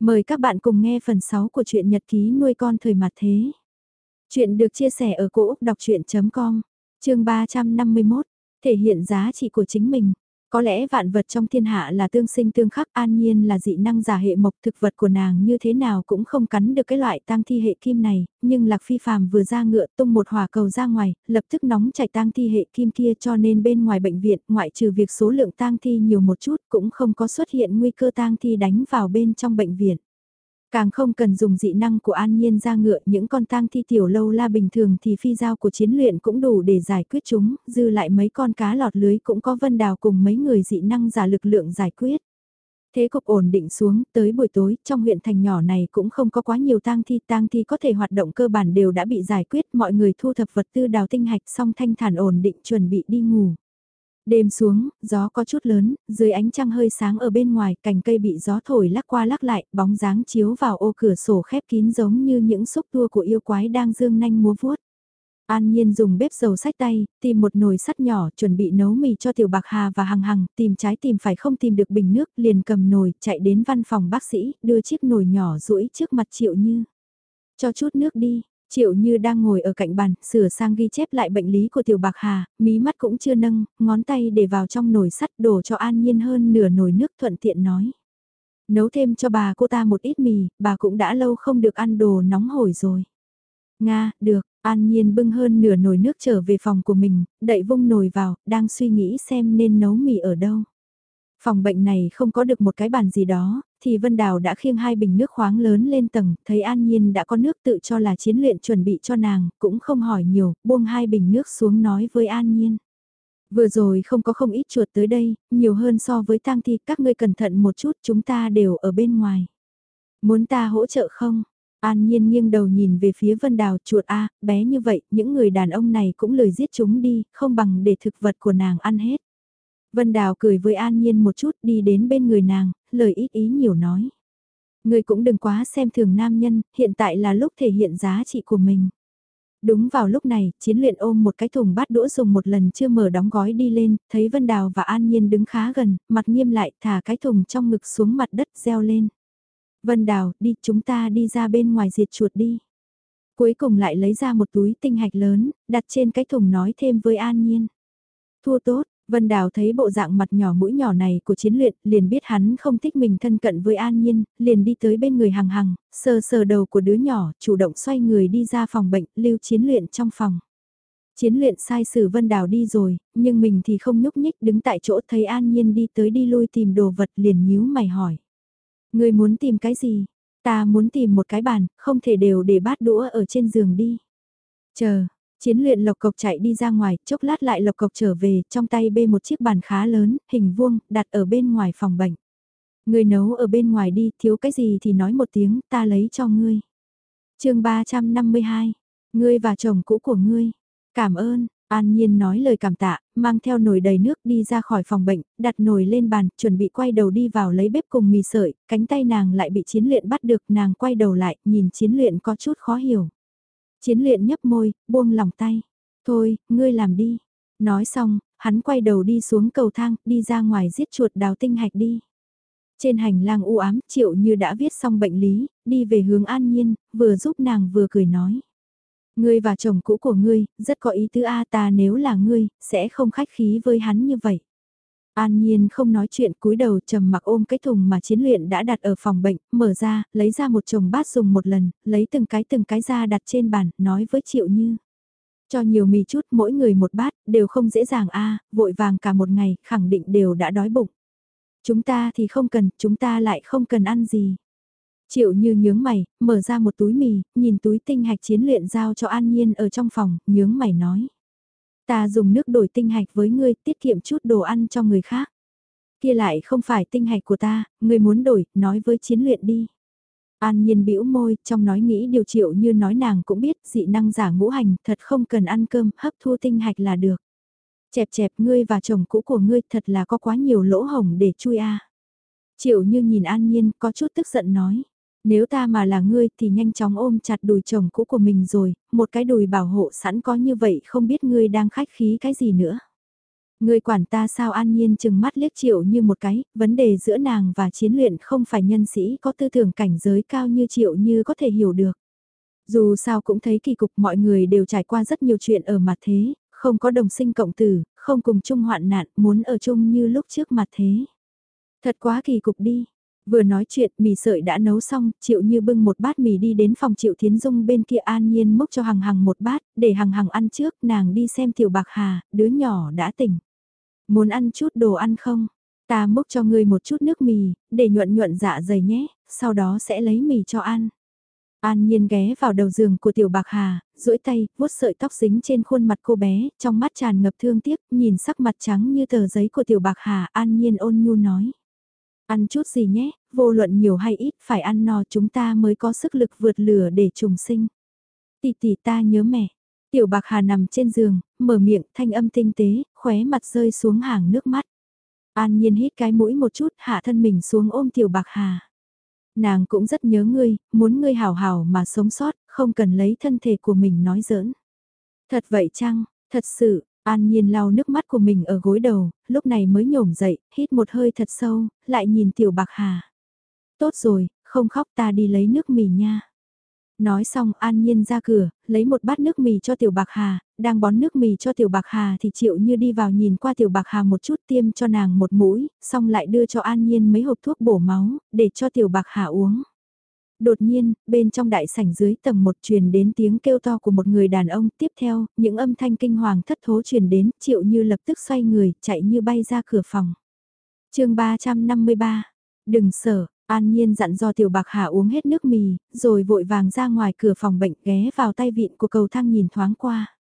Mời các bạn cùng nghe phần 6 của truyện nhật ký nuôi con thời mặt thế. Chuyện được chia sẻ ở cỗ đọc chuyện.com, chương 351, thể hiện giá trị của chính mình. Có lẽ vạn vật trong thiên hạ là tương sinh tương khắc an nhiên là dị năng giả hệ mộc thực vật của nàng như thế nào cũng không cắn được cái loại tang thi hệ kim này, nhưng lạc phi phàm vừa ra ngựa tung một hỏa cầu ra ngoài, lập tức nóng chạy tang thi hệ kim kia cho nên bên ngoài bệnh viện ngoại trừ việc số lượng tang thi nhiều một chút cũng không có xuất hiện nguy cơ tang thi đánh vào bên trong bệnh viện. Càng không cần dùng dị năng của an nhiên ra ngựa những con tang thi tiểu lâu la bình thường thì phi dao của chiến luyện cũng đủ để giải quyết chúng, dư lại mấy con cá lọt lưới cũng có vân đào cùng mấy người dị năng giả lực lượng giải quyết. Thế cục ổn định xuống, tới buổi tối, trong huyện thành nhỏ này cũng không có quá nhiều tang thi, tang thi có thể hoạt động cơ bản đều đã bị giải quyết, mọi người thu thập vật tư đào tinh hạch xong thanh thản ổn định chuẩn bị đi ngủ. Đêm xuống, gió có chút lớn, dưới ánh trăng hơi sáng ở bên ngoài, cành cây bị gió thổi lắc qua lắc lại, bóng dáng chiếu vào ô cửa sổ khép kín giống như những xúc tua của yêu quái đang dương nanh múa vuốt. An Nhiên dùng bếp dầu sách tay, tìm một nồi sắt nhỏ chuẩn bị nấu mì cho Tiểu Bạc Hà và Hằng Hằng, tìm trái tìm phải không tìm được bình nước, liền cầm nồi, chạy đến văn phòng bác sĩ, đưa chiếc nồi nhỏ rũi trước mặt Triệu Như. Cho chút nước đi, Triệu Như đang ngồi ở cạnh bàn, sửa sang ghi chép lại bệnh lý của Tiểu Bạc Hà, mí mắt cũng chưa nâng, ngón tay để vào trong nồi sắt đổ cho An Nhiên hơn nửa nồi nước thuận tiện nói. Nấu thêm cho bà cô ta một ít mì, bà cũng đã lâu không được ăn đồ nóng hổi rồi. Nga, được, An Nhiên bưng hơn nửa nồi nước trở về phòng của mình, đậy vung nồi vào, đang suy nghĩ xem nên nấu mì ở đâu. Phòng bệnh này không có được một cái bàn gì đó, thì Vân Đào đã khiêng hai bình nước khoáng lớn lên tầng, thấy An Nhiên đã có nước tự cho là chiến luyện chuẩn bị cho nàng, cũng không hỏi nhiều, buông hai bình nước xuống nói với An Nhiên. Vừa rồi không có không ít chuột tới đây, nhiều hơn so với tang thi, các ngươi cẩn thận một chút, chúng ta đều ở bên ngoài. Muốn ta hỗ trợ không? An Nhiên nghiêng đầu nhìn về phía Vân Đào, chuột A, bé như vậy, những người đàn ông này cũng lời giết chúng đi, không bằng để thực vật của nàng ăn hết. Vân Đào cười với An Nhiên một chút đi đến bên người nàng, lời ít ý nhiều nói. Người cũng đừng quá xem thường nam nhân, hiện tại là lúc thể hiện giá trị của mình. Đúng vào lúc này, chiến luyện ôm một cái thùng bát đũa dùng một lần chưa mở đóng gói đi lên, thấy Vân Đào và An Nhiên đứng khá gần, mặt nghiêm lại thả cái thùng trong ngực xuống mặt đất reo lên. Vân Đào, đi chúng ta đi ra bên ngoài diệt chuột đi. Cuối cùng lại lấy ra một túi tinh hạch lớn, đặt trên cái thùng nói thêm với An Nhiên. Thua tốt, Vân Đào thấy bộ dạng mặt nhỏ mũi nhỏ này của chiến luyện, liền biết hắn không thích mình thân cận với An Nhiên, liền đi tới bên người hằng hằng, sờ sờ đầu của đứa nhỏ, chủ động xoay người đi ra phòng bệnh, lưu chiến luyện trong phòng. Chiến luyện sai sử Vân Đào đi rồi, nhưng mình thì không nhúc nhích đứng tại chỗ thấy An Nhiên đi tới đi lui tìm đồ vật liền nhíu mày hỏi. Người muốn tìm cái gì? Ta muốn tìm một cái bàn, không thể đều để bát đũa ở trên giường đi. Chờ, Chiến luyện lộc cộc chạy đi ra ngoài, chốc lát lại lộc cộc trở về, trong tay bê một chiếc bàn khá lớn, hình vuông, đặt ở bên ngoài phòng bệnh. Người nấu ở bên ngoài đi, thiếu cái gì thì nói một tiếng, ta lấy cho ngươi. chương 352, ngươi và chồng cũ của ngươi. Cảm ơn, An Nhiên nói lời cảm tạ, mang theo nồi đầy nước đi ra khỏi phòng bệnh, đặt nồi lên bàn, chuẩn bị quay đầu đi vào lấy bếp cùng mì sợi, cánh tay nàng lại bị chiến luyện bắt được, nàng quay đầu lại, nhìn chiến luyện có chút khó hiểu. Chiến luyện nhấp môi, buông lòng tay. Thôi, ngươi làm đi. Nói xong, hắn quay đầu đi xuống cầu thang, đi ra ngoài giết chuột đào tinh hạch đi. Trên hành lang u ám, triệu như đã viết xong bệnh lý, đi về hướng an nhiên, vừa giúp nàng vừa cười nói. Ngươi và chồng cũ của ngươi, rất có ý tứ A ta nếu là ngươi, sẽ không khách khí với hắn như vậy. An Nhiên không nói chuyện cúi đầu trầm mặc ôm cái thùng mà chiến luyện đã đặt ở phòng bệnh, mở ra, lấy ra một chồng bát dùng một lần, lấy từng cái từng cái ra đặt trên bàn, nói với Triệu Như. Cho nhiều mì chút mỗi người một bát, đều không dễ dàng a vội vàng cả một ngày, khẳng định đều đã đói bụng. Chúng ta thì không cần, chúng ta lại không cần ăn gì. Triệu Như nhướng mày, mở ra một túi mì, nhìn túi tinh hạch chiến luyện giao cho An Nhiên ở trong phòng, nhướng mày nói. Ta dùng nước đổi tinh hạch với ngươi tiết kiệm chút đồ ăn cho người khác. Kia lại không phải tinh hạch của ta, ngươi muốn đổi, nói với chiến luyện đi. An nhiên bĩu môi, trong nói nghĩ điều triệu như nói nàng cũng biết dị năng giả ngũ hành thật không cần ăn cơm, hấp thu tinh hạch là được. Chẹp chẹp ngươi và chồng cũ của ngươi thật là có quá nhiều lỗ hồng để chui a. Triệu như nhìn an nhiên có chút tức giận nói. Nếu ta mà là ngươi thì nhanh chóng ôm chặt đùi chồng cũ của mình rồi, một cái đùi bảo hộ sẵn có như vậy không biết ngươi đang khách khí cái gì nữa. ngươi quản ta sao an nhiên chừng mắt liếc triệu như một cái, vấn đề giữa nàng và chiến luyện không phải nhân sĩ có tư tưởng cảnh giới cao như triệu như có thể hiểu được. Dù sao cũng thấy kỳ cục mọi người đều trải qua rất nhiều chuyện ở mặt thế, không có đồng sinh cộng tử, không cùng chung hoạn nạn, muốn ở chung như lúc trước mặt thế. Thật quá kỳ cục đi. Vừa nói chuyện, mì sợi đã nấu xong, Triệu Như bưng một bát mì đi đến phòng Triệu Thiến Dung bên kia an nhiên mốc cho Hằng Hằng một bát, để Hằng Hằng ăn trước, nàng đi xem Tiểu Bạc Hà, đứa nhỏ đã tỉnh. Muốn ăn chút đồ ăn không? Ta mốc cho ngươi một chút nước mì, để nhuận nhuận dạ dày nhé, sau đó sẽ lấy mì cho ăn. An Nhiên ghé vào đầu giường của Tiểu Bạc Hà, duỗi tay, vuốt sợi tóc dính trên khuôn mặt cô bé, trong mắt tràn ngập thương tiếc, nhìn sắc mặt trắng như tờ giấy của Tiểu Bạc Hà, An Nhiên ôn nhu nói. Ăn chút gì nhé, vô luận nhiều hay ít, phải ăn no chúng ta mới có sức lực vượt lửa để trùng sinh. Tỷ tỷ ta nhớ mẹ. Tiểu Bạc Hà nằm trên giường, mở miệng, thanh âm tinh tế, khóe mặt rơi xuống hàng nước mắt. An Nhiên hít cái mũi một chút, hạ thân mình xuống ôm Tiểu Bạc Hà. Nàng cũng rất nhớ ngươi, muốn ngươi hảo hảo mà sống sót, không cần lấy thân thể của mình nói giỡn. Thật vậy chăng, thật sự, An Nhiên lau nước mắt của mình ở gối đầu, lúc này mới nhổm dậy, hít một hơi thật sâu, lại nhìn Tiểu Bạc Hà. Tốt rồi, không khóc ta đi lấy nước mì nha. Nói xong An Nhiên ra cửa, lấy một bát nước mì cho Tiểu Bạc Hà, đang bón nước mì cho Tiểu Bạc Hà thì Triệu Như đi vào nhìn qua Tiểu Bạc Hà một chút tiêm cho nàng một mũi, xong lại đưa cho An Nhiên mấy hộp thuốc bổ máu, để cho Tiểu Bạc Hà uống. Đột nhiên, bên trong đại sảnh dưới tầng một truyền đến tiếng kêu to của một người đàn ông, tiếp theo, những âm thanh kinh hoàng thất thố truyền đến, Triệu Như lập tức xoay người, chạy như bay ra cửa phòng. chương 353, đừng sợ, An Nhiên dặn do Tiểu Bạc Hà uống hết nước mì, rồi vội vàng ra ngoài cửa phòng bệnh ghé vào tay vịn của cầu thang nhìn thoáng qua.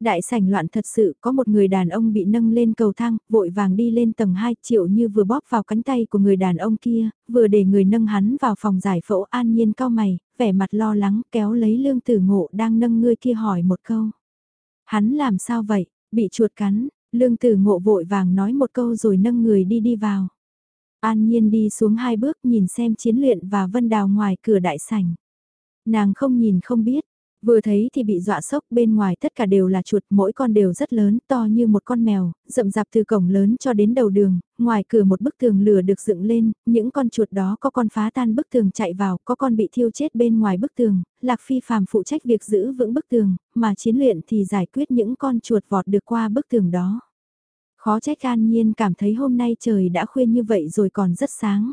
Đại sảnh loạn thật sự có một người đàn ông bị nâng lên cầu thang, vội vàng đi lên tầng 2 triệu như vừa bóp vào cánh tay của người đàn ông kia, vừa để người nâng hắn vào phòng giải phẫu an nhiên cao mày, vẻ mặt lo lắng kéo lấy lương tử ngộ đang nâng người kia hỏi một câu. Hắn làm sao vậy, bị chuột cắn, lương tử ngộ vội vàng nói một câu rồi nâng người đi đi vào. An Nhiên đi xuống hai bước nhìn xem chiến luyện và Vân Đào ngoài cửa đại sảnh. Nàng không nhìn không biết, vừa thấy thì bị dọa sốc bên ngoài tất cả đều là chuột mỗi con đều rất lớn to như một con mèo, rậm rạp từ cổng lớn cho đến đầu đường, ngoài cửa một bức tường lửa được dựng lên, những con chuột đó có con phá tan bức tường chạy vào, có con bị thiêu chết bên ngoài bức tường, Lạc Phi phàm phụ trách việc giữ vững bức tường, mà chiến luyện thì giải quyết những con chuột vọt được qua bức tường đó. Khó trách an nhiên cảm thấy hôm nay trời đã khuyên như vậy rồi còn rất sáng.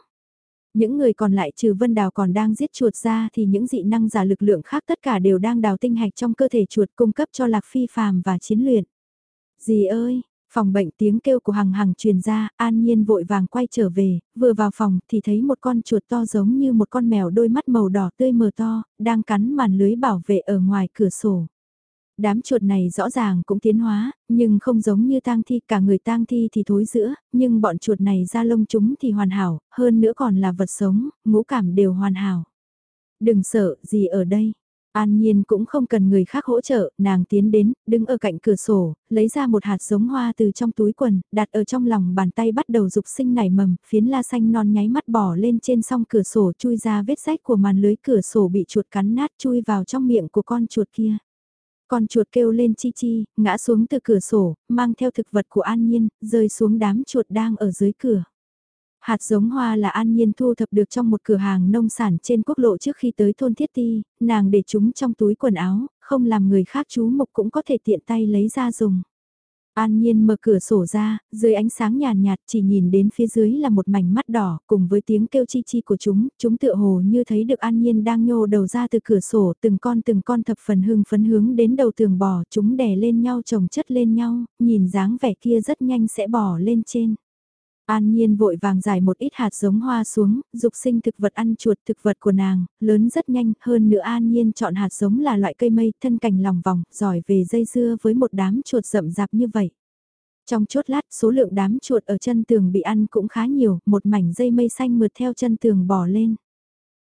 Những người còn lại trừ Vân Đào còn đang giết chuột ra thì những dị năng giả lực lượng khác tất cả đều đang đào tinh hạch trong cơ thể chuột cung cấp cho Lạc Phi phàm và chiến luyện. Dì ơi, phòng bệnh tiếng kêu của Hằng Hằng truyền ra, an nhiên vội vàng quay trở về, vừa vào phòng thì thấy một con chuột to giống như một con mèo đôi mắt màu đỏ tươi mờ to, đang cắn màn lưới bảo vệ ở ngoài cửa sổ. Đám chuột này rõ ràng cũng tiến hóa, nhưng không giống như tang thi, cả người tang thi thì thối giữa, nhưng bọn chuột này da lông chúng thì hoàn hảo, hơn nữa còn là vật sống, ngũ cảm đều hoàn hảo. Đừng sợ, gì ở đây. An Nhiên cũng không cần người khác hỗ trợ, nàng tiến đến, đứng ở cạnh cửa sổ, lấy ra một hạt giống hoa từ trong túi quần, đặt ở trong lòng bàn tay bắt đầu dục sinh nảy mầm, phiến la xanh non nháy mắt bỏ lên trên song cửa sổ chui ra vết rách của màn lưới cửa sổ bị chuột cắn nát chui vào trong miệng của con chuột kia. Con chuột kêu lên chi chi, ngã xuống từ cửa sổ, mang theo thực vật của An Nhiên, rơi xuống đám chuột đang ở dưới cửa. Hạt giống hoa là An Nhiên thu thập được trong một cửa hàng nông sản trên quốc lộ trước khi tới thôn Thiết Ti, nàng để chúng trong túi quần áo, không làm người khác chú mục cũng có thể tiện tay lấy ra dùng. An Nhiên mở cửa sổ ra, dưới ánh sáng nhàn nhạt, chỉ nhìn đến phía dưới là một mảnh mắt đỏ, cùng với tiếng kêu chi chi của chúng, chúng tựa hồ như thấy được An Nhiên đang nhô đầu ra từ cửa sổ, từng con từng con thập phần hưng phấn hướng đến đầu tường bò, chúng đè lên nhau chồng chất lên nhau, nhìn dáng vẻ kia rất nhanh sẽ bò lên trên. An Nhiên vội vàng giải một ít hạt giống hoa xuống, dục sinh thực vật ăn chuột thực vật của nàng, lớn rất nhanh, hơn nữa An Nhiên chọn hạt giống là loại cây mây thân cành lòng vòng, giỏi về dây dưa với một đám chuột rậm rạp như vậy. Trong chốt lát, số lượng đám chuột ở chân tường bị ăn cũng khá nhiều, một mảnh dây mây xanh mượt theo chân tường bò lên.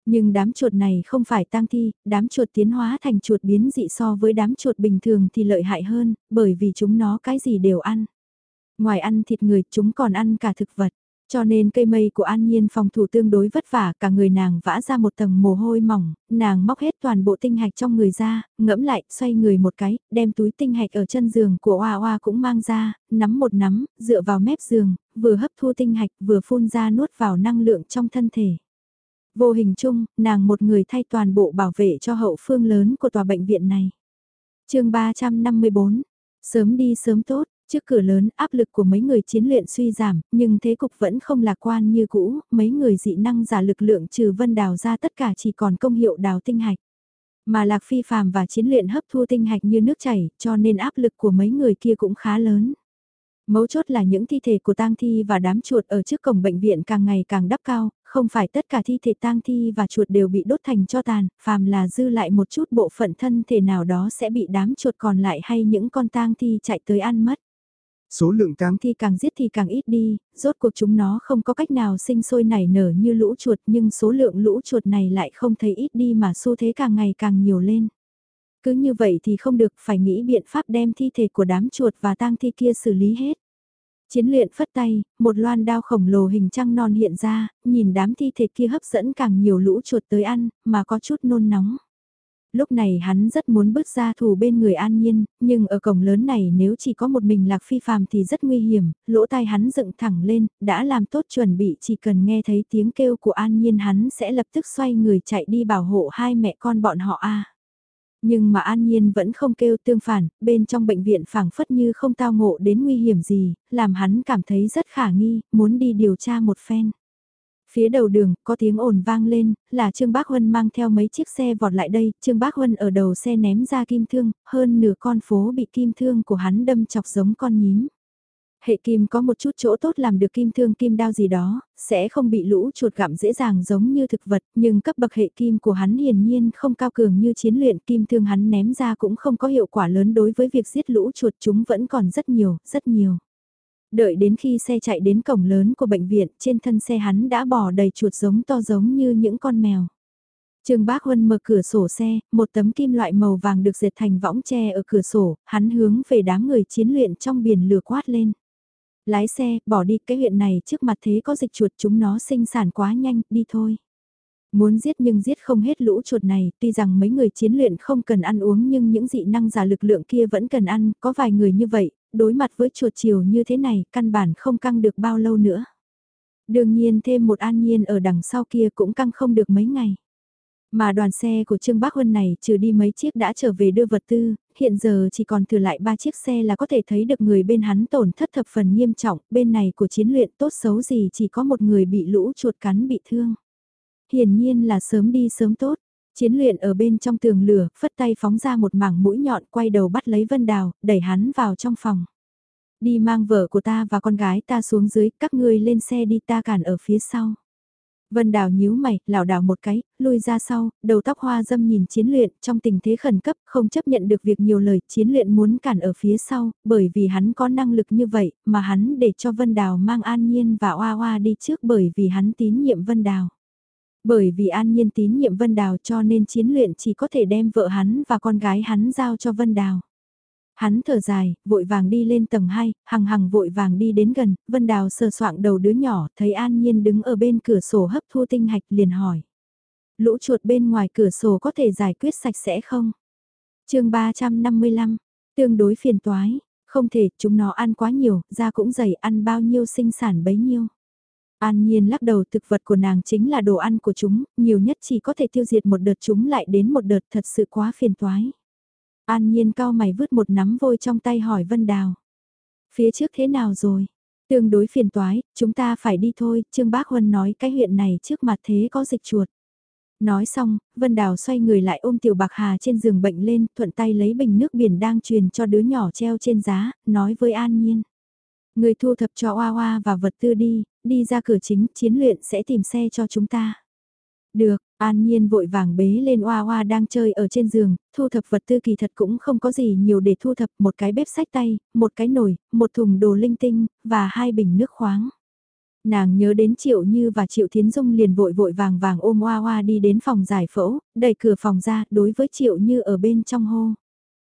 Nhưng đám chuột này không phải tang thi, đám chuột tiến hóa thành chuột biến dị so với đám chuột bình thường thì lợi hại hơn, bởi vì chúng nó cái gì đều ăn. Ngoài ăn thịt người, chúng còn ăn cả thực vật. Cho nên cây mây của An Nhiên phòng thủ tương đối vất vả, cả người nàng vã ra một tầng mồ hôi mỏng, nàng móc hết toàn bộ tinh hạch trong người ra, ngẫm lại, xoay người một cái, đem túi tinh hạch ở chân giường của Oa Oa cũng mang ra, nắm một nắm, dựa vào mép giường, vừa hấp thu tinh hạch vừa phun ra nuốt vào năng lượng trong thân thể. Vô hình chung, nàng một người thay toàn bộ bảo vệ cho hậu phương lớn của tòa bệnh viện này. chương 354, sớm đi sớm tốt, Trước cửa lớn áp lực của mấy người chiến luyện suy giảm, nhưng thế cục vẫn không lạc quan như cũ, mấy người dị năng giả lực lượng trừ vân đào ra tất cả chỉ còn công hiệu đào tinh hạch. Mà lạc phi phàm và chiến luyện hấp thu tinh hạch như nước chảy, cho nên áp lực của mấy người kia cũng khá lớn. Mấu chốt là những thi thể của tang thi và đám chuột ở trước cổng bệnh viện càng ngày càng đắp cao, không phải tất cả thi thể tang thi và chuột đều bị đốt thành cho tàn, phàm là dư lại một chút bộ phận thân thể nào đó sẽ bị đám chuột còn lại hay những con tang thi chạy tới ăn mất. Số lượng tang thi càng giết thì càng ít đi, rốt cuộc chúng nó không có cách nào sinh sôi nảy nở như lũ chuột nhưng số lượng lũ chuột này lại không thấy ít đi mà xu thế càng ngày càng nhiều lên. Cứ như vậy thì không được phải nghĩ biện pháp đem thi thể của đám chuột và tang thi kia xử lý hết. Chiến luyện phất tay, một loan đao khổng lồ hình trăng non hiện ra, nhìn đám thi thể kia hấp dẫn càng nhiều lũ chuột tới ăn, mà có chút nôn nóng lúc này hắn rất muốn bước ra thủ bên người an nhiên, nhưng ở cổng lớn này nếu chỉ có một mình lạc phi phàm thì rất nguy hiểm, lỗ tai hắn dựng thẳng lên, đã làm tốt chuẩn bị chỉ cần nghe thấy tiếng kêu của an nhiên hắn sẽ lập tức xoay người chạy đi bảo hộ hai mẹ con bọn họ a. Nhưng mà An Nhiên vẫn không kêu tương phản, bên trong bệnh viện phảng phất như không tao ngộ đến nguy hiểm gì, làm hắn cảm thấy rất khả nghi, muốn đi điều tra một phen. Phía đầu đường, có tiếng ồn vang lên, là Trương Bác Huân mang theo mấy chiếc xe vọt lại đây, Trương Bác Huân ở đầu xe ném ra kim thương, hơn nửa con phố bị kim thương của hắn đâm chọc giống con nhím. Hệ kim có một chút chỗ tốt làm được kim thương kim đao gì đó, sẽ không bị lũ chuột gặm dễ dàng giống như thực vật, nhưng cấp bậc hệ kim của hắn hiển nhiên không cao cường như chiến luyện kim thương hắn ném ra cũng không có hiệu quả lớn đối với việc giết lũ chuột chúng vẫn còn rất nhiều, rất nhiều. Đợi đến khi xe chạy đến cổng lớn của bệnh viện, trên thân xe hắn đã bỏ đầy chuột giống to giống như những con mèo. Trương Bác Huân mở cửa sổ xe, một tấm kim loại màu vàng được dệt thành võng tre ở cửa sổ, hắn hướng về đám người chiến luyện trong biển lửa quát lên. Lái xe, bỏ đi cái huyện này trước mặt thế có dịch chuột chúng nó sinh sản quá nhanh, đi thôi. Muốn giết nhưng giết không hết lũ chuột này, tuy rằng mấy người chiến luyện không cần ăn uống nhưng những dị năng giả lực lượng kia vẫn cần ăn, có vài người như vậy, đối mặt với chuột chiều như thế này, căn bản không căng được bao lâu nữa. Đương nhiên thêm một an nhiên ở đằng sau kia cũng căng không được mấy ngày. Mà đoàn xe của Trương Bác Huân này trừ đi mấy chiếc đã trở về đưa vật tư, hiện giờ chỉ còn thừa lại ba chiếc xe là có thể thấy được người bên hắn tổn thất thập phần nghiêm trọng, bên này của chiến luyện tốt xấu gì chỉ có một người bị lũ chuột cắn bị thương. Hiển nhiên là sớm đi sớm tốt, Chiến luyện ở bên trong tường lửa, phất tay phóng ra một mảng mũi nhọn quay đầu bắt lấy Vân Đào, đẩy hắn vào trong phòng. Đi mang vợ của ta và con gái ta xuống dưới, các ngươi lên xe đi ta cản ở phía sau. Vân Đào nhíu mày, lảo đảo một cái, lui ra sau, đầu tóc hoa dâm nhìn chiến luyện, trong tình thế khẩn cấp, không chấp nhận được việc nhiều lời, chiến luyện muốn cản ở phía sau, bởi vì hắn có năng lực như vậy, mà hắn để cho Vân Đào mang An Nhiên và Oa Oa đi trước bởi vì hắn tín nhiệm Vân Đào. Bởi vì an nhiên tín nhiệm Vân Đào cho nên chiến luyện chỉ có thể đem vợ hắn và con gái hắn giao cho Vân Đào. Hắn thở dài, vội vàng đi lên tầng 2, hằng hằng vội vàng đi đến gần, Vân Đào sờ soạng đầu đứa nhỏ, thấy An Nhiên đứng ở bên cửa sổ hấp thu tinh hạch liền hỏi. Lũ chuột bên ngoài cửa sổ có thể giải quyết sạch sẽ không? chương 355, tương đối phiền toái, không thể, chúng nó ăn quá nhiều, da cũng dày, ăn bao nhiêu sinh sản bấy nhiêu. An Nhiên lắc đầu thực vật của nàng chính là đồ ăn của chúng, nhiều nhất chỉ có thể tiêu diệt một đợt chúng lại đến một đợt thật sự quá phiền toái. An Nhiên cao mày vứt một nắm vôi trong tay hỏi Vân Đào. Phía trước thế nào rồi? Tương đối phiền toái, chúng ta phải đi thôi, Trương Bác Huân nói cái huyện này trước mặt thế có dịch chuột. Nói xong, Vân Đào xoay người lại ôm Tiểu Bạc Hà trên giường bệnh lên, thuận tay lấy bình nước biển đang truyền cho đứa nhỏ treo trên giá, nói với An Nhiên. Người thu thập cho Oa Oa và vật tư đi, đi ra cửa chính, chiến luyện sẽ tìm xe cho chúng ta. Được, An Nhiên vội vàng bế lên Oa Oa đang chơi ở trên giường, thu thập vật tư kỳ thật cũng không có gì nhiều để thu thập, một cái bếp sách tay, một cái nồi, một thùng đồ linh tinh, và hai bình nước khoáng. Nàng nhớ đến Triệu Như và Triệu Thiến Dung liền vội vội vàng vàng ôm Oa Oa đi đến phòng giải phẫu, đẩy cửa phòng ra, đối với Triệu Như ở bên trong hô.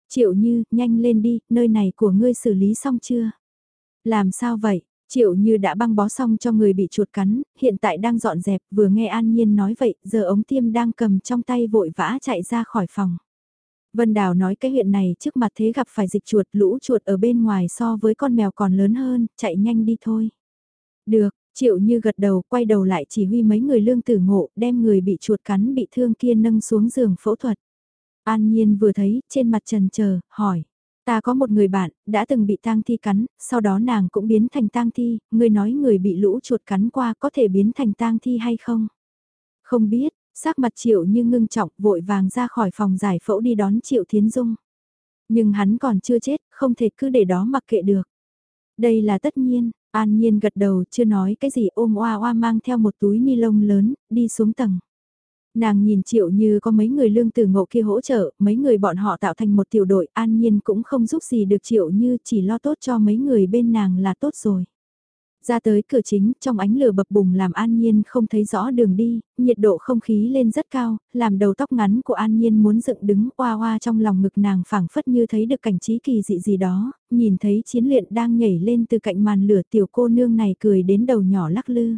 Triệu Như, nhanh lên đi, nơi này của ngươi xử lý xong chưa? Làm sao vậy? Triệu như đã băng bó xong cho người bị chuột cắn, hiện tại đang dọn dẹp, vừa nghe An Nhiên nói vậy, giờ ống tiêm đang cầm trong tay vội vã chạy ra khỏi phòng. Vân Đào nói cái huyện này trước mặt thế gặp phải dịch chuột, lũ chuột ở bên ngoài so với con mèo còn lớn hơn, chạy nhanh đi thôi. Được, Triệu như gật đầu, quay đầu lại chỉ huy mấy người lương tử ngộ, đem người bị chuột cắn bị thương kia nâng xuống giường phẫu thuật. An Nhiên vừa thấy, trên mặt trần chờ hỏi. Ta có một người bạn, đã từng bị tang thi cắn, sau đó nàng cũng biến thành tang thi, người nói người bị lũ chuột cắn qua có thể biến thành tang thi hay không? Không biết, sắc mặt triệu như ngưng trọng vội vàng ra khỏi phòng giải phẫu đi đón triệu thiến dung. Nhưng hắn còn chưa chết, không thể cứ để đó mặc kệ được. Đây là tất nhiên, an nhiên gật đầu chưa nói cái gì ôm oa oa mang theo một túi ni lông lớn, đi xuống tầng. Nàng nhìn triệu như có mấy người lương tử ngộ kia hỗ trợ, mấy người bọn họ tạo thành một tiểu đội, an nhiên cũng không giúp gì được triệu như chỉ lo tốt cho mấy người bên nàng là tốt rồi. Ra tới cửa chính, trong ánh lửa bập bùng làm An Nhiên không thấy rõ đường đi, nhiệt độ không khí lên rất cao, làm đầu tóc ngắn của An Nhiên muốn dựng đứng oa oa trong lòng ngực nàng phảng phất như thấy được cảnh trí kỳ dị gì đó, nhìn thấy chiến luyện đang nhảy lên từ cạnh màn lửa tiểu cô nương này cười đến đầu nhỏ lắc lư.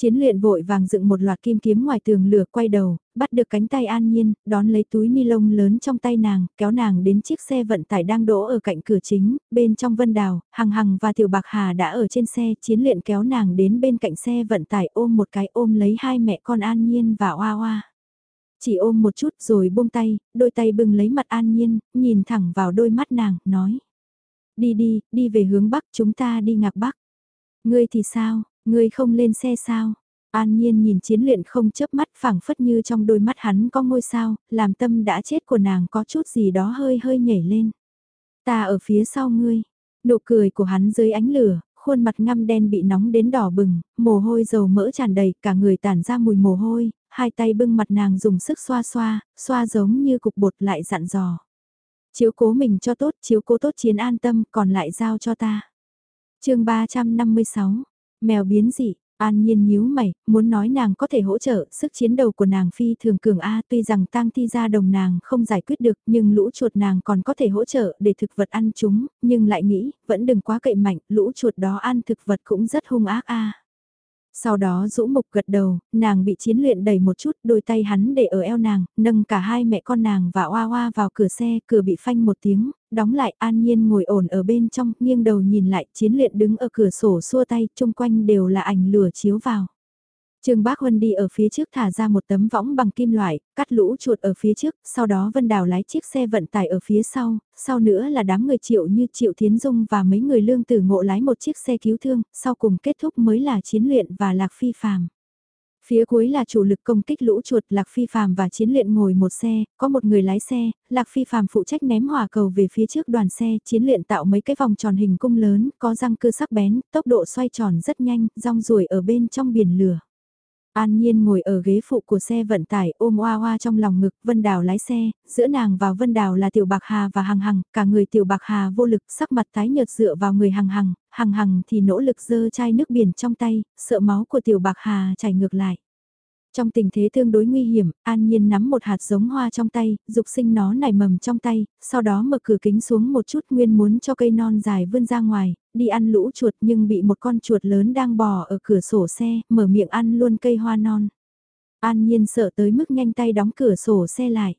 Chiến luyện vội vàng dựng một loạt kim kiếm ngoài tường lửa quay đầu, bắt được cánh tay an nhiên, đón lấy túi ni lông lớn trong tay nàng, kéo nàng đến chiếc xe vận tải đang đỗ ở cạnh cửa chính, bên trong vân đào, hằng hằng và tiểu bạc hà đã ở trên xe, chiến luyện kéo nàng đến bên cạnh xe vận tải ôm một cái ôm lấy hai mẹ con an nhiên và oa oa. Chỉ ôm một chút rồi buông tay, đôi tay bưng lấy mặt an nhiên, nhìn thẳng vào đôi mắt nàng, nói. Đi đi, đi về hướng bắc chúng ta đi ngạc bắc. Ngươi thì sao, Ngươi không lên xe sao? An Nhiên nhìn chiến luyện không chớp mắt phảng phất như trong đôi mắt hắn có ngôi sao, làm tâm đã chết của nàng có chút gì đó hơi hơi nhảy lên. Ta ở phía sau ngươi, nụ cười của hắn dưới ánh lửa, khuôn mặt ngăm đen bị nóng đến đỏ bừng, mồ hôi dầu mỡ tràn đầy, cả người tản ra mùi mồ hôi, hai tay bưng mặt nàng dùng sức xoa xoa, xoa giống như cục bột lại dặn dò. Chiếu cố mình cho tốt, chiếu cố tốt chiến an tâm, còn lại giao cho ta. chương 356 Mèo biến dị, An Nhiên nhíu mày, muốn nói nàng có thể hỗ trợ, sức chiến đầu của nàng phi thường cường A tuy rằng tang thi ra đồng nàng không giải quyết được nhưng lũ chuột nàng còn có thể hỗ trợ để thực vật ăn chúng, nhưng lại nghĩ, vẫn đừng quá cậy mạnh, lũ chuột đó ăn thực vật cũng rất hung ác A. Sau đó rũ mục gật đầu, nàng bị chiến luyện đẩy một chút, đôi tay hắn để ở eo nàng, nâng cả hai mẹ con nàng và oa oa vào cửa xe, cửa bị phanh một tiếng, đóng lại an nhiên ngồi ổn ở bên trong, nghiêng đầu nhìn lại, chiến luyện đứng ở cửa sổ xua tay, chung quanh đều là ảnh lửa chiếu vào. Trương Bác Huân đi ở phía trước thả ra một tấm võng bằng kim loại, cắt lũ chuột ở phía trước, sau đó Vân Đào lái chiếc xe vận tải ở phía sau, sau nữa là đám người triệu như Triệu Thiến Dung và mấy người lương tử ngộ lái một chiếc xe cứu thương, sau cùng kết thúc mới là chiến luyện và lạc phi phàm. Phía cuối là chủ lực công kích lũ chuột Lạc Phi Phàm và Chiến Luyện ngồi một xe, có một người lái xe, Lạc Phi Phàm phụ trách ném hỏa cầu về phía trước đoàn xe, Chiến Luyện tạo mấy cái vòng tròn hình cung lớn, có răng cưa sắc bén, tốc độ xoay tròn rất nhanh, rong ruổi ở bên trong biển lửa. An Nhiên ngồi ở ghế phụ của xe vận tải ôm oa oa trong lòng ngực, Vân Đào lái xe, giữa nàng và Vân Đào là Tiểu Bạc Hà và Hằng Hằng, cả người Tiểu Bạc Hà vô lực, sắc mặt tái nhợt dựa vào người Hằng Hằng, Hằng Hằng thì nỗ lực dơ chai nước biển trong tay, sợ máu của Tiểu Bạc Hà chảy ngược lại. Trong tình thế tương đối nguy hiểm, An Nhiên nắm một hạt giống hoa trong tay, dục sinh nó nảy mầm trong tay, sau đó mở cửa kính xuống một chút nguyên muốn cho cây non dài vươn ra ngoài, đi ăn lũ chuột nhưng bị một con chuột lớn đang bò ở cửa sổ xe, mở miệng ăn luôn cây hoa non. An Nhiên sợ tới mức nhanh tay đóng cửa sổ xe lại.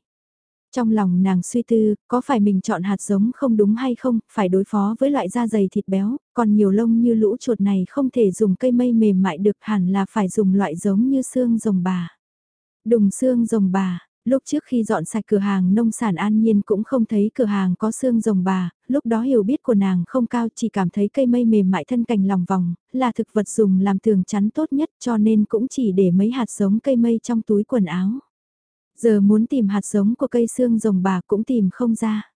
Trong lòng nàng suy tư, có phải mình chọn hạt giống không đúng hay không, phải đối phó với loại da dày thịt béo, còn nhiều lông như lũ chuột này không thể dùng cây mây mềm mại được hẳn là phải dùng loại giống như xương rồng bà. Đùng xương rồng bà, lúc trước khi dọn sạch cửa hàng nông sản an nhiên cũng không thấy cửa hàng có xương rồng bà, lúc đó hiểu biết của nàng không cao chỉ cảm thấy cây mây mềm mại thân cành lòng vòng, là thực vật dùng làm tường chắn tốt nhất cho nên cũng chỉ để mấy hạt giống cây mây trong túi quần áo. Giờ muốn tìm hạt giống của cây xương rồng bà cũng tìm không ra.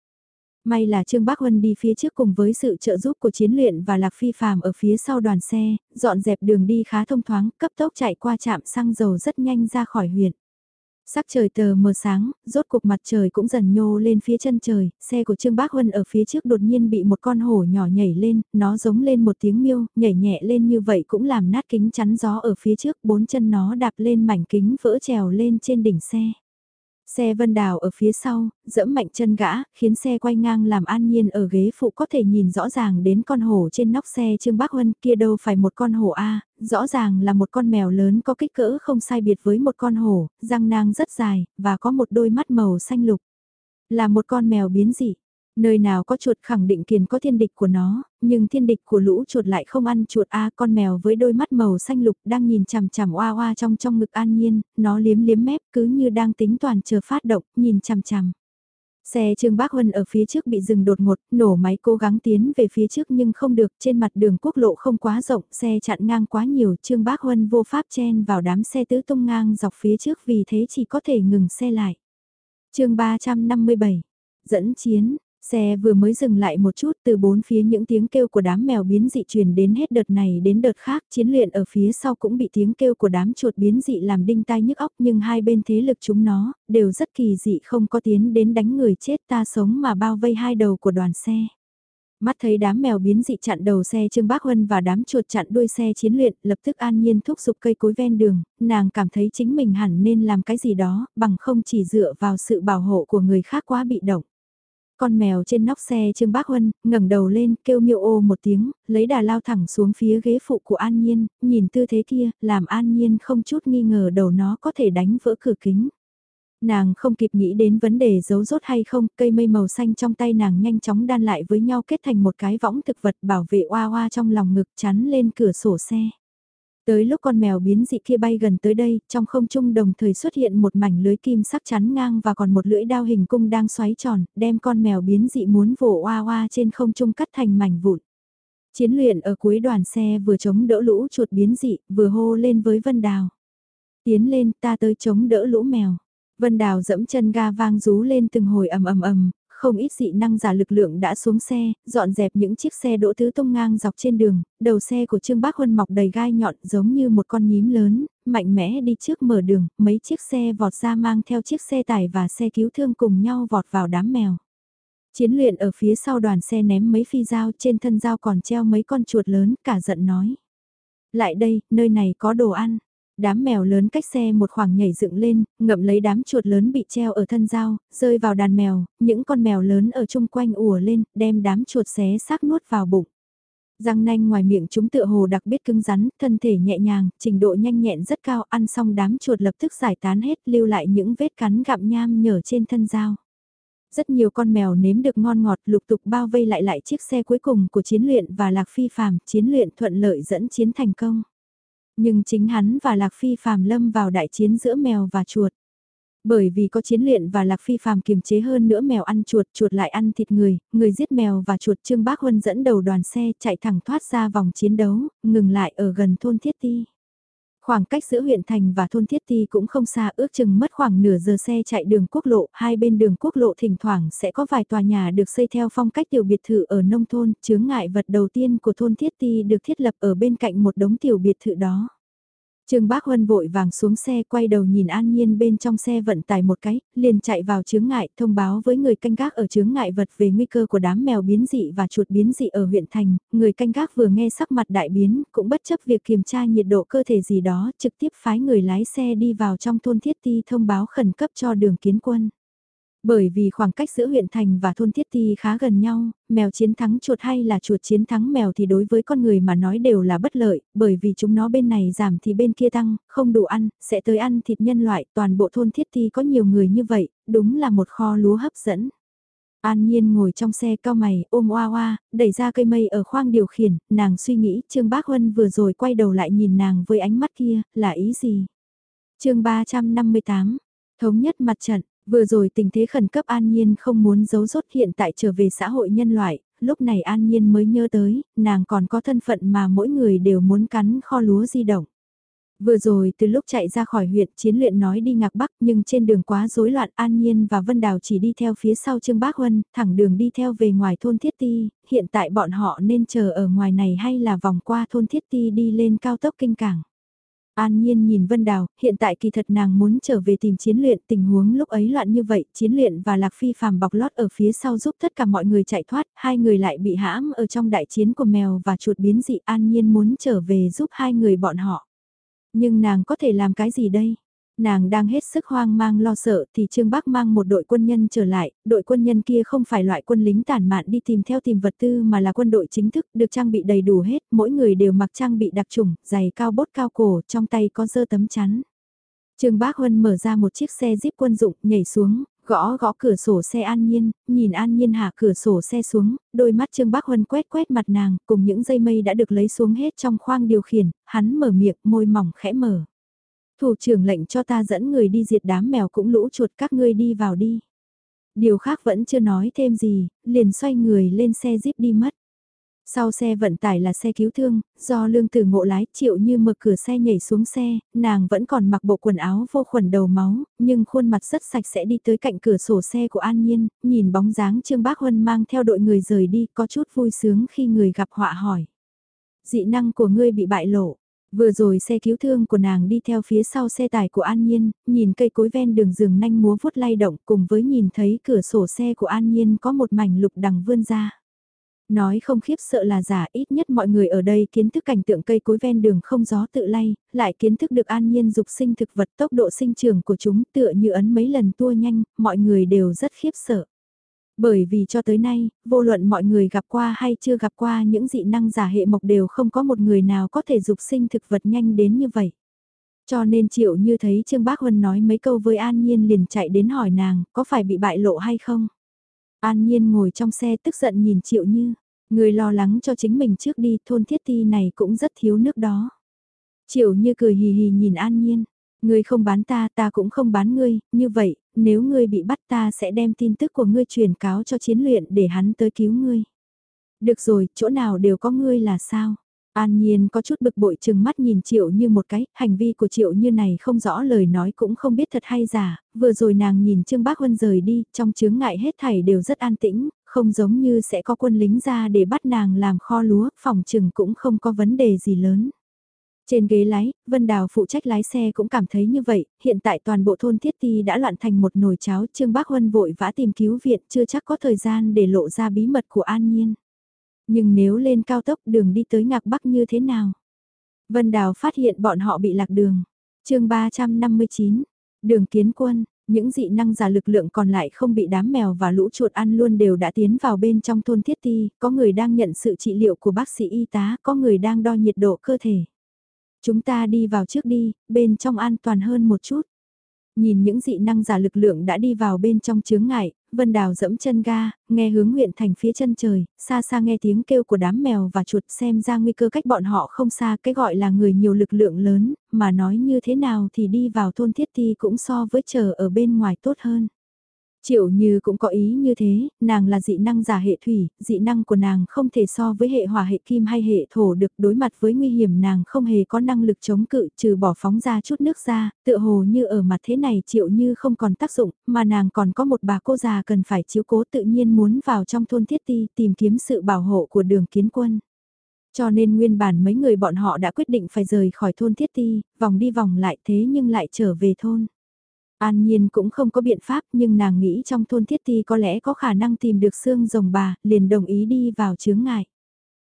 May là Trương Bác Huân đi phía trước cùng với sự trợ giúp của chiến luyện và Lạc Phi Phàm ở phía sau đoàn xe, dọn dẹp đường đi khá thông thoáng, cấp tốc chạy qua trạm xăng dầu rất nhanh ra khỏi huyện. Sắc trời tờ mờ sáng, rốt cuộc mặt trời cũng dần nhô lên phía chân trời, xe của Trương Bác Huân ở phía trước đột nhiên bị một con hổ nhỏ nhảy lên, nó giống lên một tiếng miêu, nhảy nhẹ lên như vậy cũng làm nát kính chắn gió ở phía trước, bốn chân nó đạp lên mảnh kính vỡ trèo lên trên đỉnh xe. Xe Vân Đào ở phía sau, dẫm mạnh chân gã, khiến xe quay ngang làm an nhiên ở ghế phụ có thể nhìn rõ ràng đến con hổ trên nóc xe Trương Bác Huân kia đâu phải một con hổ A, rõ ràng là một con mèo lớn có kích cỡ không sai biệt với một con hổ, răng nang rất dài, và có một đôi mắt màu xanh lục. Là một con mèo biến dị. Nơi nào có chuột khẳng định kiền có thiên địch của nó, nhưng thiên địch của lũ chuột lại không ăn chuột a con mèo với đôi mắt màu xanh lục đang nhìn chằm chằm oa oa trong trong ngực an nhiên, nó liếm liếm mép cứ như đang tính toàn chờ phát động, nhìn chằm chằm. Xe Trương Bác Huân ở phía trước bị dừng đột ngột, nổ máy cố gắng tiến về phía trước nhưng không được, trên mặt đường quốc lộ không quá rộng, xe chặn ngang quá nhiều, Trương Bác Huân vô pháp chen vào đám xe tứ tung ngang dọc phía trước vì thế chỉ có thể ngừng xe lại. chương 357, dẫn chiến, Xe vừa mới dừng lại một chút từ bốn phía những tiếng kêu của đám mèo biến dị truyền đến hết đợt này đến đợt khác chiến luyện ở phía sau cũng bị tiếng kêu của đám chuột biến dị làm đinh tai nhức óc nhưng hai bên thế lực chúng nó đều rất kỳ dị không có tiến đến đánh người chết ta sống mà bao vây hai đầu của đoàn xe. Mắt thấy đám mèo biến dị chặn đầu xe Trương Bác Huân và đám chuột chặn đuôi xe chiến luyện, lập tức an nhiên thúc giục cây cối ven đường, nàng cảm thấy chính mình hẳn nên làm cái gì đó, bằng không chỉ dựa vào sự bảo hộ của người khác quá bị động. Con mèo trên nóc xe Trương Bác Huân, ngẩng đầu lên, kêu miêu ô một tiếng, lấy đà lao thẳng xuống phía ghế phụ của An Nhiên, nhìn tư thế kia, làm An Nhiên không chút nghi ngờ đầu nó có thể đánh vỡ cửa kính. Nàng không kịp nghĩ đến vấn đề giấu rốt hay không, cây mây màu xanh trong tay nàng nhanh chóng đan lại với nhau kết thành một cái võng thực vật bảo vệ oa oa trong lòng ngực chắn lên cửa sổ xe. Tới lúc con mèo biến dị kia bay gần tới đây, trong không trung đồng thời xuất hiện một mảnh lưới kim sắc chắn ngang và còn một lưỡi đao hình cung đang xoáy tròn, đem con mèo biến dị muốn vồ oa oa trên không trung cắt thành mảnh vụn. Chiến luyện ở cuối đoàn xe vừa chống đỡ lũ chuột biến dị, vừa hô lên với Vân Đào. Tiến lên ta tới chống đỡ lũ mèo. Vân Đào dẫm chân ga vang rú lên từng hồi ầm ầm ầm, không ít dị năng giả lực lượng đã xuống xe, dọn dẹp những chiếc xe đỗ tứ tung ngang dọc trên đường, đầu xe của Trương Bác Huân mọc đầy gai nhọn giống như một con nhím lớn, mạnh mẽ đi trước mở đường, mấy chiếc xe vọt ra mang theo chiếc xe tải và xe cứu thương cùng nhau vọt vào đám mèo. Chiến luyện ở phía sau đoàn xe ném mấy phi dao trên thân dao còn treo mấy con chuột lớn, cả giận nói. Lại đây, nơi này có đồ ăn. Đám mèo lớn cách xe một khoảng nhảy dựng lên, ngậm lấy đám chuột lớn bị treo ở thân dao, rơi vào đàn mèo, những con mèo lớn ở chung quanh ùa lên, đem đám chuột xé xác nuốt vào bụng. Răng nanh ngoài miệng chúng tựa hồ đặc biệt cứng rắn, thân thể nhẹ nhàng, trình độ nhanh nhẹn rất cao, ăn xong đám chuột lập tức giải tán hết, lưu lại những vết cắn gặm nham nhở trên thân dao. Rất nhiều con mèo nếm được ngon ngọt lục tục bao vây lại lại chiếc xe cuối cùng của chiến luyện và lạc phi phàm, chiến luyện thuận lợi dẫn chiến thành công. Nhưng chính hắn và Lạc Phi phàm lâm vào đại chiến giữa mèo và chuột. Bởi vì có chiến luyện và Lạc Phi phàm kiềm chế hơn nữa mèo ăn chuột, chuột lại ăn thịt người, người giết mèo và chuột Trương Bác Huân dẫn đầu đoàn xe chạy thẳng thoát ra vòng chiến đấu, ngừng lại ở gần thôn Thiết Ti. Khoảng cách giữa huyện thành và thôn Thiết Ti cũng không xa ước chừng mất khoảng nửa giờ xe chạy đường quốc lộ, hai bên đường quốc lộ thỉnh thoảng sẽ có vài tòa nhà được xây theo phong cách tiểu biệt thự ở nông thôn, chướng ngại vật đầu tiên của thôn Thiết Ti được thiết lập ở bên cạnh một đống tiểu biệt thự đó. Trương Bác Huân vội vàng xuống xe quay đầu nhìn An Nhiên bên trong xe vận tải một cái, liền chạy vào chướng ngại thông báo với người canh gác ở chướng ngại vật về nguy cơ của đám mèo biến dị và chuột biến dị ở huyện thành. Người canh gác vừa nghe sắc mặt đại biến, cũng bất chấp việc kiểm tra nhiệt độ cơ thể gì đó, trực tiếp phái người lái xe đi vào trong thôn thiết ti thông báo khẩn cấp cho đường kiến quân. Bởi vì khoảng cách giữa huyện thành và thôn thiết thi khá gần nhau, mèo chiến thắng chuột hay là chuột chiến thắng mèo thì đối với con người mà nói đều là bất lợi, bởi vì chúng nó bên này giảm thì bên kia tăng, không đủ ăn, sẽ tới ăn thịt nhân loại, toàn bộ thôn thiết thi có nhiều người như vậy, đúng là một kho lúa hấp dẫn. An Nhiên ngồi trong xe cao mày, ôm oa oa, đẩy ra cây mây ở khoang điều khiển, nàng suy nghĩ Trương Bác Huân vừa rồi quay đầu lại nhìn nàng với ánh mắt kia, là ý gì? chương 358, Thống nhất mặt trận, Vừa rồi tình thế khẩn cấp An Nhiên không muốn giấu rốt hiện tại trở về xã hội nhân loại, lúc này An Nhiên mới nhớ tới, nàng còn có thân phận mà mỗi người đều muốn cắn kho lúa di động. Vừa rồi từ lúc chạy ra khỏi huyện chiến luyện nói đi ngạc bắc nhưng trên đường quá rối loạn An Nhiên và Vân Đào chỉ đi theo phía sau Trương Bác Huân, thẳng đường đi theo về ngoài thôn Thiết Ti, hiện tại bọn họ nên chờ ở ngoài này hay là vòng qua thôn Thiết Ti đi lên cao tốc kinh cảng. An Nhiên nhìn Vân Đào, hiện tại kỳ thật nàng muốn trở về tìm chiến luyện tình huống lúc ấy loạn như vậy, chiến luyện và Lạc Phi phàm bọc lót ở phía sau giúp tất cả mọi người chạy thoát, hai người lại bị hãm ở trong đại chiến của mèo và chuột biến dị An Nhiên muốn trở về giúp hai người bọn họ. Nhưng nàng có thể làm cái gì đây? Nàng đang hết sức hoang mang lo sợ thì Trương Bắc mang một đội quân nhân trở lại, đội quân nhân kia không phải loại quân lính tản mạn đi tìm theo tìm vật tư mà là quân đội chính thức được trang bị đầy đủ hết, mỗi người đều mặc trang bị đặc trùng, giày cao bốt cao cổ, trong tay có dơ tấm chắn. Trương Bác Huân mở ra một chiếc xe jeep quân dụng, nhảy xuống, gõ gõ cửa sổ xe An Nhiên, nhìn An Nhiên hạ cửa sổ xe xuống, đôi mắt Trương Bác Huân quét quét mặt nàng, cùng những dây mây đã được lấy xuống hết trong khoang điều khiển, hắn mở miệng, môi mỏng khẽ mở. Thủ trưởng lệnh cho ta dẫn người đi diệt đám mèo cũng lũ chuột các ngươi đi vào đi. Điều khác vẫn chưa nói thêm gì, liền xoay người lên xe jeep đi mất. Sau xe vận tải là xe cứu thương, do lương tử ngộ lái chịu như mở cửa xe nhảy xuống xe, nàng vẫn còn mặc bộ quần áo vô khuẩn đầu máu, nhưng khuôn mặt rất sạch sẽ đi tới cạnh cửa sổ xe của An Nhiên, nhìn bóng dáng Trương Bác Huân mang theo đội người rời đi có chút vui sướng khi người gặp họa hỏi. Dị năng của ngươi bị bại lộ, Vừa rồi xe cứu thương của nàng đi theo phía sau xe tải của An Nhiên, nhìn cây cối ven đường rừng nanh múa vuốt lay động cùng với nhìn thấy cửa sổ xe của An Nhiên có một mảnh lục đằng vươn ra. Nói không khiếp sợ là giả ít nhất mọi người ở đây kiến thức cảnh tượng cây cối ven đường không gió tự lay, lại kiến thức được an nhiên dục sinh thực vật tốc độ sinh trưởng của chúng tựa như ấn mấy lần tua nhanh, mọi người đều rất khiếp sợ. Bởi vì cho tới nay, vô luận mọi người gặp qua hay chưa gặp qua những dị năng giả hệ mộc đều không có một người nào có thể dục sinh thực vật nhanh đến như vậy. Cho nên triệu như thấy Trương Bác Huân nói mấy câu với An Nhiên liền chạy đến hỏi nàng có phải bị bại lộ hay không. An Nhiên ngồi trong xe tức giận nhìn triệu như, người lo lắng cho chính mình trước đi thôn thiết ti này cũng rất thiếu nước đó. Triệu như cười hì hì nhìn An Nhiên, Ngươi không bán ta, ta cũng không bán ngươi, như vậy, nếu ngươi bị bắt ta sẽ đem tin tức của ngươi truyền cáo cho chiến luyện để hắn tới cứu ngươi. Được rồi, chỗ nào đều có ngươi là sao? An Nhiên có chút bực bội chừng mắt nhìn Triệu như một cái, hành vi của Triệu như này không rõ lời nói cũng không biết thật hay giả, vừa rồi nàng nhìn Trương Bác Huân rời đi, trong chướng ngại hết thảy đều rất an tĩnh, không giống như sẽ có quân lính ra để bắt nàng làm kho lúa, phòng chừng cũng không có vấn đề gì lớn. Trên ghế lái, Vân Đào phụ trách lái xe cũng cảm thấy như vậy, hiện tại toàn bộ thôn Thiết Ti đã loạn thành một nồi cháo, Trương Bác Huân vội vã tìm cứu viện chưa chắc có thời gian để lộ ra bí mật của An Nhiên. Nhưng nếu lên cao tốc đường đi tới Ngạc Bắc như thế nào? Vân Đào phát hiện bọn họ bị lạc đường. chương 359, đường kiến quân, những dị năng giả lực lượng còn lại không bị đám mèo và lũ chuột ăn luôn đều đã tiến vào bên trong thôn Thiết Ti, có người đang nhận sự trị liệu của bác sĩ y tá, có người đang đo nhiệt độ cơ thể. Chúng ta đi vào trước đi, bên trong an toàn hơn một chút. Nhìn những dị năng giả lực lượng đã đi vào bên trong chướng ngại, Vân Đào dẫm chân ga, nghe hướng huyện thành phía chân trời, xa xa nghe tiếng kêu của đám mèo và chuột xem ra nguy cơ cách bọn họ không xa cái gọi là người nhiều lực lượng lớn, mà nói như thế nào thì đi vào thôn thiết thi cũng so với chờ ở bên ngoài tốt hơn. Triệu như cũng có ý như thế, nàng là dị năng giả hệ thủy, dị năng của nàng không thể so với hệ hỏa hệ kim hay hệ thổ được đối mặt với nguy hiểm nàng không hề có năng lực chống cự trừ bỏ phóng ra chút nước ra, tựa hồ như ở mặt thế này triệu như không còn tác dụng, mà nàng còn có một bà cô già cần phải chiếu cố tự nhiên muốn vào trong thôn thiết ti tìm kiếm sự bảo hộ của đường kiến quân. Cho nên nguyên bản mấy người bọn họ đã quyết định phải rời khỏi thôn thiết ti, vòng đi vòng lại thế nhưng lại trở về thôn. An Nhiên cũng không có biện pháp nhưng nàng nghĩ trong thôn thiết ti có lẽ có khả năng tìm được xương rồng bà, liền đồng ý đi vào chướng ngại.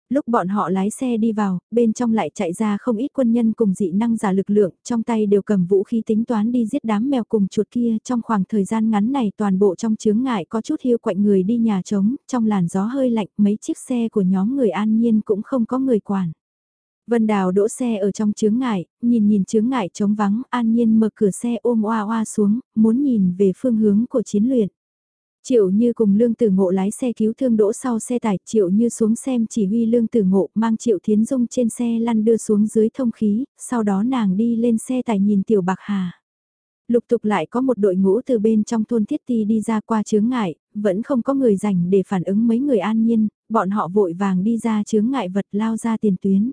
Lúc bọn họ lái xe đi vào, bên trong lại chạy ra không ít quân nhân cùng dị năng giả lực lượng, trong tay đều cầm vũ khí tính toán đi giết đám mèo cùng chuột kia. Trong khoảng thời gian ngắn này toàn bộ trong chướng ngại có chút hiu quạnh người đi nhà trống, trong làn gió hơi lạnh mấy chiếc xe của nhóm người an nhiên cũng không có người quản. Vân Đào đỗ xe ở trong chướng ngại, nhìn nhìn chướng ngại trống vắng, an nhiên mở cửa xe ôm oa oa xuống, muốn nhìn về phương hướng của chiến luyện. Triệu Như cùng Lương Tử Ngộ lái xe cứu thương đỗ sau xe tải, Triệu Như xuống xem chỉ huy Lương Tử Ngộ mang Triệu Thiến Dung trên xe lăn đưa xuống dưới thông khí, sau đó nàng đi lên xe tải nhìn Tiểu Bạc Hà. Lục tục lại có một đội ngũ từ bên trong thôn Thiết Ti đi ra qua chướng ngại, vẫn không có người rảnh để phản ứng mấy người an nhiên, bọn họ vội vàng đi ra chướng ngại vật lao ra tiền tuyến.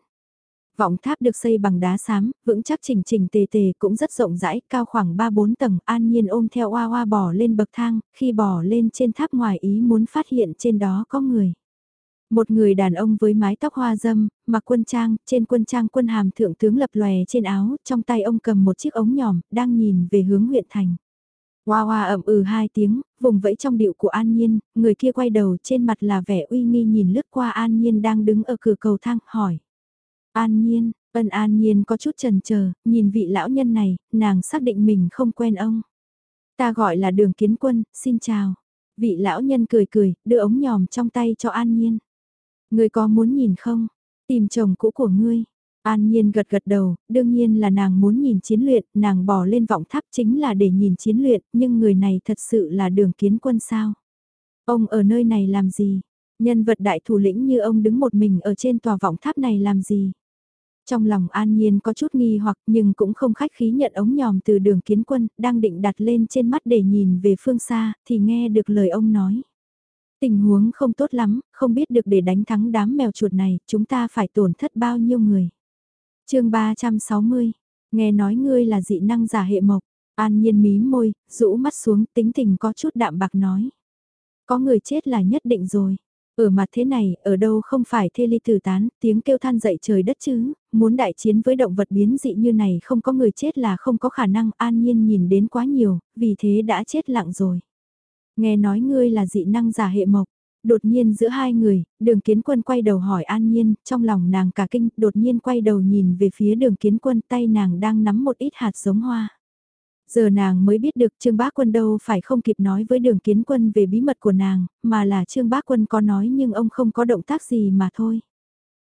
Vọng tháp được xây bằng đá xám, vững chắc chỉnh chỉnh tề tề cũng rất rộng rãi, cao khoảng 3-4 tầng, an nhiên ôm theo oa oa bò lên bậc thang, khi bò lên trên tháp ngoài ý muốn phát hiện trên đó có người. Một người đàn ông với mái tóc hoa dâm, mặc quân trang, trên quân trang quân hàm thượng tướng lập lòe trên áo, trong tay ông cầm một chiếc ống nhòm, đang nhìn về hướng huyện thành. Hoa hoa ẩm ừ hai tiếng, vùng vẫy trong điệu của An Nhiên, người kia quay đầu trên mặt là vẻ uy nghi nhìn lướt qua An Nhiên đang đứng ở cửa cầu thang, hỏi. An nhiên, Ân an nhiên có chút trần chờ nhìn vị lão nhân này, nàng xác định mình không quen ông. Ta gọi là đường kiến quân, xin chào. Vị lão nhân cười cười, đưa ống nhòm trong tay cho an nhiên. Người có muốn nhìn không? Tìm chồng cũ của ngươi. An Nhiên gật gật đầu, đương nhiên là nàng muốn nhìn chiến luyện, nàng bỏ lên vọng tháp chính là để nhìn chiến luyện, nhưng người này thật sự là đường kiến quân sao? Ông ở nơi này làm gì? Nhân vật đại thủ lĩnh như ông đứng một mình ở trên tòa vọng tháp này làm gì? Trong lòng An Nhiên có chút nghi hoặc nhưng cũng không khách khí nhận ống nhòm từ đường kiến quân, đang định đặt lên trên mắt để nhìn về phương xa, thì nghe được lời ông nói. Tình huống không tốt lắm, không biết được để đánh thắng đám mèo chuột này, chúng ta phải tổn thất bao nhiêu người. chương 360, nghe nói ngươi là dị năng giả hệ mộc, an nhiên mí môi, rũ mắt xuống tính tình có chút đạm bạc nói. Có người chết là nhất định rồi. Ừ ở mặt thế này, ở đâu không phải thê ly tử tán, tiếng kêu than dậy trời đất chứ, muốn đại chiến với động vật biến dị như này không có người chết là không có khả năng an nhiên nhìn đến quá nhiều, vì thế đã chết lặng rồi. Nghe nói ngươi là dị năng giả hệ mộc. Đột nhiên giữa hai người, đường kiến quân quay đầu hỏi an nhiên, trong lòng nàng cả kinh, đột nhiên quay đầu nhìn về phía đường kiến quân tay nàng đang nắm một ít hạt giống hoa. Giờ nàng mới biết được Trương Bá Quân đâu phải không kịp nói với đường kiến quân về bí mật của nàng, mà là Trương Bá Quân có nói nhưng ông không có động tác gì mà thôi.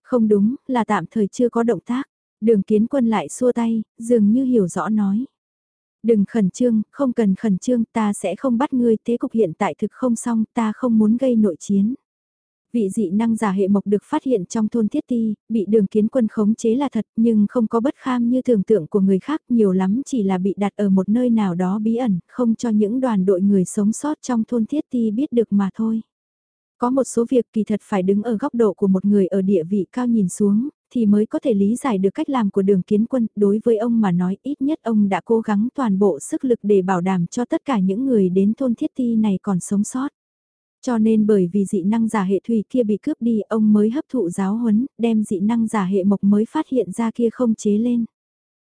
Không đúng, là tạm thời chưa có động tác. Đường kiến quân lại xua tay, dường như hiểu rõ nói. Đừng khẩn trương, không cần khẩn trương, ta sẽ không bắt ngươi, thế cục hiện tại thực không xong, ta không muốn gây nội chiến. Vị dị năng giả hệ mộc được phát hiện trong thôn thiết ti, bị đường kiến quân khống chế là thật nhưng không có bất kham như tưởng tượng của người khác nhiều lắm chỉ là bị đặt ở một nơi nào đó bí ẩn, không cho những đoàn đội người sống sót trong thôn thiết ti biết được mà thôi. Có một số việc kỳ thật phải đứng ở góc độ của một người ở địa vị cao nhìn xuống, thì mới có thể lý giải được cách làm của đường kiến quân. Đối với ông mà nói ít nhất ông đã cố gắng toàn bộ sức lực để bảo đảm cho tất cả những người đến thôn thiết ti này còn sống sót. Cho nên bởi vì dị năng giả hệ thủy kia bị cướp đi ông mới hấp thụ giáo huấn, đem dị năng giả hệ mộc mới phát hiện ra kia không chế lên.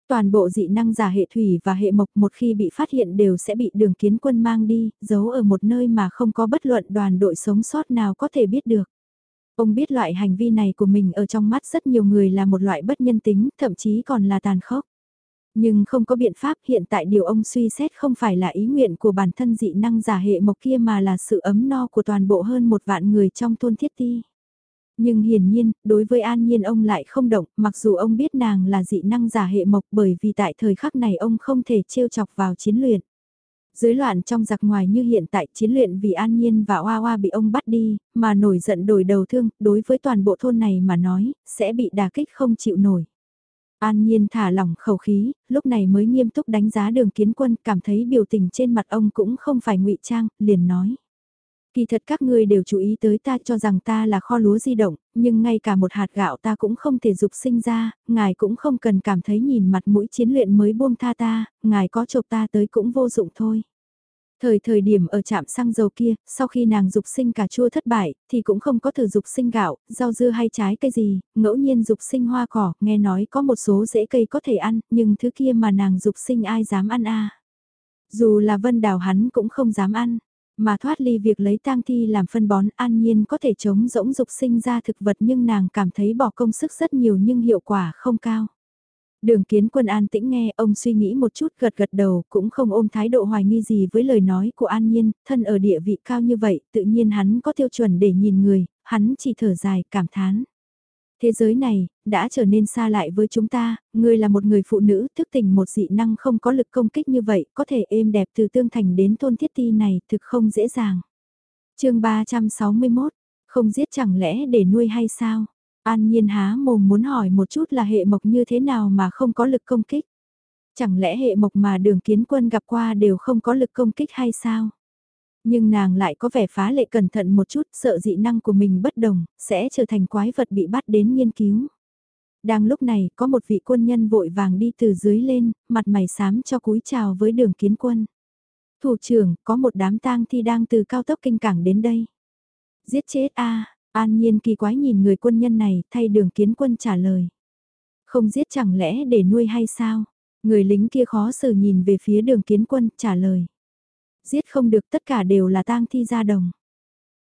Toàn bộ dị năng giả hệ thủy và hệ mộc một khi bị phát hiện đều sẽ bị đường kiến quân mang đi, giấu ở một nơi mà không có bất luận đoàn đội sống sót nào có thể biết được. Ông biết loại hành vi này của mình ở trong mắt rất nhiều người là một loại bất nhân tính, thậm chí còn là tàn khốc. Nhưng không có biện pháp hiện tại điều ông suy xét không phải là ý nguyện của bản thân dị năng giả hệ mộc kia mà là sự ấm no của toàn bộ hơn một vạn người trong thôn thiết ti. Nhưng hiển nhiên, đối với An Nhiên ông lại không động, mặc dù ông biết nàng là dị năng giả hệ mộc bởi vì tại thời khắc này ông không thể trêu chọc vào chiến luyện. Dưới loạn trong giặc ngoài như hiện tại chiến luyện vì An Nhiên và Hoa Hoa bị ông bắt đi, mà nổi giận đổi đầu thương, đối với toàn bộ thôn này mà nói, sẽ bị đà kích không chịu nổi. An Nhiên thả lỏng khẩu khí, lúc này mới nghiêm túc đánh giá đường kiến quân, cảm thấy biểu tình trên mặt ông cũng không phải ngụy trang, liền nói. Kỳ thật các ngươi đều chú ý tới ta cho rằng ta là kho lúa di động, nhưng ngay cả một hạt gạo ta cũng không thể dục sinh ra, ngài cũng không cần cảm thấy nhìn mặt mũi chiến luyện mới buông tha ta, ngài có chụp ta tới cũng vô dụng thôi. Thời thời điểm ở trạm xăng dầu kia, sau khi nàng dục sinh cà chua thất bại, thì cũng không có thử dục sinh gạo, rau dưa hay trái cây gì, ngẫu nhiên dục sinh hoa cỏ, nghe nói có một số rễ cây có thể ăn, nhưng thứ kia mà nàng dục sinh ai dám ăn a Dù là vân đào hắn cũng không dám ăn, mà thoát ly việc lấy tang thi làm phân bón an nhiên có thể chống rỗng dục sinh ra thực vật nhưng nàng cảm thấy bỏ công sức rất nhiều nhưng hiệu quả không cao. Đường kiến quân an tĩnh nghe ông suy nghĩ một chút gật gật đầu cũng không ôm thái độ hoài nghi gì với lời nói của an nhiên, thân ở địa vị cao như vậy tự nhiên hắn có tiêu chuẩn để nhìn người, hắn chỉ thở dài cảm thán. Thế giới này, đã trở nên xa lại với chúng ta, ngươi là một người phụ nữ thức tỉnh một dị năng không có lực công kích như vậy, có thể êm đẹp từ tương thành đến thôn thiết ti này thực không dễ dàng. chương 361, không giết chẳng lẽ để nuôi hay sao? An nhiên há mồm muốn hỏi một chút là hệ mộc như thế nào mà không có lực công kích. Chẳng lẽ hệ mộc mà đường kiến quân gặp qua đều không có lực công kích hay sao? Nhưng nàng lại có vẻ phá lệ cẩn thận một chút, sợ dị năng của mình bất đồng, sẽ trở thành quái vật bị bắt đến nghiên cứu. Đang lúc này, có một vị quân nhân vội vàng đi từ dưới lên, mặt mày xám cho cúi chào với đường kiến quân. Thủ trưởng, có một đám tang thi đang từ cao tốc kinh cảng đến đây. Giết chết a An nhiên kỳ quái nhìn người quân nhân này, thay đường kiến quân trả lời. Không giết chẳng lẽ để nuôi hay sao? Người lính kia khó xử nhìn về phía đường kiến quân, trả lời. Giết không được tất cả đều là tang thi ra đồng.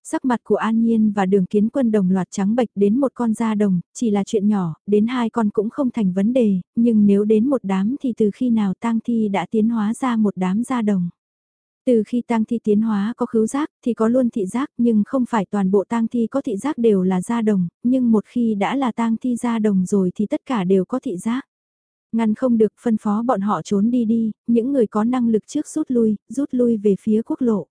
Sắc mặt của An Nhiên và đường kiến quân đồng loạt trắng bệch đến một con da đồng, chỉ là chuyện nhỏ, đến hai con cũng không thành vấn đề, nhưng nếu đến một đám thì từ khi nào tang thi đã tiến hóa ra một đám da đồng. Từ khi tang thi tiến hóa có khứu giác thì có luôn thị giác nhưng không phải toàn bộ tang thi có thị giác đều là da đồng, nhưng một khi đã là tang thi da đồng rồi thì tất cả đều có thị giác. Ngăn không được phân phó bọn họ trốn đi đi, những người có năng lực trước rút lui, rút lui về phía quốc lộ.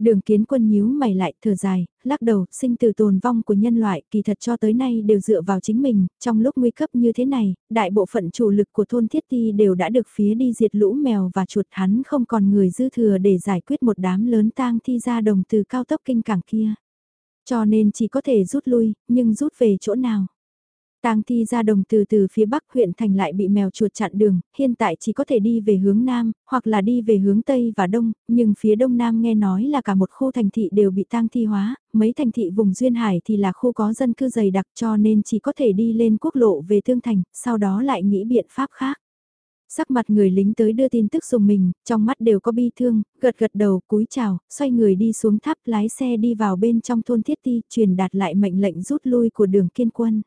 Đường kiến quân nhíu mày lại, thở dài, lắc đầu, sinh từ tồn vong của nhân loại, kỳ thật cho tới nay đều dựa vào chính mình, trong lúc nguy cấp như thế này, đại bộ phận chủ lực của thôn thiết ti đều đã được phía đi diệt lũ mèo và chuột hắn không còn người dư thừa để giải quyết một đám lớn tang thi ra đồng từ cao tốc kinh cảng kia. Cho nên chỉ có thể rút lui, nhưng rút về chỗ nào? Tang thi ra đồng từ từ phía bắc huyện thành lại bị mèo chuột chặn đường, hiện tại chỉ có thể đi về hướng nam, hoặc là đi về hướng tây và đông, nhưng phía đông nam nghe nói là cả một khu thành thị đều bị tang thi hóa, mấy thành thị vùng duyên hải thì là khu có dân cư dày đặc cho nên chỉ có thể đi lên quốc lộ về thương thành, sau đó lại nghĩ biện pháp khác. Sắc mặt người lính tới đưa tin tức dùng mình, trong mắt đều có bi thương, gật gật đầu, cúi chào, xoay người đi xuống tháp lái xe đi vào bên trong thôn thiết ti, truyền đạt lại mệnh lệnh rút lui của đường kiên quân.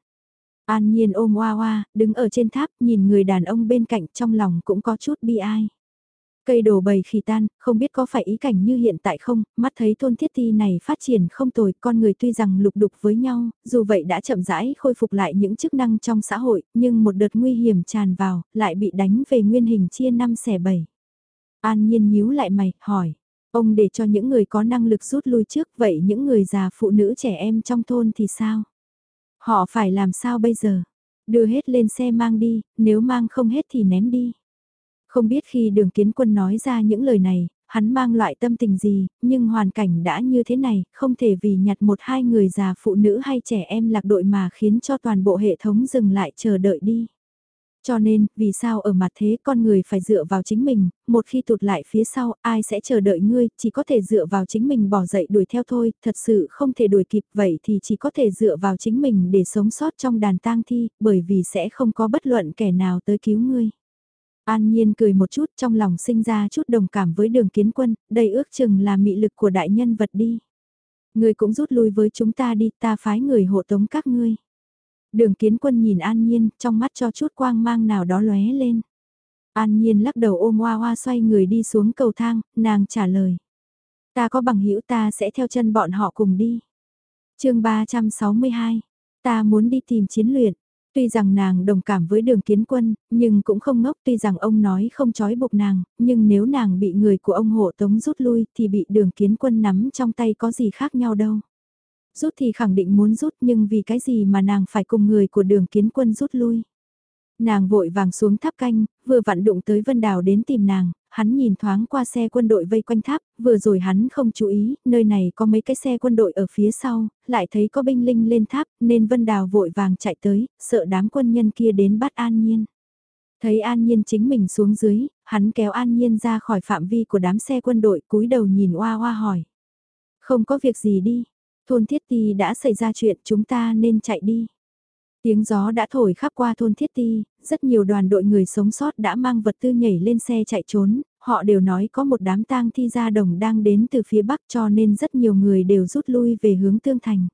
An Nhiên ôm Hoa Hoa, đứng ở trên tháp, nhìn người đàn ông bên cạnh trong lòng cũng có chút bi ai. Cây đổ bầy khỉ tan, không biết có phải ý cảnh như hiện tại không, mắt thấy thôn thiết ti này phát triển không tồi, con người tuy rằng lục đục với nhau, dù vậy đã chậm rãi khôi phục lại những chức năng trong xã hội, nhưng một đợt nguy hiểm tràn vào, lại bị đánh về nguyên hình chia năm xẻ bảy. An nhiên nhíu lại mày, hỏi, ông để cho những người có năng lực rút lui trước, vậy những người già phụ nữ trẻ em trong thôn thì sao? Họ phải làm sao bây giờ? Đưa hết lên xe mang đi, nếu mang không hết thì ném đi. Không biết khi đường kiến quân nói ra những lời này, hắn mang loại tâm tình gì, nhưng hoàn cảnh đã như thế này, không thể vì nhặt một hai người già phụ nữ hay trẻ em lạc đội mà khiến cho toàn bộ hệ thống dừng lại chờ đợi đi. Cho nên, vì sao ở mặt thế con người phải dựa vào chính mình, một khi tụt lại phía sau, ai sẽ chờ đợi ngươi, chỉ có thể dựa vào chính mình bỏ dậy đuổi theo thôi, thật sự không thể đuổi kịp vậy thì chỉ có thể dựa vào chính mình để sống sót trong đàn tang thi, bởi vì sẽ không có bất luận kẻ nào tới cứu ngươi. An Nhiên cười một chút trong lòng sinh ra chút đồng cảm với đường kiến quân, đây ước chừng là mị lực của đại nhân vật đi. Ngươi cũng rút lui với chúng ta đi, ta phái người hộ tống các ngươi. Đường kiến quân nhìn An Nhiên, trong mắt cho chút quang mang nào đó lóe lên. An Nhiên lắc đầu ôm hoa hoa xoay người đi xuống cầu thang, nàng trả lời. Ta có bằng hữu ta sẽ theo chân bọn họ cùng đi. chương 362, ta muốn đi tìm chiến luyện. Tuy rằng nàng đồng cảm với đường kiến quân, nhưng cũng không ngốc tuy rằng ông nói không chói buộc nàng, nhưng nếu nàng bị người của ông hộ tống rút lui thì bị đường kiến quân nắm trong tay có gì khác nhau đâu. Rút thì khẳng định muốn rút nhưng vì cái gì mà nàng phải cùng người của đường kiến quân rút lui. Nàng vội vàng xuống tháp canh, vừa vặn đụng tới Vân Đào đến tìm nàng, hắn nhìn thoáng qua xe quân đội vây quanh tháp, vừa rồi hắn không chú ý, nơi này có mấy cái xe quân đội ở phía sau, lại thấy có binh linh lên tháp, nên Vân Đào vội vàng chạy tới, sợ đám quân nhân kia đến bắt An Nhiên. Thấy An Nhiên chính mình xuống dưới, hắn kéo An Nhiên ra khỏi phạm vi của đám xe quân đội cúi đầu nhìn oa oa hỏi. Không có việc gì đi, Thôn Thiết Ti đã xảy ra chuyện chúng ta nên chạy đi. Tiếng gió đã thổi khắp qua thôn Thiết Ti, rất nhiều đoàn đội người sống sót đã mang vật tư nhảy lên xe chạy trốn, họ đều nói có một đám tang thi ra đồng đang đến từ phía bắc cho nên rất nhiều người đều rút lui về hướng Tương Thành.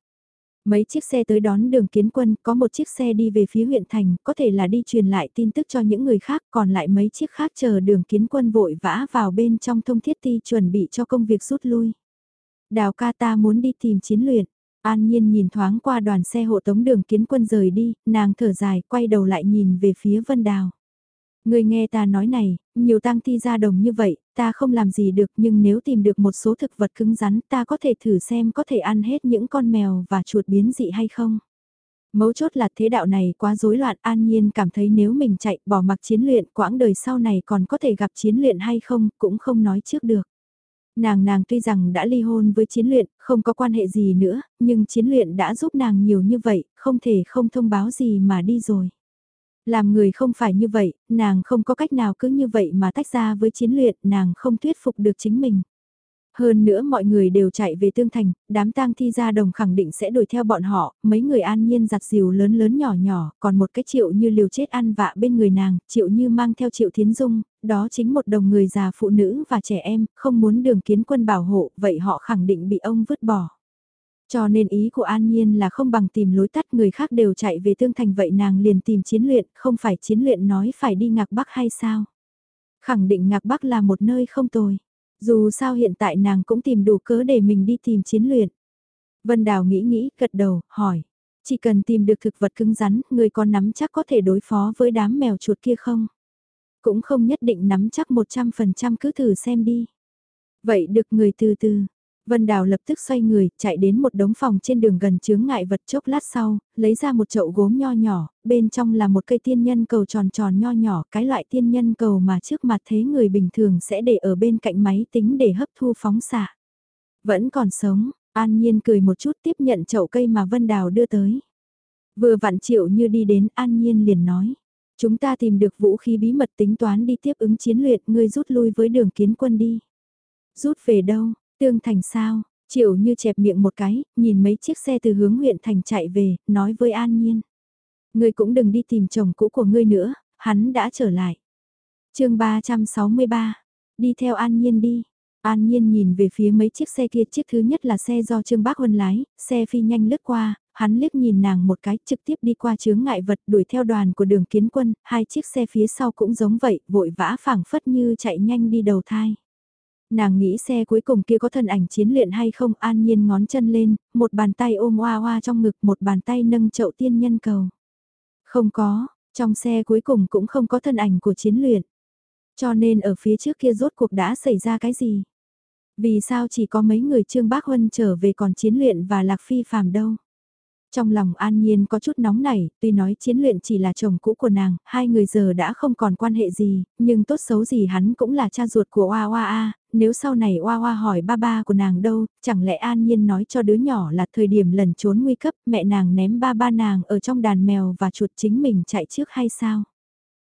Mấy chiếc xe tới đón đường kiến quân, có một chiếc xe đi về phía huyện thành, có thể là đi truyền lại tin tức cho những người khác, còn lại mấy chiếc khác chờ đường kiến quân vội vã vào bên trong thông thiết ti chuẩn bị cho công việc rút lui. Đào ca ta muốn đi tìm chiến luyện. An Nhiên nhìn thoáng qua đoàn xe hộ tống đường kiến quân rời đi, nàng thở dài, quay đầu lại nhìn về phía Vân Đào. Người nghe ta nói này, nhiều tang thi ra đồng như vậy, ta không làm gì được nhưng nếu tìm được một số thực vật cứng rắn ta có thể thử xem có thể ăn hết những con mèo và chuột biến dị hay không. Mấu chốt là thế đạo này quá rối loạn an nhiên cảm thấy nếu mình chạy bỏ mặc chiến luyện quãng đời sau này còn có thể gặp chiến luyện hay không cũng không nói trước được. Nàng nàng tuy rằng đã ly hôn với chiến luyện, không có quan hệ gì nữa, nhưng chiến luyện đã giúp nàng nhiều như vậy, không thể không thông báo gì mà đi rồi. Làm người không phải như vậy, nàng không có cách nào cứ như vậy mà tách ra với chiến luyện, nàng không thuyết phục được chính mình. Hơn nữa mọi người đều chạy về tương thành, đám tang thi ra đồng khẳng định sẽ đuổi theo bọn họ, mấy người an nhiên giặt dìu lớn lớn nhỏ nhỏ, còn một cái triệu như liều chết ăn vạ bên người nàng, triệu như mang theo triệu thiến dung, đó chính một đồng người già phụ nữ và trẻ em, không muốn đường kiến quân bảo hộ, vậy họ khẳng định bị ông vứt bỏ. Cho nên ý của An Nhiên là không bằng tìm lối tắt người khác đều chạy về tương thành vậy nàng liền tìm chiến luyện, không phải chiến luyện nói phải đi ngạc Bắc hay sao? Khẳng định ngạc Bắc là một nơi không tồi. Dù sao hiện tại nàng cũng tìm đủ cớ để mình đi tìm chiến luyện. Vân Đào nghĩ nghĩ, gật đầu, hỏi. Chỉ cần tìm được thực vật cứng rắn, người có nắm chắc có thể đối phó với đám mèo chuột kia không? Cũng không nhất định nắm chắc 100% cứ thử xem đi. Vậy được người từ từ, Vân Đào lập tức xoay người, chạy đến một đống phòng trên đường gần chướng ngại vật chốc lát sau, lấy ra một chậu gốm nho nhỏ, bên trong là một cây tiên nhân cầu tròn tròn nho nhỏ, cái loại tiên nhân cầu mà trước mặt thế người bình thường sẽ để ở bên cạnh máy tính để hấp thu phóng xạ. Vẫn còn sống, An Nhiên cười một chút tiếp nhận chậu cây mà Vân Đào đưa tới. Vừa vặn triệu như đi đến An Nhiên liền nói. Chúng ta tìm được vũ khí bí mật tính toán đi tiếp ứng chiến luyện, ngươi rút lui với đường kiến quân đi. Rút về đâu, Tương Thành sao? Triệu như chẹp miệng một cái, nhìn mấy chiếc xe từ hướng huyện thành chạy về, nói với An Nhiên. Ngươi cũng đừng đi tìm chồng cũ của ngươi nữa, hắn đã trở lại. chương 363, đi theo An Nhiên đi. An Nhiên nhìn về phía mấy chiếc xe kia, chiếc thứ nhất là xe do Trương Bác Huân lái, xe phi nhanh lướt qua, hắn liếc nhìn nàng một cái trực tiếp đi qua chướng ngại vật đuổi theo đoàn của đường kiến quân, hai chiếc xe phía sau cũng giống vậy, vội vã phảng phất như chạy nhanh đi đầu thai. Nàng nghĩ xe cuối cùng kia có thân ảnh chiến luyện hay không an nhiên ngón chân lên, một bàn tay ôm hoa hoa trong ngực một bàn tay nâng chậu tiên nhân cầu. Không có, trong xe cuối cùng cũng không có thân ảnh của chiến luyện. Cho nên ở phía trước kia rốt cuộc đã xảy ra cái gì? Vì sao chỉ có mấy người Trương Bác Huân trở về còn chiến luyện và Lạc Phi phàm đâu? Trong lòng an nhiên có chút nóng nảy, tuy nói chiến luyện chỉ là chồng cũ của nàng, hai người giờ đã không còn quan hệ gì, nhưng tốt xấu gì hắn cũng là cha ruột của Hoa Hoa A, nếu sau này Hoa Hoa hỏi ba ba của nàng đâu, chẳng lẽ an nhiên nói cho đứa nhỏ là thời điểm lần trốn nguy cấp mẹ nàng ném ba ba nàng ở trong đàn mèo và chuột chính mình chạy trước hay sao?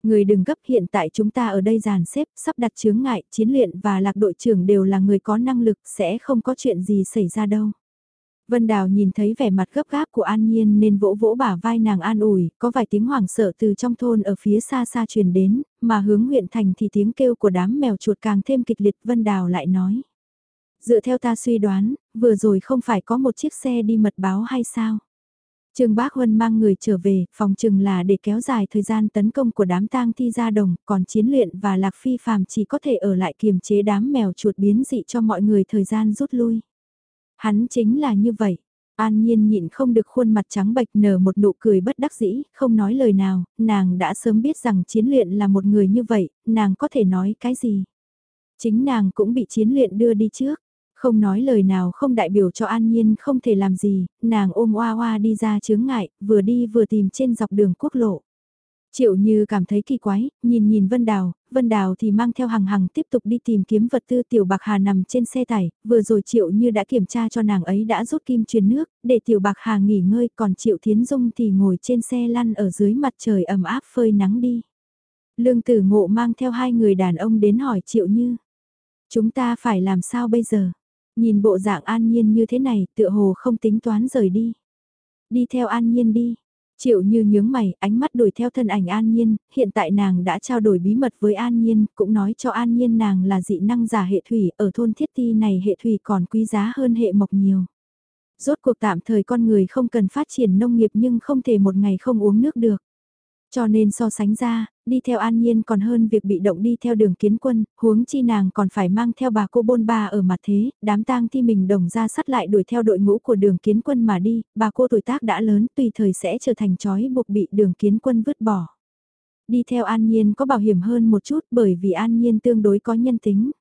Người đừng gấp hiện tại chúng ta ở đây dàn xếp, sắp đặt chướng ngại, chiến luyện và lạc đội trưởng đều là người có năng lực, sẽ không có chuyện gì xảy ra đâu. Vân Đào nhìn thấy vẻ mặt gấp gáp của An Nhiên nên vỗ vỗ bả vai nàng an ủi, có vài tiếng hoảng sợ từ trong thôn ở phía xa xa truyền đến, mà hướng huyện thành thì tiếng kêu của đám mèo chuột càng thêm kịch liệt Vân Đào lại nói. Dựa theo ta suy đoán, vừa rồi không phải có một chiếc xe đi mật báo hay sao? Trương Bác Huân mang người trở về, phòng trừng là để kéo dài thời gian tấn công của đám tang thi ra đồng, còn chiến luyện và lạc phi phàm chỉ có thể ở lại kiềm chế đám mèo chuột biến dị cho mọi người thời gian rút lui. Hắn chính là như vậy. An Nhiên nhịn không được khuôn mặt trắng bệch nở một nụ cười bất đắc dĩ, không nói lời nào, nàng đã sớm biết rằng chiến luyện là một người như vậy, nàng có thể nói cái gì. Chính nàng cũng bị chiến luyện đưa đi trước, không nói lời nào không đại biểu cho An Nhiên không thể làm gì, nàng ôm oa oa đi ra chướng ngại, vừa đi vừa tìm trên dọc đường quốc lộ. Triệu Như cảm thấy kỳ quái, nhìn nhìn Vân Đào, Vân Đào thì mang theo hàng hàng tiếp tục đi tìm kiếm vật tư Tiểu Bạc Hà nằm trên xe tải, vừa rồi Triệu Như đã kiểm tra cho nàng ấy đã rút kim truyền nước, để Tiểu Bạc Hà nghỉ ngơi, còn Triệu Thiến Dung thì ngồi trên xe lăn ở dưới mặt trời ẩm áp phơi nắng đi. Lương Tử Ngộ mang theo hai người đàn ông đến hỏi Triệu Như. Chúng ta phải làm sao bây giờ? Nhìn bộ dạng an nhiên như thế này, tựa hồ không tính toán rời đi. Đi theo an nhiên đi, Triệu như nhướng mày, ánh mắt đuổi theo thân ảnh An Nhiên, hiện tại nàng đã trao đổi bí mật với An Nhiên, cũng nói cho An Nhiên nàng là dị năng giả hệ thủy, ở thôn thiết ti này hệ thủy còn quý giá hơn hệ mộc nhiều. Rốt cuộc tạm thời con người không cần phát triển nông nghiệp nhưng không thể một ngày không uống nước được. Cho nên so sánh ra, đi theo an nhiên còn hơn việc bị động đi theo đường kiến quân, huống chi nàng còn phải mang theo bà cô bôn ba ở mặt thế, đám tang thi mình đồng ra sắt lại đuổi theo đội ngũ của đường kiến quân mà đi, bà cô tuổi tác đã lớn tùy thời sẽ trở thành chói buộc bị đường kiến quân vứt bỏ. Đi theo an nhiên có bảo hiểm hơn một chút bởi vì an nhiên tương đối có nhân tính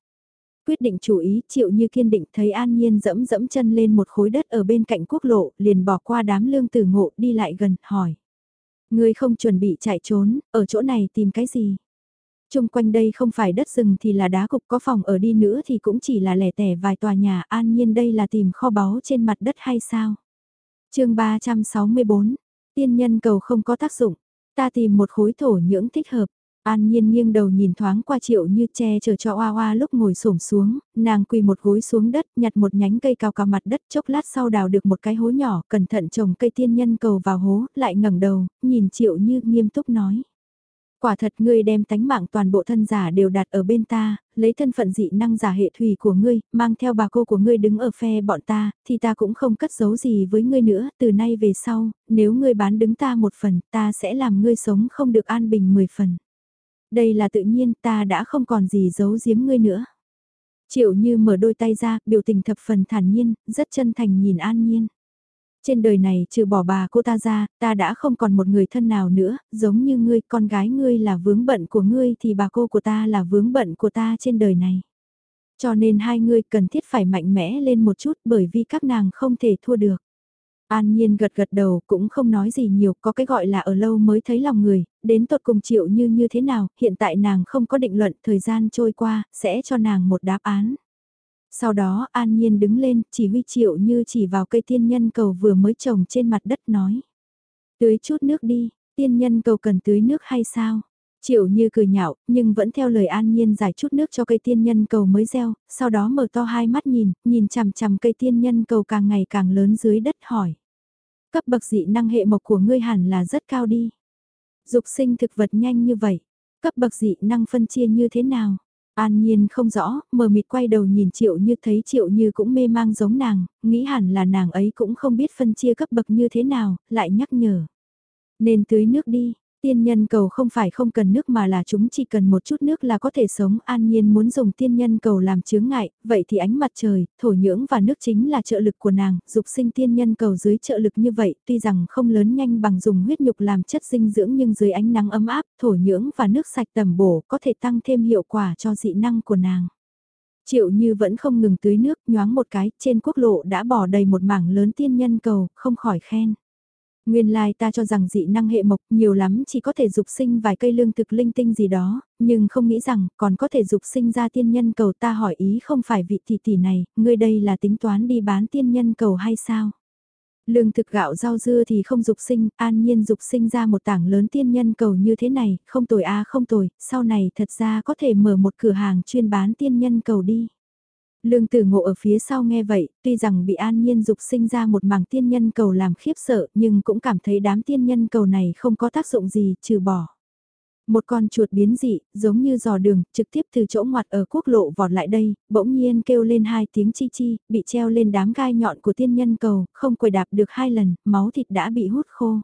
quyết định chủ ý chịu như kiên định thấy an nhiên dẫm dẫm chân lên một khối đất ở bên cạnh quốc lộ liền bỏ qua đám lương tử ngộ đi lại gần hỏi Ngươi không chuẩn bị chạy trốn, ở chỗ này tìm cái gì? Trung quanh đây không phải đất rừng thì là đá cục có phòng ở đi nữa thì cũng chỉ là lẻ tẻ vài tòa nhà an nhiên đây là tìm kho báu trên mặt đất hay sao? chương 364, tiên nhân cầu không có tác dụng, ta tìm một khối thổ nhưỡng thích hợp, An nhiên nghiêng đầu nhìn thoáng qua triệu như che chở cho oa oa lúc ngồi xổm xuống, nàng quỳ một gối xuống đất nhặt một nhánh cây cao cao mặt đất chốc lát sau đào được một cái hố nhỏ cẩn thận trồng cây tiên nhân cầu vào hố lại ngẩng đầu, nhìn triệu như nghiêm túc nói. Quả thật ngươi đem tánh mạng toàn bộ thân giả đều đặt ở bên ta, lấy thân phận dị năng giả hệ thủy của ngươi, mang theo bà cô của ngươi đứng ở phe bọn ta, thì ta cũng không cất giấu gì với ngươi nữa, từ nay về sau, nếu ngươi bán đứng ta một phần, ta sẽ làm ngươi sống không được an bình mười phần. Đây là tự nhiên ta đã không còn gì giấu giếm ngươi nữa. Triệu như mở đôi tay ra, biểu tình thập phần thản nhiên, rất chân thành nhìn an nhiên. Trên đời này trừ bỏ bà cô ta ra, ta đã không còn một người thân nào nữa, giống như ngươi, con gái ngươi là vướng bận của ngươi thì bà cô của ta là vướng bận của ta trên đời này. Cho nên hai ngươi cần thiết phải mạnh mẽ lên một chút bởi vì các nàng không thể thua được. An Nhiên gật gật đầu cũng không nói gì nhiều, có cái gọi là ở lâu mới thấy lòng người, đến tột cùng chịu như như thế nào, hiện tại nàng không có định luận, thời gian trôi qua, sẽ cho nàng một đáp án. Sau đó An Nhiên đứng lên, chỉ huy triệu như chỉ vào cây tiên nhân cầu vừa mới trồng trên mặt đất nói. Tưới chút nước đi, tiên nhân cầu cần tưới nước hay sao? Triệu như cười nhạo, nhưng vẫn theo lời an nhiên giải chút nước cho cây tiên nhân cầu mới gieo, sau đó mở to hai mắt nhìn, nhìn chằm chằm cây tiên nhân cầu càng ngày càng lớn dưới đất hỏi. Cấp bậc dị năng hệ mộc của ngươi hẳn là rất cao đi. Dục sinh thực vật nhanh như vậy, cấp bậc dị năng phân chia như thế nào? An Nhiên không rõ, mờ mịt quay đầu nhìn Triệu Như thấy Triệu Như cũng mê mang giống nàng, nghĩ hẳn là nàng ấy cũng không biết phân chia cấp bậc như thế nào, lại nhắc nhở. Nên tưới nước đi, Tiên nhân cầu không phải không cần nước mà là chúng chỉ cần một chút nước là có thể sống an nhiên muốn dùng tiên nhân cầu làm chướng ngại, vậy thì ánh mặt trời, thổ nhưỡng và nước chính là trợ lực của nàng, dục sinh tiên nhân cầu dưới trợ lực như vậy, tuy rằng không lớn nhanh bằng dùng huyết nhục làm chất dinh dưỡng nhưng dưới ánh nắng ấm áp, thổ nhưỡng và nước sạch tầm bổ có thể tăng thêm hiệu quả cho dị năng của nàng. Triệu như vẫn không ngừng tưới nước, nhoáng một cái, trên quốc lộ đã bỏ đầy một mảng lớn tiên nhân cầu, không khỏi khen. Nguyên lai ta cho rằng dị năng hệ mộc nhiều lắm chỉ có thể dục sinh vài cây lương thực linh tinh gì đó, nhưng không nghĩ rằng còn có thể dục sinh ra tiên nhân cầu ta hỏi ý không phải vị tỷ tỷ này, ngươi đây là tính toán đi bán tiên nhân cầu hay sao? Lương thực gạo rau dưa thì không dục sinh, an nhiên dục sinh ra một tảng lớn tiên nhân cầu như thế này, không tồi a không tồi, sau này thật ra có thể mở một cửa hàng chuyên bán tiên nhân cầu đi. Lương tử ngộ ở phía sau nghe vậy, tuy rằng bị an nhiên dục sinh ra một mảng tiên nhân cầu làm khiếp sợ nhưng cũng cảm thấy đám tiên nhân cầu này không có tác dụng gì trừ bỏ. Một con chuột biến dị, giống như dò đường, trực tiếp từ chỗ ngoặt ở quốc lộ vọt lại đây, bỗng nhiên kêu lên hai tiếng chi chi, bị treo lên đám gai nhọn của tiên nhân cầu, không quầy đạp được hai lần, máu thịt đã bị hút khô.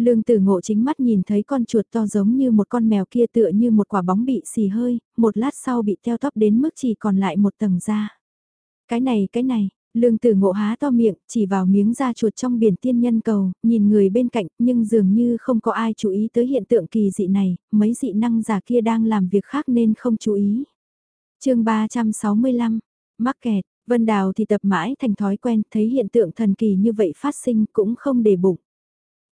Lương tử ngộ chính mắt nhìn thấy con chuột to giống như một con mèo kia tựa như một quả bóng bị xì hơi, một lát sau bị teo tóp đến mức chỉ còn lại một tầng da. Cái này cái này, lương tử ngộ há to miệng, chỉ vào miếng da chuột trong biển tiên nhân cầu, nhìn người bên cạnh nhưng dường như không có ai chú ý tới hiện tượng kỳ dị này, mấy dị năng giả kia đang làm việc khác nên không chú ý. chương 365, mắc kẹt, Vân Đào thì tập mãi thành thói quen thấy hiện tượng thần kỳ như vậy phát sinh cũng không để bụng.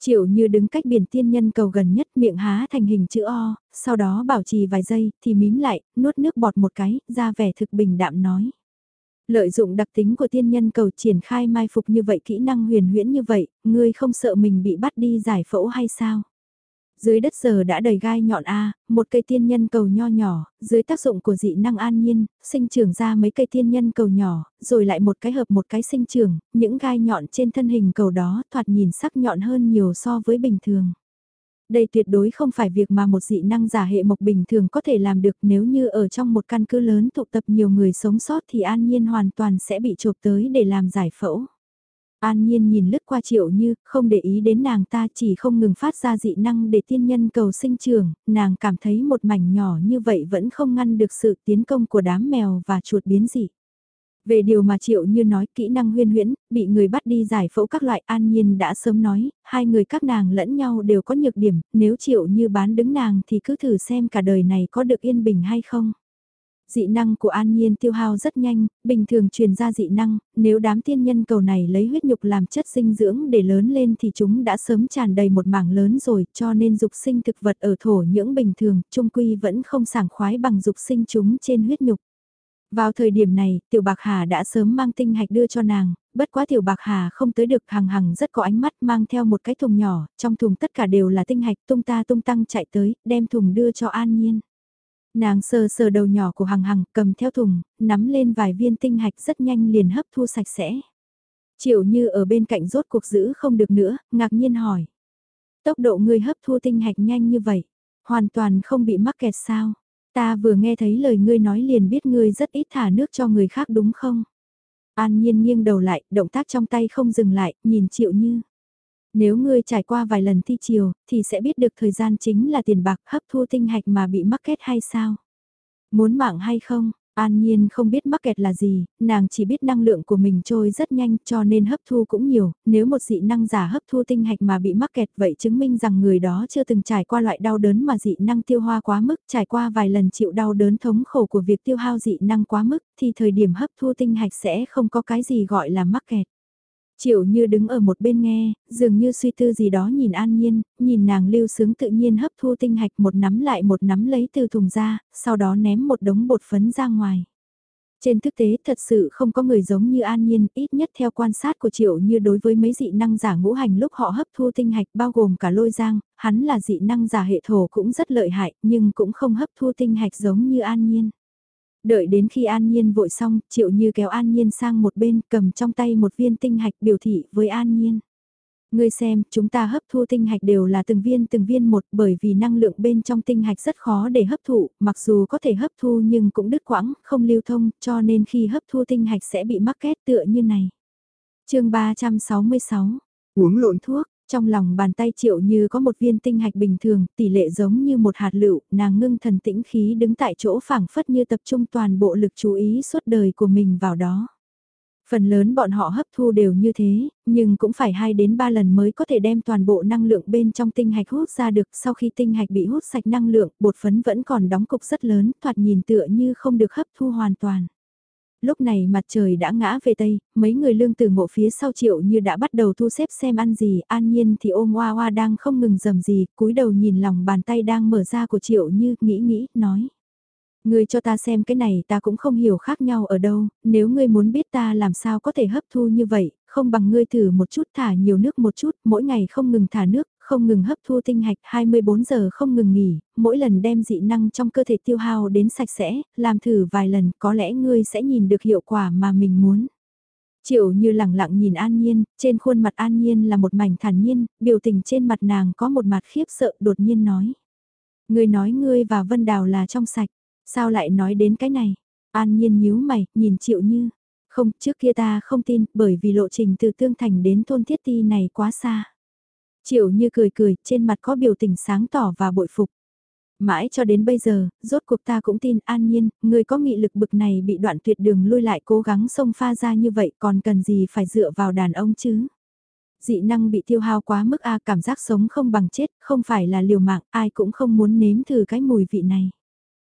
Triệu như đứng cách biển tiên nhân cầu gần nhất miệng há thành hình chữ O, sau đó bảo trì vài giây thì mím lại, nuốt nước bọt một cái, ra vẻ thực bình đạm nói. Lợi dụng đặc tính của tiên nhân cầu triển khai mai phục như vậy kỹ năng huyền huyễn như vậy, ngươi không sợ mình bị bắt đi giải phẫu hay sao? Dưới đất giờ đã đầy gai nhọn A, một cây tiên nhân cầu nho nhỏ, dưới tác dụng của dị năng an nhiên, sinh trưởng ra mấy cây tiên nhân cầu nhỏ, rồi lại một cái hợp một cái sinh trưởng, những gai nhọn trên thân hình cầu đó thoạt nhìn sắc nhọn hơn nhiều so với bình thường. Đây tuyệt đối không phải việc mà một dị năng giả hệ mộc bình thường có thể làm được nếu như ở trong một căn cứ lớn tụ tập nhiều người sống sót thì an nhiên hoàn toàn sẽ bị chộp tới để làm giải phẫu. An Nhiên nhìn lướt qua triệu như, không để ý đến nàng ta chỉ không ngừng phát ra dị năng để tiên nhân cầu sinh trường, nàng cảm thấy một mảnh nhỏ như vậy vẫn không ngăn được sự tiến công của đám mèo và chuột biến dị. Về điều mà Triệu Như nói kỹ năng huyên huyễn, bị người bắt đi giải phẫu các loại an nhiên đã sớm nói, hai người các nàng lẫn nhau đều có nhược điểm, nếu Triệu Như bán đứng nàng thì cứ thử xem cả đời này có được yên bình hay không. Dị năng của An Nhiên tiêu hao rất nhanh, bình thường truyền ra dị năng, nếu đám tiên nhân cầu này lấy huyết nhục làm chất dinh dưỡng để lớn lên thì chúng đã sớm tràn đầy một mảng lớn rồi, cho nên dục sinh thực vật ở thổ nhưỡng bình thường, trung quy vẫn không sảng khoái bằng dục sinh chúng trên huyết nhục. Vào thời điểm này, Tiểu Bạc Hà đã sớm mang tinh hạch đưa cho nàng, bất quá Tiểu Bạc Hà không tới được hằng hằng rất có ánh mắt mang theo một cái thùng nhỏ, trong thùng tất cả đều là tinh hạch tung ta tung tăng chạy tới, đem thùng đưa cho An Nhiên. Nàng sờ sờ đầu nhỏ của Hằng Hằng cầm theo thùng, nắm lên vài viên tinh hạch rất nhanh liền hấp thu sạch sẽ. Triệu như ở bên cạnh rốt cuộc giữ không được nữa, ngạc nhiên hỏi. Tốc độ người hấp thu tinh hạch nhanh như vậy. Hoàn toàn không bị mắc kẹt sao. Ta vừa nghe thấy lời ngươi nói liền biết ngươi rất ít thả nước cho người khác đúng không? An nhiên nghiêng đầu lại, động tác trong tay không dừng lại, nhìn triệu như. Nếu ngươi trải qua vài lần thi chiều, thì sẽ biết được thời gian chính là tiền bạc hấp thu tinh hạch mà bị mắc kết hay sao? Muốn mạng hay không? An Nhiên không biết mắc kẹt là gì, nàng chỉ biết năng lượng của mình trôi rất nhanh cho nên hấp thu cũng nhiều, nếu một dị năng giả hấp thu tinh hạch mà bị mắc kẹt vậy chứng minh rằng người đó chưa từng trải qua loại đau đớn mà dị năng tiêu hoa quá mức, trải qua vài lần chịu đau đớn thống khổ của việc tiêu hao dị năng quá mức thì thời điểm hấp thu tinh hạch sẽ không có cái gì gọi là mắc kẹt. Triệu như đứng ở một bên nghe, dường như suy tư gì đó nhìn an nhiên, nhìn nàng lưu sướng tự nhiên hấp thu tinh hạch một nắm lại một nắm lấy từ thùng ra, sau đó ném một đống bột phấn ra ngoài. Trên thực tế thật sự không có người giống như an nhiên, ít nhất theo quan sát của triệu như đối với mấy dị năng giả ngũ hành lúc họ hấp thu tinh hạch bao gồm cả lôi giang, hắn là dị năng giả hệ thổ cũng rất lợi hại nhưng cũng không hấp thu tinh hạch giống như an nhiên. Đợi đến khi An Nhiên vội xong, Triệu Như kéo An Nhiên sang một bên cầm trong tay một viên tinh hạch biểu thị với An Nhiên. Ngươi xem, chúng ta hấp thu tinh hạch đều là từng viên từng viên một bởi vì năng lượng bên trong tinh hạch rất khó để hấp thụ, mặc dù có thể hấp thu nhưng cũng đứt quãng, không lưu thông, cho nên khi hấp thu tinh hạch sẽ bị mắc kết tựa như này. chương 366, uống lộn thuốc, trong lòng bàn tay triệu như có một viên tinh hạch bình thường, tỷ lệ giống như một hạt lựu, nàng ngưng thần tĩnh khí đứng tại chỗ phảng phất như tập trung toàn bộ lực chú ý suốt đời của mình vào đó. Phần lớn bọn họ hấp thu đều như thế, nhưng cũng phải 2 đến 3 lần mới có thể đem toàn bộ năng lượng bên trong tinh hạch hút ra được sau khi tinh hạch bị hút sạch năng lượng, bột phấn vẫn còn đóng cục rất lớn, thoạt nhìn tựa như không được hấp thu hoàn toàn. Lúc này mặt trời đã ngã về Tây, mấy người lương từ ngộ phía sau triệu như đã bắt đầu thu xếp xem ăn gì, an nhiên thì ôm hoa hoa đang không ngừng dầm gì, cúi đầu nhìn lòng bàn tay đang mở ra của triệu như, nghĩ nghĩ, nói. Ngươi cho ta xem cái này ta cũng không hiểu khác nhau ở đâu, nếu ngươi muốn biết ta làm sao có thể hấp thu như vậy, không bằng ngươi thử một chút thả nhiều nước một chút, mỗi ngày không ngừng thả nước, không ngừng hấp thu tinh hạch 24 giờ không ngừng nghỉ, mỗi lần đem dị năng trong cơ thể tiêu hao đến sạch sẽ, làm thử vài lần có lẽ ngươi sẽ nhìn được hiệu quả mà mình muốn. Triệu như lẳng lặng nhìn An Nhiên, trên khuôn mặt An Nhiên là một mảnh thản nhiên, biểu tình trên mặt nàng có một mặt khiếp sợ đột nhiên nói. Ngươi nói ngươi và Vân Đào là trong sạch, sao lại nói đến cái này? An Nhiên nhíu mày, nhìn Triệu như. Không, trước kia ta không tin, bởi vì lộ trình từ Tương Thành đến thôn Thiết Ti này quá xa. Triệu như cười cười, trên mặt có biểu tình sáng tỏ và bội phục. Mãi cho đến bây giờ, rốt cuộc ta cũng tin an nhiên, người có nghị lực bực này bị đoạn tuyệt đường lui lại cố gắng xông pha ra như vậy còn cần gì phải dựa vào đàn ông chứ. Dị năng bị tiêu hao quá mức a cảm giác sống không bằng chết, không phải là liều mạng, ai cũng không muốn nếm thử cái mùi vị này.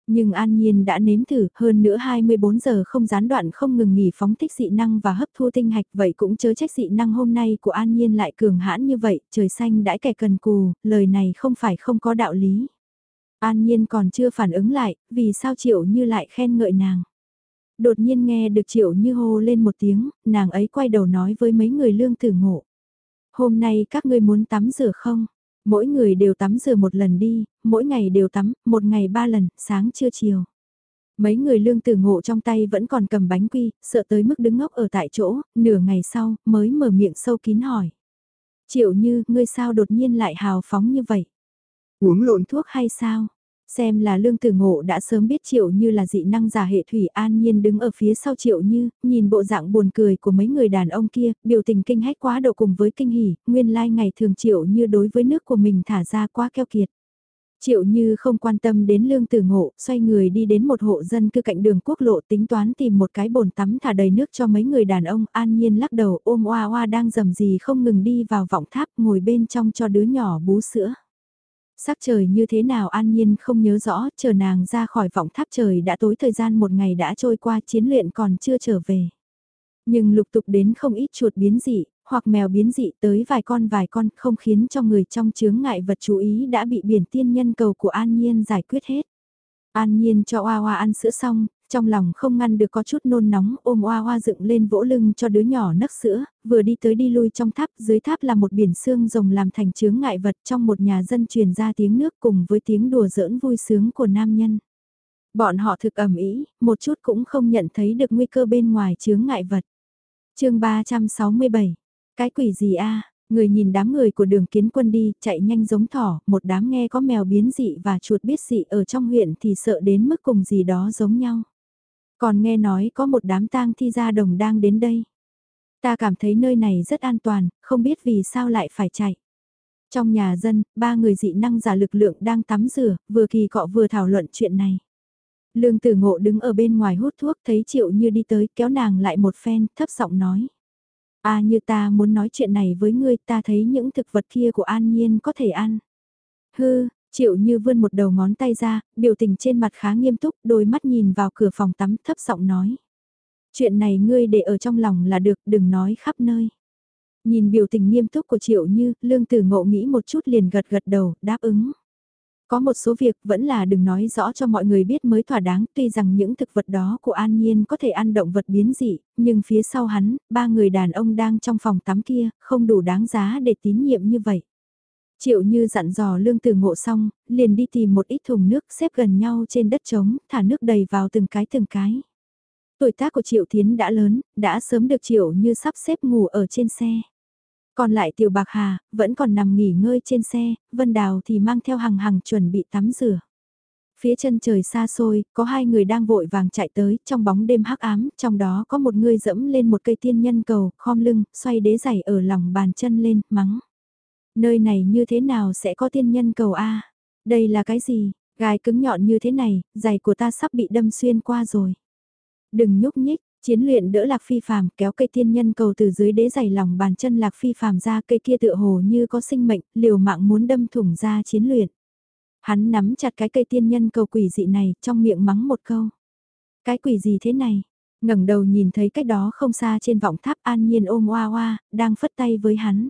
Nhưng An Nhiên đã nếm thử, hơn nữa 24 giờ không gián đoạn không ngừng nghỉ phóng thích dị năng và hấp thu tinh hạch, vậy cũng chớ trách dị năng hôm nay của An Nhiên lại cường hãn như vậy, trời xanh đãi kẻ cần cù, lời này không phải không có đạo lý. An Nhiên còn chưa phản ứng lại, vì sao Triệu Như lại khen ngợi nàng. Đột nhiên nghe được Triệu Như hô lên một tiếng, nàng ấy quay đầu nói với mấy người lương tử ngộ. Hôm nay các ngươi muốn tắm rửa không? Mỗi người đều tắm rửa một lần đi, mỗi ngày đều tắm, một ngày ba lần, sáng trưa chiều. Mấy người lương tử ngộ trong tay vẫn còn cầm bánh quy, sợ tới mức đứng ngốc ở tại chỗ, nửa ngày sau, mới mở miệng sâu kín hỏi. Triệu như, ngươi sao đột nhiên lại hào phóng như vậy? Uống lộn thuốc hay sao? Xem là lương tử ngộ đã sớm biết triệu như là dị năng giả hệ thủy an nhiên đứng ở phía sau triệu như, nhìn bộ dạng buồn cười của mấy người đàn ông kia, biểu tình kinh hách quá độ cùng với kinh hỉ, nguyên lai like ngày thường triệu như đối với nước của mình thả ra quá keo kiệt. Triệu như không quan tâm đến lương tử ngộ, xoay người đi đến một hộ dân cư cạnh đường quốc lộ tính toán tìm một cái bồn tắm thả đầy nước cho mấy người đàn ông, an nhiên lắc đầu ôm oa oa đang dầm gì không ngừng đi vào vọng tháp ngồi bên trong cho đứa nhỏ bú sữa. Sắc trời như thế nào an nhiên không nhớ rõ, chờ nàng ra khỏi vọng tháp trời đã tối thời gian một ngày đã trôi qua chiến luyện còn chưa trở về. Nhưng lục tục đến không ít chuột biến dị, hoặc mèo biến dị tới vài con vài con không khiến cho người trong chướng ngại vật chú ý đã bị biển tiên nhân cầu của An Nhiên giải quyết hết. An Nhiên cho Hoa Hoa ăn sữa xong, trong lòng không ngăn được có chút nôn nóng ôm Oa Oa dựng lên vỗ lưng cho đứa nhỏ nấc sữa, vừa đi tới đi lui trong tháp, dưới tháp là một biển xương rồng làm thành chướng ngại vật trong một nhà dân truyền ra tiếng nước cùng với tiếng đùa giỡn vui sướng của nam nhân. Bọn họ thực ẩm ý, một chút cũng không nhận thấy được nguy cơ bên ngoài chướng ngại vật. chương 367 cái quỷ gì a Người nhìn đám người của đường kiến quân đi, chạy nhanh giống thỏ, một đám nghe có mèo biến dị và chuột biết dị ở trong huyện thì sợ đến mức cùng gì đó giống nhau. Còn nghe nói có một đám tang thi ra đồng đang đến đây. Ta cảm thấy nơi này rất an toàn, không biết vì sao lại phải chạy. Trong nhà dân, ba người dị năng giả lực lượng đang tắm rửa, vừa kỳ cọ vừa thảo luận chuyện này. Lương tử ngộ đứng ở bên ngoài hút thuốc thấy triệu như đi tới kéo nàng lại một phen, thấp giọng nói. À như ta muốn nói chuyện này với ngươi ta thấy những thực vật kia của an nhiên có thể ăn. Hư, triệu như vươn một đầu ngón tay ra, biểu tình trên mặt khá nghiêm túc, đôi mắt nhìn vào cửa phòng tắm thấp giọng nói. Chuyện này ngươi để ở trong lòng là được, đừng nói khắp nơi. Nhìn biểu tình nghiêm túc của Triệu Như, Lương Tử Ngộ nghĩ một chút liền gật gật đầu, đáp ứng. Có một số việc vẫn là đừng nói rõ cho mọi người biết mới thỏa đáng, tuy rằng những thực vật đó của An Nhiên có thể ăn động vật biến dị, nhưng phía sau hắn, ba người đàn ông đang trong phòng tắm kia, không đủ đáng giá để tín nhiệm như vậy. Triệu như dặn dò lương từ ngộ xong, liền đi tìm một ít thùng nước xếp gần nhau trên đất trống, thả nước đầy vào từng cái từng cái. Tuổi tác của Triệu Thiến đã lớn, đã sớm được Triệu như sắp xếp ngủ ở trên xe. Còn lại Tiểu Bạc Hà, vẫn còn nằm nghỉ ngơi trên xe, Vân Đào thì mang theo hàng hàng chuẩn bị tắm rửa. Phía chân trời xa xôi, có hai người đang vội vàng chạy tới, trong bóng đêm hắc ám, trong đó có một người dẫm lên một cây tiên nhân cầu, khom lưng, xoay đế giày ở lòng bàn chân lên, mắng. Nơi này như thế nào sẽ có tiên nhân cầu a Đây là cái gì? Gai cứng nhọn như thế này, giày của ta sắp bị đâm xuyên qua rồi. Đừng nhúc nhích, Chiến luyện đỡ Lạc Phi Phàm kéo cây tiên nhân cầu từ dưới đế giày lòng bàn chân Lạc Phi Phàm ra cây kia tựa hồ như có sinh mệnh, liều mạng muốn đâm thủng ra chiến luyện. Hắn nắm chặt cái cây tiên nhân cầu quỷ dị này trong miệng mắng một câu. Cái quỷ gì thế này? ngẩng đầu nhìn thấy cách đó không xa trên vọng tháp an nhiên ôm oa oa, đang phất tay với hắn.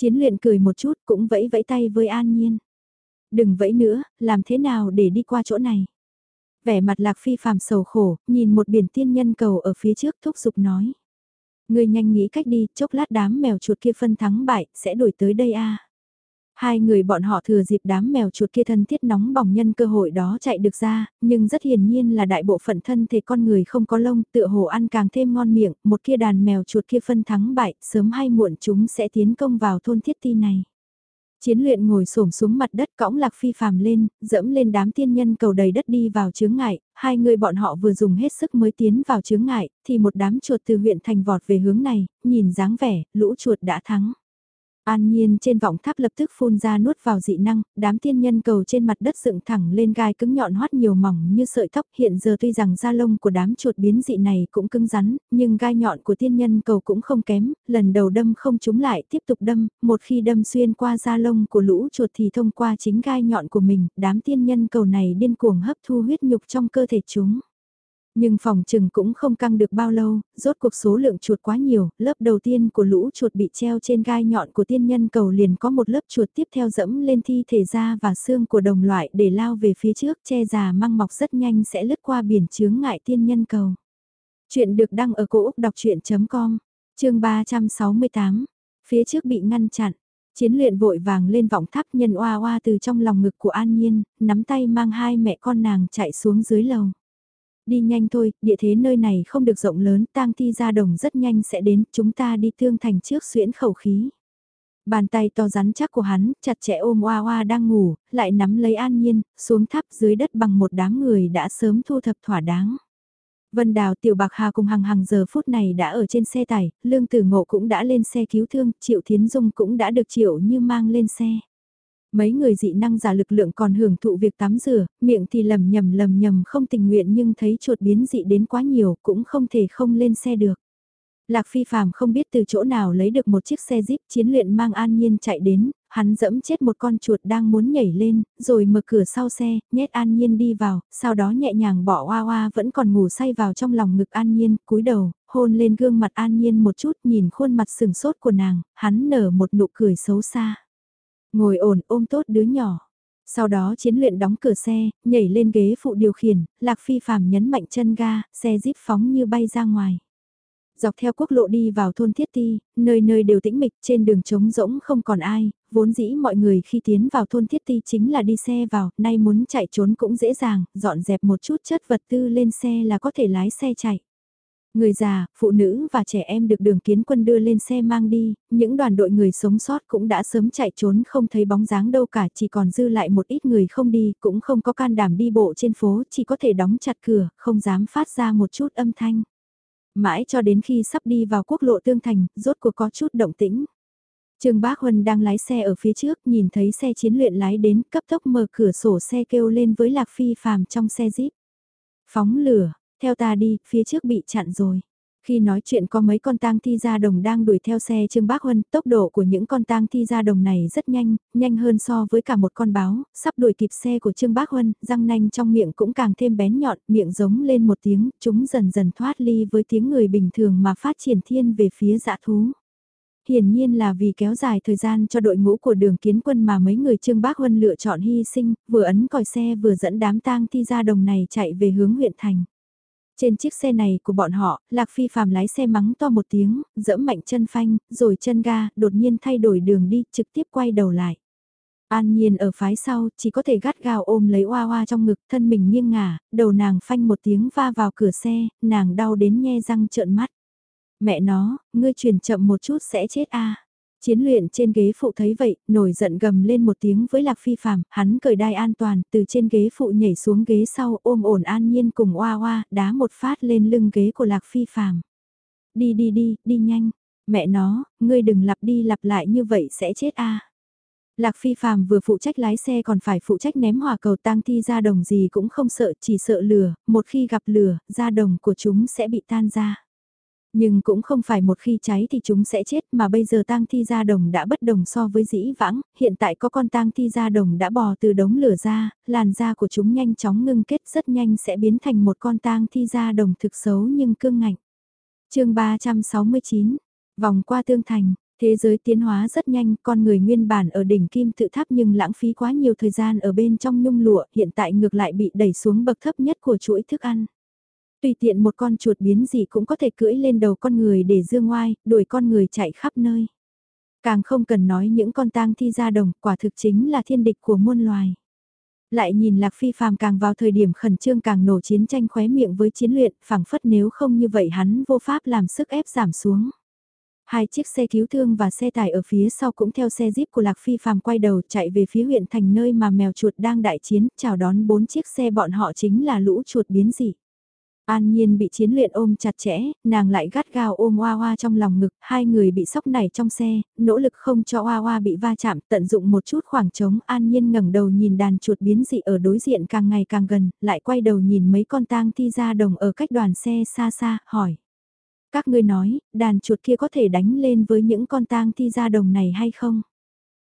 Chiến luyện cười một chút cũng vẫy vẫy tay với an nhiên. Đừng vẫy nữa, làm thế nào để đi qua chỗ này? vẻ mặt lạc phi phàm sầu khổ, nhìn một biển tiên nhân cầu ở phía trước thúc giục nói. Người nhanh nghĩ cách đi, chốc lát đám mèo chuột kia phân thắng bại, sẽ đuổi tới đây a. Hai người bọn họ thừa dịp đám mèo chuột kia thân thiết nóng bỏng nhân cơ hội đó chạy được ra, nhưng rất hiển nhiên là đại bộ phận thân thể con người không có lông, tựa hồ ăn càng thêm ngon miệng, một kia đàn mèo chuột kia phân thắng bại, sớm hay muộn chúng sẽ tiến công vào thôn thiết ti này. Chiến luyện ngồi xổm xuống mặt đất cõng lạc phi phàm lên, dẫm lên đám tiên nhân cầu đầy đất đi vào chướng ngại, hai người bọn họ vừa dùng hết sức mới tiến vào chướng ngại, thì một đám chuột từ huyện thành vọt về hướng này, nhìn dáng vẻ, lũ chuột đã thắng. An nhiên trên vọng tháp lập tức phun ra nuốt vào dị năng, đám tiên nhân cầu trên mặt đất dựng thẳng lên gai cứng nhọn hoắt nhiều mỏng như sợi tóc. Hiện giờ tuy rằng da lông của đám chuột biến dị này cũng cứng rắn, nhưng gai nhọn của tiên nhân cầu cũng không kém, lần đầu đâm không trúng lại tiếp tục đâm, một khi đâm xuyên qua da lông của lũ chuột thì thông qua chính gai nhọn của mình, đám tiên nhân cầu này điên cuồng hấp thu huyết nhục trong cơ thể chúng. Nhưng phòng trừng cũng không căng được bao lâu, rốt cuộc số lượng chuột quá nhiều, lớp đầu tiên của lũ chuột bị treo trên gai nhọn của tiên nhân cầu liền có một lớp chuột tiếp theo dẫm lên thi thể da và xương của đồng loại để lao về phía trước che già măng mọc rất nhanh sẽ lướt qua biển chướng ngại tiên nhân cầu. Chuyện được đăng ở cổ Úc đọc chuyện.com, chương 368, phía trước bị ngăn chặn. Chiến luyện vội vàng lên vọng tháp nhân oa oa từ trong lòng ngực của An Nhiên, nắm tay mang hai mẹ con nàng chạy xuống dưới lầu. Đi nhanh thôi, địa thế nơi này không được rộng lớn, tang thi ra đồng rất nhanh sẽ đến, chúng ta đi thương thành trước xuyễn khẩu khí. Bàn tay to rắn chắc của hắn, chặt chẽ ôm Hoa Hoa đang ngủ, lại nắm lấy an nhiên, xuống tháp dưới đất bằng một đám người đã sớm thu thập thỏa đáng. Vân Đào Tiểu Bạc Hà cùng hàng hàng giờ phút này đã ở trên xe tải, Lương Tử Ngộ cũng đã lên xe cứu thương, Triệu Thiến Dung cũng đã được Triệu như mang lên xe. Mấy người dị năng giả lực lượng còn hưởng thụ việc tắm rửa, miệng thì lầm nhầm lầm nhầm không tình nguyện nhưng thấy chuột biến dị đến quá nhiều cũng không thể không lên xe được. Lạc Phi Phạm không biết từ chỗ nào lấy được một chiếc xe jeep chiến luyện mang an nhiên chạy đến, hắn dẫm chết một con chuột đang muốn nhảy lên, rồi mở cửa sau xe, nhét an nhiên đi vào, sau đó nhẹ nhàng bỏ hoa hoa vẫn còn ngủ say vào trong lòng ngực an nhiên, cúi đầu, hôn lên gương mặt an nhiên một chút nhìn khuôn mặt sừng sốt của nàng, hắn nở một nụ cười xấu xa. Ngồi ổn ôm tốt đứa nhỏ. Sau đó chiến luyện đóng cửa xe, nhảy lên ghế phụ điều khiển, Lạc Phi phàm nhấn mạnh chân ga, xe jeep phóng như bay ra ngoài. Dọc theo quốc lộ đi vào thôn Thiết Ti, nơi nơi đều tĩnh mịch, trên đường trống rỗng không còn ai, vốn dĩ mọi người khi tiến vào thôn Thiết Ti chính là đi xe vào, nay muốn chạy trốn cũng dễ dàng, dọn dẹp một chút chất vật tư lên xe là có thể lái xe chạy. Người già, phụ nữ và trẻ em được đường kiến quân đưa lên xe mang đi, những đoàn đội người sống sót cũng đã sớm chạy trốn không thấy bóng dáng đâu cả chỉ còn dư lại một ít người không đi, cũng không có can đảm đi bộ trên phố, chỉ có thể đóng chặt cửa, không dám phát ra một chút âm thanh. Mãi cho đến khi sắp đi vào quốc lộ tương thành, rốt cuộc có chút động tĩnh. Trương Bác Huân đang lái xe ở phía trước, nhìn thấy xe chiến luyện lái đến, cấp tốc mở cửa sổ xe kêu lên với Lạc Phi phàm trong xe Jeep. Phóng lửa, theo ta đi, phía trước bị chặn rồi. Khi nói chuyện có mấy con tang thi ra đồng đang đuổi theo xe Trương Bác Huân, tốc độ của những con tang thi ra đồng này rất nhanh, nhanh hơn so với cả một con báo, sắp đuổi kịp xe của Trương Bác Huân, răng nanh trong miệng cũng càng thêm bén nhọn, miệng giống lên một tiếng, chúng dần dần thoát ly với tiếng người bình thường mà phát triển thiên về phía dã thú. Hiển nhiên là vì kéo dài thời gian cho đội ngũ của đường kiến quân mà mấy người Trương Bác Huân lựa chọn hy sinh, vừa ấn còi xe vừa dẫn đám tang thi ra đồng này chạy về hướng huyện thành. Trên chiếc xe này của bọn họ, Lạc Phi phàm lái xe mắng to một tiếng, dẫm mạnh chân phanh, rồi chân ga, đột nhiên thay đổi đường đi, trực tiếp quay đầu lại. An Nhiên ở phái sau, chỉ có thể gắt gao ôm lấy Oa Oa trong ngực, thân mình nghiêng ngả, đầu nàng phanh một tiếng va vào cửa xe, nàng đau đến nhe răng trợn mắt. Mẹ nó, ngươi chuyển chậm một chút sẽ chết a. Chiến luyện trên ghế phụ thấy vậy, nổi giận gầm lên một tiếng với Lạc Phi Phạm, hắn cởi đai an toàn, từ trên ghế phụ nhảy xuống ghế sau ôm ổn an nhiên cùng oa oa, đá một phát lên lưng ghế của Lạc Phi Phạm. Đi đi đi, đi nhanh, mẹ nó, ngươi đừng lặp đi lặp lại như vậy sẽ chết a. Lạc Phi Phạm vừa phụ trách lái xe còn phải phụ trách ném hỏa cầu tang thi ra đồng gì cũng không sợ, chỉ sợ lửa, một khi gặp lửa, da đồng của chúng sẽ bị tan ra. Nhưng cũng không phải một khi cháy thì chúng sẽ chết mà bây giờ tang thi gia đồng đã bất đồng so với dĩ vãng, hiện tại có con tang thi gia đồng đã bò từ đống lửa ra, làn da của chúng nhanh chóng ngưng kết rất nhanh sẽ biến thành một con tang thi gia đồng thực xấu nhưng cương ngạnh. chương 369, vòng qua tương thành, Thế giới tiến hóa rất nhanh, con người nguyên bản ở đỉnh kim tự tháp nhưng lãng phí quá nhiều thời gian ở bên trong nhung lụa, hiện tại ngược lại bị đẩy xuống bậc thấp nhất của chuỗi thức ăn. Tùy tiện một con chuột biến gì cũng có thể cưỡi lên đầu con người để dương ngoai, đuổi con người chạy khắp nơi. Càng không cần nói những con tang thi ra đồng, quả thực chính là thiên địch của muôn loài. Lại nhìn Lạc Phi phàm càng vào thời điểm khẩn trương càng nổ chiến tranh khóe miệng với chiến luyện, phảng phất nếu không như vậy hắn vô pháp làm sức ép giảm xuống. Hai chiếc xe cứu thương và xe tải ở phía sau cũng theo xe jeep của Lạc Phi phàm quay đầu chạy về phía huyện thành nơi mà mèo chuột đang đại chiến, chào đón bốn chiếc xe bọn họ chính là lũ chuột biến dị. An Nhiên bị chiến luyện ôm chặt chẽ, nàng lại gắt gao ôm Hoa Hoa trong lòng ngực, hai người bị sốc nảy trong xe, nỗ lực không cho Hoa Hoa bị va chạm, tận dụng một chút khoảng trống. An Nhiên ngẩng đầu nhìn đàn chuột biến dị ở đối diện càng ngày càng gần, lại quay đầu nhìn mấy con tang thi ra đồng ở cách đoàn xe xa xa, hỏi. Các ngươi nói, đàn chuột kia có thể đánh lên với những con tang thi ra đồng này hay không?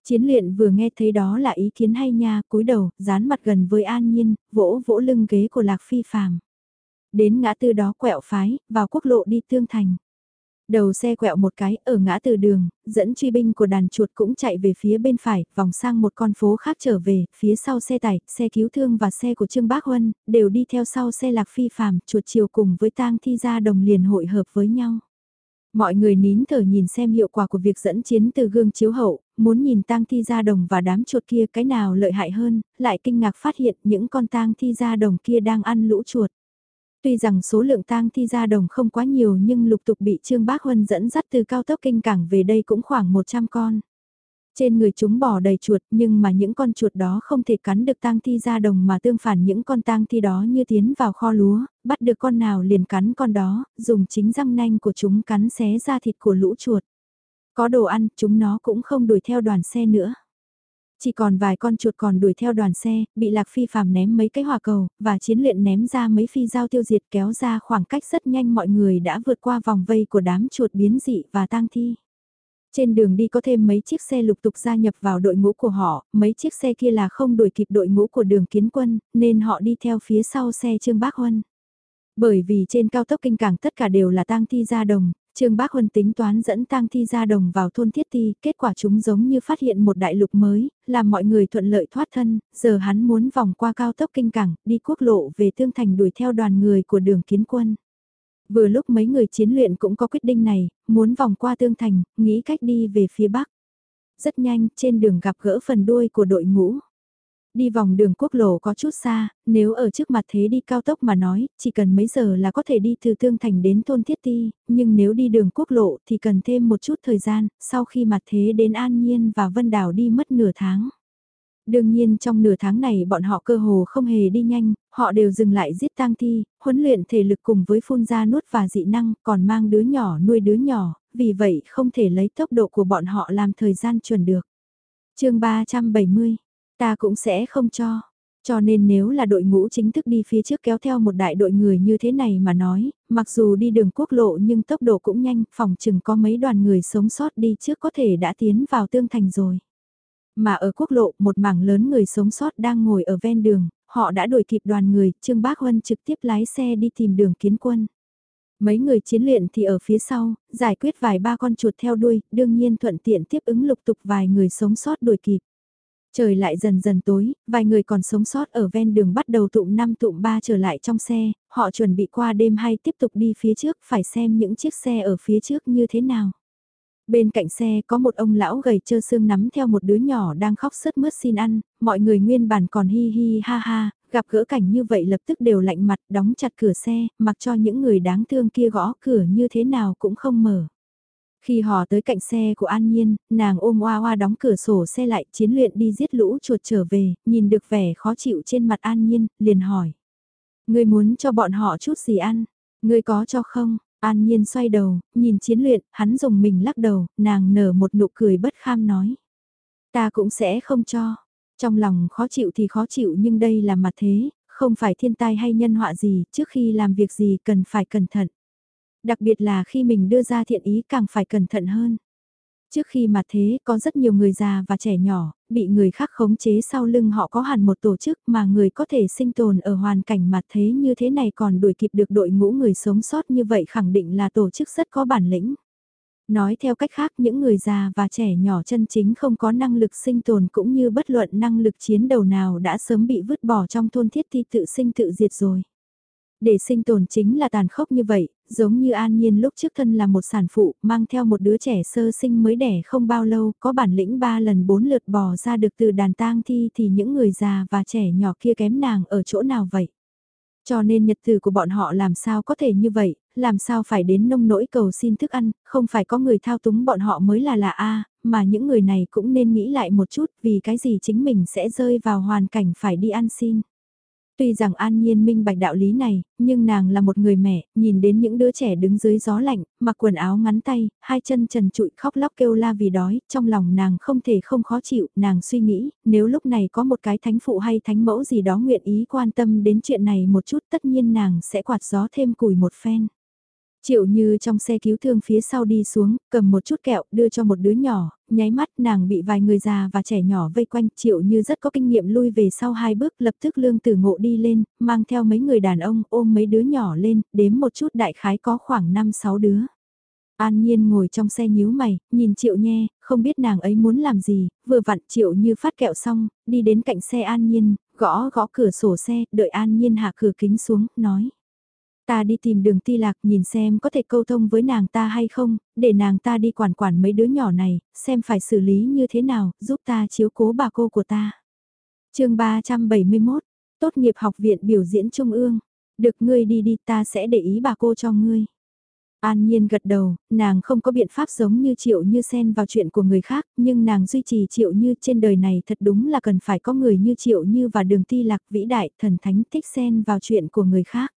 Chiến luyện vừa nghe thấy đó là ý kiến hay nha, cúi đầu, dán mặt gần với An Nhiên, vỗ vỗ lưng ghế của Lạc Phi Phàm. Đến ngã tư đó quẹo phái, vào quốc lộ đi tương thành. Đầu xe quẹo một cái ở ngã tư đường, dẫn truy binh của đàn chuột cũng chạy về phía bên phải, vòng sang một con phố khác trở về, phía sau xe tải, xe cứu thương và xe của Trương Bác Huân, đều đi theo sau xe lạc phi phàm, chuột chiều cùng với tang thi ra đồng liền hội hợp với nhau. Mọi người nín thở nhìn xem hiệu quả của việc dẫn chiến từ gương chiếu hậu, muốn nhìn tang thi ra đồng và đám chuột kia cái nào lợi hại hơn, lại kinh ngạc phát hiện những con tang thi ra đồng kia đang ăn lũ chuột. Tuy rằng số lượng tang thi ra đồng không quá nhiều nhưng lục tục bị Trương Bác Huân dẫn dắt từ cao tốc kinh cảng về đây cũng khoảng 100 con. Trên người chúng bò đầy chuột nhưng mà những con chuột đó không thể cắn được tang thi ra đồng mà tương phản những con tang thi đó như tiến vào kho lúa, bắt được con nào liền cắn con đó, dùng chính răng nanh của chúng cắn xé ra thịt của lũ chuột. Có đồ ăn, chúng nó cũng không đuổi theo đoàn xe nữa. Chỉ còn vài con chuột còn đuổi theo đoàn xe, bị Lạc Phi phàm ném mấy cái hỏa cầu, và chiến luyện ném ra mấy phi dao tiêu diệt kéo ra khoảng cách rất nhanh mọi người đã vượt qua vòng vây của đám chuột biến dị và tang thi. Trên đường đi có thêm mấy chiếc xe lục tục gia nhập vào đội ngũ của họ, mấy chiếc xe kia là không đuổi kịp đội ngũ của đường kiến quân, nên họ đi theo phía sau xe Trương Bác Huân. Bởi vì trên cao tốc kinh cảng tất cả đều là tang thi ra đồng, Trương Bác Huân tính toán dẫn tang thi ra đồng vào thôn thiết ti, kết quả chúng giống như phát hiện một đại lục mới, làm mọi người thuận lợi thoát thân, giờ hắn muốn vòng qua cao tốc kinh cảng, đi quốc lộ về tương thành đuổi theo đoàn người của đường kiến quân. Vừa lúc mấy người chiến luyện cũng có quyết định này, muốn vòng qua tương thành, nghĩ cách đi về phía bắc. Rất nhanh, trên đường gặp gỡ phần đuôi của đội ngũ. Đi vòng đường quốc lộ có chút xa, nếu ở trước mặt thế đi cao tốc mà nói, chỉ cần mấy giờ là có thể đi từ Tương Thành đến Thôn Thiết Ti, nhưng nếu đi đường quốc lộ thì cần thêm một chút thời gian, sau khi mặt thế đến An Nhiên và Vân Đảo đi mất nửa tháng. Đương nhiên trong nửa tháng này bọn họ cơ hồ không hề đi nhanh, họ đều dừng lại giết tang thi, huấn luyện thể lực cùng với phun ra nuốt và dị năng, còn mang đứa nhỏ nuôi đứa nhỏ, vì vậy không thể lấy tốc độ của bọn họ làm thời gian chuẩn được. chương 370, ta cũng sẽ không cho. Cho nên nếu là đội ngũ chính thức đi phía trước kéo theo một đại đội người như thế này mà nói, mặc dù đi đường quốc lộ nhưng tốc độ cũng nhanh, phòng chừng có mấy đoàn người sống sót đi trước có thể đã tiến vào tương thành rồi. Mà ở quốc lộ, một mảng lớn người sống sót đang ngồi ở ven đường, họ đã đuổi kịp đoàn người, Trương Bác Huân trực tiếp lái xe đi tìm đường kiến quân. Mấy người chiến luyện thì ở phía sau, giải quyết vài ba con chuột theo đuôi, đương nhiên thuận tiện tiếp ứng lục tục vài người sống sót đuổi kịp. Trời lại dần dần tối, vài người còn sống sót ở ven đường bắt đầu tụm năm tụm ba trở lại trong xe, họ chuẩn bị qua đêm hay tiếp tục đi phía trước, phải xem những chiếc xe ở phía trước như thế nào. Bên cạnh xe có một ông lão gầy trơ xương nắm theo một đứa nhỏ đang khóc sớt mướt xin ăn, mọi người nguyên bản còn hi hi ha ha, gặp gỡ cảnh như vậy lập tức đều lạnh mặt đóng chặt cửa xe, mặc cho những người đáng thương kia gõ cửa như thế nào cũng không mở. Khi họ tới cạnh xe của An Nhiên, nàng ôm oa oa đóng cửa sổ xe lại chiến luyện đi giết lũ chuột trở về, nhìn được vẻ khó chịu trên mặt An Nhiên, liền hỏi. Ngươi muốn cho bọn họ chút gì ăn? Ngươi có cho không? An Nhiên xoay đầu, nhìn chiến luyện, hắn dùng mình lắc đầu, nàng nở một nụ cười bất kham nói. Ta cũng sẽ không cho. Trong lòng khó chịu thì khó chịu nhưng đây là mặt thế, không phải thiên tai hay nhân họa gì, trước khi làm việc gì cần phải cẩn thận. Đặc biệt là khi mình đưa ra thiện ý càng phải cẩn thận hơn. Trước khi mà thế, có rất nhiều người già và trẻ nhỏ, bị người khác khống chế sau lưng họ có hẳn một tổ chức mà người có thể sinh tồn ở hoàn cảnh mà thế như thế này còn đuổi kịp được đội ngũ người sống sót như vậy khẳng định là tổ chức rất có bản lĩnh. Nói theo cách khác những người già và trẻ nhỏ chân chính không có năng lực sinh tồn cũng như bất luận năng lực chiến đầu nào đã sớm bị vứt bỏ trong thôn thiết thi tự sinh tự diệt rồi. Để sinh tồn chính là tàn khốc như vậy, giống như An Nhiên lúc trước thân là một sản phụ, mang theo một đứa trẻ sơ sinh mới đẻ không bao lâu, có bản lĩnh ba lần bốn lượt bò ra được từ đàn tang thi thì những người già và trẻ nhỏ kia kém nàng ở chỗ nào vậy? Cho nên nhật từ của bọn họ làm sao có thể như vậy, làm sao phải đến nông nỗi cầu xin thức ăn, không phải có người thao túng bọn họ mới là là A, mà những người này cũng nên nghĩ lại một chút vì cái gì chính mình sẽ rơi vào hoàn cảnh phải đi ăn xin. Tuy rằng An Nhiên minh bạch đạo lý này, nhưng nàng là một người mẹ, nhìn đến những đứa trẻ đứng dưới gió lạnh, mặc quần áo ngắn tay, hai chân trần trụi khóc lóc kêu la vì đói, trong lòng nàng không thể không khó chịu, nàng suy nghĩ, nếu lúc này có một cái thánh phụ hay thánh mẫu gì đó nguyện ý quan tâm đến chuyện này một chút tất nhiên nàng sẽ quạt gió thêm củi một phen. Triệu như trong xe cứu thương phía sau đi xuống, cầm một chút kẹo đưa cho một đứa nhỏ, nháy mắt nàng bị vài người già và trẻ nhỏ vây quanh. Triệu như rất có kinh nghiệm lui về sau hai bước lập tức lương tử ngộ đi lên, mang theo mấy người đàn ông ôm mấy đứa nhỏ lên, đếm một chút đại khái có khoảng 5-6 đứa. An Nhiên ngồi trong xe nhíu mày, nhìn Triệu Nhe, không biết nàng ấy muốn làm gì, vừa vặn Triệu như phát kẹo xong, đi đến cạnh xe An Nhiên, gõ gõ cửa sổ xe, đợi An Nhiên hạ cửa kính xuống, nói. Ta đi tìm đường ti lạc nhìn xem có thể câu thông với nàng ta hay không, để nàng ta đi quản quản mấy đứa nhỏ này, xem phải xử lý như thế nào, giúp ta chiếu cố bà cô của ta. chương 371, tốt nghiệp học viện biểu diễn Trung ương. Được ngươi đi đi ta sẽ để ý bà cô cho ngươi. An Nhiên gật đầu, nàng không có biện pháp giống như triệu như xen vào chuyện của người khác, nhưng nàng duy trì triệu như trên đời này thật đúng là cần phải có người như triệu như và đường ti lạc vĩ đại thần thánh thích xen vào chuyện của người khác.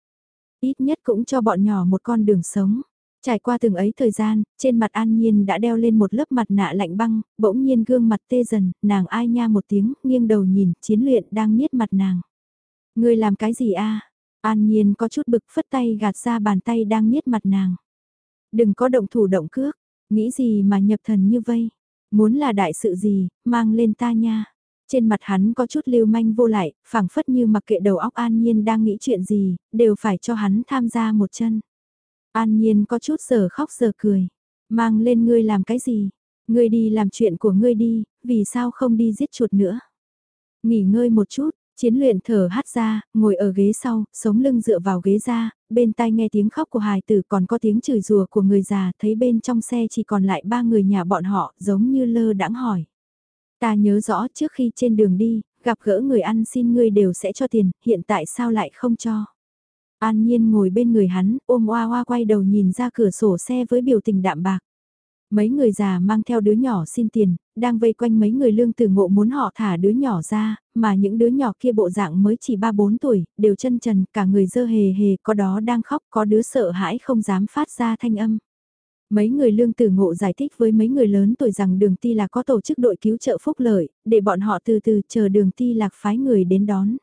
Ít nhất cũng cho bọn nhỏ một con đường sống. Trải qua từng ấy thời gian, trên mặt An Nhiên đã đeo lên một lớp mặt nạ lạnh băng, bỗng nhiên gương mặt tê dần, nàng ai nha một tiếng, nghiêng đầu nhìn, chiến luyện đang niết mặt nàng. Người làm cái gì a? An Nhiên có chút bực phất tay gạt ra bàn tay đang niết mặt nàng. Đừng có động thủ động cước, nghĩ gì mà nhập thần như vây. Muốn là đại sự gì, mang lên ta nha. Trên mặt hắn có chút lưu manh vô lại, phảng phất như mặc kệ đầu óc An Nhiên đang nghĩ chuyện gì, đều phải cho hắn tham gia một chân. An Nhiên có chút giờ khóc giờ cười. Mang lên ngươi làm cái gì? Ngươi đi làm chuyện của ngươi đi, vì sao không đi giết chuột nữa? Nghỉ ngơi một chút, chiến luyện thở hắt ra, ngồi ở ghế sau, sống lưng dựa vào ghế ra, bên tai nghe tiếng khóc của hài tử còn có tiếng chửi rùa của người già, thấy bên trong xe chỉ còn lại ba người nhà bọn họ, giống như lơ đãng hỏi. Ta nhớ rõ trước khi trên đường đi, gặp gỡ người ăn xin ngươi đều sẽ cho tiền, hiện tại sao lại không cho. An Nhiên ngồi bên người hắn, ôm oa oa quay đầu nhìn ra cửa sổ xe với biểu tình đạm bạc. Mấy người già mang theo đứa nhỏ xin tiền, đang vây quanh mấy người lương từ ngộ muốn họ thả đứa nhỏ ra, mà những đứa nhỏ kia bộ dạng mới chỉ 3-4 tuổi, đều chân trần, cả người dơ hề hề, có đó đang khóc, có đứa sợ hãi không dám phát ra thanh âm. Mấy người lương tử ngộ giải thích với mấy người lớn tuổi rằng đường ti là có tổ chức đội cứu trợ phúc lợi, để bọn họ từ từ chờ đường ti lạc phái người đến đón.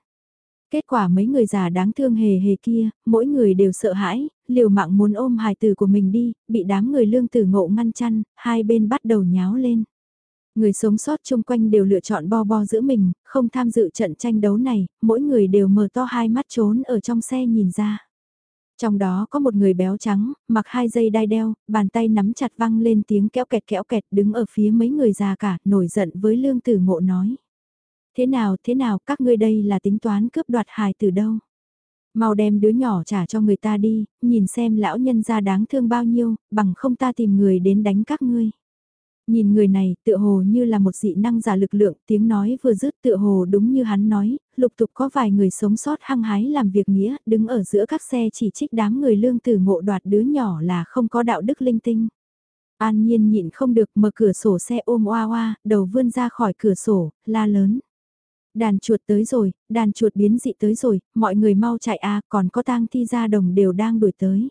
Kết quả mấy người già đáng thương hề hề kia, mỗi người đều sợ hãi, liều mạng muốn ôm hài tử của mình đi, bị đám người lương tử ngộ ngăn chăn, hai bên bắt đầu nháo lên. Người sống sót chung quanh đều lựa chọn bo bo giữa mình, không tham dự trận tranh đấu này, mỗi người đều mở to hai mắt trốn ở trong xe nhìn ra. Trong đó có một người béo trắng, mặc hai dây đai đeo, bàn tay nắm chặt văng lên tiếng kéo kẹt kéo kẹt đứng ở phía mấy người già cả, nổi giận với lương tử ngộ nói. Thế nào, thế nào, các ngươi đây là tính toán cướp đoạt hài từ đâu? Mau đem đứa nhỏ trả cho người ta đi, nhìn xem lão nhân ra đáng thương bao nhiêu, bằng không ta tìm người đến đánh các ngươi. Nhìn người này tựa hồ như là một dị năng giả lực lượng, tiếng nói vừa dứt tựa hồ đúng như hắn nói, lục tục có vài người sống sót hăng hái làm việc nghĩa, đứng ở giữa các xe chỉ trích đám người lương tử ngộ đoạt đứa nhỏ là không có đạo đức linh tinh. An nhiên nhịn không được mở cửa sổ xe ôm oa oa, đầu vươn ra khỏi cửa sổ, la lớn. Đàn chuột tới rồi, đàn chuột biến dị tới rồi, mọi người mau chạy a còn có tang thi ra đồng đều đang đuổi tới.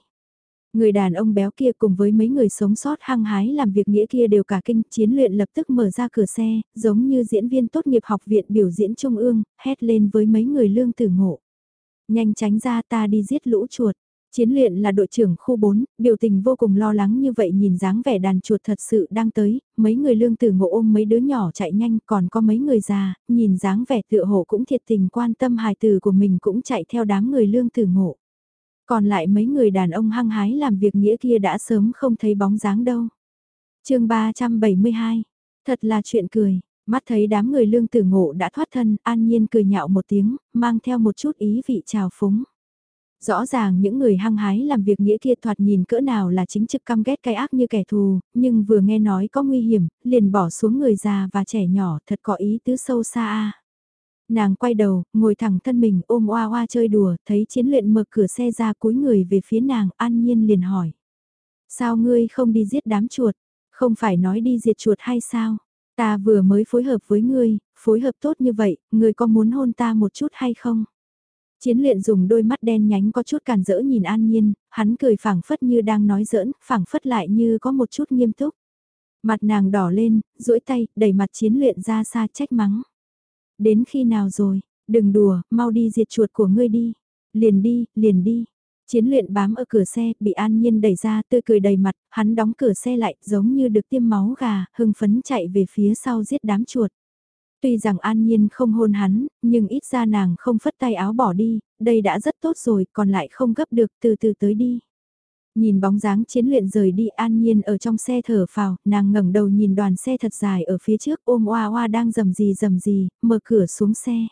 Người đàn ông béo kia cùng với mấy người sống sót hăng hái làm việc nghĩa kia đều cả kinh chiến luyện lập tức mở ra cửa xe, giống như diễn viên tốt nghiệp học viện biểu diễn trung ương, hét lên với mấy người lương tử ngộ. Nhanh tránh ra ta đi giết lũ chuột. Chiến luyện là đội trưởng khu 4, biểu tình vô cùng lo lắng như vậy nhìn dáng vẻ đàn chuột thật sự đang tới, mấy người lương tử ngộ ôm mấy đứa nhỏ chạy nhanh còn có mấy người già, nhìn dáng vẻ tựa hồ cũng thiệt tình quan tâm hài tử của mình cũng chạy theo đám người lương tử ngộ. Còn lại mấy người đàn ông hăng hái làm việc nghĩa kia đã sớm không thấy bóng dáng đâu. chương 372, thật là chuyện cười, mắt thấy đám người lương tử ngộ đã thoát thân, an nhiên cười nhạo một tiếng, mang theo một chút ý vị trào phúng. Rõ ràng những người hăng hái làm việc nghĩa kia thoạt nhìn cỡ nào là chính trực căm ghét cái ác như kẻ thù, nhưng vừa nghe nói có nguy hiểm, liền bỏ xuống người già và trẻ nhỏ thật có ý tứ sâu xa a. Nàng quay đầu, ngồi thẳng thân mình ôm oa oa chơi đùa, thấy chiến luyện mở cửa xe ra cúi người về phía nàng, an nhiên liền hỏi. Sao ngươi không đi giết đám chuột? Không phải nói đi diệt chuột hay sao? Ta vừa mới phối hợp với ngươi, phối hợp tốt như vậy, ngươi có muốn hôn ta một chút hay không? Chiến luyện dùng đôi mắt đen nhánh có chút càn rỡ nhìn an nhiên, hắn cười phảng phất như đang nói giỡn, phảng phất lại như có một chút nghiêm túc. Mặt nàng đỏ lên, duỗi tay, đẩy mặt chiến luyện ra xa trách mắng. Đến khi nào rồi, đừng đùa, mau đi diệt chuột của ngươi đi. Liền đi, liền đi. Chiến luyện bám ở cửa xe, bị an nhiên đẩy ra, tươi cười đầy mặt, hắn đóng cửa xe lại, giống như được tiêm máu gà, hưng phấn chạy về phía sau giết đám chuột. Tuy rằng an nhiên không hôn hắn, nhưng ít ra nàng không phất tay áo bỏ đi, đây đã rất tốt rồi, còn lại không gấp được, từ từ tới đi. Nhìn bóng dáng chiến luyện rời đi an nhiên ở trong xe thở phào, nàng ngẩng đầu nhìn đoàn xe thật dài ở phía trước ôm oa oa đang rầm gì rầm gì, mở cửa xuống xe.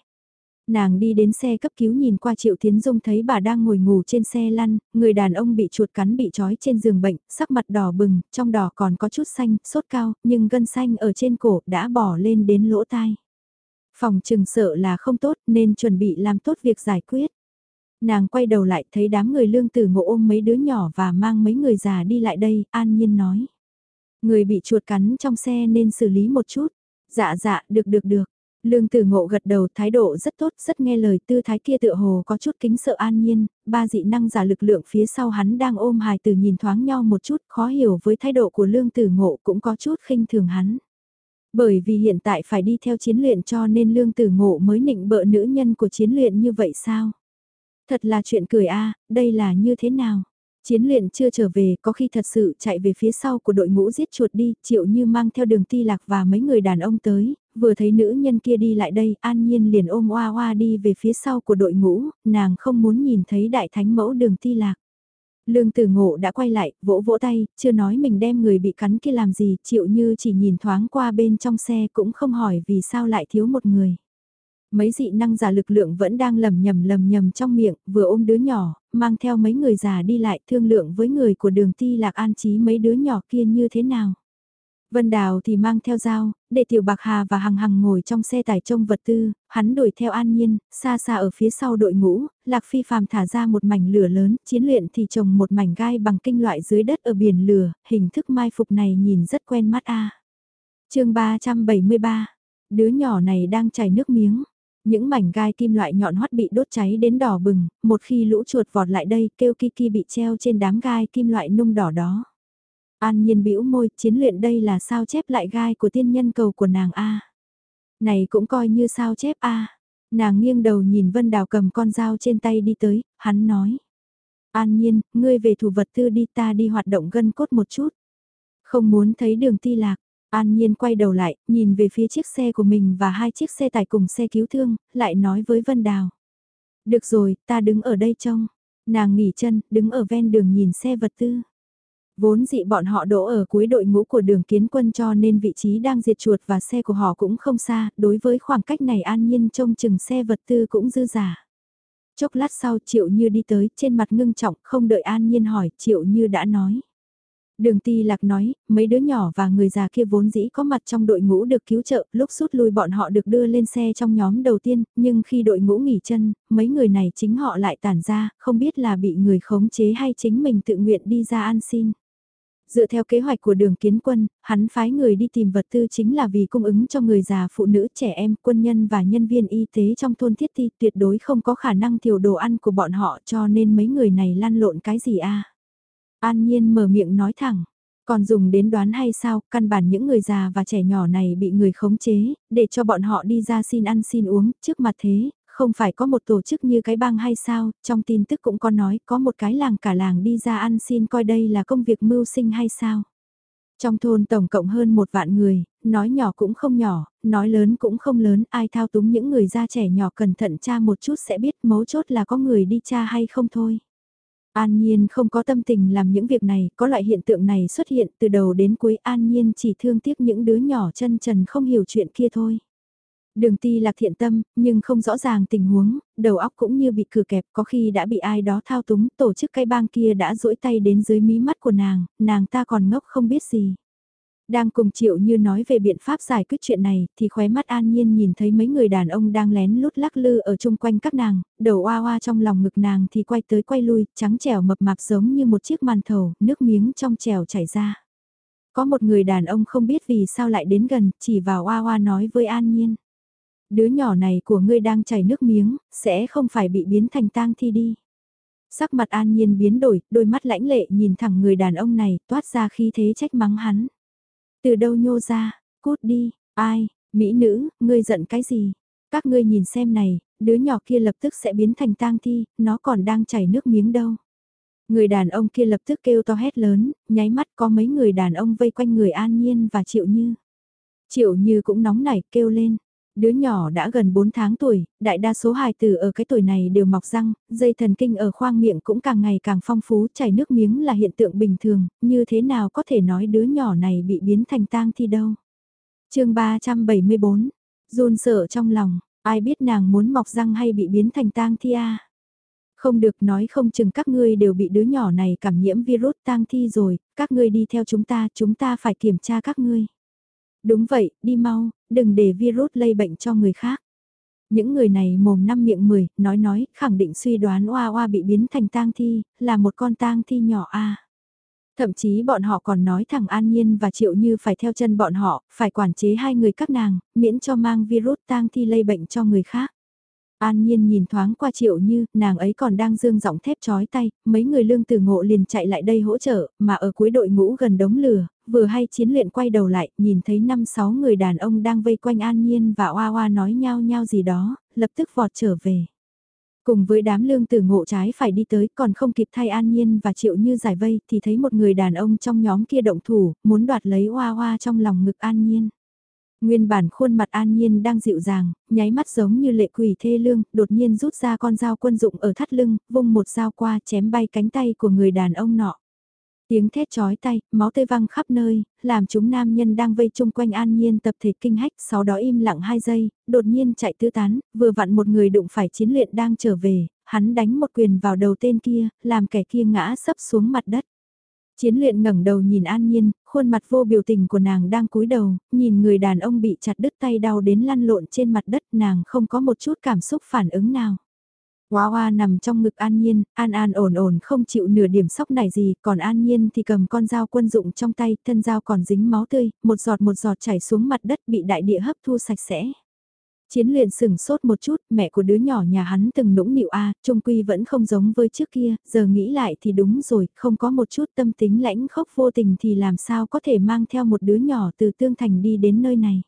Nàng đi đến xe cấp cứu nhìn qua Triệu Tiến Dung thấy bà đang ngồi ngủ trên xe lăn, người đàn ông bị chuột cắn bị trói trên giường bệnh, sắc mặt đỏ bừng, trong đỏ còn có chút xanh, sốt cao, nhưng gân xanh ở trên cổ đã bỏ lên đến lỗ tai. Phòng trừng sợ là không tốt nên chuẩn bị làm tốt việc giải quyết. Nàng quay đầu lại thấy đám người lương tử ngộ ôm mấy đứa nhỏ và mang mấy người già đi lại đây, an nhiên nói. Người bị chuột cắn trong xe nên xử lý một chút. Dạ dạ, được được được. Lương tử ngộ gật đầu thái độ rất tốt, rất nghe lời tư thái kia tựa hồ có chút kính sợ an nhiên, ba dị năng giả lực lượng phía sau hắn đang ôm hài tử nhìn thoáng nhau một chút khó hiểu với thái độ của lương tử ngộ cũng có chút khinh thường hắn. Bởi vì hiện tại phải đi theo chiến luyện cho nên lương tử ngộ mới nịnh bợ nữ nhân của chiến luyện như vậy sao? Thật là chuyện cười a đây là như thế nào? Chiến luyện chưa trở về có khi thật sự chạy về phía sau của đội ngũ giết chuột đi, triệu như mang theo đường ti lạc và mấy người đàn ông tới, vừa thấy nữ nhân kia đi lại đây, an nhiên liền ôm oa oa đi về phía sau của đội ngũ, nàng không muốn nhìn thấy đại thánh mẫu đường ti lạc. Lương tử ngộ đã quay lại, vỗ vỗ tay, chưa nói mình đem người bị cắn kia làm gì, chịu như chỉ nhìn thoáng qua bên trong xe cũng không hỏi vì sao lại thiếu một người. Mấy dị năng giả lực lượng vẫn đang lầm nhầm lầm nhầm trong miệng, vừa ôm đứa nhỏ, mang theo mấy người già đi lại thương lượng với người của đường ti lạc an trí mấy đứa nhỏ kia như thế nào. Vân Đào thì mang theo dao, để Tiểu Bạc Hà và Hằng Hằng ngồi trong xe tải trông vật tư, hắn đuổi theo An Nhiên, xa xa ở phía sau đội ngũ, Lạc Phi phàm thả ra một mảnh lửa lớn, chiến luyện thì trồng một mảnh gai bằng kinh loại dưới đất ở biển lửa, hình thức mai phục này nhìn rất quen mắt a. À. chương 373, đứa nhỏ này đang chảy nước miếng. Những mảnh gai kim loại nhọn hoắt bị đốt cháy đến đỏ bừng, một khi lũ chuột vọt lại đây kêu Kiki bị treo trên đám gai kim loại nung đỏ đó. An nhiên bĩu môi, chiến luyện đây là sao chép lại gai của tiên nhân cầu của nàng A. Này cũng coi như sao chép A. Nàng nghiêng đầu nhìn Vân Đào cầm con dao trên tay đi tới, hắn nói. An nhiên, ngươi về thủ vật tư đi ta đi hoạt động gân cốt một chút. Không muốn thấy đường ti lạc, An Nhiên quay đầu lại, nhìn về phía chiếc xe của mình và hai chiếc xe tải cùng xe cứu thương, lại nói với Vân Đào. Được rồi, ta đứng ở đây trông. Nàng nghỉ chân, đứng ở ven đường nhìn xe vật tư. Vốn dị bọn họ đổ ở cuối đội ngũ của đường kiến quân cho nên vị trí đang diệt chuột và xe của họ cũng không xa, đối với khoảng cách này an nhiên trông chừng xe vật tư cũng dư giả. Chốc lát sau Triệu Như đi tới, trên mặt ngưng trọng, không đợi an nhiên hỏi, Triệu Như đã nói. Đường ti lạc nói, mấy đứa nhỏ và người già kia vốn dĩ có mặt trong đội ngũ được cứu trợ, lúc rút lui bọn họ được đưa lên xe trong nhóm đầu tiên, nhưng khi đội ngũ nghỉ chân, mấy người này chính họ lại tản ra, không biết là bị người khống chế hay chính mình tự nguyện đi ra ăn xin. Dựa theo kế hoạch của đường kiến quân, hắn phái người đi tìm vật tư chính là vì cung ứng cho người già phụ nữ trẻ em, quân nhân và nhân viên y tế trong thôn thiết thi tuyệt đối không có khả năng thiểu đồ ăn của bọn họ cho nên mấy người này lăn lộn cái gì a An Nhiên mở miệng nói thẳng. Còn dùng đến đoán hay sao, căn bản những người già và trẻ nhỏ này bị người khống chế, để cho bọn họ đi ra xin ăn xin uống, trước mặt thế, không phải có một tổ chức như cái bang hay sao, trong tin tức cũng có nói có một cái làng cả làng đi ra ăn xin coi đây là công việc mưu sinh hay sao. Trong thôn tổng cộng hơn một vạn người, nói nhỏ cũng không nhỏ, nói lớn cũng không lớn, ai thao túng những người da trẻ nhỏ cẩn thận cha một chút sẽ biết mấu chốt là có người đi cha hay không thôi. An Nhiên không có tâm tình làm những việc này, có loại hiện tượng này xuất hiện từ đầu đến cuối An Nhiên chỉ thương tiếc những đứa nhỏ chân trần không hiểu chuyện kia thôi. Đường ti lạc thiện tâm, nhưng không rõ ràng tình huống, đầu óc cũng như bị cử kẹp, có khi đã bị ai đó thao túng, tổ chức cây bang kia đã duỗi tay đến dưới mí mắt của nàng, nàng ta còn ngốc không biết gì. Đang cùng Triệu Như nói về biện pháp giải quyết chuyện này, thì khóe mắt an nhiên nhìn thấy mấy người đàn ông đang lén lút lắc lư ở chung quanh các nàng, đầu oa oa trong lòng ngực nàng thì quay tới quay lui, trắng trẻo mập mạp giống như một chiếc màn thầu, nước miếng trong trèo chảy ra. Có một người đàn ông không biết vì sao lại đến gần, chỉ vào oa oa nói với an nhiên. Đứa nhỏ này của ngươi đang chảy nước miếng, sẽ không phải bị biến thành tang thi đi. Sắc mặt an nhiên biến đổi, đôi mắt lãnh lệ nhìn thẳng người đàn ông này, toát ra khí thế trách mắng hắn. Từ đâu nhô ra, cút đi, ai, mỹ nữ, ngươi giận cái gì? Các ngươi nhìn xem này, đứa nhỏ kia lập tức sẽ biến thành tang thi, nó còn đang chảy nước miếng đâu. Người đàn ông kia lập tức kêu to hét lớn, nháy mắt có mấy người đàn ông vây quanh người An Nhiên và Triệu Như. Triệu Như cũng nóng nảy kêu lên, đứa nhỏ đã gần 4 tháng tuổi, đại đa số hài tử ở cái tuổi này đều mọc răng, dây thần kinh ở khoang miệng cũng càng ngày càng phong phú, chảy nước miếng là hiện tượng bình thường, như thế nào có thể nói đứa nhỏ này bị biến thành tang thi đâu. chương 374, run sợ trong lòng, ai biết nàng muốn mọc răng hay bị biến thành tang thi à? Không được nói không chừng các ngươi đều bị đứa nhỏ này cảm nhiễm virus tang thi rồi, các ngươi đi theo chúng ta, chúng ta phải kiểm tra các ngươi. Đúng vậy, đi mau, đừng để virus lây bệnh cho người khác. Những người này mồm năm miệng mười, nói nói, khẳng định suy đoán oa oa bị biến thành tang thi, là một con tang thi nhỏ a. Thậm chí bọn họ còn nói thẳng An Nhiên và Triệu Như phải theo chân bọn họ, phải quản chế hai người các nàng, miễn cho mang virus tang thi lây bệnh cho người khác. An Nhiên nhìn thoáng qua Triệu Như, nàng ấy còn đang dương giọng thép chói tay, mấy người lương từ ngộ liền chạy lại đây hỗ trợ, mà ở cuối đội ngũ gần đống lửa, vừa hay chiến luyện quay đầu lại, nhìn thấy năm sáu người đàn ông đang vây quanh An Nhiên và Oa Oa nói nhau nhau gì đó, lập tức vọt trở về. Cùng với đám lương tử ngộ trái phải đi tới còn không kịp thay An Nhiên và Triệu Như giải vây thì thấy một người đàn ông trong nhóm kia động thủ, muốn đoạt lấy Oa Oa trong lòng ngực An Nhiên. Nguyên bản khuôn mặt an nhiên đang dịu dàng, nháy mắt giống như lệ quỷ thê lương, đột nhiên rút ra con dao quân dụng ở thắt lưng, vung một dao qua chém bay cánh tay của người đàn ông nọ. Tiếng thét chói tay, máu tươi văng khắp nơi, làm chúng nam nhân đang vây chung quanh an nhiên tập thể kinh hách, sau đó im lặng hai giây, đột nhiên chạy tứ tán, vừa vặn một người đụng phải chiến luyện đang trở về, hắn đánh một quyền vào đầu tên kia, làm kẻ kia ngã sấp xuống mặt đất. Chiến luyện ngẩng đầu nhìn An Nhiên, khuôn mặt vô biểu tình của nàng đang cúi đầu, nhìn người đàn ông bị chặt đứt tay đau đến lăn lộn trên mặt đất nàng không có một chút cảm xúc phản ứng nào. Hoa hoa nằm trong ngực An Nhiên, An An ổn ổn không chịu nửa điểm sóc này gì, còn An Nhiên thì cầm con dao quân dụng trong tay, thân dao còn dính máu tươi, một giọt một giọt chảy xuống mặt đất bị đại địa hấp thu sạch sẽ. Chiến luyện sừng sốt một chút, mẹ của đứa nhỏ nhà hắn từng nũng nịu a, trung quy vẫn không giống với trước kia, giờ nghĩ lại thì đúng rồi, không có một chút tâm tính lãnh khốc vô tình thì làm sao có thể mang theo một đứa nhỏ từ tương thành đi đến nơi này.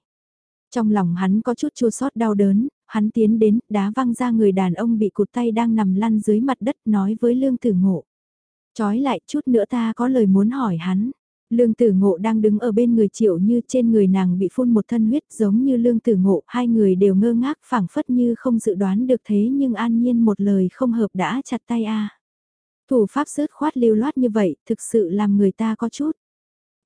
Trong lòng hắn có chút chua sót đau đớn, hắn tiến đến, đá văng ra người đàn ông bị cụt tay đang nằm lăn dưới mặt đất nói với lương tử ngộ. Chói lại chút nữa ta có lời muốn hỏi hắn. Lương tử ngộ đang đứng ở bên người triệu như trên người nàng bị phun một thân huyết giống như lương tử ngộ, hai người đều ngơ ngác phảng phất như không dự đoán được thế nhưng an nhiên một lời không hợp đã chặt tay a. Thủ pháp sớt khoát lưu loát như vậy thực sự làm người ta có chút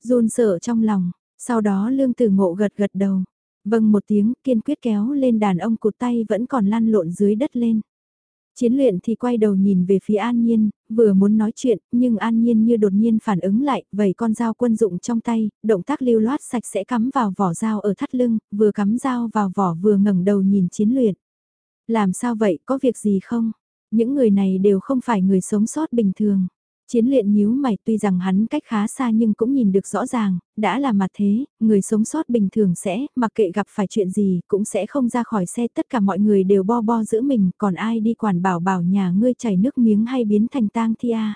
run sợ trong lòng, sau đó lương tử ngộ gật gật đầu, vâng một tiếng kiên quyết kéo lên đàn ông cụt tay vẫn còn lăn lộn dưới đất lên. Chiến luyện thì quay đầu nhìn về phía An Nhiên, vừa muốn nói chuyện, nhưng An Nhiên như đột nhiên phản ứng lại, vẩy con dao quân dụng trong tay, động tác lưu loát sạch sẽ cắm vào vỏ dao ở thắt lưng, vừa cắm dao vào vỏ vừa ngẩng đầu nhìn chiến luyện. Làm sao vậy, có việc gì không? Những người này đều không phải người sống sót bình thường. Chiến luyện nhíu mày tuy rằng hắn cách khá xa nhưng cũng nhìn được rõ ràng, đã là mặt thế, người sống sót bình thường sẽ, mặc kệ gặp phải chuyện gì, cũng sẽ không ra khỏi xe tất cả mọi người đều bo bo giữ mình, còn ai đi quản bảo bảo nhà ngươi chảy nước miếng hay biến thành tang thi à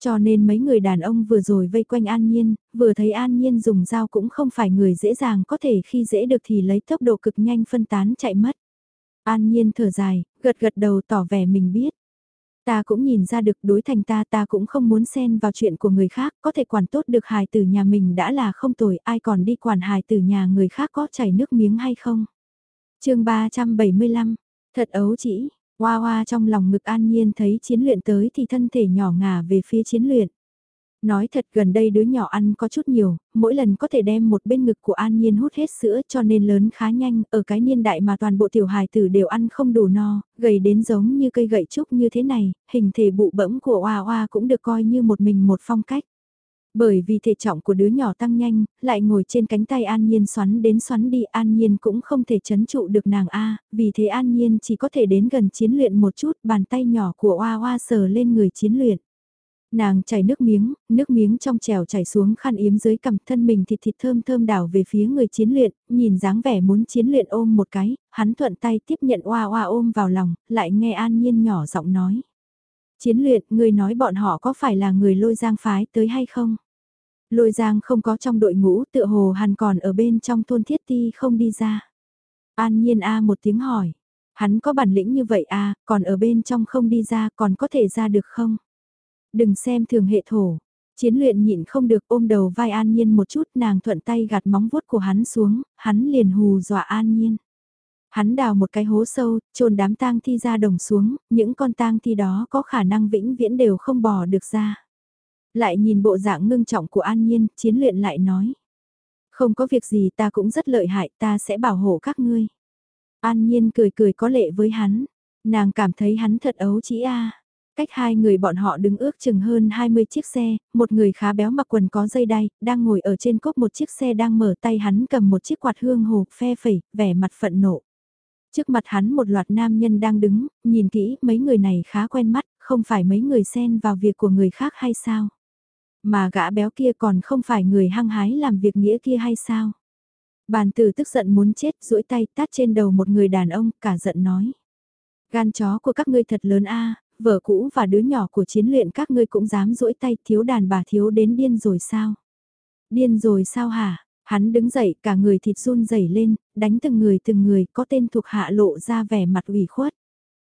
Cho nên mấy người đàn ông vừa rồi vây quanh An Nhiên, vừa thấy An Nhiên dùng dao cũng không phải người dễ dàng có thể khi dễ được thì lấy tốc độ cực nhanh phân tán chạy mất. An Nhiên thở dài, gật gật đầu tỏ vẻ mình biết. Ta cũng nhìn ra được đối thành ta ta cũng không muốn xen vào chuyện của người khác, có thể quản tốt được hài tử nhà mình đã là không tồi, ai còn đi quản hài tử nhà người khác có chảy nước miếng hay không. chương 375, thật ấu chỉ, hoa hoa trong lòng ngực an nhiên thấy chiến luyện tới thì thân thể nhỏ ngả về phía chiến luyện. Nói thật gần đây đứa nhỏ ăn có chút nhiều, mỗi lần có thể đem một bên ngực của An Nhiên hút hết sữa cho nên lớn khá nhanh, ở cái niên đại mà toàn bộ tiểu hài tử đều ăn không đủ no, gầy đến giống như cây gậy trúc như thế này, hình thể bụ bẫm của Oa Oa cũng được coi như một mình một phong cách. Bởi vì thể trọng của đứa nhỏ tăng nhanh, lại ngồi trên cánh tay An Nhiên xoắn đến xoắn đi An Nhiên cũng không thể chấn trụ được nàng A, vì thế An Nhiên chỉ có thể đến gần chiến luyện một chút bàn tay nhỏ của Oa Oa sờ lên người chiến luyện. Nàng chảy nước miếng, nước miếng trong trèo chảy xuống khăn yếm dưới cằm thân mình thịt thịt thơm thơm đảo về phía người chiến luyện, nhìn dáng vẻ muốn chiến luyện ôm một cái, hắn thuận tay tiếp nhận oa oa ôm vào lòng, lại nghe an nhiên nhỏ giọng nói. Chiến luyện, người nói bọn họ có phải là người lôi giang phái tới hay không? Lôi giang không có trong đội ngũ, tựa hồ hàn còn ở bên trong thôn thiết ti không đi ra. An nhiên a một tiếng hỏi, hắn có bản lĩnh như vậy a còn ở bên trong không đi ra còn có thể ra được không? Đừng xem thường hệ thổ. Chiến luyện nhịn không được ôm đầu vai an nhiên một chút nàng thuận tay gạt móng vuốt của hắn xuống, hắn liền hù dọa an nhiên. Hắn đào một cái hố sâu, trồn đám tang thi ra đồng xuống, những con tang thi đó có khả năng vĩnh viễn đều không bò được ra. Lại nhìn bộ dạng ngưng trọng của an nhiên, chiến luyện lại nói. Không có việc gì ta cũng rất lợi hại, ta sẽ bảo hộ các ngươi. An nhiên cười cười có lệ với hắn, nàng cảm thấy hắn thật ấu chỉ a Cách hai người bọn họ đứng ước chừng hơn 20 chiếc xe, một người khá béo mặc quần có dây đai, đang ngồi ở trên cốp một chiếc xe đang mở tay hắn cầm một chiếc quạt hương hồ, phe phẩy, vẻ mặt phận nộ. Trước mặt hắn một loạt nam nhân đang đứng, nhìn kỹ, mấy người này khá quen mắt, không phải mấy người xen vào việc của người khác hay sao? Mà gã béo kia còn không phải người hăng hái làm việc nghĩa kia hay sao? Bàn tử tức giận muốn chết, duỗi tay tát trên đầu một người đàn ông, cả giận nói. Gan chó của các ngươi thật lớn a vợ cũ và đứa nhỏ của chiến luyện các ngươi cũng dám duỗi tay thiếu đàn bà thiếu đến điên rồi sao? Điên rồi sao hả? Hắn đứng dậy cả người thịt run rẩy lên, đánh từng người từng người có tên thuộc hạ lộ ra vẻ mặt ủy khuất.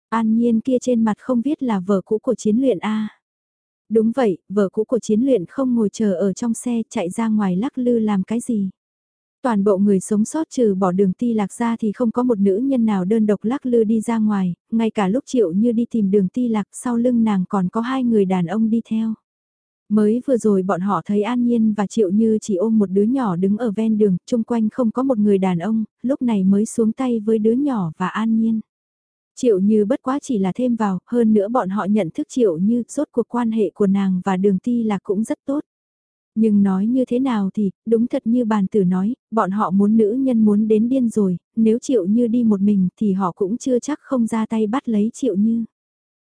An nhiên kia trên mặt không viết là vợ cũ của chiến luyện A. Đúng vậy, vợ cũ của chiến luyện không ngồi chờ ở trong xe chạy ra ngoài lắc lư làm cái gì. Toàn bộ người sống sót trừ bỏ đường ti lạc ra thì không có một nữ nhân nào đơn độc lắc lư đi ra ngoài, ngay cả lúc triệu như đi tìm đường ti lạc sau lưng nàng còn có hai người đàn ông đi theo. Mới vừa rồi bọn họ thấy An Nhiên và Triệu Như chỉ ôm một đứa nhỏ đứng ở ven đường, chung quanh không có một người đàn ông, lúc này mới xuống tay với đứa nhỏ và An Nhiên. Triệu Như bất quá chỉ là thêm vào, hơn nữa bọn họ nhận thức Triệu Như, rốt cuộc quan hệ của nàng và đường ti lạc cũng rất tốt. Nhưng nói như thế nào thì, đúng thật như bàn tử nói, bọn họ muốn nữ nhân muốn đến điên rồi, nếu chịu như đi một mình thì họ cũng chưa chắc không ra tay bắt lấy chịu như.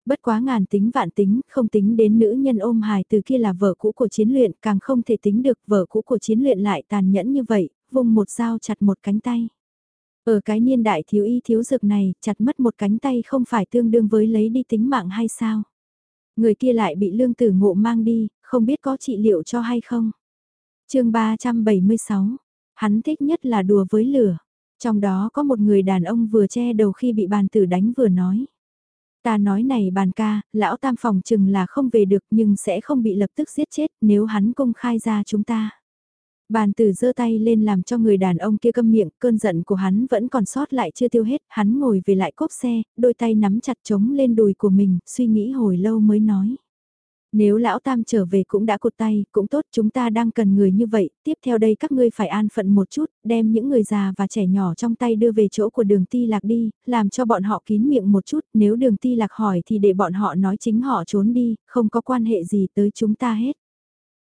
Bất quá ngàn tính vạn tính, không tính đến nữ nhân ôm hài từ kia là vợ cũ của chiến luyện, càng không thể tính được vợ cũ của chiến luyện lại tàn nhẫn như vậy, vùng một dao chặt một cánh tay. Ở cái niên đại thiếu y thiếu dược này, chặt mất một cánh tay không phải tương đương với lấy đi tính mạng hay sao? Người kia lại bị lương tử ngộ mang đi, không biết có trị liệu cho hay không? chương 376, hắn thích nhất là đùa với lửa. Trong đó có một người đàn ông vừa che đầu khi bị bàn tử đánh vừa nói. Ta nói này bàn ca, lão tam phòng chừng là không về được nhưng sẽ không bị lập tức giết chết nếu hắn công khai ra chúng ta. Bàn tử giơ tay lên làm cho người đàn ông kia câm miệng, cơn giận của hắn vẫn còn sót lại chưa tiêu hết, hắn ngồi về lại cốp xe, đôi tay nắm chặt trống lên đùi của mình, suy nghĩ hồi lâu mới nói. Nếu lão tam trở về cũng đã cột tay, cũng tốt chúng ta đang cần người như vậy, tiếp theo đây các ngươi phải an phận một chút, đem những người già và trẻ nhỏ trong tay đưa về chỗ của đường ti lạc đi, làm cho bọn họ kín miệng một chút, nếu đường ti lạc hỏi thì để bọn họ nói chính họ trốn đi, không có quan hệ gì tới chúng ta hết.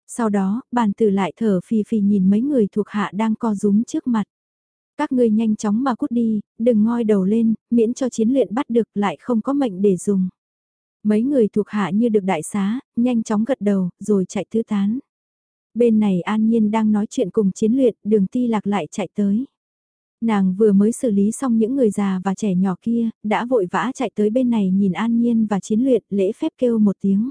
Sau đó, bàn tử lại thở phì phì nhìn mấy người thuộc hạ đang co rúm trước mặt. Các ngươi nhanh chóng mà cút đi, đừng ngoi đầu lên, miễn cho chiến luyện bắt được lại không có mệnh để dùng. Mấy người thuộc hạ như được đại xá, nhanh chóng gật đầu, rồi chạy thứ tán. Bên này An Nhiên đang nói chuyện cùng chiến luyện, đường ti lạc lại chạy tới. Nàng vừa mới xử lý xong những người già và trẻ nhỏ kia, đã vội vã chạy tới bên này nhìn An Nhiên và chiến luyện lễ phép kêu một tiếng.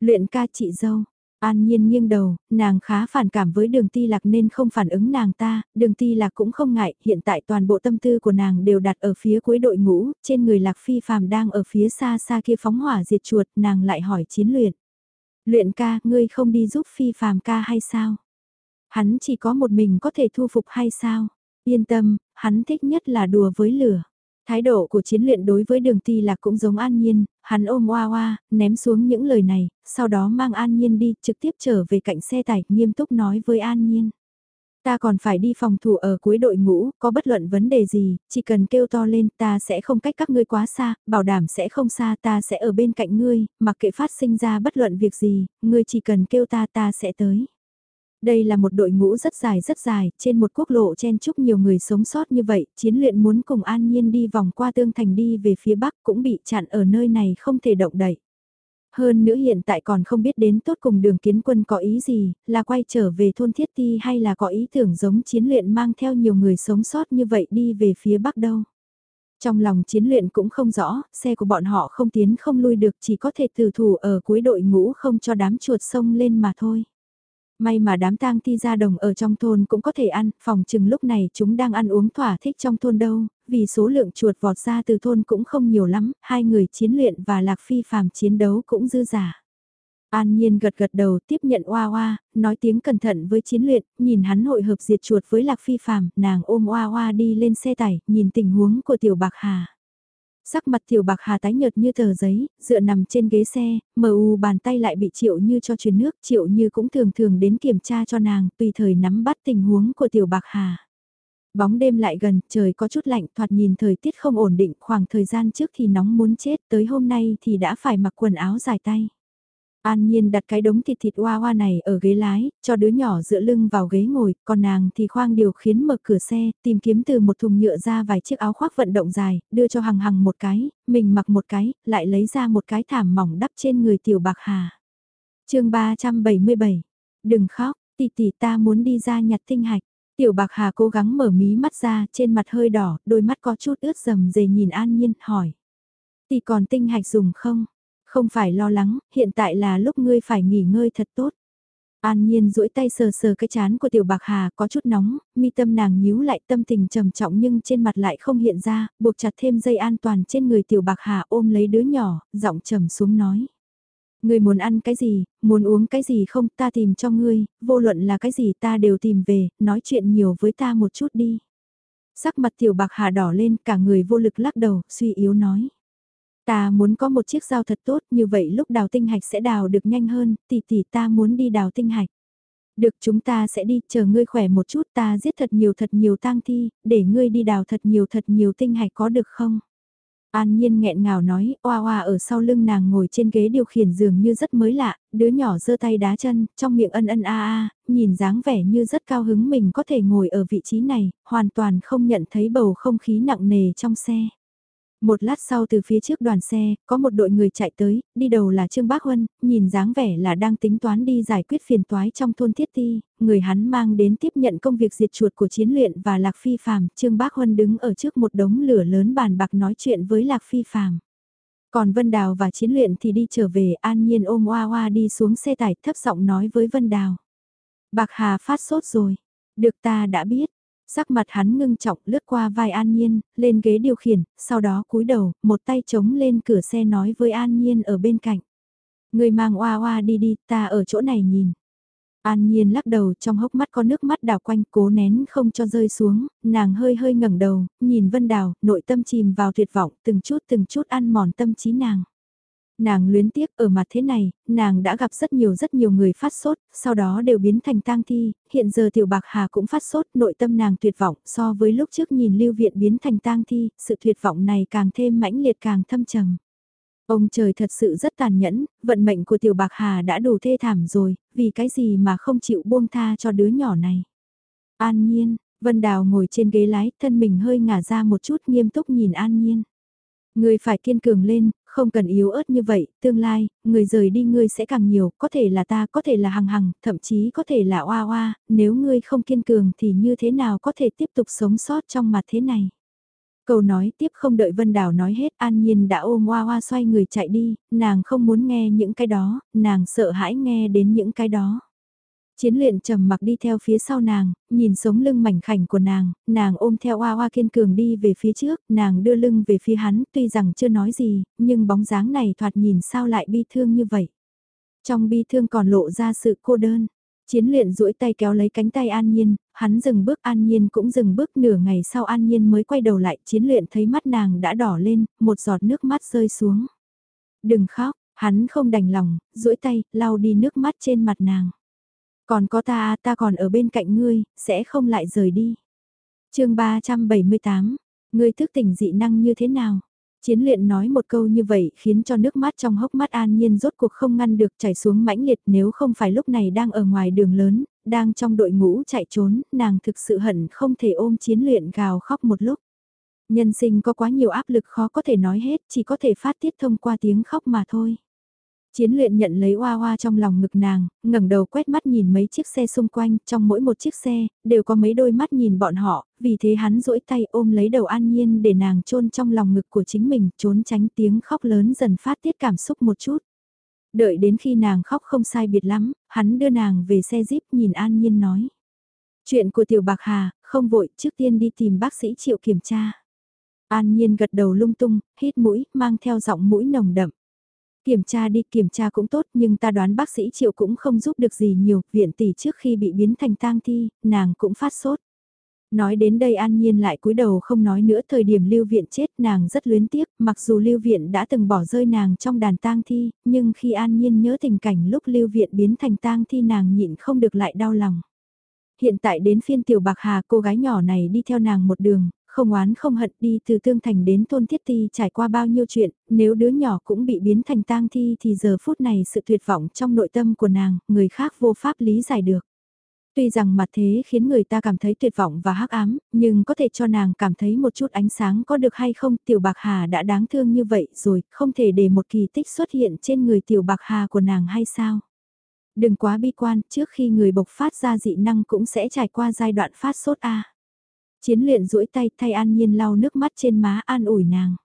Luyện ca chị dâu, An nhiên nghiêng đầu, nàng khá phản cảm với đường ti lạc nên không phản ứng nàng ta, đường ti lạc cũng không ngại, hiện tại toàn bộ tâm tư của nàng đều đặt ở phía cuối đội ngũ, trên người lạc phi phàm đang ở phía xa xa kia phóng hỏa diệt chuột, nàng lại hỏi chiến luyện. Luyện ca, ngươi không đi giúp phi phàm ca hay sao? Hắn chỉ có một mình có thể thu phục hay sao? Yên tâm, hắn thích nhất là đùa với lửa. Thái độ của chiến luyện đối với đường ti lạc cũng giống an nhiên, hắn ôm oa oa, ném xuống những lời này, sau đó mang an nhiên đi, trực tiếp trở về cạnh xe tải, nghiêm túc nói với an nhiên. Ta còn phải đi phòng thủ ở cuối đội ngũ, có bất luận vấn đề gì, chỉ cần kêu to lên ta sẽ không cách các ngươi quá xa, bảo đảm sẽ không xa ta sẽ ở bên cạnh ngươi, mặc kệ phát sinh ra bất luận việc gì, ngươi chỉ cần kêu ta ta sẽ tới. Đây là một đội ngũ rất dài rất dài, trên một quốc lộ chen chúc nhiều người sống sót như vậy, chiến luyện muốn cùng an nhiên đi vòng qua tương thành đi về phía bắc cũng bị chặn ở nơi này không thể động đậy. Hơn nữa hiện tại còn không biết đến tốt cùng đường kiến quân có ý gì, là quay trở về thôn thiết ti hay là có ý tưởng giống chiến luyện mang theo nhiều người sống sót như vậy đi về phía bắc đâu. Trong lòng chiến luyện cũng không rõ, xe của bọn họ không tiến không lui được chỉ có thể từ thủ ở cuối đội ngũ không cho đám chuột sông lên mà thôi. May mà đám tang thi ra đồng ở trong thôn cũng có thể ăn, phòng chừng lúc này chúng đang ăn uống thỏa thích trong thôn đâu, vì số lượng chuột vọt ra từ thôn cũng không nhiều lắm, hai người chiến luyện và lạc phi phàm chiến đấu cũng dư giả. An Nhiên gật gật đầu tiếp nhận oa oa, nói tiếng cẩn thận với chiến luyện, nhìn hắn hội hợp diệt chuột với lạc phi phàm, nàng ôm oa oa đi lên xe tải, nhìn tình huống của tiểu bạc hà. Sắc mặt tiểu bạc hà tái nhợt như tờ giấy, dựa nằm trên ghế xe, mờ u bàn tay lại bị triệu như cho truyền nước, triệu như cũng thường thường đến kiểm tra cho nàng, tùy thời nắm bắt tình huống của tiểu bạc hà. Bóng đêm lại gần, trời có chút lạnh, thoạt nhìn thời tiết không ổn định, khoảng thời gian trước thì nóng muốn chết, tới hôm nay thì đã phải mặc quần áo dài tay. An Nhiên đặt cái đống thịt thịt hoa hoa này ở ghế lái, cho đứa nhỏ dựa lưng vào ghế ngồi, còn nàng thì khoang điều khiến mở cửa xe, tìm kiếm từ một thùng nhựa ra vài chiếc áo khoác vận động dài, đưa cho hằng hằng một cái, mình mặc một cái, lại lấy ra một cái thảm mỏng đắp trên người tiểu bạc hà. chương 377, đừng khóc, tỷ tỷ ta muốn đi ra nhặt tinh hạch. Tiểu bạc hà cố gắng mở mí mắt ra, trên mặt hơi đỏ, đôi mắt có chút ướt rầm dề nhìn An Nhiên, hỏi. Tỷ còn tinh hạch dùng không? Không phải lo lắng, hiện tại là lúc ngươi phải nghỉ ngơi thật tốt. An Nhiên duỗi tay sờ sờ cái chán của Tiểu Bạc Hà có chút nóng, mi tâm nàng nhíu lại tâm tình trầm trọng nhưng trên mặt lại không hiện ra, buộc chặt thêm dây an toàn trên người Tiểu Bạc Hà ôm lấy đứa nhỏ, giọng trầm xuống nói. Ngươi muốn ăn cái gì, muốn uống cái gì không ta tìm cho ngươi, vô luận là cái gì ta đều tìm về, nói chuyện nhiều với ta một chút đi. Sắc mặt Tiểu Bạc Hà đỏ lên cả người vô lực lắc đầu, suy yếu nói. Ta muốn có một chiếc dao thật tốt như vậy lúc đào tinh hạch sẽ đào được nhanh hơn, tỷ tỷ ta muốn đi đào tinh hạch. Được chúng ta sẽ đi, chờ ngươi khỏe một chút ta giết thật nhiều thật nhiều tang thi, để ngươi đi đào thật nhiều thật nhiều tinh hạch có được không? An Nhiên nghẹn ngào nói, oa oa ở sau lưng nàng ngồi trên ghế điều khiển dường như rất mới lạ, đứa nhỏ giơ tay đá chân, trong miệng ân ân a a, nhìn dáng vẻ như rất cao hứng mình có thể ngồi ở vị trí này, hoàn toàn không nhận thấy bầu không khí nặng nề trong xe. Một lát sau từ phía trước đoàn xe, có một đội người chạy tới, đi đầu là Trương Bác Huân, nhìn dáng vẻ là đang tính toán đi giải quyết phiền toái trong thôn thiết ti, người hắn mang đến tiếp nhận công việc diệt chuột của chiến luyện và Lạc Phi Phạm, Trương Bác Huân đứng ở trước một đống lửa lớn bàn bạc nói chuyện với Lạc Phi Phạm. Còn Vân Đào và chiến luyện thì đi trở về, an nhiên ôm Hoa Hoa đi xuống xe tải thấp giọng nói với Vân Đào. Bạc Hà phát sốt rồi, được ta đã biết, Sắc mặt hắn ngưng trọng lướt qua vai An Nhiên, lên ghế điều khiển, sau đó cúi đầu, một tay chống lên cửa xe nói với An Nhiên ở bên cạnh. Người mang oa oa đi đi, ta ở chỗ này nhìn. An Nhiên lắc đầu trong hốc mắt có nước mắt đào quanh cố nén không cho rơi xuống, nàng hơi hơi ngẩng đầu, nhìn Vân Đào, nội tâm chìm vào tuyệt vọng, từng chút từng chút ăn mòn tâm trí nàng. Nàng luyến tiếc ở mặt thế này, nàng đã gặp rất nhiều rất nhiều người phát sốt, sau đó đều biến thành tang thi, hiện giờ tiểu bạc hà cũng phát sốt, nội tâm nàng tuyệt vọng, so với lúc trước nhìn lưu viện biến thành tang thi, sự tuyệt vọng này càng thêm mãnh liệt càng thâm trầm. Ông trời thật sự rất tàn nhẫn, vận mệnh của tiểu bạc hà đã đủ thê thảm rồi, vì cái gì mà không chịu buông tha cho đứa nhỏ này. An nhiên, Vân Đào ngồi trên ghế lái, thân mình hơi ngả ra một chút nghiêm túc nhìn An nhiên. Người phải kiên cường lên, không cần yếu ớt như vậy, tương lai, người rời đi ngươi sẽ càng nhiều, có thể là ta, có thể là hằng hằng, thậm chí có thể là oa oa, nếu ngươi không kiên cường thì như thế nào có thể tiếp tục sống sót trong mặt thế này. Câu nói tiếp không đợi Vân Đào nói hết, An Nhiên đã ôm Hoa Hoa xoay người chạy đi, nàng không muốn nghe những cái đó, nàng sợ hãi nghe đến những cái đó. Chiến luyện trầm mặc đi theo phía sau nàng, nhìn sống lưng mảnh khảnh của nàng, nàng ôm theo Hoa Hoa kiên cường đi về phía trước, nàng đưa lưng về phía hắn, tuy rằng chưa nói gì, nhưng bóng dáng này thoạt nhìn sao lại bi thương như vậy. Trong bi thương còn lộ ra sự cô đơn. Chiến luyện duỗi tay kéo lấy cánh tay An Nhiên, hắn dừng bước An Nhiên cũng dừng bước nửa ngày sau An Nhiên mới quay đầu lại, chiến luyện thấy mắt nàng đã đỏ lên, một giọt nước mắt rơi xuống. Đừng khóc, hắn không đành lòng, duỗi tay, lau đi nước mắt trên mặt nàng. Còn có ta, ta còn ở bên cạnh ngươi, sẽ không lại rời đi. chương 378, ngươi thức tỉnh dị năng như thế nào? Chiến luyện nói một câu như vậy khiến cho nước mắt trong hốc mắt an nhiên rốt cuộc không ngăn được chảy xuống mãnh liệt nếu không phải lúc này đang ở ngoài đường lớn, đang trong đội ngũ chạy trốn, nàng thực sự hận không thể ôm chiến luyện gào khóc một lúc. Nhân sinh có quá nhiều áp lực khó có thể nói hết, chỉ có thể phát tiết thông qua tiếng khóc mà thôi. Chiến luyện nhận lấy hoa hoa trong lòng ngực nàng, ngẩng đầu quét mắt nhìn mấy chiếc xe xung quanh, trong mỗi một chiếc xe, đều có mấy đôi mắt nhìn bọn họ, vì thế hắn duỗi tay ôm lấy đầu an nhiên để nàng chôn trong lòng ngực của chính mình, trốn tránh tiếng khóc lớn dần phát tiết cảm xúc một chút. Đợi đến khi nàng khóc không sai biệt lắm, hắn đưa nàng về xe jeep nhìn an nhiên nói. Chuyện của tiểu bạc hà, không vội, trước tiên đi tìm bác sĩ triệu kiểm tra. An nhiên gật đầu lung tung, hít mũi, mang theo giọng mũi nồng đậm. Kiểm tra đi kiểm tra cũng tốt nhưng ta đoán bác sĩ Triệu cũng không giúp được gì nhiều, viện tỷ trước khi bị biến thành tang thi, nàng cũng phát sốt. Nói đến đây an nhiên lại cúi đầu không nói nữa thời điểm lưu viện chết nàng rất luyến tiếc, mặc dù lưu viện đã từng bỏ rơi nàng trong đàn tang thi, nhưng khi an nhiên nhớ tình cảnh lúc lưu viện biến thành tang thi nàng nhịn không được lại đau lòng. Hiện tại đến phiên tiểu bạc hà cô gái nhỏ này đi theo nàng một đường, không oán không hận đi từ Tương Thành đến thôn Thiết Ti trải qua bao nhiêu chuyện, nếu đứa nhỏ cũng bị biến thành tang thi thì giờ phút này sự tuyệt vọng trong nội tâm của nàng, người khác vô pháp lý giải được. Tuy rằng mặt thế khiến người ta cảm thấy tuyệt vọng và hắc ám, nhưng có thể cho nàng cảm thấy một chút ánh sáng có được hay không, tiểu bạc hà đã đáng thương như vậy rồi, không thể để một kỳ tích xuất hiện trên người tiểu bạc hà của nàng hay sao? Đừng quá bi quan, trước khi người bộc phát ra dị năng cũng sẽ trải qua giai đoạn phát sốt A. Chiến luyện duỗi tay thay an nhiên lau nước mắt trên má an ủi nàng.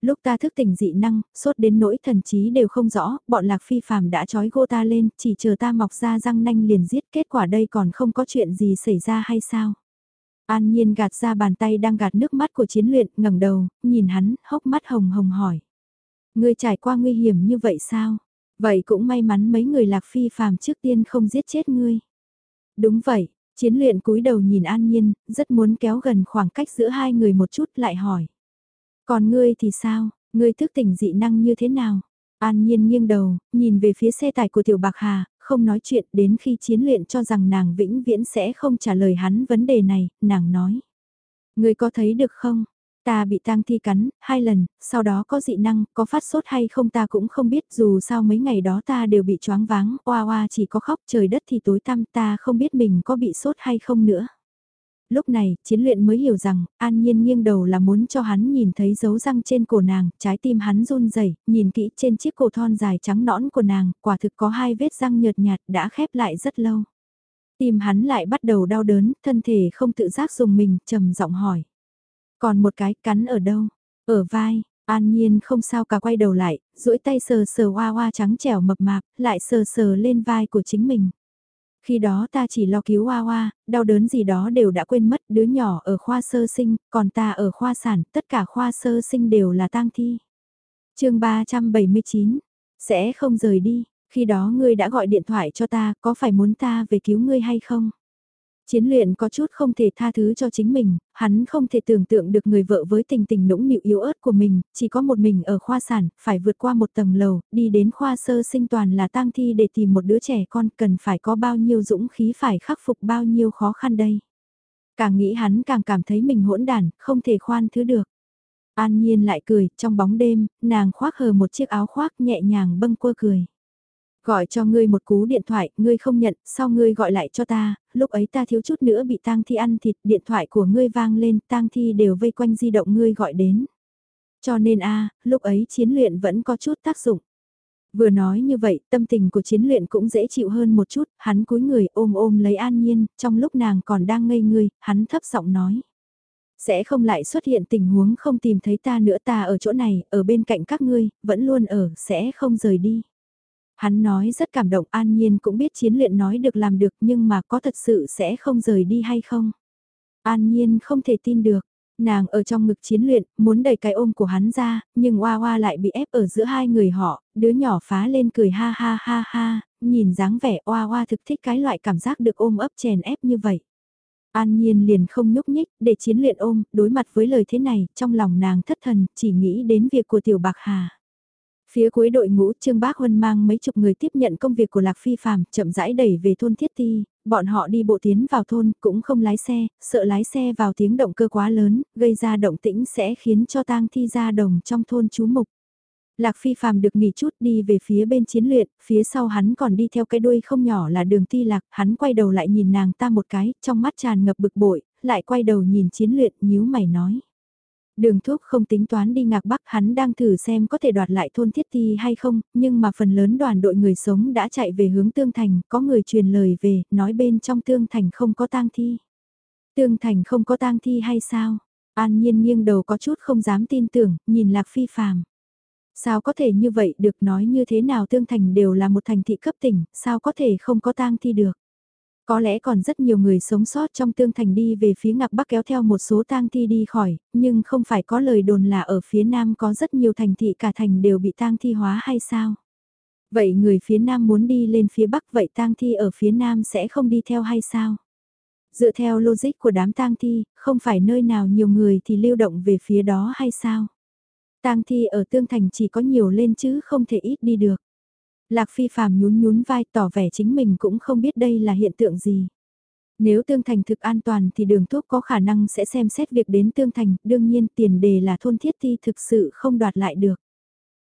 Lúc ta thức tỉnh dị năng, sốt đến nỗi thần trí đều không rõ, bọn lạc phi phàm đã trói gô ta lên, chỉ chờ ta mọc ra răng nanh liền giết kết quả đây còn không có chuyện gì xảy ra hay sao? An nhiên gạt ra bàn tay đang gạt nước mắt của chiến luyện, ngẩng đầu, nhìn hắn, hốc mắt hồng hồng hỏi. Ngươi trải qua nguy hiểm như vậy sao? Vậy cũng may mắn mấy người lạc phi phàm trước tiên không giết chết ngươi. Đúng vậy, Chiến luyện cúi đầu nhìn An Nhiên, rất muốn kéo gần khoảng cách giữa hai người một chút lại hỏi. Còn ngươi thì sao, ngươi thức tỉnh dị năng như thế nào? An Nhiên nghiêng đầu, nhìn về phía xe tải của Tiểu Bạc Hà, không nói chuyện đến khi chiến luyện cho rằng nàng vĩnh viễn sẽ không trả lời hắn vấn đề này, nàng nói. Ngươi có thấy được không? Ta bị tang thi cắn, hai lần, sau đó có dị năng, có phát sốt hay không ta cũng không biết dù sao mấy ngày đó ta đều bị choáng váng, oa oa chỉ có khóc trời đất thì tối tăm ta không biết mình có bị sốt hay không nữa. Lúc này, chiến luyện mới hiểu rằng, an nhiên nghiêng đầu là muốn cho hắn nhìn thấy dấu răng trên cổ nàng, trái tim hắn run rẩy nhìn kỹ trên chiếc cổ thon dài trắng nõn của nàng, quả thực có hai vết răng nhợt nhạt đã khép lại rất lâu. Tim hắn lại bắt đầu đau đớn, thân thể không tự giác dùng mình, trầm giọng hỏi. Còn một cái cắn ở đâu? Ở vai, An Nhiên không sao cả quay đầu lại, duỗi tay sờ sờ hoa hoa trắng trẻo mập mạp, lại sờ sờ lên vai của chính mình. Khi đó ta chỉ lo cứu Hoa Hoa, đau đớn gì đó đều đã quên mất, đứa nhỏ ở khoa sơ sinh, còn ta ở khoa sản, tất cả khoa sơ sinh đều là tang thi. chương 379, sẽ không rời đi, khi đó ngươi đã gọi điện thoại cho ta, có phải muốn ta về cứu ngươi hay không? Chiến luyện có chút không thể tha thứ cho chính mình, hắn không thể tưởng tượng được người vợ với tình tình nũng nịu yếu ớt của mình, chỉ có một mình ở khoa sản, phải vượt qua một tầng lầu, đi đến khoa sơ sinh toàn là tang thi để tìm một đứa trẻ con cần phải có bao nhiêu dũng khí phải khắc phục bao nhiêu khó khăn đây. Càng nghĩ hắn càng cảm thấy mình hỗn đản, không thể khoan thứ được. An Nhiên lại cười, trong bóng đêm, nàng khoác hờ một chiếc áo khoác nhẹ nhàng bâng quơ cười. Gọi cho ngươi một cú điện thoại, ngươi không nhận, sau ngươi gọi lại cho ta, lúc ấy ta thiếu chút nữa bị tang thi ăn thịt, điện thoại của ngươi vang lên, tang thi đều vây quanh di động ngươi gọi đến. Cho nên a lúc ấy chiến luyện vẫn có chút tác dụng. Vừa nói như vậy, tâm tình của chiến luyện cũng dễ chịu hơn một chút, hắn cúi người ôm ôm lấy an nhiên, trong lúc nàng còn đang ngây ngươi, hắn thấp giọng nói. Sẽ không lại xuất hiện tình huống không tìm thấy ta nữa ta ở chỗ này, ở bên cạnh các ngươi, vẫn luôn ở, sẽ không rời đi. Hắn nói rất cảm động an nhiên cũng biết chiến luyện nói được làm được nhưng mà có thật sự sẽ không rời đi hay không. An nhiên không thể tin được, nàng ở trong ngực chiến luyện, muốn đẩy cái ôm của hắn ra, nhưng Hoa Hoa lại bị ép ở giữa hai người họ, đứa nhỏ phá lên cười ha ha ha ha, nhìn dáng vẻ Hoa Hoa thực thích cái loại cảm giác được ôm ấp chèn ép như vậy. An Nhiên liền không nhúc nhích, để chiến luyện ôm, đối mặt với lời thế này, trong lòng nàng thất thần, chỉ nghĩ đến việc của Tiểu Bạc Hà. Phía cuối đội ngũ Trương Bác Huân mang mấy chục người tiếp nhận công việc của Lạc Phi Phạm, chậm rãi đẩy về thôn Thiết Ti, bọn họ đi bộ tiến vào thôn, cũng không lái xe, sợ lái xe vào tiếng động cơ quá lớn, gây ra động tĩnh sẽ khiến cho tang thi ra đồng trong thôn chú mục. Lạc Phi Phạm được nghỉ chút đi về phía bên chiến luyện, phía sau hắn còn đi theo cái đuôi không nhỏ là đường ti lạc, hắn quay đầu lại nhìn nàng ta một cái, trong mắt tràn ngập bực bội, lại quay đầu nhìn chiến luyện, nhíu mày nói. Đường thuốc không tính toán đi ngạc bắc hắn đang thử xem có thể đoạt lại thôn thiết thi hay không, nhưng mà phần lớn đoàn đội người sống đã chạy về hướng tương thành, có người truyền lời về, nói bên trong tương thành không có tang thi. Tương thành không có tang thi hay sao? An nhiên nghiêng đầu có chút không dám tin tưởng, nhìn lạc phi phàm. Sao có thể như vậy được nói như thế nào tương thành đều là một thành thị cấp tỉnh, sao có thể không có tang thi được? Có lẽ còn rất nhiều người sống sót trong tương thành đi về phía ngạc bắc kéo theo một số tang thi đi khỏi, nhưng không phải có lời đồn là ở phía nam có rất nhiều thành thị cả thành đều bị tang thi hóa hay sao? Vậy người phía nam muốn đi lên phía bắc vậy tang thi ở phía nam sẽ không đi theo hay sao? Dựa theo logic của đám tang thi, không phải nơi nào nhiều người thì lưu động về phía đó hay sao? Tang thi ở tương thành chỉ có nhiều lên chứ không thể ít đi được. Lạc phi phàm nhún nhún vai tỏ vẻ chính mình cũng không biết đây là hiện tượng gì. Nếu tương thành thực an toàn thì đường thuốc có khả năng sẽ xem xét việc đến tương thành, đương nhiên tiền đề là thôn thiết thi thực sự không đoạt lại được.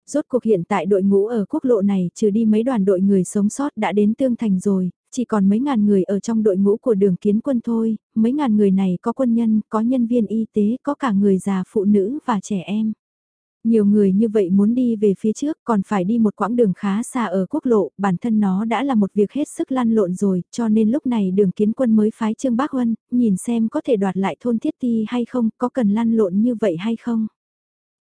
Rốt cuộc hiện tại đội ngũ ở quốc lộ này trừ đi mấy đoàn đội người sống sót đã đến tương thành rồi, chỉ còn mấy ngàn người ở trong đội ngũ của đường kiến quân thôi, mấy ngàn người này có quân nhân, có nhân viên y tế, có cả người già phụ nữ và trẻ em. Nhiều người như vậy muốn đi về phía trước còn phải đi một quãng đường khá xa ở quốc lộ, bản thân nó đã là một việc hết sức lăn lộn rồi, cho nên lúc này đường kiến quân mới phái Trương Bác Huân, nhìn xem có thể đoạt lại thôn thiết ti hay không, có cần lăn lộn như vậy hay không.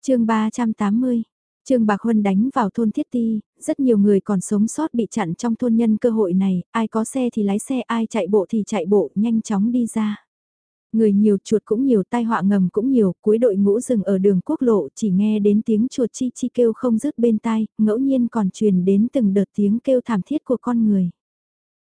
chương 380 Trương Bạc Huân đánh vào thôn Thiết Ti, rất nhiều người còn sống sót bị chặn trong thôn nhân cơ hội này, ai có xe thì lái xe, ai chạy bộ thì chạy bộ, nhanh chóng đi ra. Người nhiều chuột cũng nhiều tai họa ngầm cũng nhiều, cuối đội ngũ rừng ở đường quốc lộ chỉ nghe đến tiếng chuột chi chi kêu không dứt bên tai, ngẫu nhiên còn truyền đến từng đợt tiếng kêu thảm thiết của con người.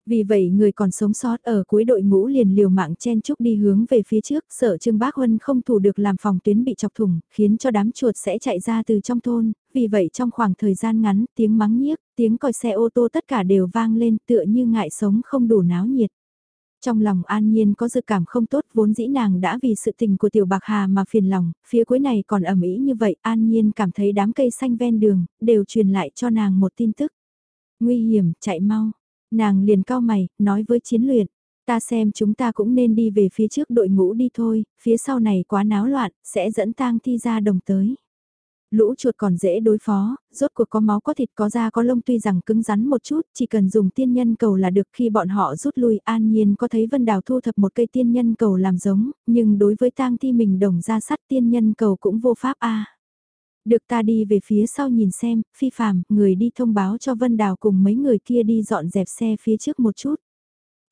Vì vậy người còn sống sót ở cuối đội ngũ liền liều mạng chen chúc đi hướng về phía trước, sợ Trương Bác Huân không thủ được làm phòng tuyến bị chọc thủng, khiến cho đám chuột sẽ chạy ra từ trong thôn, vì vậy trong khoảng thời gian ngắn, tiếng mắng nhiếc, tiếng còi xe ô tô tất cả đều vang lên tựa như ngại sống không đủ náo nhiệt. Trong lòng an nhiên có dự cảm không tốt vốn dĩ nàng đã vì sự tình của tiểu bạc hà mà phiền lòng, phía cuối này còn ẩm ý như vậy an nhiên cảm thấy đám cây xanh ven đường, đều truyền lại cho nàng một tin tức. Nguy hiểm, chạy mau. Nàng liền cao mày, nói với chiến luyện, ta xem chúng ta cũng nên đi về phía trước đội ngũ đi thôi, phía sau này quá náo loạn, sẽ dẫn tang thi ra đồng tới. Lũ chuột còn dễ đối phó, rốt cuộc có máu có thịt có da có lông tuy rằng cứng rắn một chút, chỉ cần dùng tiên nhân cầu là được khi bọn họ rút lui an nhiên có thấy Vân Đào thu thập một cây tiên nhân cầu làm giống, nhưng đối với tang thi mình đồng ra sắt tiên nhân cầu cũng vô pháp a Được ta đi về phía sau nhìn xem, phi phàm, người đi thông báo cho Vân Đào cùng mấy người kia đi dọn dẹp xe phía trước một chút.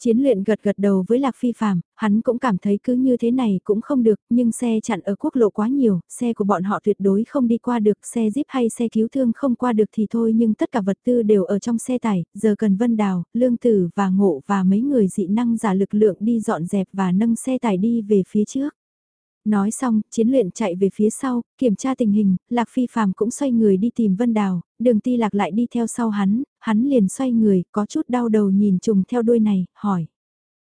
Chiến luyện gật gật đầu với Lạc Phi Phạm, hắn cũng cảm thấy cứ như thế này cũng không được, nhưng xe chặn ở quốc lộ quá nhiều, xe của bọn họ tuyệt đối không đi qua được, xe jeep hay xe cứu thương không qua được thì thôi nhưng tất cả vật tư đều ở trong xe tải, giờ cần Vân Đào, Lương Tử và Ngộ và mấy người dị năng giả lực lượng đi dọn dẹp và nâng xe tải đi về phía trước. Nói xong, chiến luyện chạy về phía sau, kiểm tra tình hình, Lạc Phi Phạm cũng xoay người đi tìm Vân Đào, đường ti lạc lại đi theo sau hắn, hắn liền xoay người, có chút đau đầu nhìn trùng theo đuôi này, hỏi.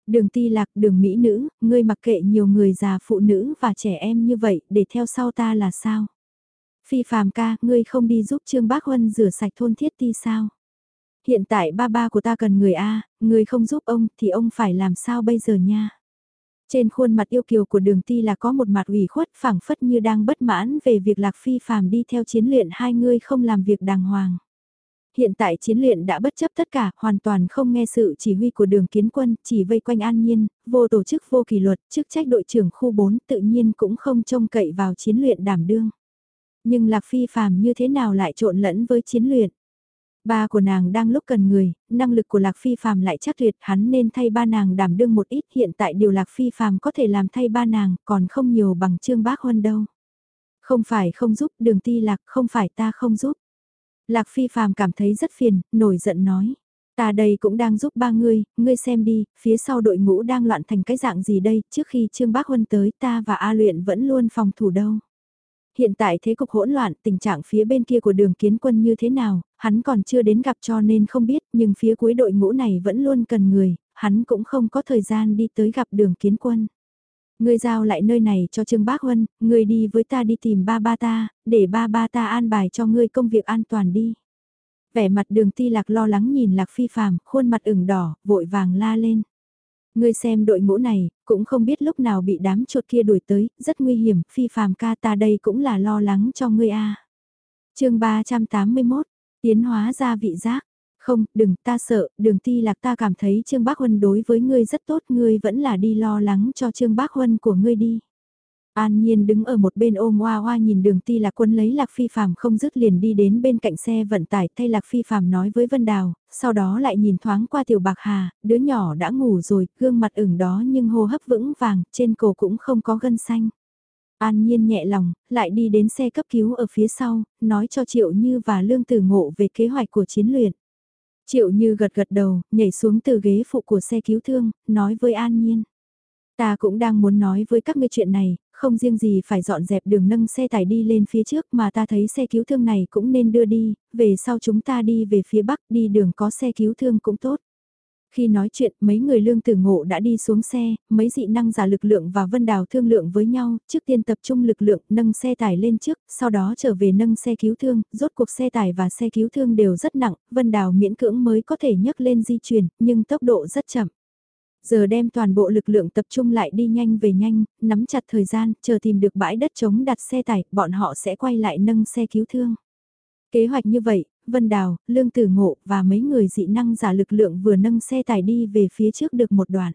Đường ti lạc, đường mỹ nữ, ngươi mặc kệ nhiều người già phụ nữ và trẻ em như vậy, để theo sau ta là sao? Phi Phạm ca, ngươi không đi giúp Trương Bác Huân rửa sạch thôn thiết ti sao? Hiện tại ba ba của ta cần người A, ngươi không giúp ông thì ông phải làm sao bây giờ nha? Trên khuôn mặt yêu kiều của đường ti là có một mặt ủy khuất phảng phất như đang bất mãn về việc lạc phi phàm đi theo chiến luyện hai người không làm việc đàng hoàng. Hiện tại chiến luyện đã bất chấp tất cả, hoàn toàn không nghe sự chỉ huy của đường kiến quân, chỉ vây quanh an nhiên, vô tổ chức vô kỷ luật, chức trách đội trưởng khu 4 tự nhiên cũng không trông cậy vào chiến luyện đảm đương. Nhưng lạc phi phàm như thế nào lại trộn lẫn với chiến luyện? Ba của nàng đang lúc cần người, năng lực của Lạc Phi Phàm lại chắc tuyệt hắn nên thay ba nàng đảm đương một ít hiện tại điều Lạc Phi Phàm có thể làm thay ba nàng còn không nhiều bằng Trương Bác Huân đâu. Không phải không giúp đường ti Lạc không phải ta không giúp. Lạc Phi Phàm cảm thấy rất phiền, nổi giận nói. Ta đây cũng đang giúp ba ngươi, ngươi xem đi, phía sau đội ngũ đang loạn thành cái dạng gì đây, trước khi Trương Bác Huân tới ta và A luyện vẫn luôn phòng thủ đâu hiện tại thế cục hỗn loạn, tình trạng phía bên kia của đường kiến quân như thế nào, hắn còn chưa đến gặp cho nên không biết, nhưng phía cuối đội ngũ này vẫn luôn cần người, hắn cũng không có thời gian đi tới gặp đường kiến quân. Ngươi giao lại nơi này cho Trương Bác Huân, ngươi đi với ta đi tìm ba ba ta, để ba ba ta an bài cho ngươi công việc an toàn đi. Vẻ mặt đường ti lạc lo lắng nhìn lạc phi phàm, khuôn mặt ửng đỏ, vội vàng la lên. Ngươi xem đội ngũ này, cũng không biết lúc nào bị đám chuột kia đuổi tới, rất nguy hiểm, phi phàm ca ta đây cũng là lo lắng cho ngươi a. À. Chương 381, tiến hóa ra vị giác. Không, đừng, ta sợ, đường ti lạc ta cảm thấy Trương Bác Huân đối với ngươi rất tốt, ngươi vẫn là đi lo lắng cho Trương Bác Huân của ngươi đi. An Nhiên đứng ở một bên ôm hoa hoa nhìn đường ti lạc quân lấy Lạc Phi Phạm không dứt liền đi đến bên cạnh xe vận tải thay Lạc Phi Phạm nói với Vân Đào, sau đó lại nhìn thoáng qua tiểu bạc hà, đứa nhỏ đã ngủ rồi, gương mặt ửng đó nhưng hô hấp vững vàng, trên cổ cũng không có gân xanh. An Nhiên nhẹ lòng, lại đi đến xe cấp cứu ở phía sau, nói cho Triệu Như và Lương Tử Ngộ về kế hoạch của chiến luyện. Triệu Như gật gật đầu, nhảy xuống từ ghế phụ của xe cứu thương, nói với An Nhiên. Ta cũng đang muốn nói với các ngươi chuyện này, không riêng gì phải dọn dẹp đường nâng xe tải đi lên phía trước mà ta thấy xe cứu thương này cũng nên đưa đi, về sau chúng ta đi về phía bắc đi đường có xe cứu thương cũng tốt. Khi nói chuyện, mấy người lương tử ngộ đã đi xuống xe, mấy dị năng giả lực lượng và Vân Đào thương lượng với nhau, trước tiên tập trung lực lượng nâng xe tải lên trước, sau đó trở về nâng xe cứu thương, rốt cuộc xe tải và xe cứu thương đều rất nặng, Vân Đào miễn cưỡng mới có thể nhấc lên di chuyển, nhưng tốc độ rất chậm. Giờ đem toàn bộ lực lượng tập trung lại đi nhanh về nhanh, nắm chặt thời gian, chờ tìm được bãi đất chống đặt xe tải, bọn họ sẽ quay lại nâng xe cứu thương. Kế hoạch như vậy, Vân Đào, Lương Tử Ngộ và mấy người dị năng giả lực lượng vừa nâng xe tải đi về phía trước được một đoạn.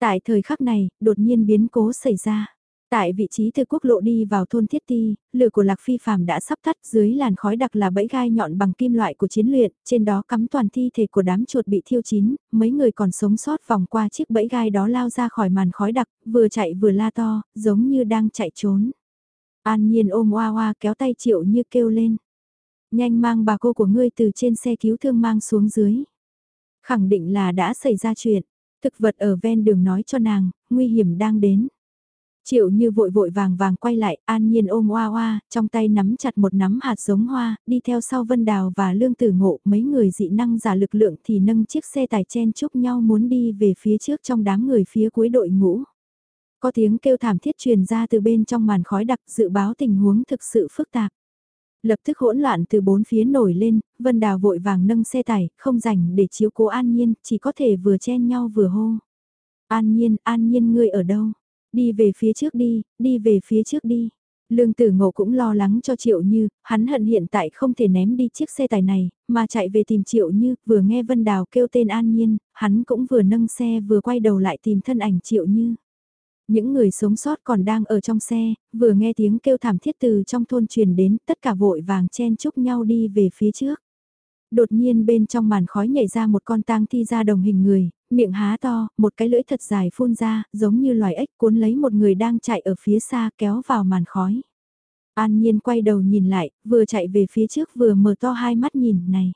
Tại thời khắc này, đột nhiên biến cố xảy ra. Tại vị trí từ quốc lộ đi vào thôn Thiết Ti, lửa của Lạc Phi Phạm đã sắp tắt dưới làn khói đặc là bẫy gai nhọn bằng kim loại của chiến luyện, trên đó cắm toàn thi thể của đám chuột bị thiêu chín, mấy người còn sống sót vòng qua chiếc bẫy gai đó lao ra khỏi màn khói đặc, vừa chạy vừa la to, giống như đang chạy trốn. An nhiên ôm oa oa kéo tay triệu như kêu lên. Nhanh mang bà cô của ngươi từ trên xe cứu thương mang xuống dưới. Khẳng định là đã xảy ra chuyện, thực vật ở ven đường nói cho nàng, nguy hiểm đang đến. Triệu như vội vội vàng vàng quay lại, an nhiên ôm hoa hoa, trong tay nắm chặt một nắm hạt giống hoa, đi theo sau Vân Đào và Lương Tử Ngộ, mấy người dị năng giả lực lượng thì nâng chiếc xe tải chen chúc nhau muốn đi về phía trước trong đám người phía cuối đội ngũ. Có tiếng kêu thảm thiết truyền ra từ bên trong màn khói đặc dự báo tình huống thực sự phức tạp. Lập tức hỗn loạn từ bốn phía nổi lên, Vân Đào vội vàng nâng xe tải, không rảnh để chiếu cố An Nhiên, chỉ có thể vừa chen nhau vừa hô. An Nhiên, An Nhiên ngươi ở đâu? Đi về phía trước đi, đi về phía trước đi. Lương tử ngộ cũng lo lắng cho Triệu Như, hắn hận hiện tại không thể ném đi chiếc xe tải này, mà chạy về tìm Triệu Như, vừa nghe Vân Đào kêu tên An Nhiên, hắn cũng vừa nâng xe vừa quay đầu lại tìm thân ảnh Triệu Như. Những người sống sót còn đang ở trong xe, vừa nghe tiếng kêu thảm thiết từ trong thôn truyền đến, tất cả vội vàng chen chúc nhau đi về phía trước. Đột nhiên bên trong màn khói nhảy ra một con tang thi ra đồng hình người, miệng há to, một cái lưỡi thật dài phun ra, giống như loài ếch cuốn lấy một người đang chạy ở phía xa kéo vào màn khói. An Nhiên quay đầu nhìn lại, vừa chạy về phía trước vừa mở to hai mắt nhìn, này.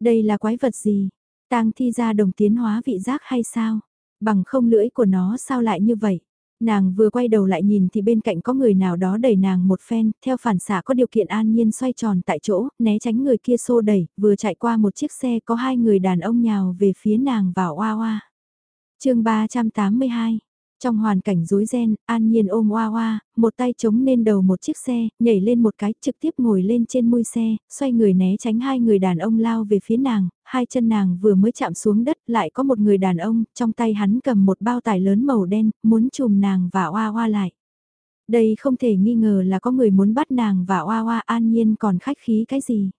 Đây là quái vật gì? tang thi ra đồng tiến hóa vị giác hay sao? Bằng không lưỡi của nó sao lại như vậy? Nàng vừa quay đầu lại nhìn thì bên cạnh có người nào đó đẩy nàng một phen, theo phản xạ có điều kiện an nhiên xoay tròn tại chỗ, né tránh người kia xô đẩy, vừa chạy qua một chiếc xe có hai người đàn ông nhào về phía nàng vào oa oa. chương 382 trong hoàn cảnh rối ren, An Nhiên ôm Oa Oa, một tay chống lên đầu một chiếc xe, nhảy lên một cái, trực tiếp ngồi lên trên mui xe, xoay người né tránh hai người đàn ông lao về phía nàng, hai chân nàng vừa mới chạm xuống đất, lại có một người đàn ông, trong tay hắn cầm một bao tải lớn màu đen, muốn chùm nàng và Oa Oa lại. Đây không thể nghi ngờ là có người muốn bắt nàng và Oa Oa An Nhiên còn khách khí cái gì.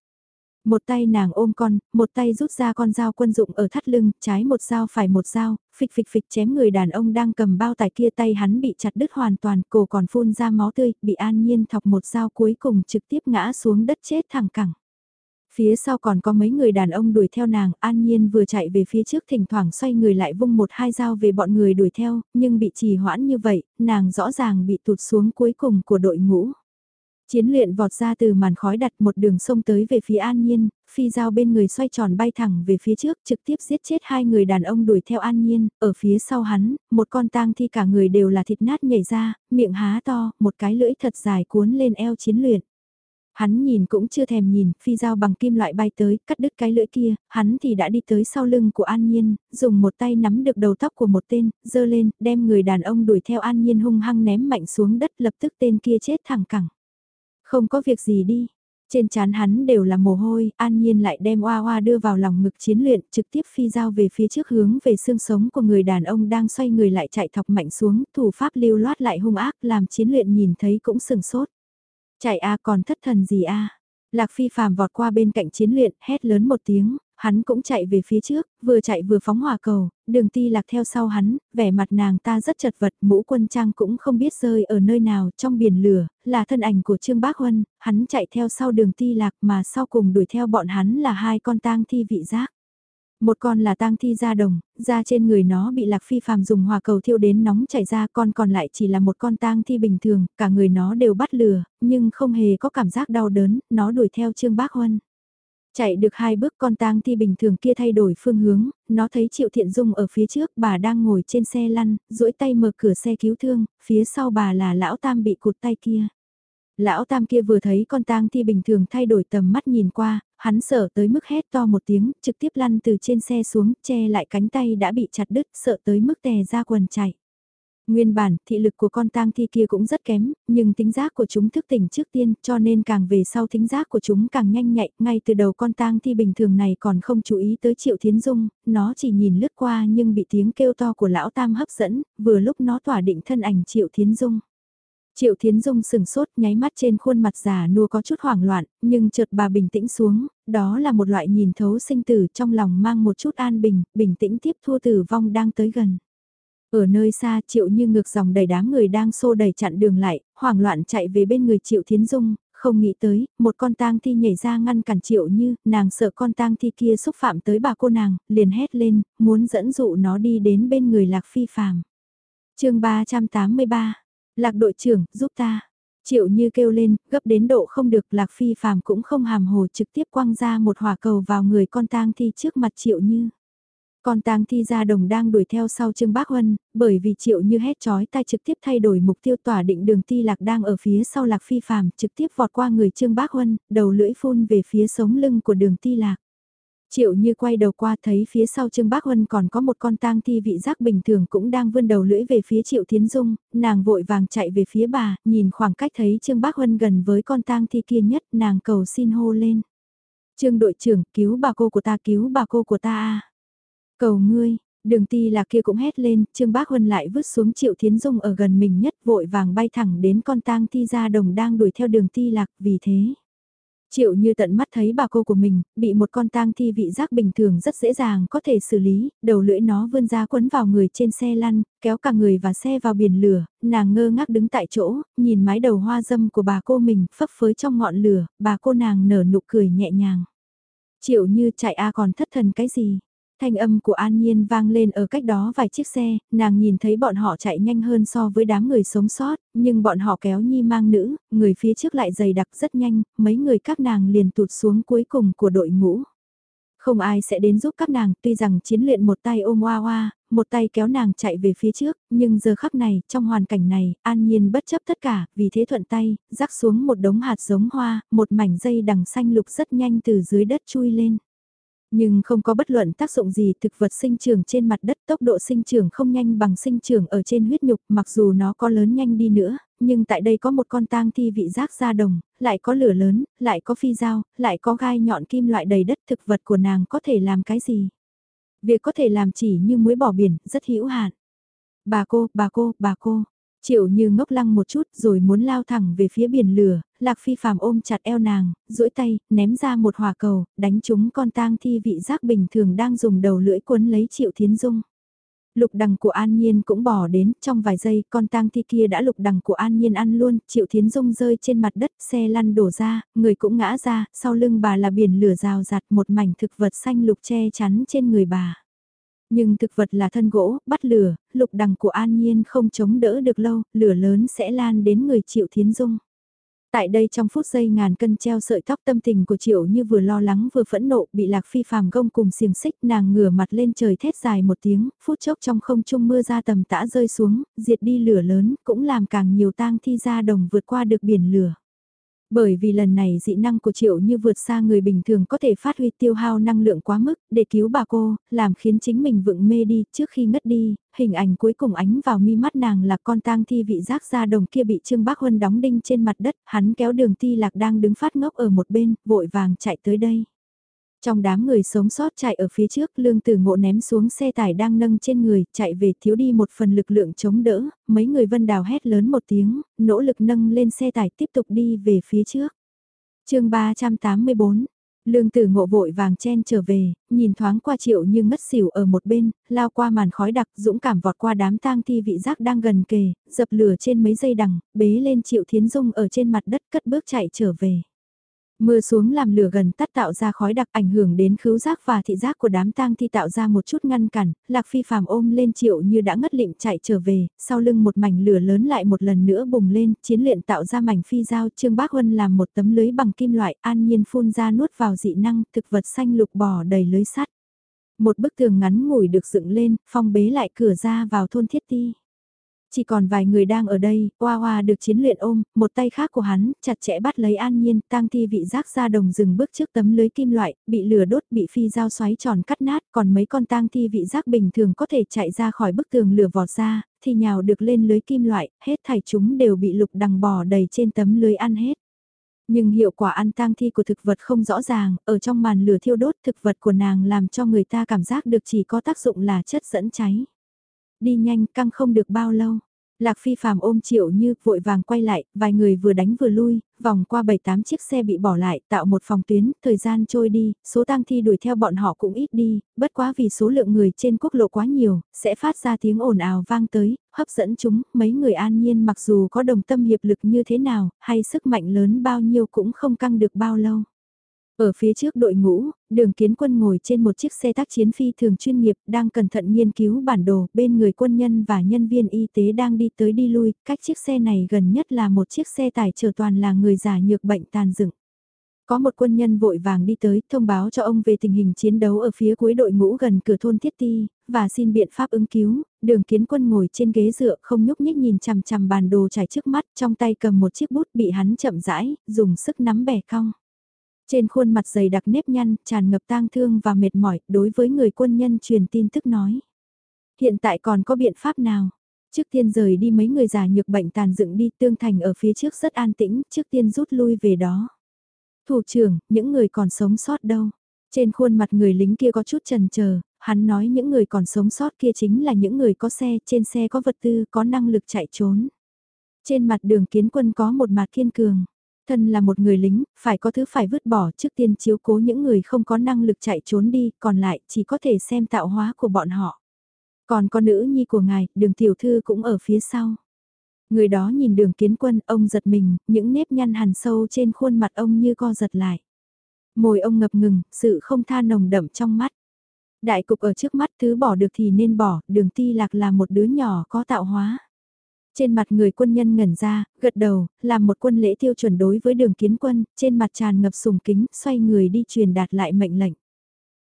Một tay nàng ôm con, một tay rút ra con dao quân dụng ở thắt lưng, trái một dao phải một dao, phịch phịch phịch chém người đàn ông đang cầm bao tải kia tay hắn bị chặt đứt hoàn toàn, cổ còn phun ra máu tươi, bị an nhiên thọc một dao cuối cùng trực tiếp ngã xuống đất chết thẳng cẳng. Phía sau còn có mấy người đàn ông đuổi theo nàng, an nhiên vừa chạy về phía trước thỉnh thoảng xoay người lại vung một hai dao về bọn người đuổi theo, nhưng bị trì hoãn như vậy, nàng rõ ràng bị tụt xuống cuối cùng của đội ngũ. Chiến luyện vọt ra từ màn khói đặt một đường sông tới về phía An Nhiên, phi dao bên người xoay tròn bay thẳng về phía trước trực tiếp giết chết hai người đàn ông đuổi theo An Nhiên, ở phía sau hắn, một con tang thi cả người đều là thịt nát nhảy ra, miệng há to, một cái lưỡi thật dài cuốn lên eo chiến luyện. Hắn nhìn cũng chưa thèm nhìn, phi dao bằng kim loại bay tới, cắt đứt cái lưỡi kia, hắn thì đã đi tới sau lưng của An Nhiên, dùng một tay nắm được đầu tóc của một tên, dơ lên, đem người đàn ông đuổi theo An Nhiên hung hăng ném mạnh xuống đất lập tức tên kia chết thẳng cẳng. Không có việc gì đi. Trên chán hắn đều là mồ hôi, an nhiên lại đem oa oa đưa vào lòng ngực chiến luyện, trực tiếp phi dao về phía trước hướng về xương sống của người đàn ông đang xoay người lại chạy thọc mạnh xuống, thủ pháp lưu loát lại hung ác làm chiến luyện nhìn thấy cũng sừng sốt. Chạy a còn thất thần gì a Lạc phi phàm vọt qua bên cạnh chiến luyện, hét lớn một tiếng, Hắn cũng chạy về phía trước, vừa chạy vừa phóng hỏa cầu, đường ti lạc theo sau hắn, vẻ mặt nàng ta rất chật vật, mũ quân trang cũng không biết rơi ở nơi nào trong biển lửa, là thân ảnh của Trương Bác Huân, hắn chạy theo sau đường ti lạc mà sau cùng đuổi theo bọn hắn là hai con tang thi vị giác. Một con là tang thi da đồng, da trên người nó bị lạc phi phàm dùng hòa cầu thiêu đến nóng chảy ra con còn lại chỉ là một con tang thi bình thường, cả người nó đều bắt lửa, nhưng không hề có cảm giác đau đớn, nó đuổi theo Trương Bác Huân. Chạy được hai bước con tang thi bình thường kia thay đổi phương hướng, nó thấy Triệu Thiện Dung ở phía trước bà đang ngồi trên xe lăn, duỗi tay mở cửa xe cứu thương, phía sau bà là lão tam bị cụt tay kia. Lão tam kia vừa thấy con tang thi bình thường thay đổi tầm mắt nhìn qua, hắn sợ tới mức hét to một tiếng, trực tiếp lăn từ trên xe xuống, che lại cánh tay đã bị chặt đứt, sợ tới mức tè ra quần chạy. Nguyên bản, thị lực của con tang thi kia cũng rất kém, nhưng tính giác của chúng thức tỉnh trước tiên, cho nên càng về sau tính giác của chúng càng nhanh nhạy, ngay từ đầu con tang thi bình thường này còn không chú ý tới Triệu Thiến Dung, nó chỉ nhìn lướt qua nhưng bị tiếng kêu to của lão tam hấp dẫn, vừa lúc nó tỏa định thân ảnh Triệu Thiến Dung. Triệu Thiến Dung sừng sốt nháy mắt trên khuôn mặt già nua có chút hoảng loạn, nhưng chợt bà bình tĩnh xuống, đó là một loại nhìn thấu sinh tử trong lòng mang một chút an bình, bình tĩnh tiếp thua tử vong đang tới gần. Ở nơi xa triệu như ngược dòng đầy đám người đang xô đẩy chặn đường lại, hoảng loạn chạy về bên người triệu thiến dung, không nghĩ tới, một con tang thi nhảy ra ngăn cản triệu như, nàng sợ con tang thi kia xúc phạm tới bà cô nàng, liền hét lên, muốn dẫn dụ nó đi đến bên người lạc phi phàm. chương 383, lạc đội trưởng, giúp ta. Triệu như kêu lên, gấp đến độ không được lạc phi phàm cũng không hàm hồ trực tiếp quăng ra một hỏa cầu vào người con tang thi trước mặt triệu như. Con tang thi ra đồng đang đuổi theo sau Trương Bác Huân, bởi vì triệu như hét chói tai trực tiếp thay đổi mục tiêu tỏa định đường ti lạc đang ở phía sau lạc phi phàm trực tiếp vọt qua người Trương Bác Huân, đầu lưỡi phun về phía sống lưng của đường ti lạc. Triệu như quay đầu qua thấy phía sau Trương Bác Huân còn có một con tang thi vị giác bình thường cũng đang vươn đầu lưỡi về phía Triệu Thiến Dung, nàng vội vàng chạy về phía bà, nhìn khoảng cách thấy Trương Bác Huân gần với con tang thi kia nhất, nàng cầu xin hô lên. Trương đội trưởng, cứu bà cô của ta, cứu bà cô của ta a. Cầu ngươi, đường ti là kia cũng hét lên, Trương Bác Huân lại vứt xuống Triệu Thiến Dung ở gần mình nhất vội vàng bay thẳng đến con tang thi ra đồng đang đuổi theo đường ti lạc vì thế. Triệu như tận mắt thấy bà cô của mình, bị một con tang thi vị giác bình thường rất dễ dàng có thể xử lý, đầu lưỡi nó vươn ra quấn vào người trên xe lăn, kéo cả người và xe vào biển lửa, nàng ngơ ngác đứng tại chỗ, nhìn mái đầu hoa dâm của bà cô mình phấp phới trong ngọn lửa, bà cô nàng nở nụ cười nhẹ nhàng. Triệu như chạy a à còn thất thần cái gì? Thanh âm của An Nhiên vang lên ở cách đó vài chiếc xe, nàng nhìn thấy bọn họ chạy nhanh hơn so với đám người sống sót, nhưng bọn họ kéo nhi mang nữ, người phía trước lại dày đặc rất nhanh, mấy người các nàng liền tụt xuống cuối cùng của đội ngũ. Không ai sẽ đến giúp các nàng, tuy rằng chiến luyện một tay ôm hoa hoa, một tay kéo nàng chạy về phía trước, nhưng giờ khắc này, trong hoàn cảnh này, an nhiên bất chấp tất cả, vì thế thuận tay, rắc xuống một đống hạt giống hoa, một mảnh dây đằng xanh lục rất nhanh từ dưới đất chui lên. Nhưng không có bất luận tác dụng gì thực vật sinh trưởng trên mặt đất tốc độ sinh trưởng không nhanh bằng sinh trưởng ở trên huyết nhục mặc dù nó có lớn nhanh đi nữa, nhưng tại đây có một con tang thi vị giác ra đồng, lại có lửa lớn, lại có phi dao, lại có gai nhọn kim loại đầy đất thực vật của nàng có thể làm cái gì. Việc có thể làm chỉ như muối bỏ biển, rất hữu hạn. Bà cô, bà cô, bà cô, Triệu như ngốc lăng một chút rồi muốn lao thẳng về phía biển lửa, Lạc Phi phàm ôm chặt eo nàng, duỗi tay, ném ra một hỏa cầu, đánh trúng con tang thi vị giác bình thường đang dùng đầu lưỡi cuốn lấy Triệu Thiến Dung. Lục đằng của An Nhiên cũng bỏ đến, trong vài giây con tang thi kia đã lục đằng của An Nhiên ăn luôn, Triệu Thiến Dung rơi trên mặt đất, xe lăn đổ ra, người cũng ngã ra, sau lưng bà là biển lửa rào rạt một mảnh thực vật xanh lục che chắn trên người bà. Nhưng thực vật là thân gỗ, bắt lửa, lục đằng của An Nhiên không chống đỡ được lâu, lửa lớn sẽ lan đến người Triệu Thiến Dung. Tại đây trong phút giây ngàn cân treo sợi tóc tâm tình của Triệu như vừa lo lắng vừa phẫn nộ bị Lạc Phi phàm gông cùng xiềng xích nàng ngửa mặt lên trời thét dài một tiếng, phút chốc trong không trung mưa ra tầm tã rơi xuống, diệt đi lửa lớn cũng làm càng nhiều tang thi ra đồng vượt qua được biển lửa. Bởi vì lần này dị năng của Triệu Như vượt xa người bình thường có thể phát huy tiêu hao năng lượng quá mức để cứu bà cô, làm khiến chính mình vựng mê đi trước khi ngất đi, hình ảnh cuối cùng ánh vào mi mắt nàng là con tang thi vị giác ra đồng kia bị Trương Bác Huân đóng đinh trên mặt đất, hắn kéo đường ti lạc đang đứng phát ngốc ở một bên, vội vàng chạy tới đây. Trong đám người sống sót chạy ở phía trước, lương tử ngộ ném xuống xe tải đang nâng trên người, chạy về thiếu đi một phần lực lượng chống đỡ, mấy người vân đào hét lớn một tiếng, nỗ lực nâng lên xe tải tiếp tục đi về phía trước. chương 384 Lương tử ngộ vội vàng chen trở về, nhìn thoáng qua triệu như ngất xỉu ở một bên, lao qua màn khói đặc dũng cảm vọt qua đám tang thi vị giác đang gần kề, dập lửa trên mấy dây đằng, bế lên triệu thiến dung ở trên mặt đất cất bước chạy trở về. Mưa xuống làm lửa gần tắt tạo ra khói đặc ảnh hưởng đến khứu giác và thị giác của đám tang thi tạo ra một chút ngăn cản, Lạc Phi phàm ôm lên triệu như đã ngất lịm chạy trở về, sau lưng một mảnh lửa lớn lại một lần nữa bùng lên, chiến luyện tạo ra mảnh phi dao, Trương Bác Huân làm một tấm lưới bằng kim loại, an nhiên phun ra nuốt vào dị năng, thực vật xanh lục bò đầy lưới sắt. Một bức tường ngắn ngủi được dựng lên, phong bế lại cửa ra vào thôn thiết ti. Chỉ còn vài người đang ở đây, Hoa Hoa được chiến luyện ôm, một tay khác của hắn, chặt chẽ bắt lấy an nhiên, tang thi vị giác ra đồng rừng bước trước tấm lưới kim loại, bị lửa đốt, bị phi dao xoáy tròn cắt nát, còn mấy con tang thi vị giác bình thường có thể chạy ra khỏi bức tường lửa vọt ra, thì nhào được lên lưới kim loại, hết thảy chúng đều bị lục đằng bò đầy trên tấm lưới ăn hết. Nhưng hiệu quả ăn tang thi của thực vật không rõ ràng, ở trong màn lửa thiêu đốt thực vật của nàng làm cho người ta cảm giác được chỉ có tác dụng là chất dẫn cháy đi nhanh căng không được bao lâu. Lạc Phi phàm ôm Triệu Như vội vàng quay lại, vài người vừa đánh vừa lui, vòng qua 7-8 chiếc xe bị bỏ lại, tạo một phòng tuyến, thời gian trôi đi, số tang thi đuổi theo bọn họ cũng ít đi, bất quá vì số lượng người trên quốc lộ quá nhiều, sẽ phát ra tiếng ồn ào vang tới, hấp dẫn chúng, mấy người an nhiên mặc dù có đồng tâm hiệp lực như thế nào, hay sức mạnh lớn bao nhiêu cũng không căng được bao lâu. Ở phía trước đội ngũ, đường kiến quân ngồi trên một chiếc xe tác chiến phi thường chuyên nghiệp đang cẩn thận nghiên cứu bản đồ, bên người quân nhân và nhân viên y tế đang đi tới đi lui, cách chiếc xe này gần nhất là một chiếc xe tải chở toàn là người già nhược bệnh tàn dựng. Có một quân nhân vội vàng đi tới thông báo cho ông về tình hình chiến đấu ở phía cuối đội ngũ gần cửa thôn Thiết Ti, và xin biện pháp ứng cứu, đường kiến quân ngồi trên ghế dựa không nhúc nhích nhìn chằm chằm bàn đồ trải trước mắt trong tay cầm một chiếc bút bị hắn chậm rãi, dùng sức nắm bẻ cong. Trên khuôn mặt dày đặc nếp nhăn, tràn ngập tang thương và mệt mỏi, đối với người quân nhân truyền tin tức nói. Hiện tại còn có biện pháp nào? Trước tiên rời đi mấy người già nhược bệnh tàn dựng đi tương thành ở phía trước rất an tĩnh, trước tiên rút lui về đó. Thủ trưởng, những người còn sống sót đâu? Trên khuôn mặt người lính kia có chút trần chờ hắn nói những người còn sống sót kia chính là những người có xe, trên xe có vật tư, có năng lực chạy trốn. Trên mặt đường kiến quân có một mặt kiên cường. Thân là một người lính, phải có thứ phải vứt bỏ trước tiên chiếu cố những người không có năng lực chạy trốn đi, còn lại chỉ có thể xem tạo hóa của bọn họ. Còn con nữ nhi của ngài, đường tiểu thư cũng ở phía sau. Người đó nhìn đường kiến quân, ông giật mình, những nếp nhăn hằn sâu trên khuôn mặt ông như co giật lại. Môi ông ngập ngừng, sự không tha nồng đậm trong mắt. Đại cục ở trước mắt thứ bỏ được thì nên bỏ, đường ti lạc là một đứa nhỏ có tạo hóa. Trên mặt người quân nhân ngẩn ra, gật đầu, làm một quân lễ tiêu chuẩn đối với đường kiến quân, trên mặt tràn ngập sùng kính, xoay người đi truyền đạt lại mệnh lệnh.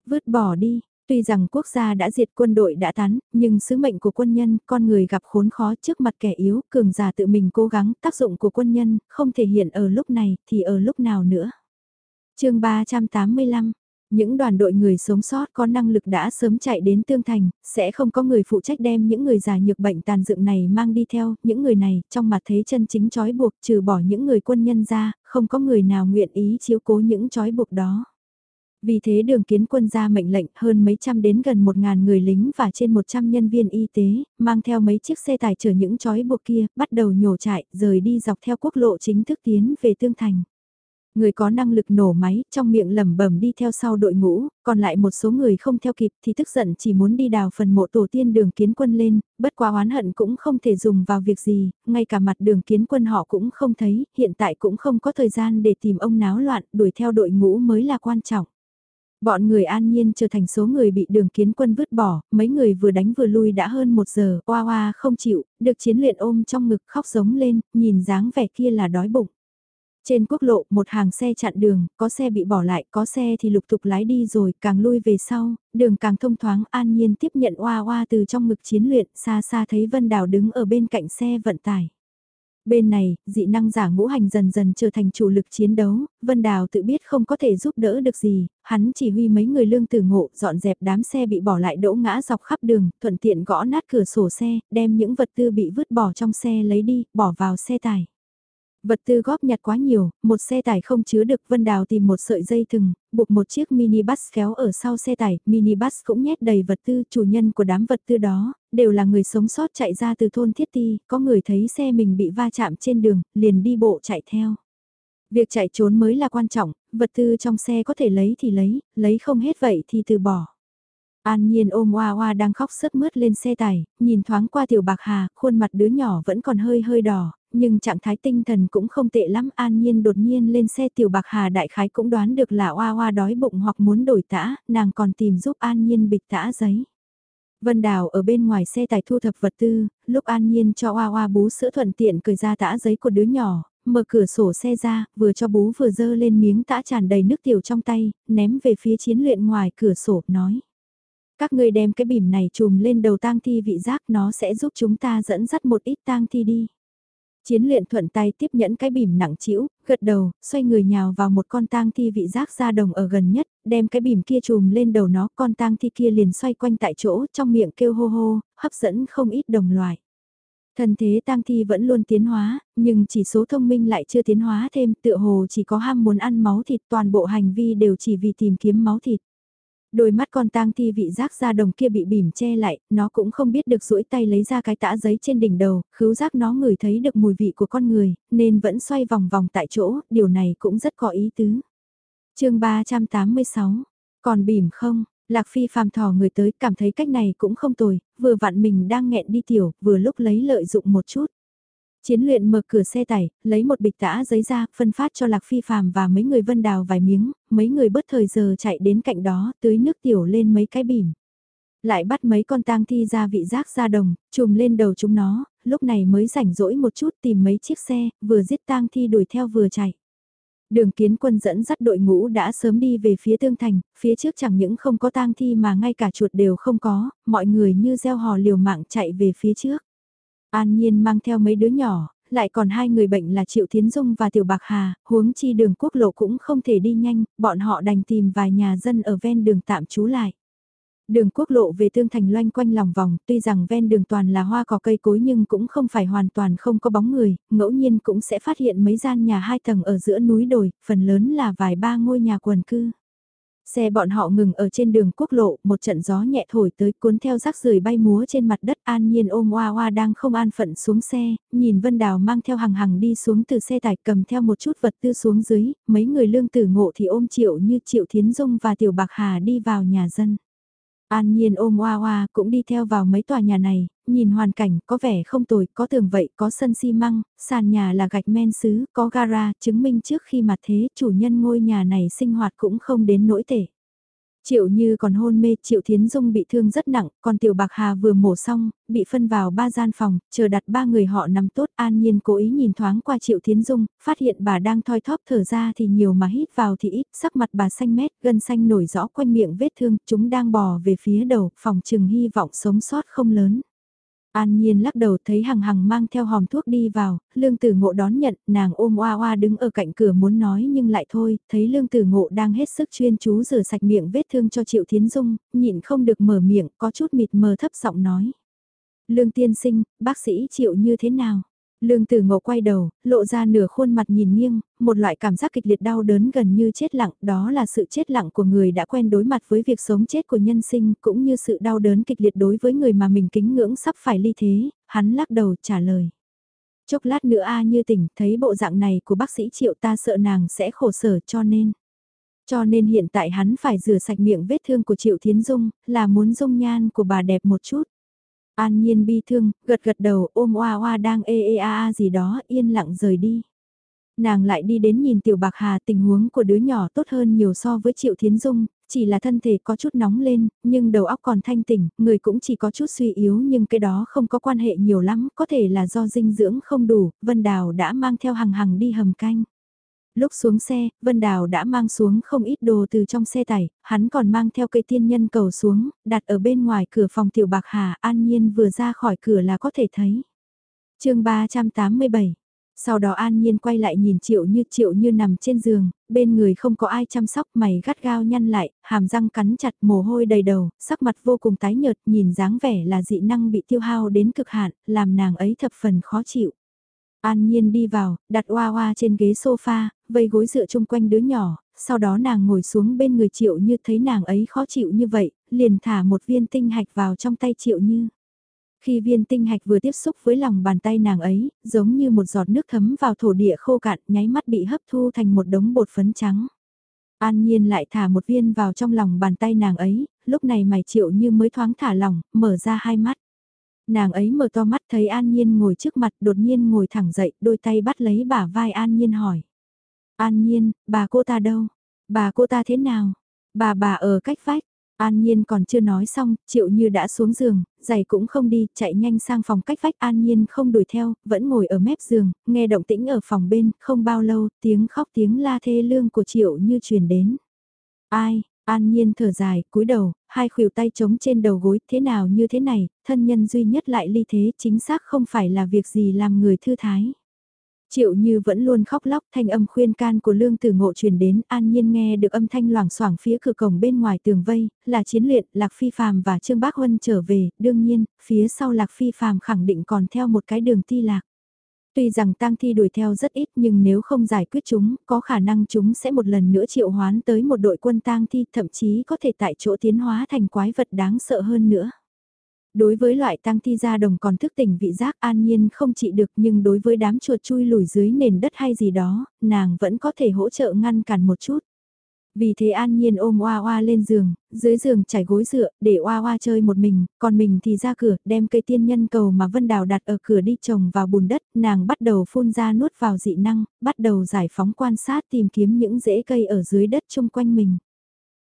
Vứt bỏ đi, Tuy rằng quốc gia đã diệt quân đội đã tán, nhưng sứ mệnh của quân nhân, con người gặp khốn khó trước mặt kẻ yếu, cường giả tự mình cố gắng, tác dụng của quân nhân, không thể hiện ở lúc này, thì ở lúc nào nữa. chương 385 những đoàn đội người sống sót có năng lực đã sớm chạy đến tương thành, sẽ không có người phụ trách đem những người già nhược bệnh tàn dựng này mang đi theo, những người này, trong mặt thế chân chính trói buộc trừ bỏ những người quân nhân ra, không có người nào nguyện ý chiếu cố những trói buộc đó. Vì thế đường kiến quân ra mệnh lệnh hơn mấy trăm đến gần một ngàn người lính và trên một trăm nhân viên y tế, mang theo mấy chiếc xe tải chở những trói buộc kia, bắt đầu nhổ chạy, rời đi dọc theo quốc lộ chính thức tiến về Tương Thành. Người có năng lực nổ máy, trong miệng lẩm bẩm đi theo sau đội ngũ, còn lại một số người không theo kịp thì tức giận chỉ muốn đi đào phần mộ tổ tiên đường kiến quân lên, bất quá oán hận cũng không thể dùng vào việc gì, ngay cả mặt đường kiến quân họ cũng không thấy, hiện tại cũng không có thời gian để tìm ông náo loạn, đuổi theo đội ngũ mới là quan trọng. Bọn người an nhiên trở thành số người bị đường kiến quân vứt bỏ, mấy người vừa đánh vừa lui đã hơn một giờ, oa oa không chịu, được chiến luyện ôm trong ngực khóc giống lên, nhìn dáng vẻ kia là đói bụng. Trên quốc lộ, một hàng xe chặn đường, có xe bị bỏ lại, có xe thì lục tục lái đi rồi, càng lui về sau, đường càng thông thoáng an nhiên tiếp nhận oa oa từ trong ngực chiến luyện, xa xa thấy Vân Đào đứng ở bên cạnh xe vận tải. Bên này, dị năng giả ngũ hành dần dần trở thành chủ lực chiến đấu, Vân Đào tự biết không có thể giúp đỡ được gì, hắn chỉ huy mấy người lương tử ngộ dọn dẹp đám xe bị bỏ lại đỗ ngã dọc khắp đường, thuận tiện gõ nát cửa sổ xe, đem những vật tư bị vứt bỏ trong xe lấy đi, bỏ vào xe tải. Vật tư góp nhặt quá nhiều, một xe tải không chứa được Vân Đào tìm một sợi dây thừng, buộc một chiếc mini bus kéo ở sau xe tải, mini bus cũng nhét đầy vật tư, chủ nhân của đám vật tư đó, đều là người sống sót chạy ra từ thôn Thiết Ti, có người thấy xe mình bị va chạm trên đường, liền đi bộ chạy theo. Việc chạy trốn mới là quan trọng, vật tư trong xe có thể lấy thì lấy, lấy không hết vậy thì từ bỏ. An Nhiên ôm Hoa Hoa đang khóc sớt mướt lên xe tải, nhìn thoáng qua Tiểu Bạc Hà, khuôn mặt đứa nhỏ vẫn còn hơi hơi đỏ, nhưng trạng thái tinh thần cũng không tệ lắm. An Nhiên đột nhiên lên xe Tiểu Bạc Hà đại khái cũng đoán được là Oa Oa đói bụng hoặc muốn đổi tã, nàng còn tìm giúp An Nhiên bịch tã giấy. Vân Đào ở bên ngoài xe tải thu thập vật tư, lúc An Nhiên cho Hoa Hoa bú sữa thuận tiện cười ra tã giấy của đứa nhỏ, mở cửa sổ xe ra, vừa cho bú vừa dơ lên miếng tã tràn đầy nước tiểu trong tay, ném về phía chiến luyện ngoài cửa sổ, nói. Các người đem cái bìm này chùm lên đầu tang thi vị giác nó sẽ giúp chúng ta dẫn dắt một ít tang thi đi. Chiến luyện thuận tay tiếp nhẫn cái bìm nặng chĩu, gật đầu, xoay người nhào vào một con tang thi vị giác ra đồng ở gần nhất, đem cái bìm kia chùm lên đầu nó, con tang thi kia liền xoay quanh tại chỗ, trong miệng kêu hô hô, hấp dẫn không ít đồng loại. thần thế tang thi vẫn luôn tiến hóa, nhưng chỉ số thông minh lại chưa tiến hóa thêm, tựa hồ chỉ có ham muốn ăn máu thịt, toàn bộ hành vi đều chỉ vì tìm kiếm máu thịt. Đôi mắt con tang thi vị giác ra đồng kia bị bìm che lại, nó cũng không biết được duỗi tay lấy ra cái tã giấy trên đỉnh đầu, khứu giác nó ngửi thấy được mùi vị của con người, nên vẫn xoay vòng vòng tại chỗ, điều này cũng rất có ý tứ. chương 386, còn bìm không? Lạc Phi phàm thò người tới cảm thấy cách này cũng không tồi, vừa vặn mình đang nghẹn đi tiểu, vừa lúc lấy lợi dụng một chút. Chiến luyện mở cửa xe tải, lấy một bịch tã giấy ra, phân phát cho Lạc Phi Phàm và mấy người vân đào vài miếng, mấy người bớt thời giờ chạy đến cạnh đó, tưới nước tiểu lên mấy cái bìm. Lại bắt mấy con tang thi ra vị giác ra đồng, chùm lên đầu chúng nó, lúc này mới rảnh rỗi một chút tìm mấy chiếc xe, vừa giết tang thi đuổi theo vừa chạy. Đường kiến quân dẫn dắt đội ngũ đã sớm đi về phía tương thành, phía trước chẳng những không có tang thi mà ngay cả chuột đều không có, mọi người như gieo hò liều mạng chạy về phía trước. An Nhiên mang theo mấy đứa nhỏ, lại còn hai người bệnh là Triệu Thiến Dung và Tiểu Bạc Hà, huống chi đường quốc lộ cũng không thể đi nhanh, bọn họ đành tìm vài nhà dân ở ven đường tạm trú lại. Đường quốc lộ về tương thành loanh quanh lòng vòng, tuy rằng ven đường toàn là hoa cỏ cây cối nhưng cũng không phải hoàn toàn không có bóng người, ngẫu nhiên cũng sẽ phát hiện mấy gian nhà hai tầng ở giữa núi đồi, phần lớn là vài ba ngôi nhà quần cư. Xe bọn họ ngừng ở trên đường quốc lộ, một trận gió nhẹ thổi tới cuốn theo rác rưởi bay múa trên mặt đất an nhiên ôm hoa hoa đang không an phận xuống xe, nhìn Vân Đào mang theo hàng hàng đi xuống từ xe tải cầm theo một chút vật tư xuống dưới, mấy người lương tử ngộ thì ôm triệu như triệu thiến dung và tiểu bạc hà đi vào nhà dân. An Nhiên ôm Hoa Hoa cũng đi theo vào mấy tòa nhà này, nhìn hoàn cảnh có vẻ không tồi, có tường vậy, có sân xi măng, sàn nhà là gạch men xứ có gara, chứng minh trước khi mặt thế chủ nhân ngôi nhà này sinh hoạt cũng không đến nỗi tệ. Triệu Như còn hôn mê, Triệu Thiến Dung bị thương rất nặng, còn Tiểu Bạc Hà vừa mổ xong, bị phân vào ba gian phòng, chờ đặt ba người họ nằm tốt, an nhiên cố ý nhìn thoáng qua Triệu Thiến Dung, phát hiện bà đang thoi thóp thở ra thì nhiều mà hít vào thì ít, sắc mặt bà xanh mét, gân xanh nổi rõ quanh miệng vết thương, chúng đang bò về phía đầu, phòng trừng hy vọng sống sót không lớn. An Nhiên lắc đầu thấy hằng hằng mang theo hòm thuốc đi vào, lương tử ngộ đón nhận, nàng ôm oa oa đứng ở cạnh cửa muốn nói nhưng lại thôi, thấy lương tử ngộ đang hết sức chuyên chú rửa sạch miệng vết thương cho Triệu Thiến Dung, nhịn không được mở miệng, có chút mịt mờ thấp giọng nói. Lương tiên sinh, bác sĩ Triệu như thế nào? Lương Tử Ngộ quay đầu, lộ ra nửa khuôn mặt nhìn nghiêng, một loại cảm giác kịch liệt đau đớn gần như chết lặng, đó là sự chết lặng của người đã quen đối mặt với việc sống chết của nhân sinh, cũng như sự đau đớn kịch liệt đối với người mà mình kính ngưỡng sắp phải ly thế, hắn lắc đầu trả lời. Chốc lát nữa A như tỉnh, thấy bộ dạng này của bác sĩ Triệu ta sợ nàng sẽ khổ sở cho nên. Cho nên hiện tại hắn phải rửa sạch miệng vết thương của Triệu Thiến Dung, là muốn dung nhan của bà đẹp một chút. An nhiên bi thương, gật gật đầu ôm oa oa đang ê ê a a gì đó yên lặng rời đi. Nàng lại đi đến nhìn tiểu bạc hà tình huống của đứa nhỏ tốt hơn nhiều so với triệu thiến dung, chỉ là thân thể có chút nóng lên, nhưng đầu óc còn thanh tỉnh, người cũng chỉ có chút suy yếu nhưng cái đó không có quan hệ nhiều lắm, có thể là do dinh dưỡng không đủ, Vân Đào đã mang theo hằng hằng đi hầm canh. Lúc xuống xe, Vân Đào đã mang xuống không ít đồ từ trong xe tải, hắn còn mang theo cây tiên nhân cầu xuống, đặt ở bên ngoài cửa phòng tiểu bạc hà an nhiên vừa ra khỏi cửa là có thể thấy. chương 387 sau đó An Nhiên quay lại nhìn Triệu Như Triệu Như nằm trên giường, bên người không có ai chăm sóc mày gắt gao nhăn lại, hàm răng cắn chặt mồ hôi đầy đầu, sắc mặt vô cùng tái nhợt, nhìn dáng vẻ là dị năng bị tiêu hao đến cực hạn, làm nàng ấy thập phần khó chịu. An Nhiên đi vào, đặt Hoa Hoa trên ghế sofa, vây gối dựa chung quanh đứa nhỏ, sau đó nàng ngồi xuống bên người Triệu Như thấy nàng ấy khó chịu như vậy, liền thả một viên tinh hạch vào trong tay Triệu Như. Khi viên tinh hạch vừa tiếp xúc với lòng bàn tay nàng ấy, giống như một giọt nước thấm vào thổ địa khô cạn, nháy mắt bị hấp thu thành một đống bột phấn trắng. An Nhiên lại thả một viên vào trong lòng bàn tay nàng ấy, lúc này mày Triệu Như mới thoáng thả lỏng, mở ra hai mắt. Nàng ấy mở to mắt thấy An Nhiên ngồi trước mặt đột nhiên ngồi thẳng dậy, đôi tay bắt lấy bả vai An Nhiên hỏi. An Nhiên, bà cô ta đâu? Bà cô ta thế nào? Bà bà ở cách vách. An Nhiên còn chưa nói xong, Triệu Như đã xuống giường, giày cũng không đi, chạy nhanh sang phòng cách vách An Nhiên không đuổi theo, vẫn ngồi ở mép giường, nghe động tĩnh ở phòng bên, không bao lâu, tiếng khóc tiếng la thê lương của Triệu Như truyền đến. Ai, An Nhiên thở dài, cúi đầu, hai khuỷu tay trống trên đầu gối, thế nào như thế này, thân nhân duy nhất lại ly thế, chính xác không phải là việc gì làm người thư thái. Triệu Như vẫn luôn khóc lóc thanh âm khuyên can của Lương Tử Ngộ truyền đến, an nhiên nghe được âm thanh loảng xoảng phía cửa cổng bên ngoài tường vây, là chiến luyện, Lạc Phi Phàm và Trương Bác Huân trở về, đương nhiên, phía sau Lạc Phi Phàm khẳng định còn theo một cái đường ti lạc. Tuy rằng tang thi đuổi theo rất ít nhưng nếu không giải quyết chúng, có khả năng chúng sẽ một lần nữa triệu hoán tới một đội quân tang thi, thậm chí có thể tại chỗ tiến hóa thành quái vật đáng sợ hơn nữa. Đối với loại tang thi ra đồng còn thức tỉnh vị giác an nhiên không trị được nhưng đối với đám chuột chui lùi dưới nền đất hay gì đó, nàng vẫn có thể hỗ trợ ngăn cản một chút. Vì thế an nhiên ôm oa oa lên giường, dưới giường trải gối dựa, để oa oa chơi một mình, còn mình thì ra cửa, đem cây tiên nhân cầu mà Vân Đào đặt ở cửa đi trồng vào bùn đất, nàng bắt đầu phun ra nuốt vào dị năng, bắt đầu giải phóng quan sát tìm kiếm những rễ cây ở dưới đất chung quanh mình.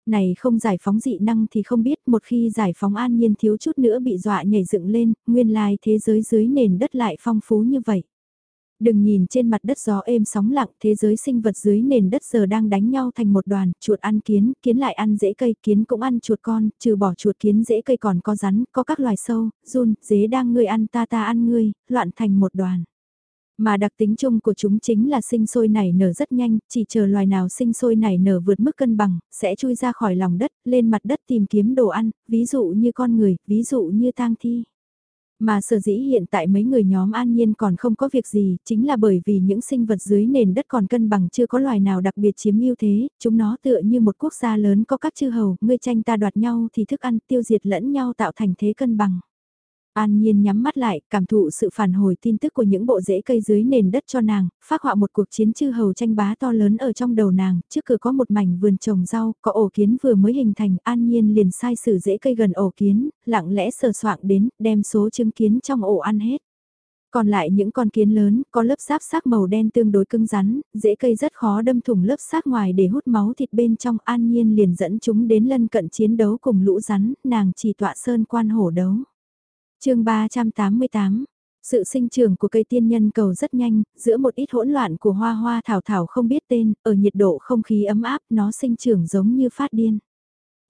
Này không giải phóng dị năng thì không biết một khi giải phóng an nhiên thiếu chút nữa bị dọa nhảy dựng lên, nguyên lai thế giới dưới nền đất lại phong phú như vậy. Đừng nhìn trên mặt đất gió êm sóng lặng, thế giới sinh vật dưới nền đất giờ đang đánh nhau thành một đoàn, chuột ăn kiến, kiến lại ăn rễ cây, kiến cũng ăn chuột con, trừ bỏ chuột kiến rễ cây còn có rắn, có các loài sâu, run, dế đang ngươi ăn ta ta ăn ngươi, loạn thành một đoàn. Mà đặc tính chung của chúng chính là sinh sôi nảy nở rất nhanh, chỉ chờ loài nào sinh sôi nảy nở vượt mức cân bằng, sẽ chui ra khỏi lòng đất, lên mặt đất tìm kiếm đồ ăn, ví dụ như con người, ví dụ như tang thi. Mà sở dĩ hiện tại mấy người nhóm an nhiên còn không có việc gì, chính là bởi vì những sinh vật dưới nền đất còn cân bằng chưa có loài nào đặc biệt chiếm ưu thế, chúng nó tựa như một quốc gia lớn có các chư hầu, ngươi tranh ta đoạt nhau thì thức ăn tiêu diệt lẫn nhau tạo thành thế cân bằng. An Nhiên nhắm mắt lại, cảm thụ sự phản hồi tin tức của những bộ rễ cây dưới nền đất cho nàng, phát họa một cuộc chiến chư hầu tranh bá to lớn ở trong đầu nàng, trước cửa có một mảnh vườn trồng rau, có ổ kiến vừa mới hình thành, An Nhiên liền sai sử rễ cây gần ổ kiến, lặng lẽ sờ soạng đến, đem số trứng kiến trong ổ ăn hết. Còn lại những con kiến lớn, có lớp giáp xác màu đen tương đối cứng rắn, rễ cây rất khó đâm thủng lớp xác ngoài để hút máu thịt bên trong an nhiên liền dẫn chúng đến lân cận chiến đấu cùng lũ rắn, nàng chỉ tọa sơn quan hổ đấu chương 388 sự sinh trưởng của cây tiên nhân cầu rất nhanh, giữa một ít hỗn loạn của hoa hoa thảo thảo không biết tên, ở nhiệt độ không khí ấm áp nó sinh trưởng giống như phát điên.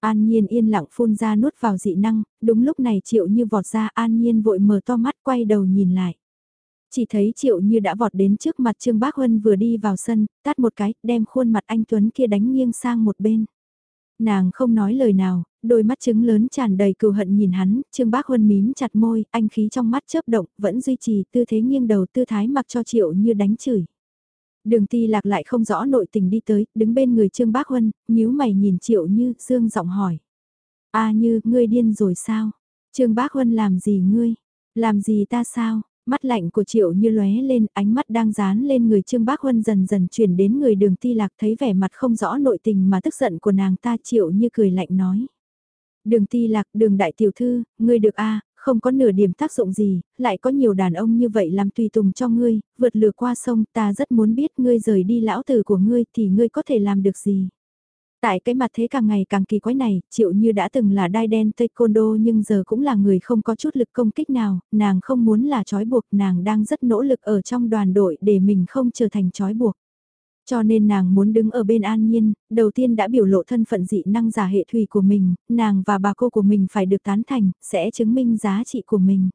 An Nhiên yên lặng phun ra nuốt vào dị năng, đúng lúc này Triệu Như vọt ra An Nhiên vội mở to mắt quay đầu nhìn lại. Chỉ thấy Triệu Như đã vọt đến trước mặt Trương Bác Huân vừa đi vào sân, tát một cái, đem khuôn mặt anh Tuấn kia đánh nghiêng sang một bên. Nàng không nói lời nào, đôi mắt trứng lớn tràn đầy cừu hận nhìn hắn, Trương Bác Huân mím chặt môi, anh khí trong mắt chớp động, vẫn duy trì tư thế nghiêng đầu tư thái mặc cho Triệu như đánh chửi. Đường ti lạc lại không rõ nội tình đi tới, đứng bên người Trương Bác Huân, nhíu mày nhìn Triệu như, dương giọng hỏi. a như, ngươi điên rồi sao? Trương Bác Huân làm gì ngươi? Làm gì ta sao? Mắt lạnh của Triệu như lóe lên, ánh mắt đang dán lên người Trương Bác Huân dần dần chuyển đến người đường ti lạc thấy vẻ mặt không rõ nội tình mà tức giận của nàng ta Triệu như cười lạnh nói. Đường ti lạc, đường đại tiểu thư, ngươi được a không có nửa điểm tác dụng gì, lại có nhiều đàn ông như vậy làm tùy tùng cho ngươi, vượt lừa qua sông ta rất muốn biết ngươi rời đi lão tử của ngươi thì ngươi có thể làm được gì. Tại cái mặt thế càng ngày càng kỳ quái này, triệu như đã từng là đai đen taekwondo nhưng giờ cũng là người không có chút lực công kích nào, nàng không muốn là trói buộc, nàng đang rất nỗ lực ở trong đoàn đội để mình không trở thành trói buộc. Cho nên nàng muốn đứng ở bên an nhiên, đầu tiên đã biểu lộ thân phận dị năng giả hệ thủy của mình, nàng và bà cô của mình phải được tán thành, sẽ chứng minh giá trị của mình.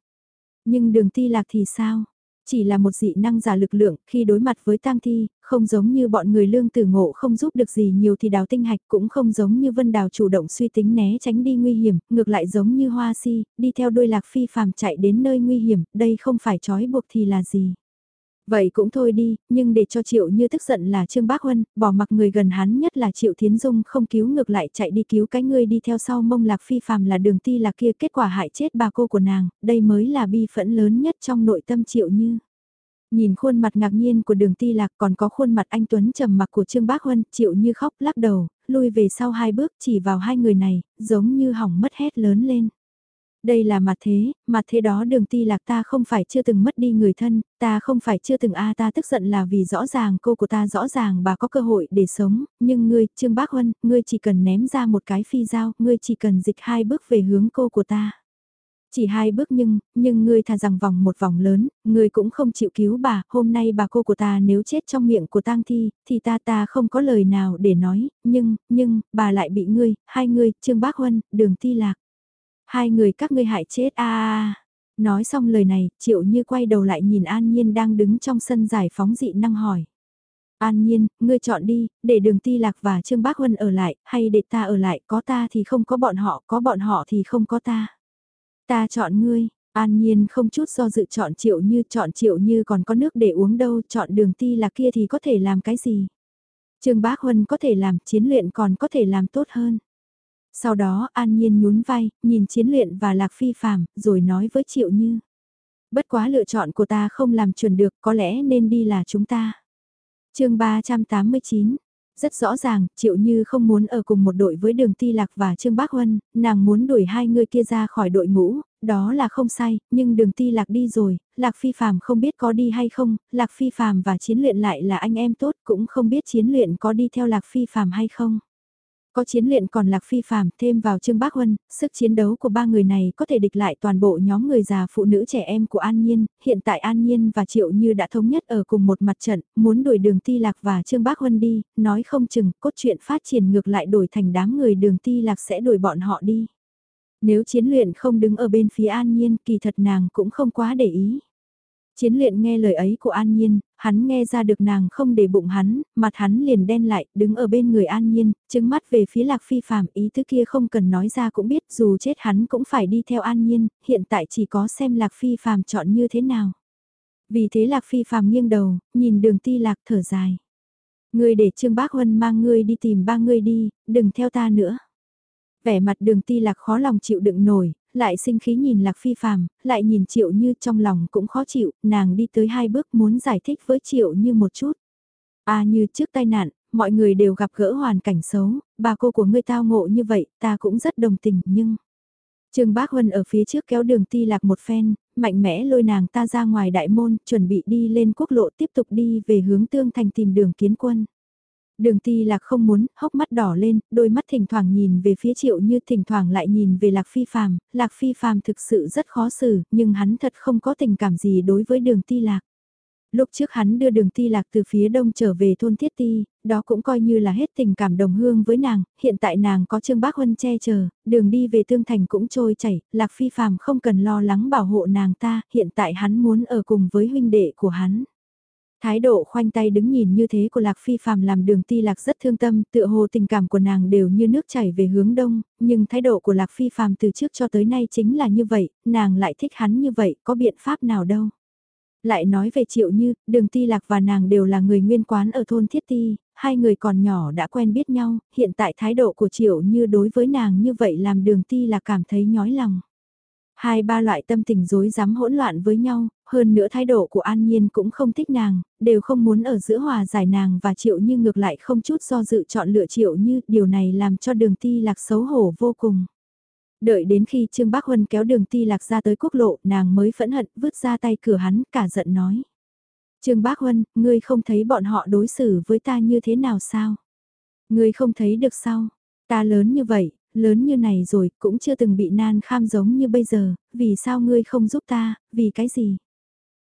Nhưng đường ti lạc thì sao? Chỉ là một dị năng giả lực lượng, khi đối mặt với tang thi, không giống như bọn người lương tử ngộ không giúp được gì nhiều thì đào tinh hạch cũng không giống như vân đào chủ động suy tính né tránh đi nguy hiểm, ngược lại giống như hoa si, đi theo đôi lạc phi phàm chạy đến nơi nguy hiểm, đây không phải trói buộc thì là gì. Vậy cũng thôi đi, nhưng để cho Triệu Như tức giận là Trương Bác Huân, bỏ mặc người gần hắn nhất là Triệu Thiến Dung không cứu ngược lại chạy đi cứu cái người đi theo sau mông lạc phi phàm là đường ti là kia kết quả hại chết bà cô của nàng, đây mới là bi phẫn lớn nhất trong nội tâm Triệu Như. Nhìn khuôn mặt ngạc nhiên của đường ti lạc còn có khuôn mặt anh Tuấn trầm mặc của Trương Bác Huân, Triệu Như khóc lắc đầu, lui về sau hai bước chỉ vào hai người này, giống như hỏng mất hét lớn lên. Đây là mặt thế, mặt thế đó đường ti lạc ta không phải chưa từng mất đi người thân, ta không phải chưa từng a ta tức giận là vì rõ ràng cô của ta rõ ràng bà có cơ hội để sống, nhưng ngươi, Trương Bác Huân, ngươi chỉ cần ném ra một cái phi dao, ngươi chỉ cần dịch hai bước về hướng cô của ta. Chỉ hai bước nhưng, nhưng ngươi thà rằng vòng một vòng lớn, ngươi cũng không chịu cứu bà, hôm nay bà cô của ta nếu chết trong miệng của tang thi, thì ta ta không có lời nào để nói, nhưng, nhưng, bà lại bị ngươi, hai ngươi, Trương Bác Huân, đường ti lạc. Hai người các ngươi hại chết a Nói xong lời này, triệu như quay đầu lại nhìn An Nhiên đang đứng trong sân giải phóng dị năng hỏi. An Nhiên, ngươi chọn đi, để đường ti lạc và Trương Bác Huân ở lại, hay để ta ở lại, có ta thì không có bọn họ, có bọn họ thì không có ta. Ta chọn ngươi, An Nhiên không chút do dự chọn triệu như chọn triệu như còn có nước để uống đâu, chọn đường ti lạc kia thì có thể làm cái gì. Trương Bác Huân có thể làm, chiến luyện còn có thể làm tốt hơn. Sau đó An Nhiên nhún vai, nhìn chiến luyện và Lạc Phi phàm, rồi nói với Triệu Như. Bất quá lựa chọn của ta không làm chuẩn được, có lẽ nên đi là chúng ta. chương 389 rất rõ ràng, Triệu Như không muốn ở cùng một đội với Đường Ti Lạc và Trương Bác Huân, nàng muốn đuổi hai người kia ra khỏi đội ngũ, đó là không sai, nhưng Đường Ti Lạc đi rồi, Lạc Phi Phàm không biết có đi hay không, Lạc Phi Phàm và Chiến Luyện lại là anh em tốt, cũng không biết Chiến Luyện có đi theo Lạc Phi Phàm hay không. Có chiến luyện còn lạc phi phàm thêm vào Trương Bác Huân, sức chiến đấu của ba người này có thể địch lại toàn bộ nhóm người già phụ nữ trẻ em của An Nhiên, hiện tại An Nhiên và Triệu Như đã thống nhất ở cùng một mặt trận, muốn đuổi đường ti lạc và Trương Bác Huân đi, nói không chừng cốt truyện phát triển ngược lại đổi thành đám người đường ti lạc sẽ đuổi bọn họ đi. Nếu chiến luyện không đứng ở bên phía An Nhiên kỳ thật nàng cũng không quá để ý. Chiến luyện nghe lời ấy của An Nhiên, hắn nghe ra được nàng không để bụng hắn, mặt hắn liền đen lại, đứng ở bên người An Nhiên, chứng mắt về phía Lạc Phi Phạm, ý thứ kia không cần nói ra cũng biết, dù chết hắn cũng phải đi theo An Nhiên, hiện tại chỉ có xem Lạc Phi Phạm chọn như thế nào. Vì thế Lạc Phi Phạm nghiêng đầu, nhìn đường ti Lạc thở dài. Ngươi để Trương Bác Huân mang ngươi đi tìm ba ngươi đi, đừng theo ta nữa. Vẻ mặt đường ti lạc khó lòng chịu đựng nổi, lại sinh khí nhìn lạc phi phàm, lại nhìn triệu như trong lòng cũng khó chịu, nàng đi tới hai bước muốn giải thích với triệu như một chút. À như trước tai nạn, mọi người đều gặp gỡ hoàn cảnh xấu, bà cô của ngươi tao ngộ như vậy, ta cũng rất đồng tình nhưng... Trương Bác Huân ở phía trước kéo đường ti lạc một phen, mạnh mẽ lôi nàng ta ra ngoài đại môn, chuẩn bị đi lên quốc lộ tiếp tục đi về hướng tương thành tìm đường kiến quân. Đường ti lạc không muốn, hốc mắt đỏ lên, đôi mắt thỉnh thoảng nhìn về phía triệu như thỉnh thoảng lại nhìn về lạc phi phàm, lạc phi phàm thực sự rất khó xử, nhưng hắn thật không có tình cảm gì đối với đường ti lạc. Lúc trước hắn đưa đường ti lạc từ phía đông trở về thôn thiết ti, đó cũng coi như là hết tình cảm đồng hương với nàng, hiện tại nàng có Trương Bác Huân che chở, đường đi về tương thành cũng trôi chảy, lạc phi phàm không cần lo lắng bảo hộ nàng ta, hiện tại hắn muốn ở cùng với huynh đệ của hắn. Thái độ khoanh tay đứng nhìn như thế của Lạc Phi Phạm làm đường ti Lạc rất thương tâm, tựa hồ tình cảm của nàng đều như nước chảy về hướng đông, nhưng thái độ của Lạc Phi Phạm từ trước cho tới nay chính là như vậy, nàng lại thích hắn như vậy, có biện pháp nào đâu. Lại nói về Triệu Như, đường ti Lạc và nàng đều là người nguyên quán ở thôn Thiết Ti, hai người còn nhỏ đã quen biết nhau, hiện tại thái độ của Triệu Như đối với nàng như vậy làm đường ti Lạc cảm thấy nhói lòng. Hai ba loại tâm tình rối rắm hỗn loạn với nhau, hơn nữa thái độ của An Nhiên cũng không thích nàng, đều không muốn ở giữa hòa giải nàng và Triệu Như ngược lại không chút do dự chọn lựa Triệu Như, điều này làm cho đường ti lạc xấu hổ vô cùng. Đợi đến khi Trương Bác Huân kéo đường ti lạc ra tới quốc lộ, nàng mới phẫn hận vứt ra tay cửa hắn, cả giận nói. Trương Bác Huân, ngươi không thấy bọn họ đối xử với ta như thế nào sao? Ngươi không thấy được sao? Ta lớn như vậy, lớn như này rồi, cũng chưa từng bị nan kham giống như bây giờ, vì sao ngươi không giúp ta, vì cái gì?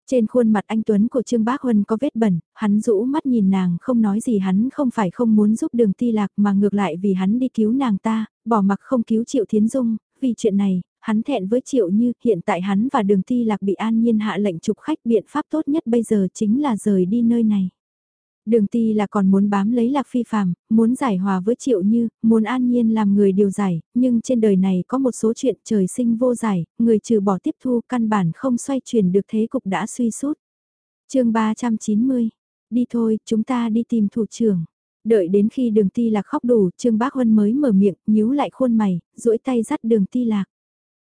Trên khuôn mặt anh Tuấn của Trương Bác Huân có vết bẩn, hắn rũ mắt nhìn nàng không nói gì hắn không phải không muốn giúp đường ti lạc mà ngược lại vì hắn đi cứu nàng ta, bỏ mặc không cứu Triệu Thiến Dung, vì chuyện này, hắn thẹn với Triệu Như, hiện tại hắn và đường ti lạc bị an nhiên hạ lệnh trục khách biện pháp tốt nhất bây giờ chính là rời đi nơi này. Đường ti là còn muốn bám lấy lạc phi phàm, muốn giải hòa với triệu như, muốn an nhiên làm người điều giải, nhưng trên đời này có một số chuyện trời sinh vô giải, người trừ bỏ tiếp thu căn bản không xoay chuyển được thế cục đã suy sút. chương 390, đi thôi, chúng ta đi tìm thủ trưởng. Đợi đến khi đường ti lạc khóc đủ, Trương Bác Huân mới mở miệng, nhíu lại khuôn mày, duỗi tay dắt đường ti lạc.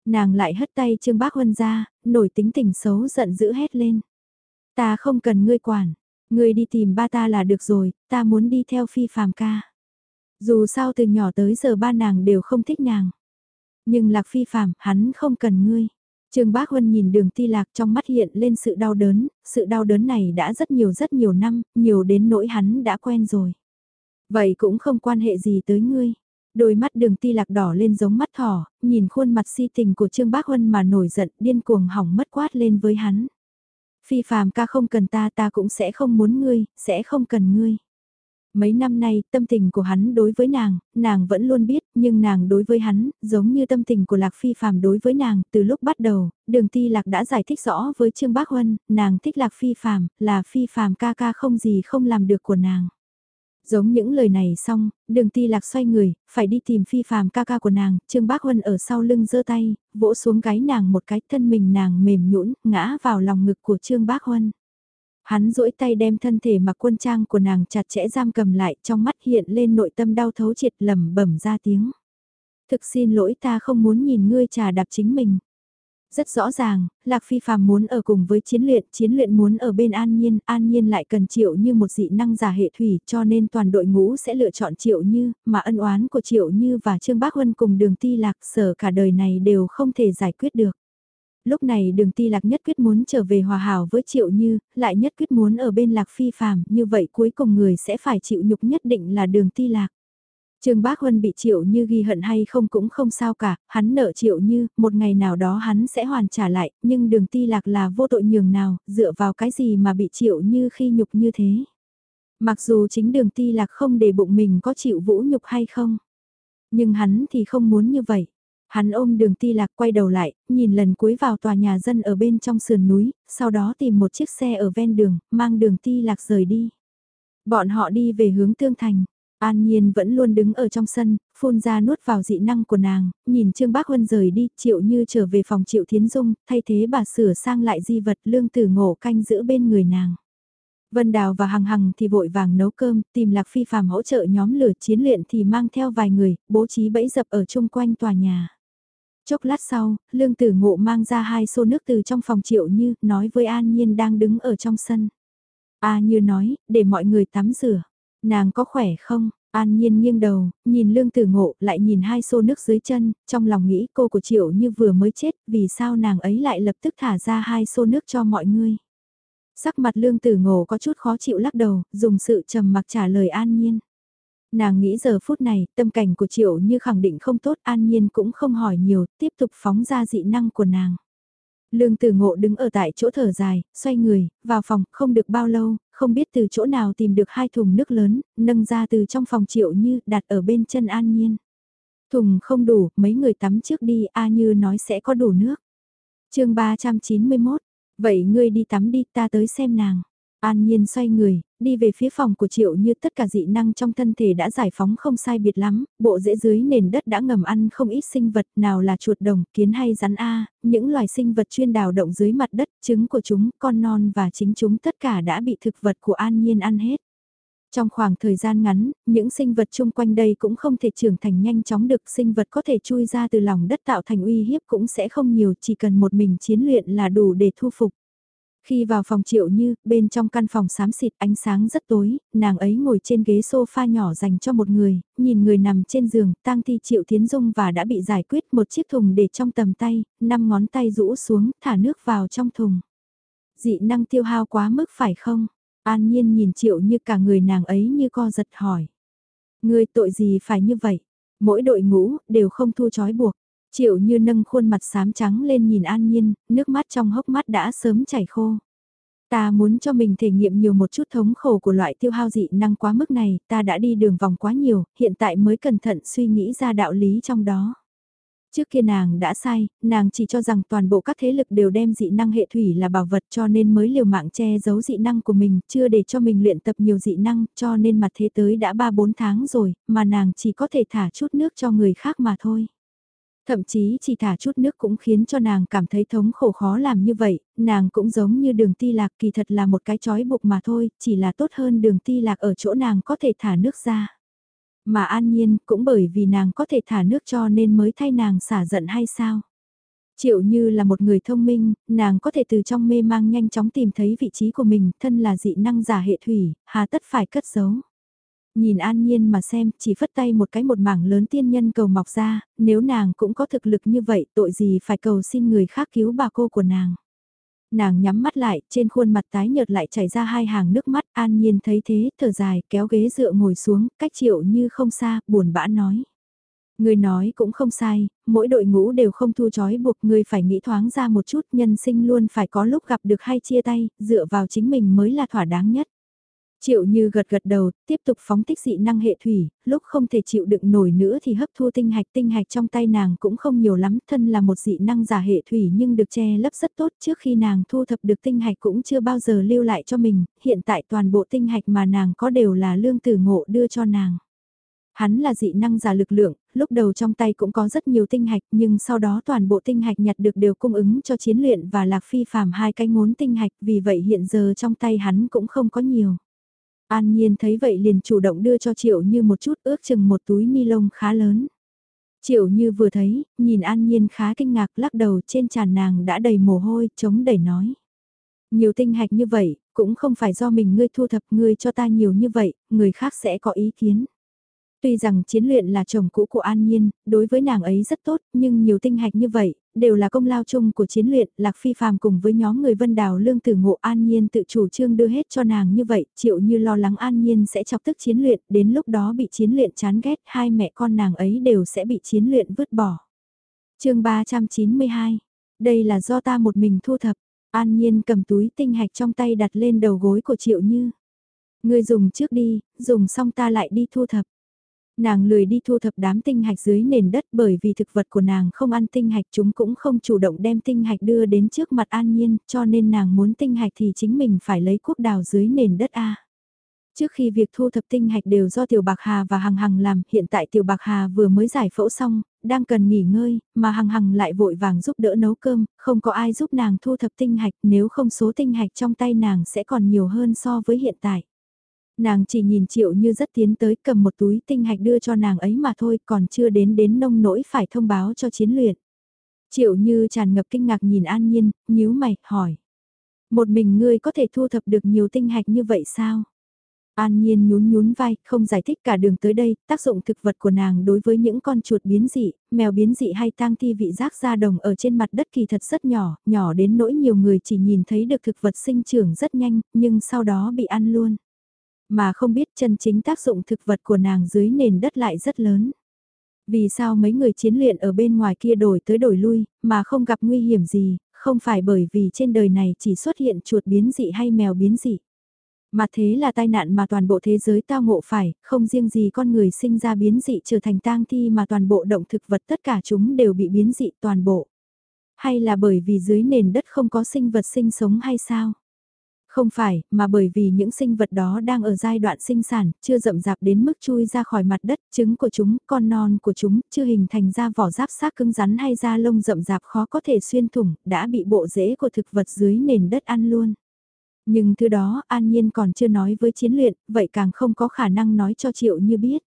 Nàng lại hất tay Trương Bác Huân ra, nổi tính tình xấu giận dữ hét lên. Ta không cần ngươi quản, Ngươi đi tìm ba ta là được rồi, ta muốn đi theo phi phàm ca. Dù sao từ nhỏ tới giờ ba nàng đều không thích nàng. Nhưng lạc phi phàm, hắn không cần ngươi. Trương Bác Huân nhìn đường ti lạc trong mắt hiện lên sự đau đớn, sự đau đớn này đã rất nhiều rất nhiều năm, nhiều đến nỗi hắn đã quen rồi. Vậy cũng không quan hệ gì tới ngươi. Đôi mắt đường ti lạc đỏ lên giống mắt thỏ, nhìn khuôn mặt si tình của Trương Bác Huân mà nổi giận điên cuồng hỏng mất quát lên với hắn. Phi phàm ca không cần ta ta cũng sẽ không muốn ngươi, sẽ không cần ngươi. Mấy năm nay, tâm tình của hắn đối với nàng, nàng vẫn luôn biết, nhưng nàng đối với hắn, giống như tâm tình của Lạc Phi phàm đối với nàng, từ lúc bắt đầu, đường ti Lạc đã giải thích rõ với Trương Bác Huân, nàng thích Lạc Phi phàm, là Phi phàm ca ca không gì không làm được của nàng. Giống những lời này xong, đường ti lạc xoay người, phải đi tìm phi phàm ca ca của nàng, Trương Bác Huân ở sau lưng giơ tay, vỗ xuống gáy nàng một cái thân mình nàng mềm nhũn ngã vào lòng ngực của Trương Bác Huân. Hắn duỗi tay đem thân thể mặc quân trang của nàng chặt chẽ giam cầm lại trong mắt hiện lên nội tâm đau thấu triệt lầm bẩm ra tiếng. Thực xin lỗi ta không muốn nhìn ngươi trà đạp chính mình. Rất rõ ràng, Lạc Phi Phạm muốn ở cùng với chiến luyện, chiến luyện muốn ở bên An Nhiên, An Nhiên lại cần Triệu Như một dị năng giả hệ thủy cho nên toàn đội ngũ sẽ lựa chọn Triệu Như, mà ân oán của Triệu Như và Trương Bác Huân cùng đường ti lạc sở cả đời này đều không thể giải quyết được. Lúc này đường ti lạc nhất quyết muốn trở về hòa hảo với Triệu Như, lại nhất quyết muốn ở bên Lạc Phi Phạm, như vậy cuối cùng người sẽ phải chịu nhục nhất định là đường ti lạc. Trương Bác Huân bị Triệu Như ghi hận hay không cũng không sao cả, hắn nợ Triệu Như, một ngày nào đó hắn sẽ hoàn trả lại, nhưng đường ti lạc là vô tội nhường nào, dựa vào cái gì mà bị Triệu Như khi nhục như thế. Mặc dù chính đường ti lạc không để bụng mình có chịu vũ nhục hay không, nhưng hắn thì không muốn như vậy. Hắn ôm đường ti lạc quay đầu lại, nhìn lần cuối vào tòa nhà dân ở bên trong sườn núi, sau đó tìm một chiếc xe ở ven đường, mang đường ti lạc rời đi. Bọn họ đi về hướng tương thành. An Nhiên vẫn luôn đứng ở trong sân, phun ra nuốt vào dị năng của nàng, nhìn Trương Bác Huân rời đi, Triệu Như trở về phòng Triệu Thiến Dung, thay thế bà sửa sang lại di vật lương tử ngộ canh giữ bên người nàng. Vân Đào và Hằng Hằng thì vội vàng nấu cơm, tìm Lạc Phi phàm hỗ trợ nhóm lửa chiến luyện thì mang theo vài người, bố trí bẫy dập ở chung quanh tòa nhà. Chốc lát sau, Lương Tử Ngộ mang ra hai xô nước từ trong phòng Triệu Như, nói với An Nhiên đang đứng ở trong sân. A Như nói, để mọi người tắm rửa. Nàng có khỏe không? An Nhiên nghiêng đầu, nhìn Lương Tử Ngộ, lại nhìn hai xô nước dưới chân, trong lòng nghĩ cô của Triệu Như vừa mới chết, vì sao nàng ấy lại lập tức thả ra hai xô nước cho mọi người. Sắc mặt Lương Tử Ngộ có chút khó chịu lắc đầu, dùng sự trầm mặc trả lời An Nhiên. Nàng nghĩ giờ phút này, tâm cảnh của Triệu Như khẳng định không tốt, An Nhiên cũng không hỏi nhiều, tiếp tục phóng ra dị năng của nàng. Lương Tử Ngộ đứng ở tại chỗ thở dài, xoay người, vào phòng, không được bao lâu, không biết từ chỗ nào tìm được hai thùng nước lớn, nâng ra từ trong phòng Triệu Như, đặt ở bên chân An Nhiên. Thùng không đủ, mấy người tắm trước đi, A Như nói sẽ có đủ nước. chương 391, vậy ngươi đi tắm đi, ta tới xem nàng. An Nhiên xoay người, đi về phía phòng của Triệu như tất cả dị năng trong thân thể đã giải phóng không sai biệt lắm, bộ rễ dưới nền đất đã ngầm ăn không ít sinh vật nào là chuột đồng, kiến hay rắn A, những loài sinh vật chuyên đào động dưới mặt đất, trứng của chúng, con non và chính chúng tất cả đã bị thực vật của An Nhiên ăn hết. Trong khoảng thời gian ngắn, những sinh vật chung quanh đây cũng không thể trưởng thành nhanh chóng được sinh vật có thể chui ra từ lòng đất tạo thành uy hiếp cũng sẽ không nhiều chỉ cần một mình chiến luyện là đủ để thu phục. Khi vào phòng triệu như, bên trong căn phòng xám xịt ánh sáng rất tối, nàng ấy ngồi trên ghế sofa nhỏ dành cho một người, nhìn người nằm trên giường, tang thi triệu tiến dung và đã bị giải quyết một chiếc thùng để trong tầm tay, năm ngón tay rũ xuống, thả nước vào trong thùng. Dị năng tiêu hao quá mức phải không? An nhiên nhìn triệu như cả người nàng ấy như co giật hỏi. Người tội gì phải như vậy? Mỗi đội ngũ đều không thu chói buộc. Triệu như nâng khuôn mặt xám trắng lên nhìn an nhiên, nước mắt trong hốc mắt đã sớm chảy khô. Ta muốn cho mình thể nghiệm nhiều một chút thống khổ của loại tiêu hao dị năng quá mức này, ta đã đi đường vòng quá nhiều, hiện tại mới cẩn thận suy nghĩ ra đạo lý trong đó. Trước kia nàng đã sai, nàng chỉ cho rằng toàn bộ các thế lực đều đem dị năng hệ thủy là bảo vật cho nên mới liều mạng che giấu dị năng của mình, chưa để cho mình luyện tập nhiều dị năng, cho nên mặt thế tới đã 3-4 tháng rồi, mà nàng chỉ có thể thả chút nước cho người khác mà thôi. Thậm chí chỉ thả chút nước cũng khiến cho nàng cảm thấy thống khổ khó làm như vậy, nàng cũng giống như đường ti lạc kỳ thật là một cái chói buộc mà thôi, chỉ là tốt hơn đường ti lạc ở chỗ nàng có thể thả nước ra. Mà an nhiên cũng bởi vì nàng có thể thả nước cho nên mới thay nàng xả giận hay sao? Triệu như là một người thông minh, nàng có thể từ trong mê mang nhanh chóng tìm thấy vị trí của mình, thân là dị năng giả hệ thủy, hà tất phải cất giấu. Nhìn an nhiên mà xem, chỉ phất tay một cái một mảng lớn tiên nhân cầu mọc ra, nếu nàng cũng có thực lực như vậy, tội gì phải cầu xin người khác cứu bà cô của nàng. Nàng nhắm mắt lại, trên khuôn mặt tái nhợt lại chảy ra hai hàng nước mắt, an nhiên thấy thế, thở dài, kéo ghế dựa ngồi xuống, cách triệu như không xa, buồn bã nói. Người nói cũng không sai, mỗi đội ngũ đều không thu chói buộc người phải nghĩ thoáng ra một chút nhân sinh luôn phải có lúc gặp được hay chia tay, dựa vào chính mình mới là thỏa đáng nhất. Triệu như gật gật đầu, tiếp tục phóng thích dị năng hệ thủy, lúc không thể chịu đựng nổi nữa thì hấp thu tinh hạch. Tinh hạch trong tay nàng cũng không nhiều lắm, thân là một dị năng giả hệ thủy nhưng được che lấp rất tốt trước khi nàng thu thập được tinh hạch cũng chưa bao giờ lưu lại cho mình, hiện tại toàn bộ tinh hạch mà nàng có đều là lương tử ngộ đưa cho nàng. Hắn là dị năng giả lực lượng, lúc đầu trong tay cũng có rất nhiều tinh hạch nhưng sau đó toàn bộ tinh hạch nhặt được đều cung ứng cho chiến luyện và lạc phi phàm hai cái ngốn tinh hạch vì vậy hiện giờ trong tay hắn cũng không có nhiều. An Nhiên thấy vậy liền chủ động đưa cho Triệu Như một chút ước chừng một túi ni lông khá lớn. Triệu Như vừa thấy, nhìn An Nhiên khá kinh ngạc lắc đầu trên tràn nàng đã đầy mồ hôi, chống đẩy nói. Nhiều tinh hạch như vậy, cũng không phải do mình ngươi thu thập ngươi cho ta nhiều như vậy, người khác sẽ có ý kiến. Tuy rằng chiến luyện là chồng cũ của An Nhiên, đối với nàng ấy rất tốt, nhưng nhiều tinh hạch như vậy, đều là công lao chung của chiến luyện, Lạc Phi phàm cùng với nhóm người Vân Đào Lương Tử Ngộ An Nhiên tự chủ trương đưa hết cho nàng như vậy, chịu như lo lắng An Nhiên sẽ chọc tức chiến luyện, đến lúc đó bị chiến luyện chán ghét, hai mẹ con nàng ấy đều sẽ bị chiến luyện vứt bỏ. chương 392, đây là do ta một mình thu thập, An Nhiên cầm túi tinh hạch trong tay đặt lên đầu gối của Triệu Như. Ngươi dùng trước đi, dùng xong ta lại đi thu thập. Nàng lười đi thu thập đám tinh hạch dưới nền đất bởi vì thực vật của nàng không ăn tinh hạch chúng cũng không chủ động đem tinh hạch đưa đến trước mặt an nhiên cho nên nàng muốn tinh hạch thì chính mình phải lấy cuốc đào dưới nền đất A. Trước khi việc thu thập tinh hạch đều do Tiểu Bạc Hà và Hằng Hằng làm, hiện tại Tiểu Bạc Hà vừa mới giải phẫu xong, đang cần nghỉ ngơi, mà Hằng Hằng lại vội vàng giúp đỡ nấu cơm, không có ai giúp nàng thu thập tinh hạch, nếu không số tinh hạch trong tay nàng sẽ còn nhiều hơn so với hiện tại. Nàng chỉ nhìn triệu như rất tiến tới cầm một túi tinh hạch đưa cho nàng ấy mà thôi còn chưa đến đến nông nỗi phải thông báo cho chiến luyện. Triệu như tràn ngập kinh ngạc nhìn an nhiên, nhíu mày, hỏi. Một mình ngươi có thể thu thập được nhiều tinh hạch như vậy sao? An Nhiên nhún nhún vai, không giải thích cả đường tới đây, tác dụng thực vật của nàng đối với những con chuột biến dị, mèo biến dị hay tang thi vị giác ra đồng ở trên mặt đất kỳ thật rất nhỏ, nhỏ đến nỗi nhiều người chỉ nhìn thấy được thực vật sinh trưởng rất nhanh, nhưng sau đó bị ăn luôn mà không biết chân chính tác dụng thực vật của nàng dưới nền đất lại rất lớn. Vì sao mấy người chiến luyện ở bên ngoài kia đổi tới đổi lui, mà không gặp nguy hiểm gì, không phải bởi vì trên đời này chỉ xuất hiện chuột biến dị hay mèo biến dị. Mà thế là tai nạn mà toàn bộ thế giới tao ngộ phải, không riêng gì con người sinh ra biến dị trở thành tang thi mà toàn bộ động thực vật tất cả chúng đều bị biến dị toàn bộ. Hay là bởi vì dưới nền đất không có sinh vật sinh sống hay sao? Không phải, mà bởi vì những sinh vật đó đang ở giai đoạn sinh sản, chưa rậm rạp đến mức chui ra khỏi mặt đất, trứng của chúng, con non của chúng, chưa hình thành ra vỏ giáp xác cứng rắn hay da lông rậm rạp khó có thể xuyên thủng, đã bị bộ rễ của thực vật dưới nền đất ăn luôn. Nhưng thứ đó An Nhiên còn chưa nói với chiến luyện, vậy càng không có khả năng nói cho Triệu như biết.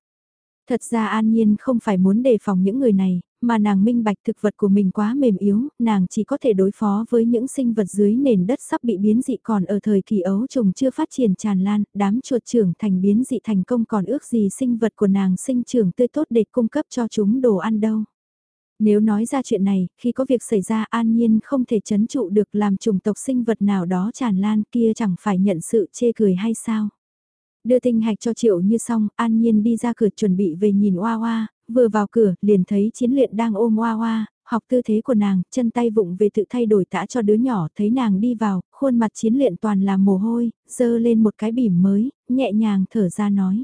Thật ra An Nhiên không phải muốn đề phòng những người này, mà nàng minh bạch thực vật của mình quá mềm yếu, nàng chỉ có thể đối phó với những sinh vật dưới nền đất sắp bị biến dị còn ở thời kỳ ấu trùng chưa phát triển tràn lan, đám chuột trưởng thành biến dị thành công còn ước gì sinh vật của nàng sinh trưởng tươi tốt để cung cấp cho chúng đồ ăn đâu. Nếu nói ra chuyện này, khi có việc xảy ra an nhiên không thể chấn trụ được làm chủng tộc sinh vật nào đó tràn lan kia chẳng phải nhận sự chê cười hay sao. Đưa tinh hạch cho triệu như xong, an nhiên đi ra cửa chuẩn bị về nhìn oa oa, vừa vào cửa, liền thấy chiến luyện đang ôm oa oa, học tư thế của nàng, chân tay vụng về tự thay đổi tã cho đứa nhỏ, thấy nàng đi vào, khuôn mặt chiến luyện toàn là mồ hôi, dơ lên một cái bỉm mới, nhẹ nhàng thở ra nói.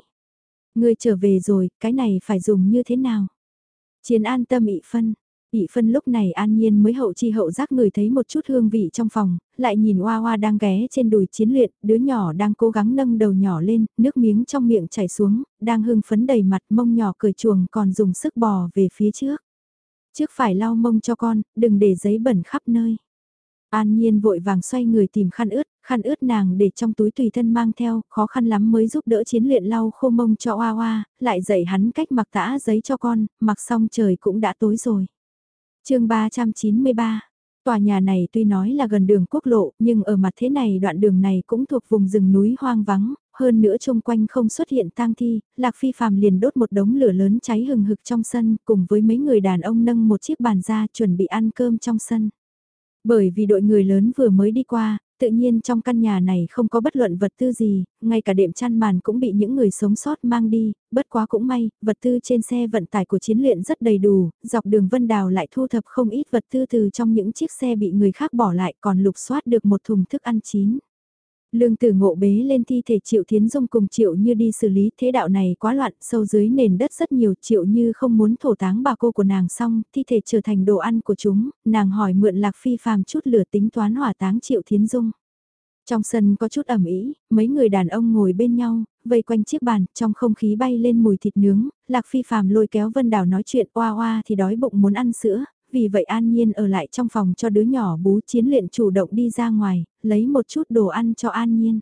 người trở về rồi, cái này phải dùng như thế nào? Chiến an tâm ị phân, Ị phân lúc này an nhiên mới hậu chi hậu giác người thấy một chút hương vị trong phòng, lại nhìn Hoa Hoa đang ghé trên đùi chiến luyện, đứa nhỏ đang cố gắng nâng đầu nhỏ lên, nước miếng trong miệng chảy xuống, đang hưng phấn đầy mặt mông nhỏ cười chuồng còn dùng sức bò về phía trước. Trước phải lau mông cho con, đừng để giấy bẩn khắp nơi. An Nhiên vội vàng xoay người tìm khăn ướt, khăn ướt nàng để trong túi tùy thân mang theo, khó khăn lắm mới giúp đỡ chiến luyện lau khô mông cho Hoa Hoa, lại dạy hắn cách mặc tã giấy cho con, mặc xong trời cũng đã tối rồi chương 393 Tòa nhà này tuy nói là gần đường quốc lộ, nhưng ở mặt thế này đoạn đường này cũng thuộc vùng rừng núi hoang vắng, hơn nữa xung quanh không xuất hiện tang thi, Lạc Phi Phạm liền đốt một đống lửa lớn cháy hừng hực trong sân, cùng với mấy người đàn ông nâng một chiếc bàn ra chuẩn bị ăn cơm trong sân. Bởi vì đội người lớn vừa mới đi qua, tự nhiên trong căn nhà này không có bất luận vật tư gì, ngay cả đệm chăn màn cũng bị những người sống sót mang đi, bất quá cũng may, vật tư trên xe vận tải của chiến luyện rất đầy đủ, dọc đường Vân Đào lại thu thập không ít vật tư từ trong những chiếc xe bị người khác bỏ lại còn lục soát được một thùng thức ăn chín. Lương tử ngộ bế lên thi thể Triệu Thiến Dung cùng Triệu Như đi xử lý. Thế đạo này quá loạn, sâu dưới nền đất rất nhiều. Triệu Như không muốn thổ táng bà cô của nàng xong, thi thể trở thành đồ ăn của chúng, nàng hỏi mượn Lạc Phi phàm chút lửa tính toán hỏa táng Triệu Thiến Dung. Trong sân có chút ẩm ý, mấy người đàn ông ngồi bên nhau, vây quanh chiếc bàn, trong không khí bay lên mùi thịt nướng, Lạc Phi phàm lôi kéo Vân Đào nói chuyện oa oa thì đói bụng muốn ăn sữa, vì vậy An Nhiên ở lại trong phòng cho đứa nhỏ bú chiến luyện chủ động đi ra ngoài, lấy một chút đồ ăn cho An Nhiên.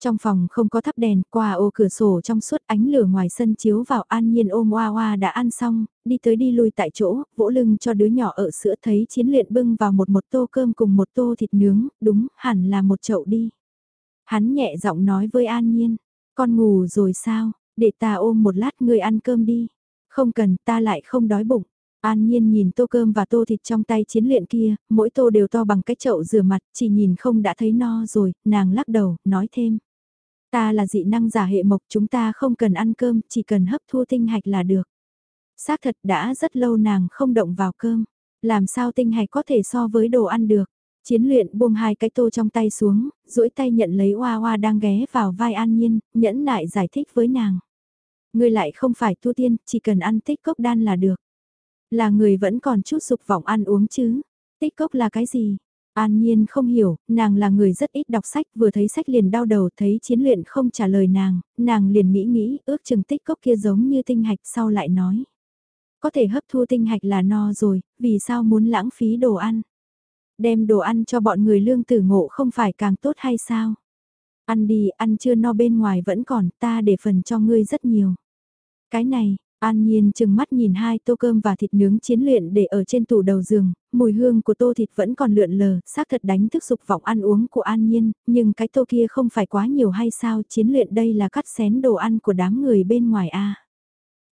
Trong phòng không có thắp đèn, qua ô cửa sổ trong suốt ánh lửa ngoài sân chiếu vào An Nhiên ôm oa oa đã ăn xong, đi tới đi lui tại chỗ, vỗ lưng cho đứa nhỏ ở sữa thấy chiến luyện bưng vào một một tô cơm cùng một tô thịt nướng, đúng, hẳn là một chậu đi. Hắn nhẹ giọng nói với An Nhiên, con ngủ rồi sao, để ta ôm một lát người ăn cơm đi. Không cần, ta lại không đói bụng. An Nhiên nhìn tô cơm và tô thịt trong tay chiến luyện kia, mỗi tô đều to bằng cái chậu rửa mặt, chỉ nhìn không đã thấy no rồi, nàng lắc đầu, nói thêm. Ta là dị năng giả hệ mộc, chúng ta không cần ăn cơm, chỉ cần hấp thu tinh hạch là được. Xác thật đã rất lâu nàng không động vào cơm, làm sao tinh hạch có thể so với đồ ăn được. Chiến luyện buông hai cái tô trong tay xuống, duỗi tay nhận lấy Hoa Hoa đang ghé vào vai An Nhiên, nhẫn nại giải thích với nàng. Ngươi lại không phải tu tiên, chỉ cần ăn tích cốc đan là được. Là người vẫn còn chút dục vọng ăn uống chứ. Tích cốc là cái gì? An Nhiên không hiểu, nàng là người rất ít đọc sách, vừa thấy sách liền đau đầu, thấy chiến luyện không trả lời nàng, nàng liền nghĩ nghĩ, ước chừng tích cốc kia giống như tinh hạch sau lại nói. Có thể hấp thu tinh hạch là no rồi, vì sao muốn lãng phí đồ ăn? Đem đồ ăn cho bọn người lương tử ngộ không phải càng tốt hay sao? Ăn đi, ăn chưa no bên ngoài vẫn còn, ta để phần cho ngươi rất nhiều. Cái này, An Nhiên chừng mắt nhìn hai tô cơm và thịt nướng chiến luyện để ở trên tủ đầu giường, mùi hương của tô thịt vẫn còn lượn lờ, xác thật đánh thức dục vọng ăn uống của An Nhiên, nhưng cái tô kia không phải quá nhiều hay sao, chiến luyện đây là cắt xén đồ ăn của đám người bên ngoài a.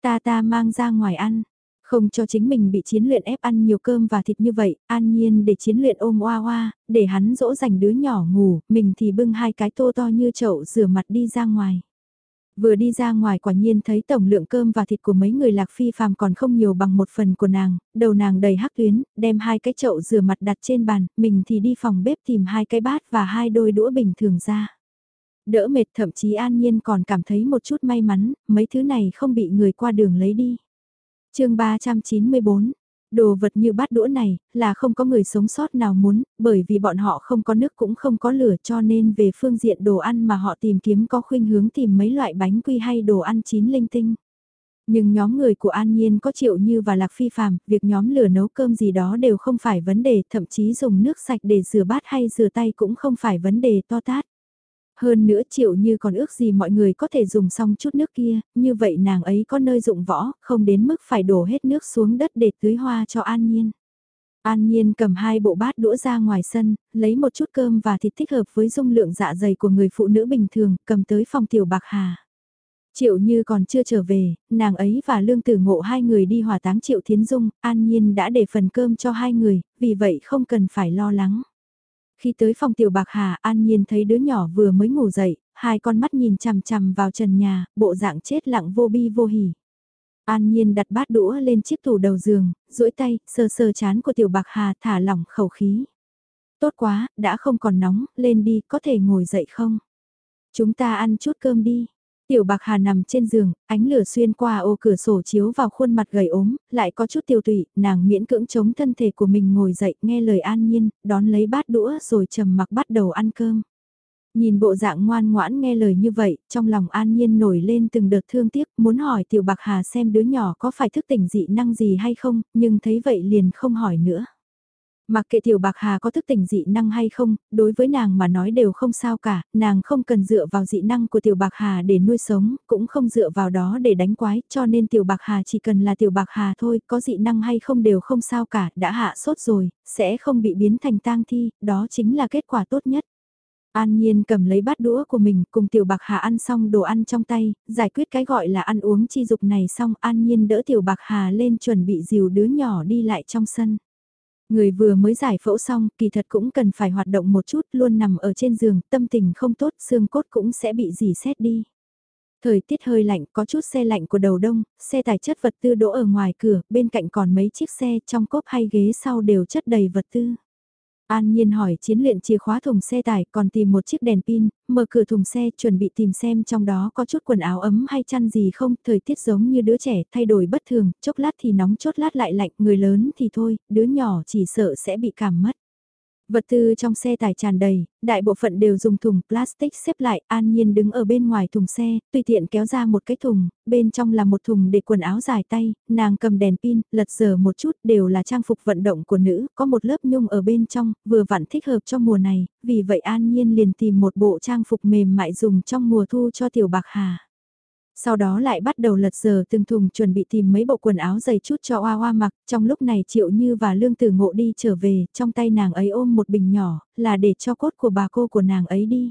Ta ta mang ra ngoài ăn, không cho chính mình bị chiến luyện ép ăn nhiều cơm và thịt như vậy, an nhiên để chiến luyện ôm oa oa, để hắn dỗ dành đứa nhỏ ngủ, mình thì bưng hai cái tô to như chậu rửa mặt đi ra ngoài. Vừa đi ra ngoài quả nhiên thấy tổng lượng cơm và thịt của mấy người lạc phi phàm còn không nhiều bằng một phần của nàng, đầu nàng đầy hắc tuyến, đem hai cái chậu rửa mặt đặt trên bàn, mình thì đi phòng bếp tìm hai cái bát và hai đôi đũa bình thường ra. Đỡ mệt thậm chí an nhiên còn cảm thấy một chút may mắn, mấy thứ này không bị người qua đường lấy đi chương 394 Đồ vật như bát đũa này, là không có người sống sót nào muốn, bởi vì bọn họ không có nước cũng không có lửa cho nên về phương diện đồ ăn mà họ tìm kiếm có khuynh hướng tìm mấy loại bánh quy hay đồ ăn chín linh tinh. Nhưng nhóm người của An Nhiên có triệu như và Lạc Phi Phạm, việc nhóm lửa nấu cơm gì đó đều không phải vấn đề, thậm chí dùng nước sạch để rửa bát hay rửa tay cũng không phải vấn đề to tát. Hơn nữa triệu như còn ước gì mọi người có thể dùng xong chút nước kia, như vậy nàng ấy có nơi dụng võ, không đến mức phải đổ hết nước xuống đất để tưới hoa cho An Nhiên. An Nhiên cầm hai bộ bát đũa ra ngoài sân, lấy một chút cơm và thịt thích hợp với dung lượng dạ dày của người phụ nữ bình thường, cầm tới phòng tiểu bạc hà. Triệu như còn chưa trở về, nàng ấy và lương tử ngộ hai người đi hỏa táng triệu thiến dung, an nhiên đã để phần cơm cho hai người, vì vậy không cần phải lo lắng. Khi tới phòng tiểu bạc hà an nhiên thấy đứa nhỏ vừa mới ngủ dậy, hai con mắt nhìn chằm chằm vào trần nhà, bộ dạng chết lặng vô bi vô hỉ. An nhiên đặt bát đũa lên chiếc tủ đầu giường, duỗi tay, sờ sờ chán của tiểu bạc hà thả lỏng khẩu khí. Tốt quá, đã không còn nóng, lên đi, có thể ngồi dậy không? Chúng ta ăn chút cơm đi. Tiểu bạc hà nằm trên giường, ánh lửa xuyên qua ô cửa sổ chiếu vào khuôn mặt gầy ốm, lại có chút tiêu tụy, nàng miễn cưỡng chống thân thể của mình ngồi dậy, nghe lời an nhiên, đón lấy bát đũa rồi trầm mặc bắt đầu ăn cơm. Nhìn bộ dạng ngoan ngoãn nghe lời như vậy, trong lòng an nhiên nổi lên từng đợt thương tiếc, muốn hỏi tiểu bạc hà xem đứa nhỏ có phải thức tỉnh dị năng gì hay không, nhưng thấy vậy liền không hỏi nữa. Mặc kệ tiểu bạc hà có thức tỉnh dị năng hay không, đối với nàng mà nói đều không sao cả, nàng không cần dựa vào dị năng của tiểu bạc hà để nuôi sống, cũng không dựa vào đó để đánh quái, cho nên tiểu bạc hà chỉ cần là tiểu bạc hà thôi, có dị năng hay không đều không sao cả, đã hạ sốt rồi, sẽ không bị biến thành tang thi, đó chính là kết quả tốt nhất. An Nhiên cầm lấy bát đũa của mình cùng Tiểu Bạc Hà ăn xong đồ ăn trong tay, giải quyết cái gọi là ăn uống chi dục này xong An Nhiên đỡ Tiểu Bạc Hà lên chuẩn bị dìu đứa nhỏ đi lại trong sân. Người vừa mới giải phẫu xong, kỳ thật cũng cần phải hoạt động một chút, luôn nằm ở trên giường, tâm tình không tốt, xương cốt cũng sẽ bị dì xét đi. Thời tiết hơi lạnh, có chút xe lạnh của đầu đông, xe tải chất vật tư đỗ ở ngoài cửa, bên cạnh còn mấy chiếc xe trong cốp hay ghế sau đều chất đầy vật tư. An Nhiên hỏi chiến luyện chìa khóa thùng xe tải còn tìm một chiếc đèn pin, mở cửa thùng xe chuẩn bị tìm xem trong đó có chút quần áo ấm hay chăn gì không, thời tiết giống như đứa trẻ thay đổi bất thường, chốc lát thì nóng chốt lát lại lạnh, người lớn thì thôi, đứa nhỏ chỉ sợ sẽ bị cảm mất. Vật tư trong xe tải tràn đầy, đại bộ phận đều dùng thùng plastic xếp lại, an nhiên đứng ở bên ngoài thùng xe, tùy tiện kéo ra một cái thùng, bên trong là một thùng để quần áo dài tay, nàng cầm đèn pin, lật dở một chút đều là trang phục vận động của nữ, có một lớp nhung ở bên trong, vừa vặn thích hợp cho mùa này, vì vậy an nhiên liền tìm một bộ trang phục mềm mại dùng trong mùa thu cho tiểu bạc hà. Sau đó lại bắt đầu lật giờ từng thùng chuẩn bị tìm mấy bộ quần áo dày chút cho Hoa Hoa mặc, trong lúc này Triệu Như và Lương Tử Ngộ đi trở về, trong tay nàng ấy ôm một bình nhỏ, là để cho cốt của bà cô của nàng ấy đi.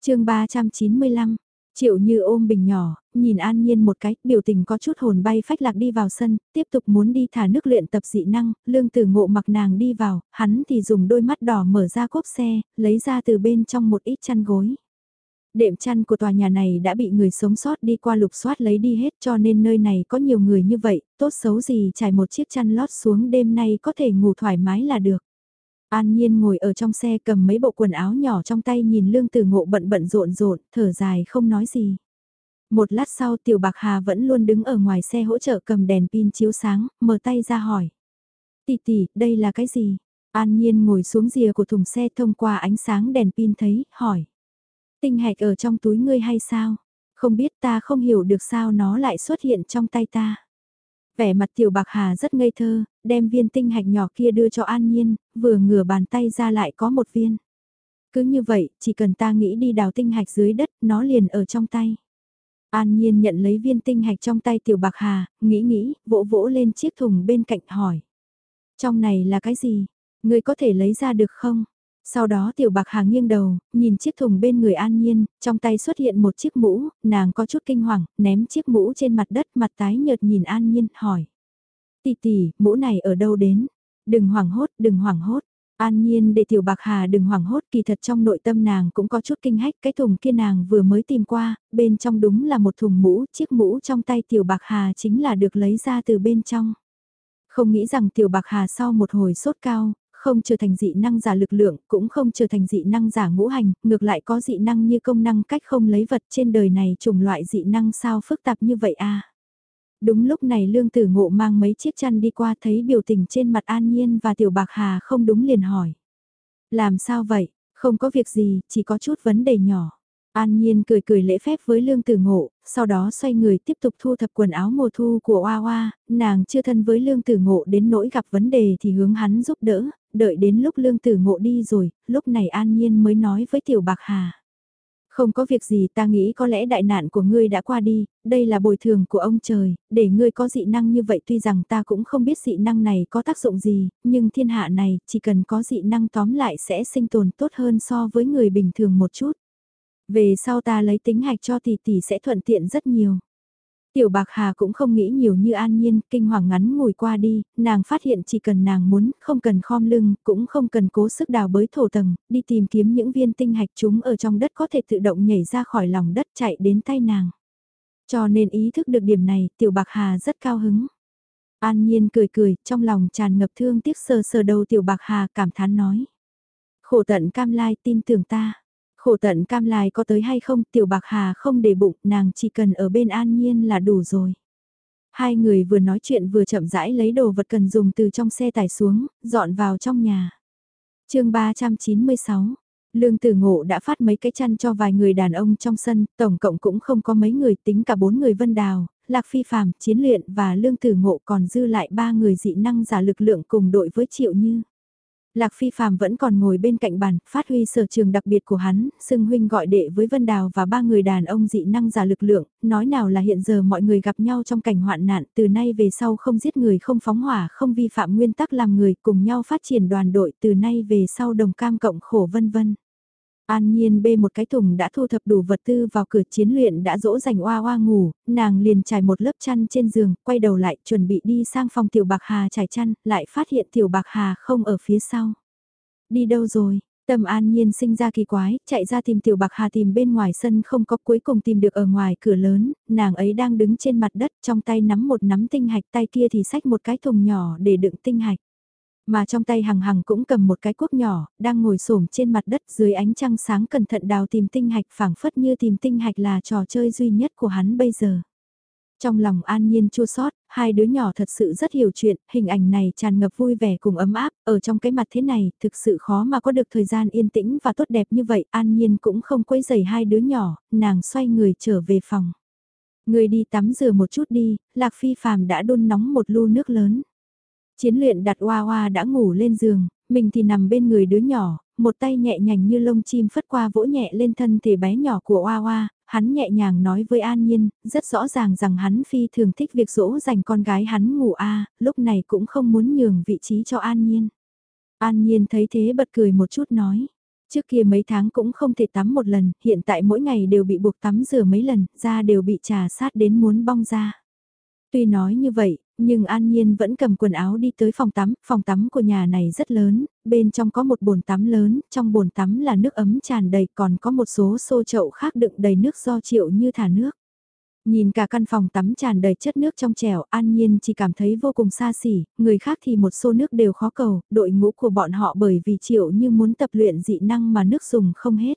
chương 395 Triệu như ôm bình nhỏ, nhìn an nhiên một cái, biểu tình có chút hồn bay phách lạc đi vào sân, tiếp tục muốn đi thả nước luyện tập dị năng, lương tử ngộ mặc nàng đi vào, hắn thì dùng đôi mắt đỏ mở ra cốp xe, lấy ra từ bên trong một ít chăn gối. Đệm chăn của tòa nhà này đã bị người sống sót đi qua lục soát lấy đi hết cho nên nơi này có nhiều người như vậy, tốt xấu gì trải một chiếc chăn lót xuống đêm nay có thể ngủ thoải mái là được. An Nhiên ngồi ở trong xe cầm mấy bộ quần áo nhỏ trong tay nhìn Lương Tử Ngộ bận bận rộn rộn, thở dài không nói gì. Một lát sau Tiểu Bạc Hà vẫn luôn đứng ở ngoài xe hỗ trợ cầm đèn pin chiếu sáng, mở tay ra hỏi. Tỷ tỷ, đây là cái gì? An Nhiên ngồi xuống rìa của thùng xe thông qua ánh sáng đèn pin thấy, hỏi. Tinh hạch ở trong túi ngươi hay sao? Không biết ta không hiểu được sao nó lại xuất hiện trong tay ta. Vẻ mặt tiểu bạc hà rất ngây thơ, đem viên tinh hạch nhỏ kia đưa cho an nhiên, vừa ngửa bàn tay ra lại có một viên. Cứ như vậy, chỉ cần ta nghĩ đi đào tinh hạch dưới đất, nó liền ở trong tay. An nhiên nhận lấy viên tinh hạch trong tay tiểu bạc hà, nghĩ nghĩ, vỗ vỗ lên chiếc thùng bên cạnh hỏi. Trong này là cái gì? Ngươi có thể lấy ra được không? Sau đó tiểu bạc hà nghiêng đầu, nhìn chiếc thùng bên người an nhiên, trong tay xuất hiện một chiếc mũ, nàng có chút kinh hoàng, ném chiếc mũ trên mặt đất mặt tái nhợt nhìn an nhiên, hỏi. Tì tì, mũ này ở đâu đến? Đừng hoảng hốt, đừng hoảng hốt. An nhiên để tiểu bạc hà đừng hoảng hốt kỳ thật trong nội tâm nàng cũng có chút kinh hách cái thùng kia nàng vừa mới tìm qua, bên trong đúng là một thùng mũ, chiếc mũ trong tay tiểu bạc hà chính là được lấy ra từ bên trong. Không nghĩ rằng tiểu bạc hà sau một hồi sốt cao, không trở thành dị năng giả lực lượng, cũng không trở thành dị năng giả ngũ hành, ngược lại có dị năng như công năng cách không lấy vật trên đời này trùng loại dị năng sao phức tạp như vậy a Đúng lúc này lương tử ngộ mang mấy chiếc chăn đi qua thấy biểu tình trên mặt an nhiên và tiểu bạc hà không đúng liền hỏi. Làm sao vậy, không có việc gì, chỉ có chút vấn đề nhỏ. An Nhiên cười cười lễ phép với Lương Tử Ngộ, sau đó xoay người tiếp tục thu thập quần áo mùa thu của Hoa Hoa, nàng chưa thân với Lương Tử Ngộ đến nỗi gặp vấn đề thì hướng hắn giúp đỡ, đợi đến lúc Lương Tử Ngộ đi rồi, lúc này An Nhiên mới nói với Tiểu Bạc Hà. Không có việc gì ta nghĩ có lẽ đại nạn của ngươi đã qua đi, đây là bồi thường của ông trời, để ngươi có dị năng như vậy tuy rằng ta cũng không biết dị năng này có tác dụng gì, nhưng thiên hạ này chỉ cần có dị năng tóm lại sẽ sinh tồn tốt hơn so với người bình thường một chút. Về sau ta lấy tính hạch cho tỷ tỷ sẽ thuận tiện rất nhiều. Tiểu Bạc Hà cũng không nghĩ nhiều như an nhiên, kinh hoàng ngắn ngồi qua đi, nàng phát hiện chỉ cần nàng muốn, không cần khom lưng, cũng không cần cố sức đào bới thổ tầng, đi tìm kiếm những viên tinh hạch chúng ở trong đất có thể tự động nhảy ra khỏi lòng đất chạy đến tay nàng. Cho nên ý thức được điểm này, Tiểu Bạc Hà rất cao hứng. An nhiên cười cười, trong lòng tràn ngập thương tiếc sờ sờ đầu Tiểu Bạc Hà cảm thán nói. Khổ tận cam lai tin tưởng ta. Khổ tận cam lai có tới hay không, tiểu bạc hà không để bụng, nàng chỉ cần ở bên an nhiên là đủ rồi. Hai người vừa nói chuyện vừa chậm rãi lấy đồ vật cần dùng từ trong xe tải xuống, dọn vào trong nhà. chương 396 Lương Tử Ngộ đã phát mấy cái chăn cho vài người đàn ông trong sân, tổng cộng cũng không có mấy người tính cả bốn người vân đào, Lạc Phi Phạm, Chiến Luyện và Lương Tử Ngộ còn dư lại ba người dị năng giả lực lượng cùng đội với Triệu Như. Lạc Phi Phạm vẫn còn ngồi bên cạnh bàn, phát huy sở trường đặc biệt của hắn, xưng huynh gọi đệ với Vân Đào và ba người đàn ông dị năng giả lực lượng, nói nào là hiện giờ mọi người gặp nhau trong cảnh hoạn nạn, từ nay về sau không giết người không phóng hỏa không vi phạm nguyên tắc làm người cùng nhau phát triển đoàn đội từ nay về sau đồng cam cộng khổ vân vân. An Nhiên bê một cái thùng đã thu thập đủ vật tư vào cửa chiến luyện đã dỗ dành oa oa ngủ, nàng liền trải một lớp chăn trên giường, quay đầu lại chuẩn bị đi sang phòng tiểu bạc hà trải chăn, lại phát hiện tiểu bạc hà không ở phía sau. Đi đâu rồi? Tâm an nhiên sinh ra kỳ quái, chạy ra tìm tiểu bạc hà tìm bên ngoài sân không có cuối cùng tìm được ở ngoài cửa lớn, nàng ấy đang đứng trên mặt đất trong tay nắm một nắm tinh hạch tay kia thì xách một cái thùng nhỏ để đựng tinh hạch mà trong tay hằng hằng cũng cầm một cái cuốc nhỏ, đang ngồi xổm trên mặt đất dưới ánh trăng sáng cẩn thận đào tìm tinh hạch phảng phất như tìm tinh hạch là trò chơi duy nhất của hắn bây giờ. Trong lòng an nhiên chua sót, hai đứa nhỏ thật sự rất hiểu chuyện, hình ảnh này tràn ngập vui vẻ cùng ấm áp, ở trong cái mặt thế này, thực sự khó mà có được thời gian yên tĩnh và tốt đẹp như vậy, an nhiên cũng không quấy rầy hai đứa nhỏ, nàng xoay người trở về phòng. Người đi tắm rửa một chút đi, Lạc Phi Phàm đã đun nóng một lu nước lớn. Chiến luyện đặt Hoa Hoa đã ngủ lên giường, mình thì nằm bên người đứa nhỏ, một tay nhẹ nhàng như lông chim phất qua vỗ nhẹ lên thân thể bé nhỏ của Hoa Hoa, hắn nhẹ nhàng nói với An Nhiên, rất rõ ràng rằng hắn phi thường thích việc dỗ dành con gái hắn ngủ a lúc này cũng không muốn nhường vị trí cho An Nhiên. An Nhiên thấy thế bật cười một chút nói, Trước kia mấy tháng cũng không thể tắm một lần, hiện tại mỗi ngày đều bị buộc tắm rửa mấy lần, da đều bị trà sát đến muốn bong ra. Tuy nói như vậy, nhưng An Nhiên vẫn cầm quần áo đi tới phòng tắm, phòng tắm của nhà này rất lớn, bên trong có một bồn tắm lớn, trong bồn tắm là nước ấm tràn đầy còn có một số xô chậu khác đựng đầy nước do triệu như thả nước. Nhìn cả căn phòng tắm tràn đầy chất nước trong trẻo, an nhiên chỉ cảm thấy vô cùng xa xỉ, người khác thì một xô nước đều khó cầu, đội ngũ của bọn họ bởi vì chịu như muốn tập luyện dị năng mà nước dùng không hết.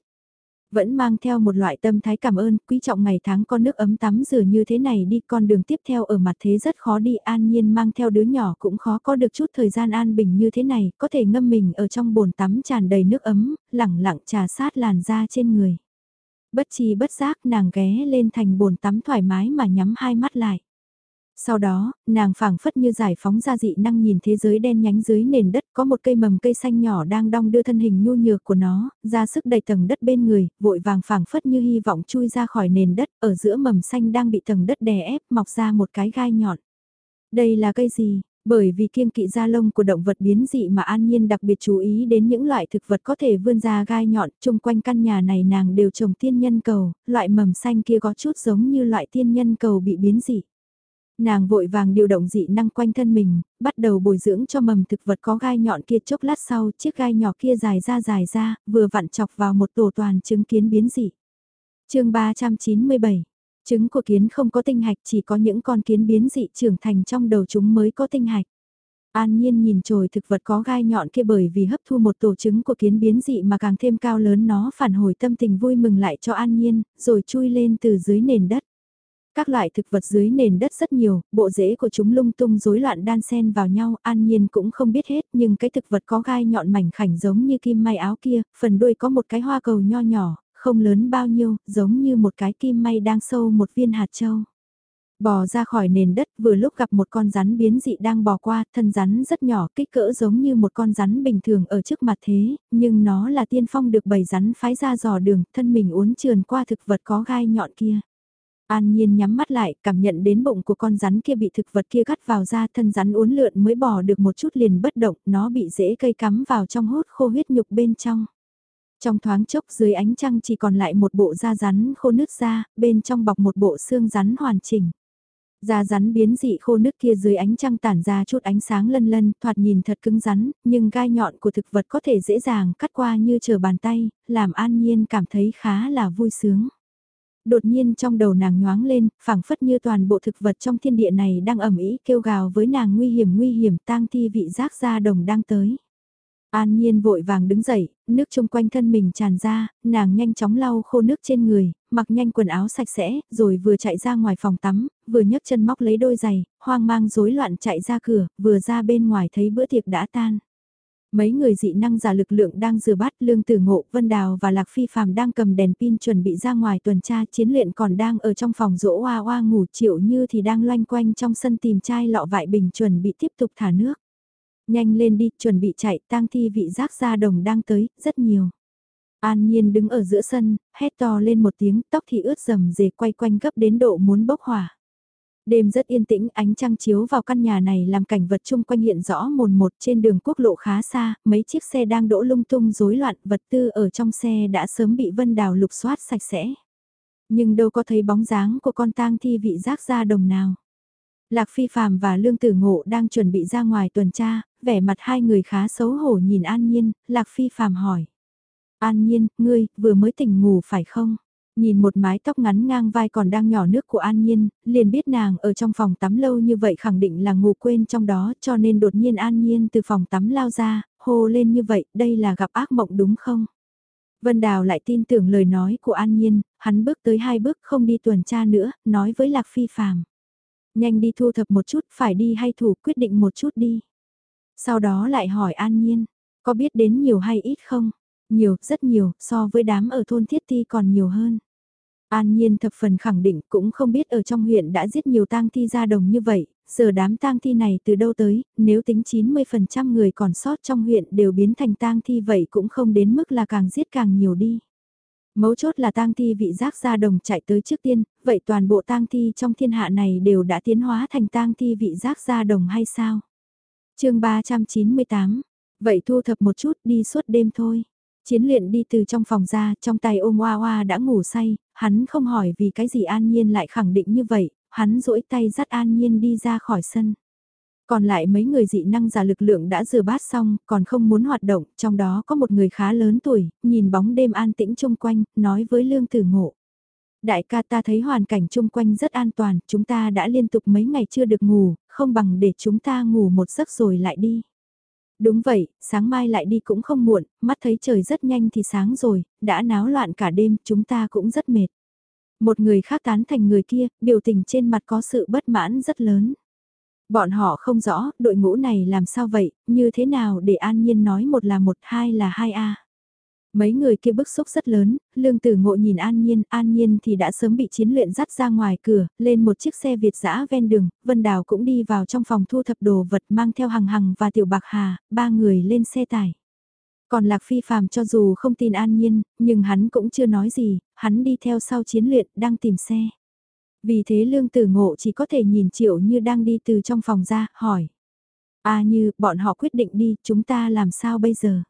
Vẫn mang theo một loại tâm thái cảm ơn, quý trọng ngày tháng con nước ấm tắm rửa như thế này đi, con đường tiếp theo ở mặt thế rất khó đi, an nhiên mang theo đứa nhỏ cũng khó có được chút thời gian an bình như thế này, có thể ngâm mình ở trong bồn tắm tràn đầy nước ấm, lẳng lặng trà sát làn da trên người bất chi bất giác nàng ghé lên thành bồn tắm thoải mái mà nhắm hai mắt lại. Sau đó, nàng phảng phất như giải phóng ra dị năng nhìn thế giới đen nhánh dưới nền đất có một cây mầm cây xanh nhỏ đang đong đưa thân hình nhu nhược của nó, ra sức đầy tầng đất bên người, vội vàng phảng phất như hy vọng chui ra khỏi nền đất, ở giữa mầm xanh đang bị tầng đất đè ép mọc ra một cái gai nhọn. Đây là cây gì? Bởi vì kiêng kỵ da lông của động vật biến dị mà An Nhiên đặc biệt chú ý đến những loại thực vật có thể vươn ra gai nhọn, chung quanh căn nhà này nàng đều trồng tiên nhân cầu, loại mầm xanh kia có chút giống như loại tiên nhân cầu bị biến dị. Nàng vội vàng điều động dị năng quanh thân mình, bắt đầu bồi dưỡng cho mầm thực vật có gai nhọn kia chốc lát sau chiếc gai nhỏ kia dài ra dài ra, vừa vặn chọc vào một tổ toàn chứng kiến biến dị. chương 397 Trứng của kiến không có tinh hạch chỉ có những con kiến biến dị trưởng thành trong đầu chúng mới có tinh hạch. An Nhiên nhìn trồi thực vật có gai nhọn kia bởi vì hấp thu một tổ trứng của kiến biến dị mà càng thêm cao lớn nó phản hồi tâm tình vui mừng lại cho An Nhiên, rồi chui lên từ dưới nền đất. Các loại thực vật dưới nền đất rất nhiều, bộ rễ của chúng lung tung rối loạn đan xen vào nhau, An Nhiên cũng không biết hết, nhưng cái thực vật có gai nhọn mảnh khảnh giống như kim may áo kia, phần đuôi có một cái hoa cầu nho nhỏ, không lớn bao nhiêu, giống như một cái kim may đang sâu một viên hạt châu. Bò ra khỏi nền đất vừa lúc gặp một con rắn biến dị đang bò qua, thân rắn rất nhỏ, kích cỡ giống như một con rắn bình thường ở trước mặt thế, nhưng nó là tiên phong được bầy rắn phái ra dò đường, thân mình uốn trườn qua thực vật có gai nhọn kia. An Nhiên nhắm mắt lại, cảm nhận đến bụng của con rắn kia bị thực vật kia cắt vào da thân rắn uốn lượn mới bò được một chút liền bất động, nó bị rễ cây cắm vào trong hốt khô huyết nhục bên trong. Trong thoáng chốc dưới ánh trăng chỉ còn lại một bộ da rắn khô nứt ra, bên trong bọc một bộ xương rắn hoàn chỉnh. Da rắn biến dị khô nứt kia dưới ánh trăng tản ra chút ánh sáng lân lân, thoạt nhìn thật cứng rắn, nhưng gai nhọn của thực vật có thể dễ dàng cắt qua như chờ bàn tay, làm an nhiên cảm thấy khá là vui sướng. Đột nhiên trong đầu nàng nhoáng lên, phảng phất như toàn bộ thực vật trong thiên địa này đang ẩm ý kêu gào với nàng nguy hiểm nguy hiểm tang thi vị giác ra đồng đang tới. An Nhiên vội vàng đứng dậy, nước chung quanh thân mình tràn ra, nàng nhanh chóng lau khô nước trên người, mặc nhanh quần áo sạch sẽ, rồi vừa chạy ra ngoài phòng tắm, vừa nhấc chân móc lấy đôi giày, hoang mang rối loạn chạy ra cửa, vừa ra bên ngoài thấy bữa tiệc đã tan. Mấy người dị năng giả lực lượng đang rửa bát lương tử ngộ, Vân Đào và Lạc Phi Phạm đang cầm đèn pin chuẩn bị ra ngoài tuần tra chiến luyện còn đang ở trong phòng rỗ hoa hoa ngủ triệu như thì đang loanh quanh trong sân tìm chai lọ vại bình chuẩn bị tiếp tục thả nước. Nhanh lên đi, chuẩn bị chạy, tang thi vị giác ra đồng đang tới, rất nhiều. An Nhiên đứng ở giữa sân, hét to lên một tiếng, tóc thì ướt rầm rề quay quanh gấp đến độ muốn bốc hỏa. Đêm rất yên tĩnh, ánh trăng chiếu vào căn nhà này làm cảnh vật chung quanh hiện rõ mồn một trên đường quốc lộ khá xa, mấy chiếc xe đang đỗ lung tung rối loạn, vật tư ở trong xe đã sớm bị Vân Đào lục soát sạch sẽ. Nhưng đâu có thấy bóng dáng của con tang thi vị giác ra đồng nào. Lạc Phi Phạm và Lương Tử Ngộ đang chuẩn bị ra ngoài tuần tra, vẻ mặt hai người khá xấu hổ nhìn An Nhiên, Lạc Phi Phạm hỏi. An Nhiên, ngươi, vừa mới tỉnh ngủ phải không? Nhìn một mái tóc ngắn ngang vai còn đang nhỏ nước của An Nhiên, liền biết nàng ở trong phòng tắm lâu như vậy khẳng định là ngủ quên trong đó cho nên đột nhiên An Nhiên từ phòng tắm lao ra, hô lên như vậy, đây là gặp ác mộng đúng không? Vân Đào lại tin tưởng lời nói của An Nhiên, hắn bước tới hai bước không đi tuần tra nữa, nói với Lạc Phi Phạm. Nhanh đi thu thập một chút, phải đi hay thủ quyết định một chút đi. Sau đó lại hỏi An Nhiên, có biết đến nhiều hay ít không? Nhiều, rất nhiều, so với đám ở thôn Thiết Thi còn nhiều hơn. An Nhiên thập phần khẳng định cũng không biết ở trong huyện đã giết nhiều tang thi ra đồng như vậy, giờ đám tang thi này từ đâu tới, nếu tính 90% người còn sót trong huyện đều biến thành tang thi vậy cũng không đến mức là càng giết càng nhiều đi. Mấu chốt là tang thi vị giác ra đồng chạy tới trước tiên, vậy toàn bộ tang thi trong thiên hạ này đều đã tiến hóa thành tang thi vị giác ra đồng hay sao? chương 398, vậy thu thập một chút đi suốt đêm thôi. Chiến luyện đi từ trong phòng ra, trong tay ôm Hoa Hoa đã ngủ say, hắn không hỏi vì cái gì An Nhiên lại khẳng định như vậy, hắn duỗi tay dắt An Nhiên đi ra khỏi sân. Còn lại mấy người dị năng giả lực lượng đã rửa bát xong, còn không muốn hoạt động, trong đó có một người khá lớn tuổi, nhìn bóng đêm an tĩnh chung quanh, nói với Lương Tử Ngộ. Đại ca ta thấy hoàn cảnh chung quanh rất an toàn, chúng ta đã liên tục mấy ngày chưa được ngủ, không bằng để chúng ta ngủ một giấc rồi lại đi. Đúng vậy, sáng mai lại đi cũng không muộn, mắt thấy trời rất nhanh thì sáng rồi, đã náo loạn cả đêm, chúng ta cũng rất mệt. Một người khác tán thành người kia, biểu tình trên mặt có sự bất mãn rất lớn. Bọn họ không rõ, đội ngũ này làm sao vậy, như thế nào để an nhiên nói một là một, hai là hai a Mấy người kia bức xúc rất lớn, lương tử ngộ nhìn an nhiên, an nhiên thì đã sớm bị chiến luyện dắt ra ngoài cửa, lên một chiếc xe Việt dã ven đường, Vân Đào cũng đi vào trong phòng thu thập đồ vật mang theo hằng hằng và tiểu bạc hà, ba người lên xe tải. Còn Lạc Phi phàm cho dù không tin an nhiên, nhưng hắn cũng chưa nói gì, hắn đi theo sau chiến luyện đang tìm xe. Vì thế lương tử ngộ chỉ có thể nhìn triệu như đang đi từ trong phòng ra, hỏi. À như, bọn họ quyết định đi, chúng ta làm sao bây giờ?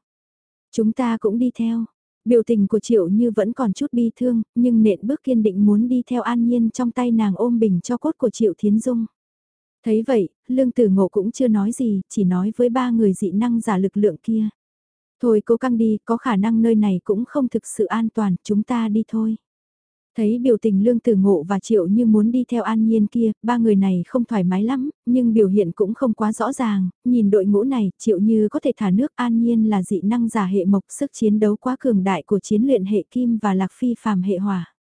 Chúng ta cũng đi theo. Biểu tình của triệu như vẫn còn chút bi thương, nhưng nện bước kiên định muốn đi theo an nhiên trong tay nàng ôm bình cho cốt của triệu thiến dung. Thấy vậy, lương tử ngộ cũng chưa nói gì, chỉ nói với ba người dị năng giả lực lượng kia. Thôi cố căng đi, có khả năng nơi này cũng không thực sự an toàn, chúng ta đi thôi. Thấy biểu tình lương tử ngộ và triệu như muốn đi theo an nhiên kia, ba người này không thoải mái lắm, nhưng biểu hiện cũng không quá rõ ràng, nhìn đội ngũ này, triệu như có thể thả nước an nhiên là dị năng giả hệ mộc sức chiến đấu quá cường đại của chiến luyện hệ kim và lạc phi phàm hệ hỏa.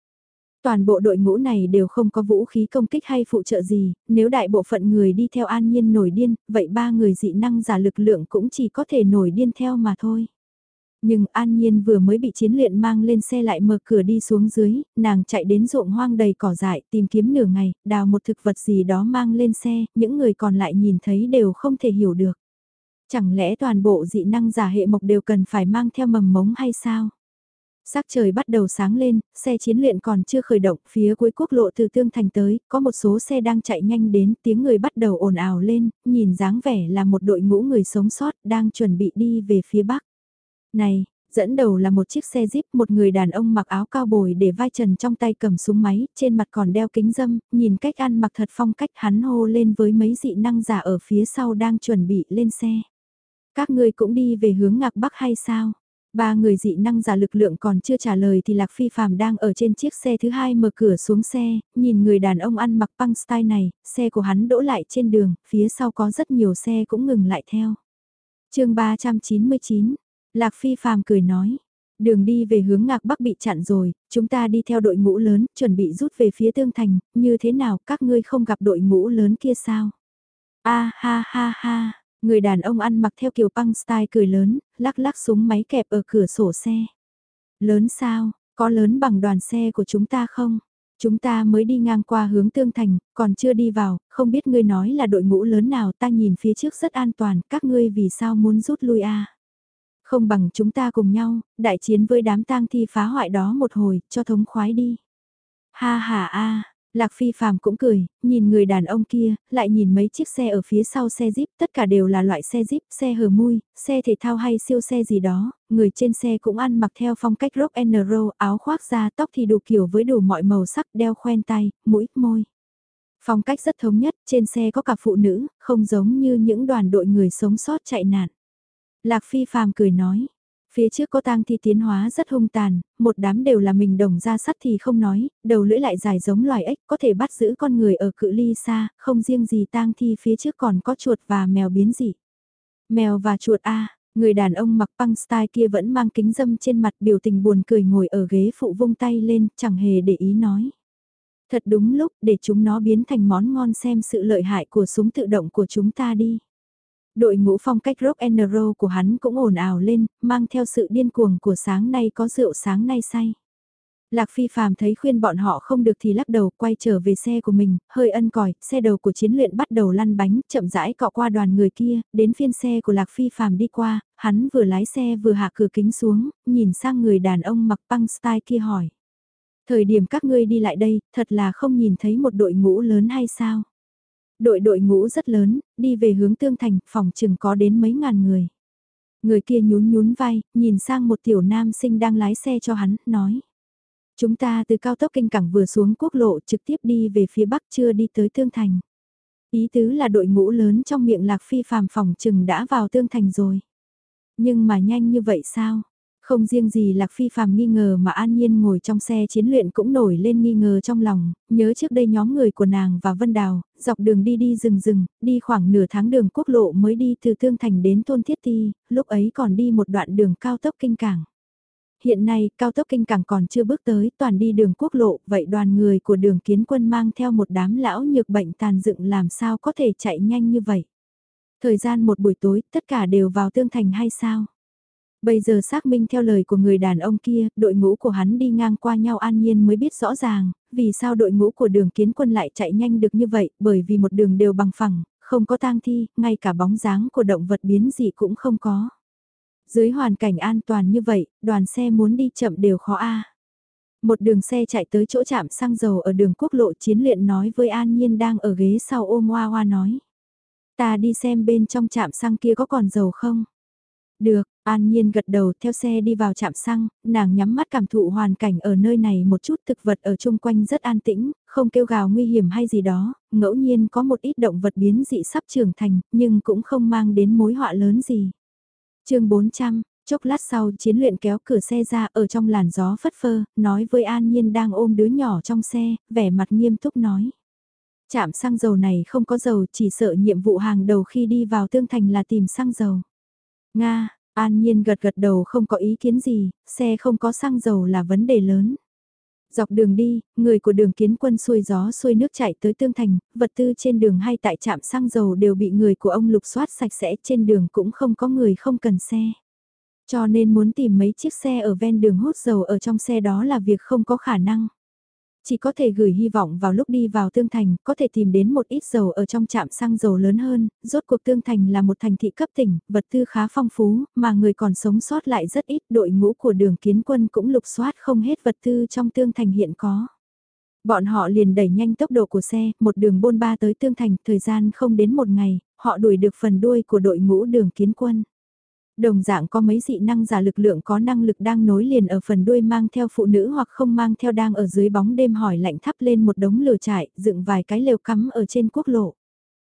Toàn bộ đội ngũ này đều không có vũ khí công kích hay phụ trợ gì, nếu đại bộ phận người đi theo an nhiên nổi điên, vậy ba người dị năng giả lực lượng cũng chỉ có thể nổi điên theo mà thôi. Nhưng An Nhiên vừa mới bị chiến luyện mang lên xe lại mở cửa đi xuống dưới, nàng chạy đến ruộng hoang đầy cỏ dại tìm kiếm nửa ngày, đào một thực vật gì đó mang lên xe, những người còn lại nhìn thấy đều không thể hiểu được. Chẳng lẽ toàn bộ dị năng giả hệ mộc đều cần phải mang theo mầm mống hay sao? Sắc trời bắt đầu sáng lên, xe chiến luyện còn chưa khởi động, phía cuối quốc lộ từ Tương Thành tới, có một số xe đang chạy nhanh đến, tiếng người bắt đầu ồn ào lên, nhìn dáng vẻ là một đội ngũ người sống sót đang chuẩn bị đi về phía Bắc. Này, dẫn đầu là một chiếc xe jeep, một người đàn ông mặc áo cao bồi để vai trần trong tay cầm súng máy, trên mặt còn đeo kính dâm, nhìn cách ăn mặc thật phong cách hắn hô lên với mấy dị năng giả ở phía sau đang chuẩn bị lên xe. Các ngươi cũng đi về hướng ngạc bắc hay sao? Ba người dị năng giả lực lượng còn chưa trả lời thì Lạc Phi Phạm đang ở trên chiếc xe thứ hai mở cửa xuống xe, nhìn người đàn ông ăn mặc băng style này, xe của hắn đỗ lại trên đường, phía sau có rất nhiều xe cũng ngừng lại theo. chương 399, Lạc Phi phàm cười nói, đường đi về hướng ngạc bắc bị chặn rồi, chúng ta đi theo đội ngũ lớn, chuẩn bị rút về phía tương thành, như thế nào các ngươi không gặp đội ngũ lớn kia sao? A ha ha ha, người đàn ông ăn mặc theo kiểu băng style cười lớn, lắc lắc súng máy kẹp ở cửa sổ xe. Lớn sao, có lớn bằng đoàn xe của chúng ta không? Chúng ta mới đi ngang qua hướng tương thành, còn chưa đi vào, không biết ngươi nói là đội ngũ lớn nào ta nhìn phía trước rất an toàn, các ngươi vì sao muốn rút lui a? Không bằng chúng ta cùng nhau, đại chiến với đám tang thi phá hoại đó một hồi, cho thống khoái đi. Ha ha a, Lạc Phi Phạm cũng cười, nhìn người đàn ông kia, lại nhìn mấy chiếc xe ở phía sau xe Jeep, tất cả đều là loại xe Jeep, xe hờ mui, xe thể thao hay siêu xe gì đó, người trên xe cũng ăn mặc theo phong cách rock and roll, áo khoác da tóc thì đủ kiểu với đủ mọi màu sắc, đeo khoen tay, mũi, môi. Phong cách rất thống nhất, trên xe có cả phụ nữ, không giống như những đoàn đội người sống sót chạy nạn. Lạc Phi phàm cười nói, phía trước có tang thi tiến hóa rất hung tàn, một đám đều là mình đồng ra sắt thì không nói, đầu lưỡi lại dài giống loài ếch có thể bắt giữ con người ở cự ly xa, không riêng gì tang thi phía trước còn có chuột và mèo biến dị. Mèo và chuột A, người đàn ông mặc băng style kia vẫn mang kính dâm trên mặt biểu tình buồn cười ngồi ở ghế phụ vung tay lên, chẳng hề để ý nói. Thật đúng lúc để chúng nó biến thành món ngon xem sự lợi hại của súng tự động của chúng ta đi. Đội ngũ phong cách rock and roll của hắn cũng ồn ào lên, mang theo sự điên cuồng của sáng nay có rượu sáng nay say. Lạc Phi Phạm thấy khuyên bọn họ không được thì lắc đầu quay trở về xe của mình, hơi ân còi, xe đầu của chiến luyện bắt đầu lăn bánh, chậm rãi cọ qua đoàn người kia, đến phiên xe của Lạc Phi Phạm đi qua, hắn vừa lái xe vừa hạ cửa kính xuống, nhìn sang người đàn ông mặc băng style kia hỏi. Thời điểm các ngươi đi lại đây, thật là không nhìn thấy một đội ngũ lớn hay sao? Đội đội ngũ rất lớn, đi về hướng tương thành, phòng chừng có đến mấy ngàn người. Người kia nhún nhún vai, nhìn sang một tiểu nam sinh đang lái xe cho hắn, nói. Chúng ta từ cao tốc kinh cảng vừa xuống quốc lộ trực tiếp đi về phía bắc chưa đi tới Tương Thành. Ý tứ là đội ngũ lớn trong miệng lạc phi phàm phòng chừng đã vào Tương Thành rồi. Nhưng mà nhanh như vậy sao? Không riêng gì Lạc Phi phàm nghi ngờ mà An Nhiên ngồi trong xe chiến luyện cũng nổi lên nghi ngờ trong lòng, nhớ trước đây nhóm người của nàng và Vân Đào, dọc đường đi đi rừng rừng, đi khoảng nửa tháng đường quốc lộ mới đi từ Tương Thành đến Tôn Thiết Ti, lúc ấy còn đi một đoạn đường cao tốc kinh cảng. Hiện nay, cao tốc kinh cảng còn chưa bước tới, toàn đi đường quốc lộ, vậy đoàn người của đường kiến quân mang theo một đám lão nhược bệnh tàn dựng làm sao có thể chạy nhanh như vậy. Thời gian một buổi tối, tất cả đều vào Tương Thành hay sao? Bây giờ xác minh theo lời của người đàn ông kia, đội ngũ của hắn đi ngang qua nhau an nhiên mới biết rõ ràng, vì sao đội ngũ của đường kiến quân lại chạy nhanh được như vậy, bởi vì một đường đều bằng phẳng, không có tang thi, ngay cả bóng dáng của động vật biến dị cũng không có. Dưới hoàn cảnh an toàn như vậy, đoàn xe muốn đi chậm đều khó a. Một đường xe chạy tới chỗ chạm xăng dầu ở đường quốc lộ chiến luyện nói với An Nhiên đang ở ghế sau ôm Hoa Hoa nói. Ta đi xem bên trong chạm xăng kia có còn dầu không? Được, An Nhiên gật đầu theo xe đi vào trạm xăng, nàng nhắm mắt cảm thụ hoàn cảnh ở nơi này một chút thực vật ở chung quanh rất an tĩnh, không kêu gào nguy hiểm hay gì đó, ngẫu nhiên có một ít động vật biến dị sắp trưởng thành, nhưng cũng không mang đến mối họa lớn gì. chương 400, chốc lát sau chiến luyện kéo cửa xe ra ở trong làn gió phất phơ, nói với An Nhiên đang ôm đứa nhỏ trong xe, vẻ mặt nghiêm túc nói. trạm xăng dầu này không có dầu chỉ sợ nhiệm vụ hàng đầu khi đi vào tương thành là tìm xăng dầu. Nga, An Nhiên gật gật đầu không có ý kiến gì, xe không có xăng dầu là vấn đề lớn. Dọc đường đi, người của đường kiến quân xuôi gió xuôi nước chạy tới Tương Thành, vật tư trên đường hay tại trạm xăng dầu đều bị người của ông lục soát sạch sẽ trên đường cũng không có người không cần xe. Cho nên muốn tìm mấy chiếc xe ở ven đường hút dầu ở trong xe đó là việc không có khả năng. Chỉ có thể gửi hy vọng vào lúc đi vào Tương Thành, có thể tìm đến một ít dầu ở trong trạm xăng dầu lớn hơn, rốt cuộc Tương Thành là một thành thị cấp tỉnh, vật tư khá phong phú, mà người còn sống sót lại rất ít, đội ngũ của đường kiến quân cũng lục soát không hết vật tư trong Tương Thành hiện có. Bọn họ liền đẩy nhanh tốc độ của xe, một đường bôn ba tới Tương Thành, thời gian không đến một ngày, họ đuổi được phần đuôi của đội ngũ đường kiến quân. Đồng dạng có mấy dị năng giả lực lượng có năng lực đang nối liền ở phần đuôi mang theo phụ nữ hoặc không mang theo đang ở dưới bóng đêm hỏi lạnh thắp lên một đống lều trại, dựng vài cái lều cắm ở trên quốc lộ.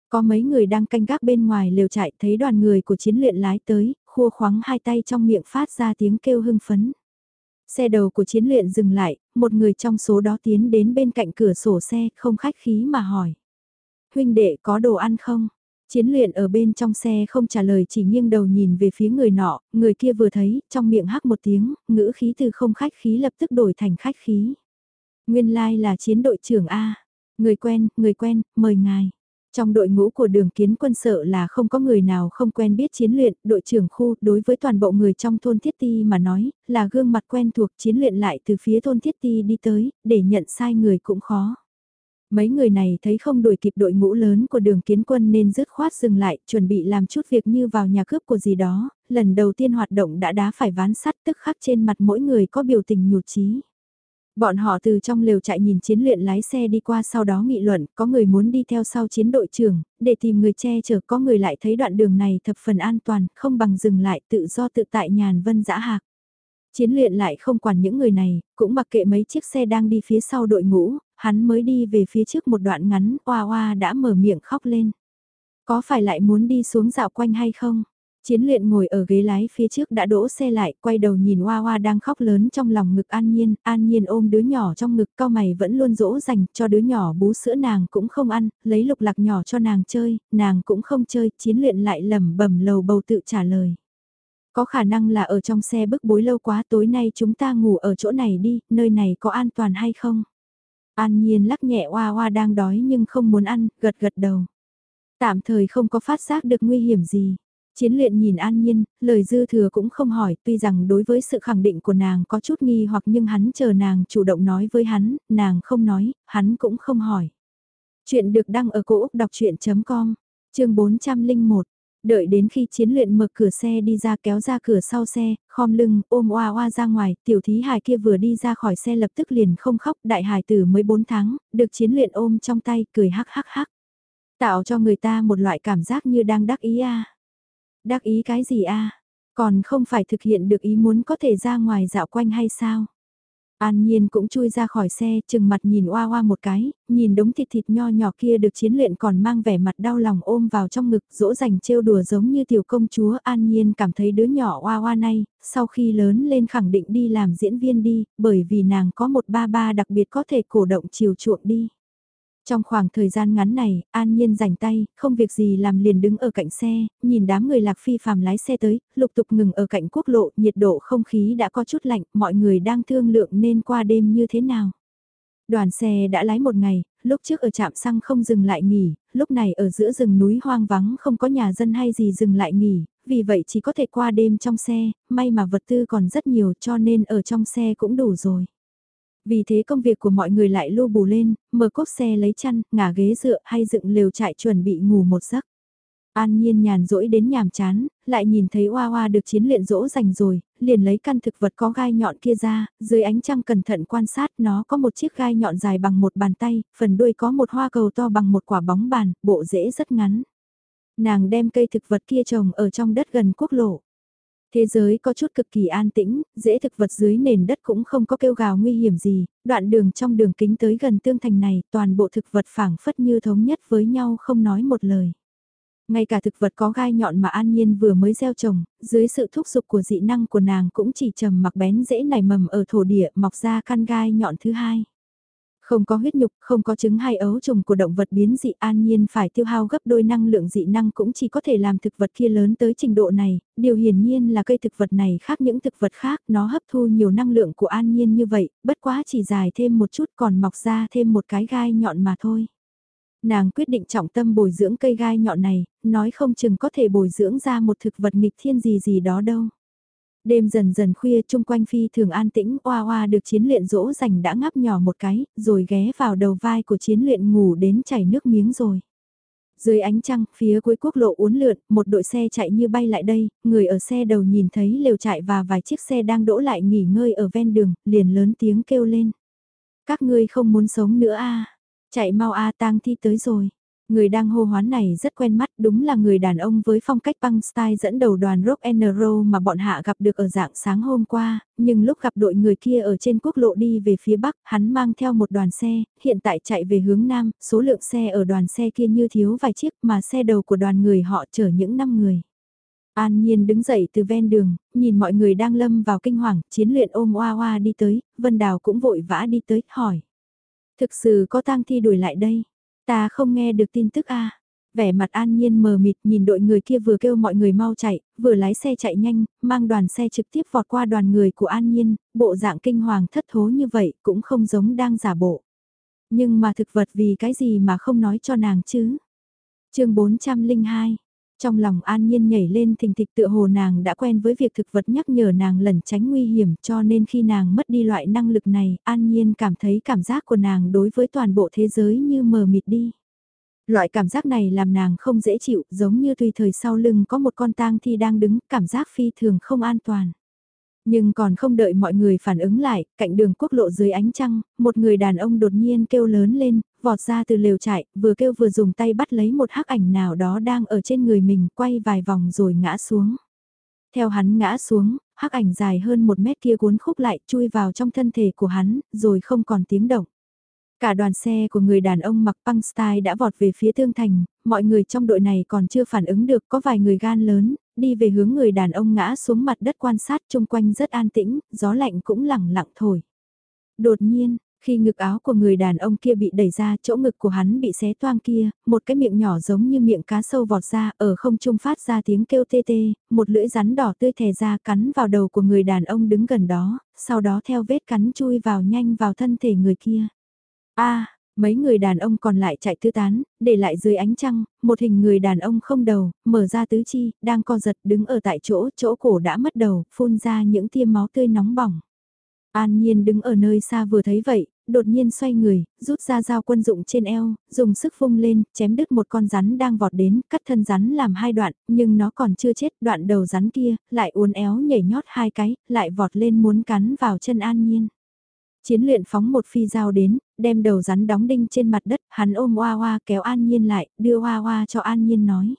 Có mấy người đang canh gác bên ngoài lều trại thấy đoàn người của chiến luyện lái tới, khua khoáng hai tay trong miệng phát ra tiếng kêu hưng phấn. Xe đầu của chiến luyện dừng lại, một người trong số đó tiến đến bên cạnh cửa sổ xe không khách khí mà hỏi. Huynh đệ có đồ ăn không? Chiến luyện ở bên trong xe không trả lời chỉ nghiêng đầu nhìn về phía người nọ, người kia vừa thấy, trong miệng hắc một tiếng, ngữ khí từ không khách khí lập tức đổi thành khách khí. Nguyên lai like là chiến đội trưởng A. Người quen, người quen, mời ngài. Trong đội ngũ của đường kiến quân sợ là không có người nào không quen biết chiến luyện, đội trưởng khu đối với toàn bộ người trong thôn Thiết Ti mà nói, là gương mặt quen thuộc chiến luyện lại từ phía thôn Thiết Ti đi tới, để nhận sai người cũng khó. Mấy người này thấy không đuổi kịp đội ngũ lớn của đường kiến quân nên dứt khoát dừng lại, chuẩn bị làm chút việc như vào nhà cướp của gì đó, lần đầu tiên hoạt động đã đá phải ván sắt tức khắc trên mặt mỗi người có biểu tình nhụt chí. Bọn họ từ trong lều chạy nhìn chiến luyện lái xe đi qua sau đó nghị luận, có người muốn đi theo sau chiến đội trưởng, để tìm người che chở, có người lại thấy đoạn đường này thập phần an toàn, không bằng dừng lại tự do tự tại nhàn vân dã hạc. Chiến luyện lại không quản những người này, cũng mặc kệ mấy chiếc xe đang đi phía sau đội ngũ, hắn mới đi về phía trước một đoạn ngắn, oa oa đã mở miệng khóc lên. Có phải lại muốn đi xuống dạo quanh hay không? Chiến luyện ngồi ở ghế lái phía trước đã đỗ xe lại, quay đầu nhìn Hoa Hoa đang khóc lớn trong lòng ngực An Nhiên, An Nhiên ôm đứa nhỏ trong ngực cao mày vẫn luôn dỗ dành cho đứa nhỏ bú sữa nàng cũng không ăn, lấy lục lạc nhỏ cho nàng chơi, nàng cũng không chơi, chiến luyện lại lẩm bẩm lầu bầu tự trả lời. Có khả năng là ở trong xe bức bối lâu quá tối nay chúng ta ngủ ở chỗ này đi, nơi này có an toàn hay không? An Nhiên lắc nhẹ oa oa đang đói nhưng không muốn ăn, gật gật đầu. Tạm thời không có phát giác được nguy hiểm gì. Chiến luyện nhìn An Nhiên, lời dư thừa cũng không hỏi, tuy rằng đối với sự khẳng định của nàng có chút nghi hoặc nhưng hắn chờ nàng chủ động nói với hắn, nàng không nói, hắn cũng không hỏi. Chuyện được đăng ở cổ Úc đọc chuyện.com, chương 401. Đợi đến khi chiến luyện mở cửa xe đi ra kéo ra cửa sau xe, khom lưng, ôm oa oa ra ngoài, tiểu thí hài kia vừa đi ra khỏi xe lập tức liền không khóc, đại hài tử mới 4 tháng, được chiến luyện ôm trong tay, cười hắc hắc hắc. Tạo cho người ta một loại cảm giác như đang đắc ý a Đắc ý cái gì a Còn không phải thực hiện được ý muốn có thể ra ngoài dạo quanh hay sao? An Nhiên cũng chui ra khỏi xe, chừng mặt nhìn oa oa một cái, nhìn đống thịt thịt nho nhỏ kia được chiến luyện còn mang vẻ mặt đau lòng ôm vào trong ngực, dỗ dành trêu đùa giống như tiểu công chúa. An Nhiên cảm thấy đứa nhỏ oa oa này, sau khi lớn lên khẳng định đi làm diễn viên đi, bởi vì nàng có một ba ba đặc biệt có thể cổ động chiều chuộng đi. Trong khoảng thời gian ngắn này, An Nhiên rảnh tay, không việc gì làm liền đứng ở cạnh xe, nhìn đám người lạc phi phàm lái xe tới, lục tục ngừng ở cạnh quốc lộ, nhiệt độ không khí đã có chút lạnh, mọi người đang thương lượng nên qua đêm như thế nào. Đoàn xe đã lái một ngày, lúc trước ở trạm xăng không dừng lại nghỉ, lúc này ở giữa rừng núi hoang vắng không có nhà dân hay gì dừng lại nghỉ, vì vậy chỉ có thể qua đêm trong xe, may mà vật tư còn rất nhiều cho nên ở trong xe cũng đủ rồi. Vì thế công việc của mọi người lại lô bù lên, mở cốp xe lấy chăn, ngả ghế dựa hay dựng lều trại chuẩn bị ngủ một giấc. An nhiên nhàn rỗi đến nhàm chán, lại nhìn thấy Hoa Hoa được chiến luyện dỗ dành rồi, liền lấy căn thực vật có gai nhọn kia ra, dưới ánh trăng cẩn thận quan sát nó có một chiếc gai nhọn dài bằng một bàn tay, phần đuôi có một hoa cầu to bằng một quả bóng bàn, bộ rễ rất ngắn. Nàng đem cây thực vật kia trồng ở trong đất gần quốc lộ. Thế giới có chút cực kỳ an tĩnh, dễ thực vật dưới nền đất cũng không có kêu gào nguy hiểm gì, đoạn đường trong đường kính tới gần tương thành này, toàn bộ thực vật phảng phất như thống nhất với nhau không nói một lời. Ngay cả thực vật có gai nhọn mà An Nhiên vừa mới gieo trồng, dưới sự thúc giục của dị năng của nàng cũng chỉ trầm mặc bén dễ nảy mầm ở thổ địa mọc ra căn gai nhọn thứ hai. Không có huyết nhục, không có trứng hay ấu trùng của động vật biến dị an nhiên phải tiêu hao gấp đôi năng lượng dị năng cũng chỉ có thể làm thực vật kia lớn tới trình độ này, điều hiển nhiên là cây thực vật này khác những thực vật khác, nó hấp thu nhiều năng lượng của an nhiên như vậy, bất quá chỉ dài thêm một chút còn mọc ra thêm một cái gai nhọn mà thôi. Nàng quyết định trọng tâm bồi dưỡng cây gai nhọn này, nói không chừng có thể bồi dưỡng ra một thực vật nghịch thiên gì gì đó đâu. Đêm dần dần khuya chung quanh phi thường an tĩnh, oa oa được chiến luyện dỗ dành đã ngáp nhỏ một cái, rồi ghé vào đầu vai của chiến luyện ngủ đến chảy nước miếng rồi. Dưới ánh trăng, phía cuối quốc lộ uốn lượn, một đội xe chạy như bay lại đây, người ở xe đầu nhìn thấy lều chạy và vài chiếc xe đang đỗ lại nghỉ ngơi ở ven đường, liền lớn tiếng kêu lên. Các ngươi không muốn sống nữa a à? Chạy mau a tang thi tới rồi. Người đang hô hoán này rất quen mắt, đúng là người đàn ông với phong cách băng style dẫn đầu đoàn rock and roll mà bọn hạ gặp được ở dạng sáng hôm qua, nhưng lúc gặp đội người kia ở trên quốc lộ đi về phía bắc, hắn mang theo một đoàn xe, hiện tại chạy về hướng nam, số lượng xe ở đoàn xe kia như thiếu vài chiếc mà xe đầu của đoàn người họ chở những năm người. An Nhiên đứng dậy từ ven đường, nhìn mọi người đang lâm vào kinh hoàng, chiến luyện ôm oa oa đi tới, Vân Đào cũng vội vã đi tới, hỏi. Thực sự có tang thi đuổi lại đây. Ta không nghe được tin tức a. Vẻ mặt an nhiên mờ mịt nhìn đội người kia vừa kêu mọi người mau chạy, vừa lái xe chạy nhanh, mang đoàn xe trực tiếp vọt qua đoàn người của an nhiên, bộ dạng kinh hoàng thất thố như vậy cũng không giống đang giả bộ. Nhưng mà thực vật vì cái gì mà không nói cho nàng chứ? chương 402 trong lòng an nhiên nhảy lên thình thịch tựa hồ nàng đã quen với việc thực vật nhắc nhở nàng lẩn tránh nguy hiểm cho nên khi nàng mất đi loại năng lực này, an nhiên cảm thấy cảm giác của nàng đối với toàn bộ thế giới như mờ mịt đi. Loại cảm giác này làm nàng không dễ chịu, giống như tùy thời sau lưng có một con tang thi đang đứng, cảm giác phi thường không an toàn. Nhưng còn không đợi mọi người phản ứng lại, cạnh đường quốc lộ dưới ánh trăng, một người đàn ông đột nhiên kêu lớn lên, vọt ra từ lều trại, vừa kêu vừa dùng tay bắt lấy một hắc ảnh nào đó đang ở trên người mình, quay vài vòng rồi ngã xuống. Theo hắn ngã xuống, hắc ảnh dài hơn một mét kia cuốn khúc lại, chui vào trong thân thể của hắn, rồi không còn tiếng động. Cả đoàn xe của người đàn ông mặc băng style đã vọt về phía Tương Thành, mọi người trong đội này còn chưa phản ứng được có vài người gan lớn, đi về hướng người đàn ông ngã xuống mặt đất quan sát chung quanh rất an tĩnh, gió lạnh cũng lẳng lặng thổi. Đột nhiên, khi ngực áo của người đàn ông kia bị đẩy ra, chỗ ngực của hắn bị xé toang kia, một cái miệng nhỏ giống như miệng cá sâu vọt ra, ở không trung phát ra tiếng kêu tê tê, một lưỡi rắn đỏ tươi thè ra cắn vào đầu của người đàn ông đứng gần đó, sau đó theo vết cắn chui vào nhanh vào thân thể người kia. a mấy người đàn ông còn lại chạy tứ tán, để lại dưới ánh trăng, một hình người đàn ông không đầu, mở ra tứ chi, đang co giật đứng ở tại chỗ, chỗ cổ đã mất đầu, phun ra những tia máu tươi nóng bỏng. An Nhiên đứng ở nơi xa vừa thấy vậy, đột nhiên xoay người, rút ra dao quân dụng trên eo, dùng sức phung lên, chém đứt một con rắn đang vọt đến, cắt thân rắn làm hai đoạn, nhưng nó còn chưa chết, đoạn đầu rắn kia, lại uốn éo nhảy nhót hai cái, lại vọt lên muốn cắn vào chân An Nhiên. Chiến luyện phóng một phi dao đến, đem đầu rắn đóng đinh trên mặt đất, hắn ôm Hoa Hoa kéo An Nhiên lại, đưa Hoa Hoa cho An Nhiên nói.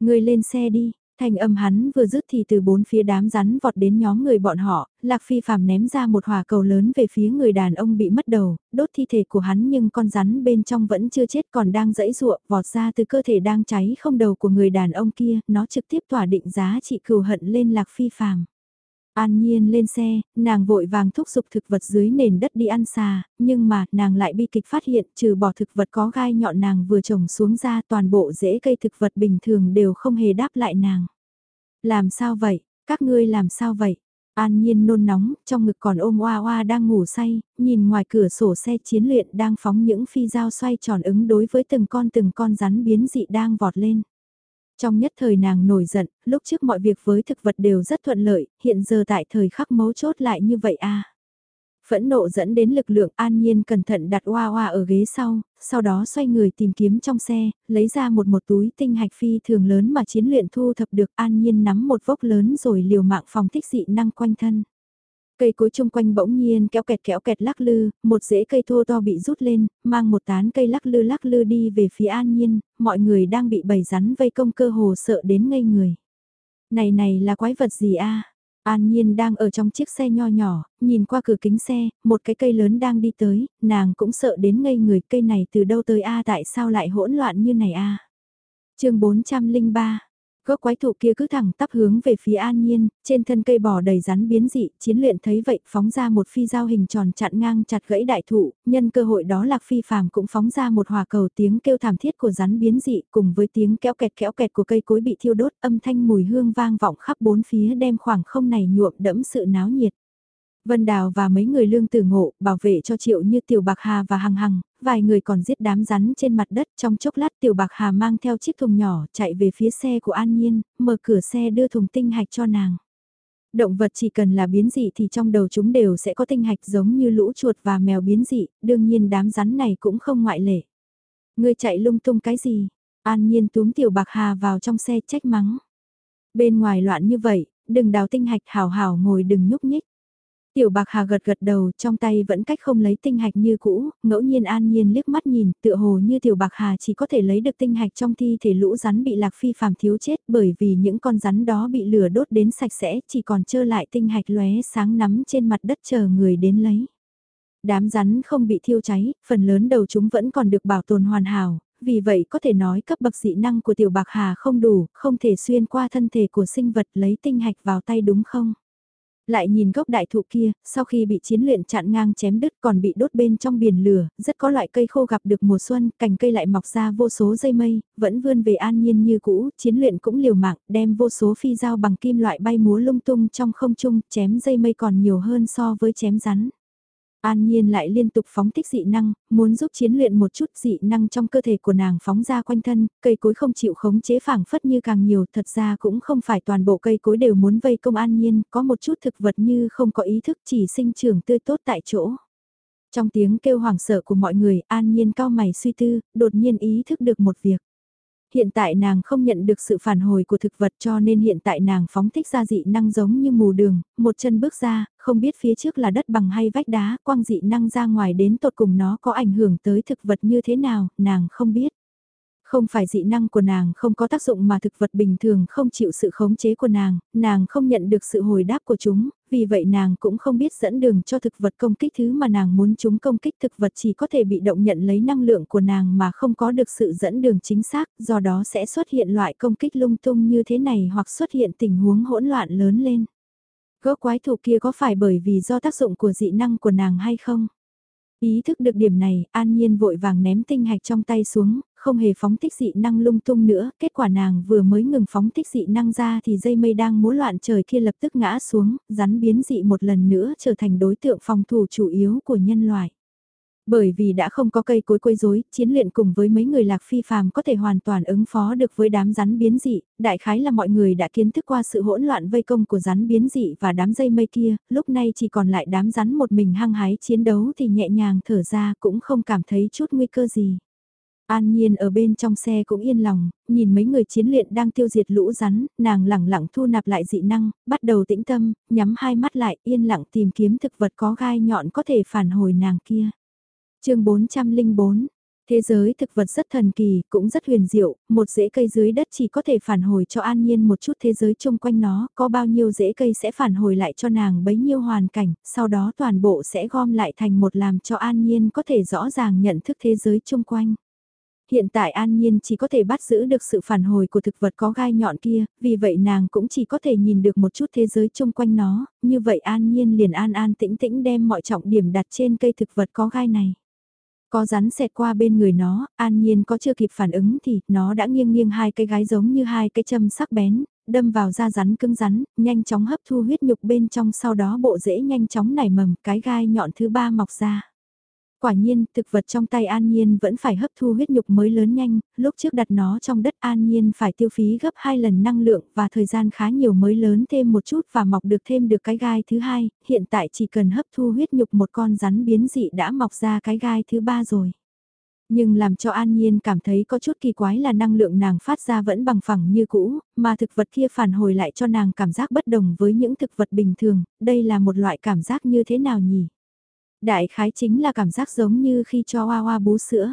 Người lên xe đi, Thành âm hắn vừa dứt thì từ bốn phía đám rắn vọt đến nhóm người bọn họ, Lạc Phi phàm ném ra một hỏa cầu lớn về phía người đàn ông bị mất đầu, đốt thi thể của hắn nhưng con rắn bên trong vẫn chưa chết còn đang dẫy ruộng, vọt ra từ cơ thể đang cháy không đầu của người đàn ông kia, nó trực tiếp tỏa định giá trị cừu hận lên Lạc Phi phàm. An Nhiên lên xe, nàng vội vàng thúc giục thực vật dưới nền đất đi ăn xà, nhưng mà nàng lại bi kịch phát hiện trừ bỏ thực vật có gai nhọn nàng vừa trồng xuống ra toàn bộ rễ cây thực vật bình thường đều không hề đáp lại nàng. Làm sao vậy? Các ngươi làm sao vậy? An Nhiên nôn nóng, trong ngực còn ôm Oa Oa đang ngủ say, nhìn ngoài cửa sổ xe chiến luyện đang phóng những phi dao xoay tròn ứng đối với từng con từng con rắn biến dị đang vọt lên. Trong nhất thời nàng nổi giận, lúc trước mọi việc với thực vật đều rất thuận lợi, hiện giờ tại thời khắc mấu chốt lại như vậy à. Phẫn nộ dẫn đến lực lượng an nhiên cẩn thận đặt hoa hoa ở ghế sau, sau đó xoay người tìm kiếm trong xe, lấy ra một một túi tinh hạch phi thường lớn mà chiến luyện thu thập được an nhiên nắm một vốc lớn rồi liều mạng phòng thích dị năng quanh thân. Cây cối chung quanh bỗng nhiên kéo kẹt kéo kẹt lắc lư, một rễ cây thô to bị rút lên, mang một tán cây lắc lư lắc lư đi về phía an nhiên, mọi người đang bị bầy rắn vây công cơ hồ sợ đến ngây người. Này này là quái vật gì a? An Nhiên đang ở trong chiếc xe nho nhỏ, nhìn qua cửa kính xe, một cái cây lớn đang đi tới, nàng cũng sợ đến ngây người cây này từ đâu tới a tại sao lại hỗn loạn như này a à? chương 403 Gốc quái thụ kia cứ thẳng tắp hướng về phía an nhiên, trên thân cây bò đầy rắn biến dị, chiến luyện thấy vậy phóng ra một phi dao hình tròn chặn ngang chặt gãy đại thụ, nhân cơ hội đó lạc phi phàm cũng phóng ra một hòa cầu tiếng kêu thảm thiết của rắn biến dị cùng với tiếng kéo kẹt kéo kẹt của cây cối bị thiêu đốt âm thanh mùi hương vang vọng khắp bốn phía đem khoảng không này nhuộm đẫm sự náo nhiệt. Vân Đào và mấy người lương tử ngộ bảo vệ cho triệu như Tiểu Bạc Hà và Hằng Hằng, vài người còn giết đám rắn trên mặt đất trong chốc lát Tiểu Bạc Hà mang theo chiếc thùng nhỏ chạy về phía xe của An Nhiên, mở cửa xe đưa thùng tinh hạch cho nàng. Động vật chỉ cần là biến dị thì trong đầu chúng đều sẽ có tinh hạch giống như lũ chuột và mèo biến dị, đương nhiên đám rắn này cũng không ngoại lệ. Ngươi chạy lung tung cái gì? An Nhiên túm Tiểu Bạc Hà vào trong xe trách mắng. Bên ngoài loạn như vậy, đừng đào tinh hạch hào hào ngồi đừng nhúc nhích. Tiểu bạc hà gật gật đầu, trong tay vẫn cách không lấy tinh hạch như cũ, ngẫu nhiên an nhiên liếc mắt nhìn, tựa hồ như tiểu bạc hà chỉ có thể lấy được tinh hạch trong thi thể lũ rắn bị lạc phi phàm thiếu chết bởi vì những con rắn đó bị lửa đốt đến sạch sẽ, chỉ còn trơ lại tinh hạch lóe sáng nắm trên mặt đất chờ người đến lấy. Đám rắn không bị thiêu cháy, phần lớn đầu chúng vẫn còn được bảo tồn hoàn hảo, vì vậy có thể nói cấp bậc dị năng của tiểu bạc hà không đủ, không thể xuyên qua thân thể của sinh vật lấy tinh hạch vào tay đúng không? Lại nhìn gốc đại thụ kia, sau khi bị chiến luyện chặn ngang chém đứt còn bị đốt bên trong biển lửa, rất có loại cây khô gặp được mùa xuân, cành cây lại mọc ra vô số dây mây, vẫn vươn về an nhiên như cũ, chiến luyện cũng liều mạng, đem vô số phi dao bằng kim loại bay múa lung tung trong không trung, chém dây mây còn nhiều hơn so với chém rắn. An Nhiên lại liên tục phóng thích dị năng, muốn giúp chiến luyện một chút dị năng trong cơ thể của nàng phóng ra quanh thân, cây cối không chịu khống chế phảng phất như càng nhiều, thật ra cũng không phải toàn bộ cây cối đều muốn vây công An Nhiên, có một chút thực vật như không có ý thức chỉ sinh trưởng tươi tốt tại chỗ. Trong tiếng kêu hoảng sợ của mọi người, An Nhiên cao mày suy tư, đột nhiên ý thức được một việc. Hiện tại nàng không nhận được sự phản hồi của thực vật cho nên hiện tại nàng phóng thích ra dị năng giống như mù đường, một chân bước ra, không biết phía trước là đất bằng hay vách đá, quang dị năng ra ngoài đến tột cùng nó có ảnh hưởng tới thực vật như thế nào, nàng không biết. Không phải dị năng của nàng không có tác dụng mà thực vật bình thường không chịu sự khống chế của nàng, nàng không nhận được sự hồi đáp của chúng, vì vậy nàng cũng không biết dẫn đường cho thực vật công kích thứ mà nàng muốn chúng công kích thực vật chỉ có thể bị động nhận lấy năng lượng của nàng mà không có được sự dẫn đường chính xác, do đó sẽ xuất hiện loại công kích lung tung như thế này hoặc xuất hiện tình huống hỗn loạn lớn lên. Gốc quái thủ kia có phải bởi vì do tác dụng của dị năng của nàng hay không? Ý thức được điểm này, an nhiên vội vàng ném tinh hạch trong tay xuống, không hề phóng thích dị năng lung tung nữa, kết quả nàng vừa mới ngừng phóng thích dị năng ra thì dây mây đang múa loạn trời kia lập tức ngã xuống, rắn biến dị một lần nữa trở thành đối tượng phòng thủ chủ yếu của nhân loại. Bởi vì đã không có cây cối quấy rối, chiến luyện cùng với mấy người lạc phi phàm có thể hoàn toàn ứng phó được với đám rắn biến dị, đại khái là mọi người đã kiến thức qua sự hỗn loạn vây công của rắn biến dị và đám dây mây kia, lúc này chỉ còn lại đám rắn một mình hăng hái chiến đấu thì nhẹ nhàng thở ra cũng không cảm thấy chút nguy cơ gì. An Nhiên ở bên trong xe cũng yên lòng, nhìn mấy người chiến luyện đang tiêu diệt lũ rắn, nàng lẳng lặng thu nạp lại dị năng, bắt đầu tĩnh tâm, nhắm hai mắt lại, yên lặng tìm kiếm thực vật có gai nhọn có thể phản hồi nàng kia. chương 404 Thế giới thực vật rất thần kỳ, cũng rất huyền diệu, một rễ cây dưới đất chỉ có thể phản hồi cho an nhiên một chút thế giới chung quanh nó, có bao nhiêu rễ cây sẽ phản hồi lại cho nàng bấy nhiêu hoàn cảnh, sau đó toàn bộ sẽ gom lại thành một làm cho an nhiên có thể rõ ràng nhận thức thế giới chung quanh. Hiện tại An Nhiên chỉ có thể bắt giữ được sự phản hồi của thực vật có gai nhọn kia, vì vậy nàng cũng chỉ có thể nhìn được một chút thế giới chung quanh nó, như vậy An Nhiên liền an an tĩnh tĩnh đem mọi trọng điểm đặt trên cây thực vật có gai này. Có rắn xẹt qua bên người nó, an nhiên có chưa kịp phản ứng thì nó đã nghiêng nghiêng hai cây gái giống như hai cây châm sắc bén, đâm vào da rắn cứng rắn, nhanh chóng hấp thu huyết nhục bên trong sau đó bộ rễ nhanh chóng nảy mầm cái gai nhọn thứ ba mọc ra. Quả nhiên, thực vật trong tay An Nhiên vẫn phải hấp thu huyết nhục mới lớn nhanh, lúc trước đặt nó trong đất An Nhiên phải tiêu phí gấp 2 lần năng lượng và thời gian khá nhiều mới lớn thêm một chút và mọc được thêm được cái gai thứ hai, hiện tại chỉ cần hấp thu huyết nhục một con rắn biến dị đã mọc ra cái gai thứ ba rồi. Nhưng làm cho An Nhiên cảm thấy có chút kỳ quái là năng lượng nàng phát ra vẫn bằng phẳng như cũ, mà thực vật kia phản hồi lại cho nàng cảm giác bất đồng với những thực vật bình thường, đây là một loại cảm giác như thế nào nhỉ? Đại khái chính là cảm giác giống như khi cho Hoa Hoa bú sữa.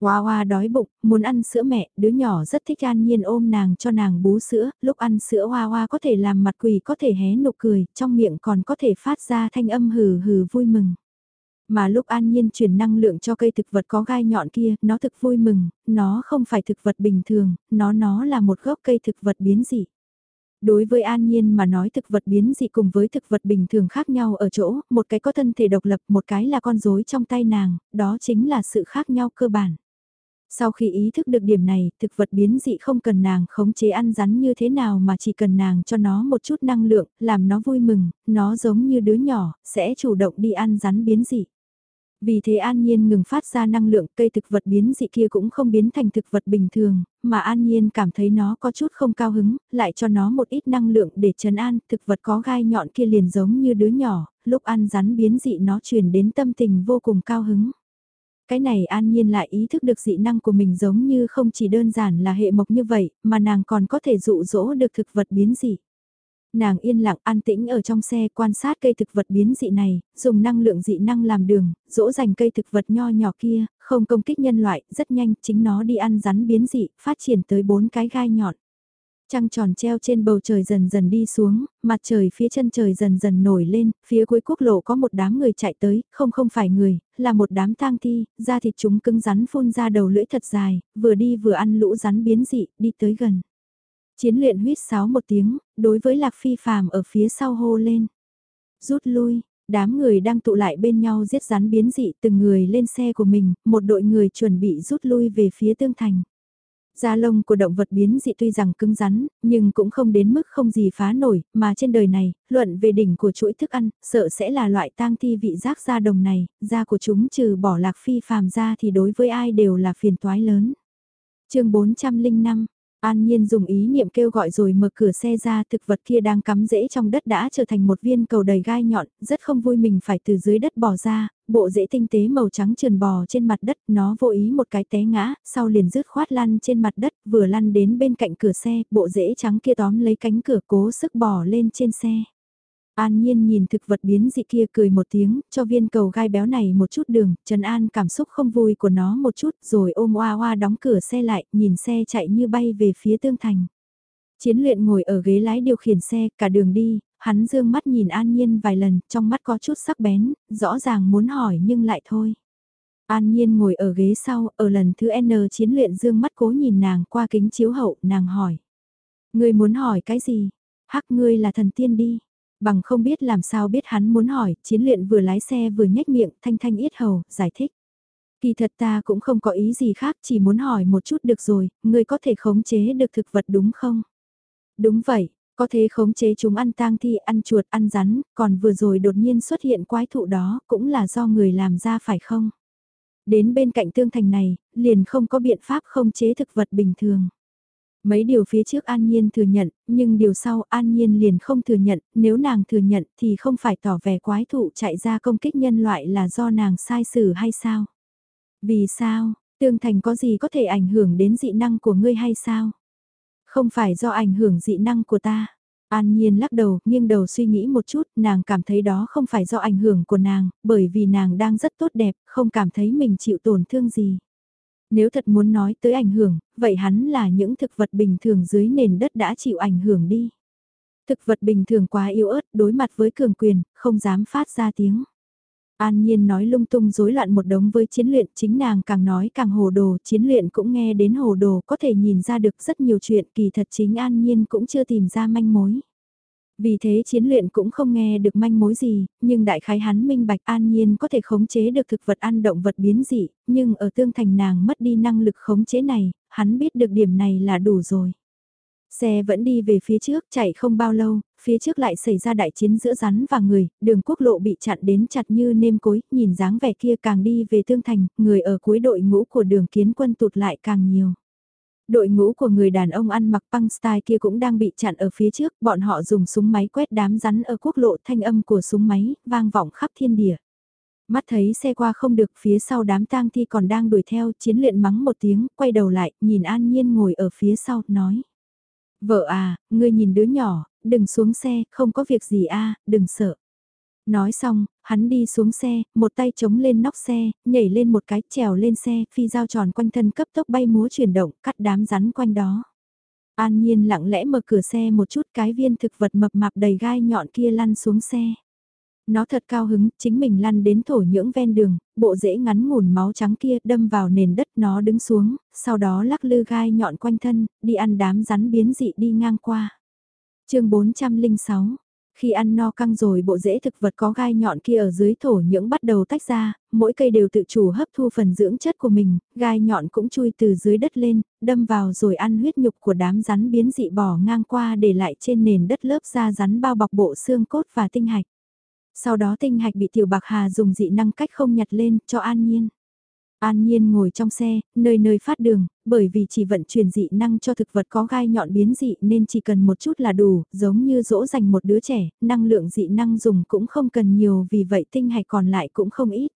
Hoa Hoa đói bụng, muốn ăn sữa mẹ, đứa nhỏ rất thích an nhiên ôm nàng cho nàng bú sữa, lúc ăn sữa Hoa Hoa có thể làm mặt quỷ có thể hé nụ cười, trong miệng còn có thể phát ra thanh âm hừ hừ vui mừng. Mà lúc an nhiên truyền năng lượng cho cây thực vật có gai nhọn kia, nó thực vui mừng, nó không phải thực vật bình thường, nó nó là một gốc cây thực vật biến dị. Đối với An Nhiên mà nói thực vật biến dị cùng với thực vật bình thường khác nhau ở chỗ, một cái có thân thể độc lập, một cái là con rối trong tay nàng, đó chính là sự khác nhau cơ bản. Sau khi ý thức được điểm này, thực vật biến dị không cần nàng khống chế ăn rắn như thế nào mà chỉ cần nàng cho nó một chút năng lượng, làm nó vui mừng, nó giống như đứa nhỏ, sẽ chủ động đi ăn rắn biến dị. Vì thế An Nhiên ngừng phát ra năng lượng cây thực vật biến dị kia cũng không biến thành thực vật bình thường, mà An Nhiên cảm thấy nó có chút không cao hứng, lại cho nó một ít năng lượng để trấn an, thực vật có gai nhọn kia liền giống như đứa nhỏ, lúc ăn rắn biến dị nó truyền đến tâm tình vô cùng cao hứng. Cái này An Nhiên lại ý thức được dị năng của mình giống như không chỉ đơn giản là hệ mộc như vậy, mà nàng còn có thể dụ dỗ được thực vật biến dị. Nàng yên lặng an tĩnh ở trong xe quan sát cây thực vật biến dị này, dùng năng lượng dị năng làm đường, dỗ dành cây thực vật nho nhỏ kia, không công kích nhân loại, rất nhanh, chính nó đi ăn rắn biến dị, phát triển tới bốn cái gai nhọn. Trăng tròn treo trên bầu trời dần dần đi xuống, mặt trời phía chân trời dần dần nổi lên, phía cuối quốc lộ có một đám người chạy tới, không không phải người, là một đám tang thi, da thịt chúng cứng rắn phun ra đầu lưỡi thật dài, vừa đi vừa ăn lũ rắn biến dị, đi tới gần. Chiến luyện huyết sáo một tiếng, đối với Lạc Phi phàm ở phía sau hô lên. Rút lui, đám người đang tụ lại bên nhau giết rắn biến dị từng người lên xe của mình, một đội người chuẩn bị rút lui về phía tương thành. Da lông của động vật biến dị tuy rằng cứng rắn, nhưng cũng không đến mức không gì phá nổi, mà trên đời này, luận về đỉnh của chuỗi thức ăn, sợ sẽ là loại tang thi vị giác da đồng này, da của chúng trừ bỏ lạc phi phàm ra thì đối với ai đều là phiền toái lớn. chương 405, An Nhiên dùng ý niệm kêu gọi rồi mở cửa xe ra thực vật kia đang cắm rễ trong đất đã trở thành một viên cầu đầy gai nhọn, rất không vui mình phải từ dưới đất bò ra, bộ rễ tinh tế màu trắng trườn bò trên mặt đất, nó vô ý một cái té ngã, sau liền rứt khoát lăn trên mặt đất, vừa lăn đến bên cạnh cửa xe, bộ rễ trắng kia tóm lấy cánh cửa cố sức bò lên trên xe. An Nhiên nhìn thực vật biến dị kia cười một tiếng, cho viên cầu gai béo này một chút đường, Trần An cảm xúc không vui của nó một chút, rồi ôm oa oa đóng cửa xe lại, nhìn xe chạy như bay về phía tương thành. Chiến luyện ngồi ở ghế lái điều khiển xe, cả đường đi, hắn dương mắt nhìn An Nhiên vài lần, trong mắt có chút sắc bén, rõ ràng muốn hỏi nhưng lại thôi. An Nhiên ngồi ở ghế sau, ở lần thứ N chiến luyện dương mắt cố nhìn nàng qua kính chiếu hậu, nàng hỏi. Ngươi muốn hỏi cái gì? Hắc ngươi là thần tiên đi bằng không biết làm sao biết hắn muốn hỏi, chiến luyện vừa lái xe vừa nhếch miệng, thanh thanh yết hầu, giải thích. Kỳ thật ta cũng không có ý gì khác, chỉ muốn hỏi một chút được rồi, ngươi có thể khống chế được thực vật đúng không? Đúng vậy, có thể khống chế chúng ăn tang thi, ăn chuột, ăn rắn, còn vừa rồi đột nhiên xuất hiện quái thụ đó, cũng là do người làm ra phải không? Đến bên cạnh tương thành này, liền không có biện pháp khống chế thực vật bình thường. Mấy điều phía trước An Nhiên thừa nhận, nhưng điều sau An Nhiên liền không thừa nhận, nếu nàng thừa nhận thì không phải tỏ vẻ quái thụ chạy ra công kích nhân loại là do nàng sai xử hay sao? Vì sao, tương thành có gì có thể ảnh hưởng đến dị năng của ngươi hay sao? Không phải do ảnh hưởng dị năng của ta. An Nhiên lắc đầu, nghiêng đầu suy nghĩ một chút, nàng cảm thấy đó không phải do ảnh hưởng của nàng, bởi vì nàng đang rất tốt đẹp, không cảm thấy mình chịu tổn thương gì. Nếu thật muốn nói tới ảnh hưởng, vậy hắn là những thực vật bình thường dưới nền đất đã chịu ảnh hưởng đi. Thực vật bình thường quá yếu ớt, đối mặt với cường quyền, không dám phát ra tiếng. An Nhiên nói lung tung rối loạn một đống với chiến luyện, chính nàng càng nói càng hồ đồ, chiến luyện cũng nghe đến hồ đồ, có thể nhìn ra được rất nhiều chuyện, kỳ thật chính An Nhiên cũng chưa tìm ra manh mối. Vì thế chiến luyện cũng không nghe được manh mối gì, nhưng đại khái hắn minh bạch an nhiên có thể khống chế được thực vật ăn động vật biến dị, nhưng ở tương thành nàng mất đi năng lực khống chế này, hắn biết được điểm này là đủ rồi. Xe vẫn đi về phía trước, chạy không bao lâu, phía trước lại xảy ra đại chiến giữa rắn và người, đường quốc lộ bị chặn đến chặt như nêm cối, nhìn dáng vẻ kia càng đi về tương thành, người ở cuối đội ngũ của đường kiến quân tụt lại càng nhiều. Đội ngũ của người đàn ông ăn mặc băng style kia cũng đang bị chặn ở phía trước, bọn họ dùng súng máy quét đám rắn ở quốc lộ thanh âm của súng máy, vang vọng khắp thiên địa. Mắt thấy xe qua không được phía sau đám tang thi còn đang đuổi theo, chiến luyện mắng một tiếng, quay đầu lại, nhìn an nhiên ngồi ở phía sau, nói. Vợ à, ngươi nhìn đứa nhỏ, đừng xuống xe, không có việc gì a đừng sợ. Nói xong, hắn đi xuống xe, một tay chống lên nóc xe, nhảy lên một cái, trèo lên xe, phi dao tròn quanh thân cấp tốc bay múa chuyển động, cắt đám rắn quanh đó. An Nhiên lặng lẽ mở cửa xe một chút cái viên thực vật mập mạp đầy gai nhọn kia lăn xuống xe. Nó thật cao hứng, chính mình lăn đến thổ nhưỡng ven đường, bộ rễ ngắn ngủn máu trắng kia đâm vào nền đất nó đứng xuống, sau đó lắc lư gai nhọn quanh thân, đi ăn đám rắn biến dị đi ngang qua. chương 406 khi ăn no căng rồi bộ rễ thực vật có gai nhọn kia ở dưới thổ nhưỡng bắt đầu tách ra, mỗi cây đều tự chủ hấp thu phần dưỡng chất của mình, gai nhọn cũng chui từ dưới đất lên, đâm vào rồi ăn huyết nhục của đám rắn biến dị bỏ ngang qua để lại trên nền đất lớp da rắn bao bọc bộ xương cốt và tinh hạch. Sau đó tinh hạch bị tiểu bạc hà dùng dị năng cách không nhặt lên cho an nhiên. An Nhiên ngồi trong xe, nơi nơi phát đường, bởi vì chỉ vận chuyển dị năng cho thực vật có gai nhọn biến dị nên chỉ cần một chút là đủ, giống như dỗ dành một đứa trẻ, năng lượng dị năng dùng cũng không cần nhiều vì vậy tinh hạch còn lại cũng không ít.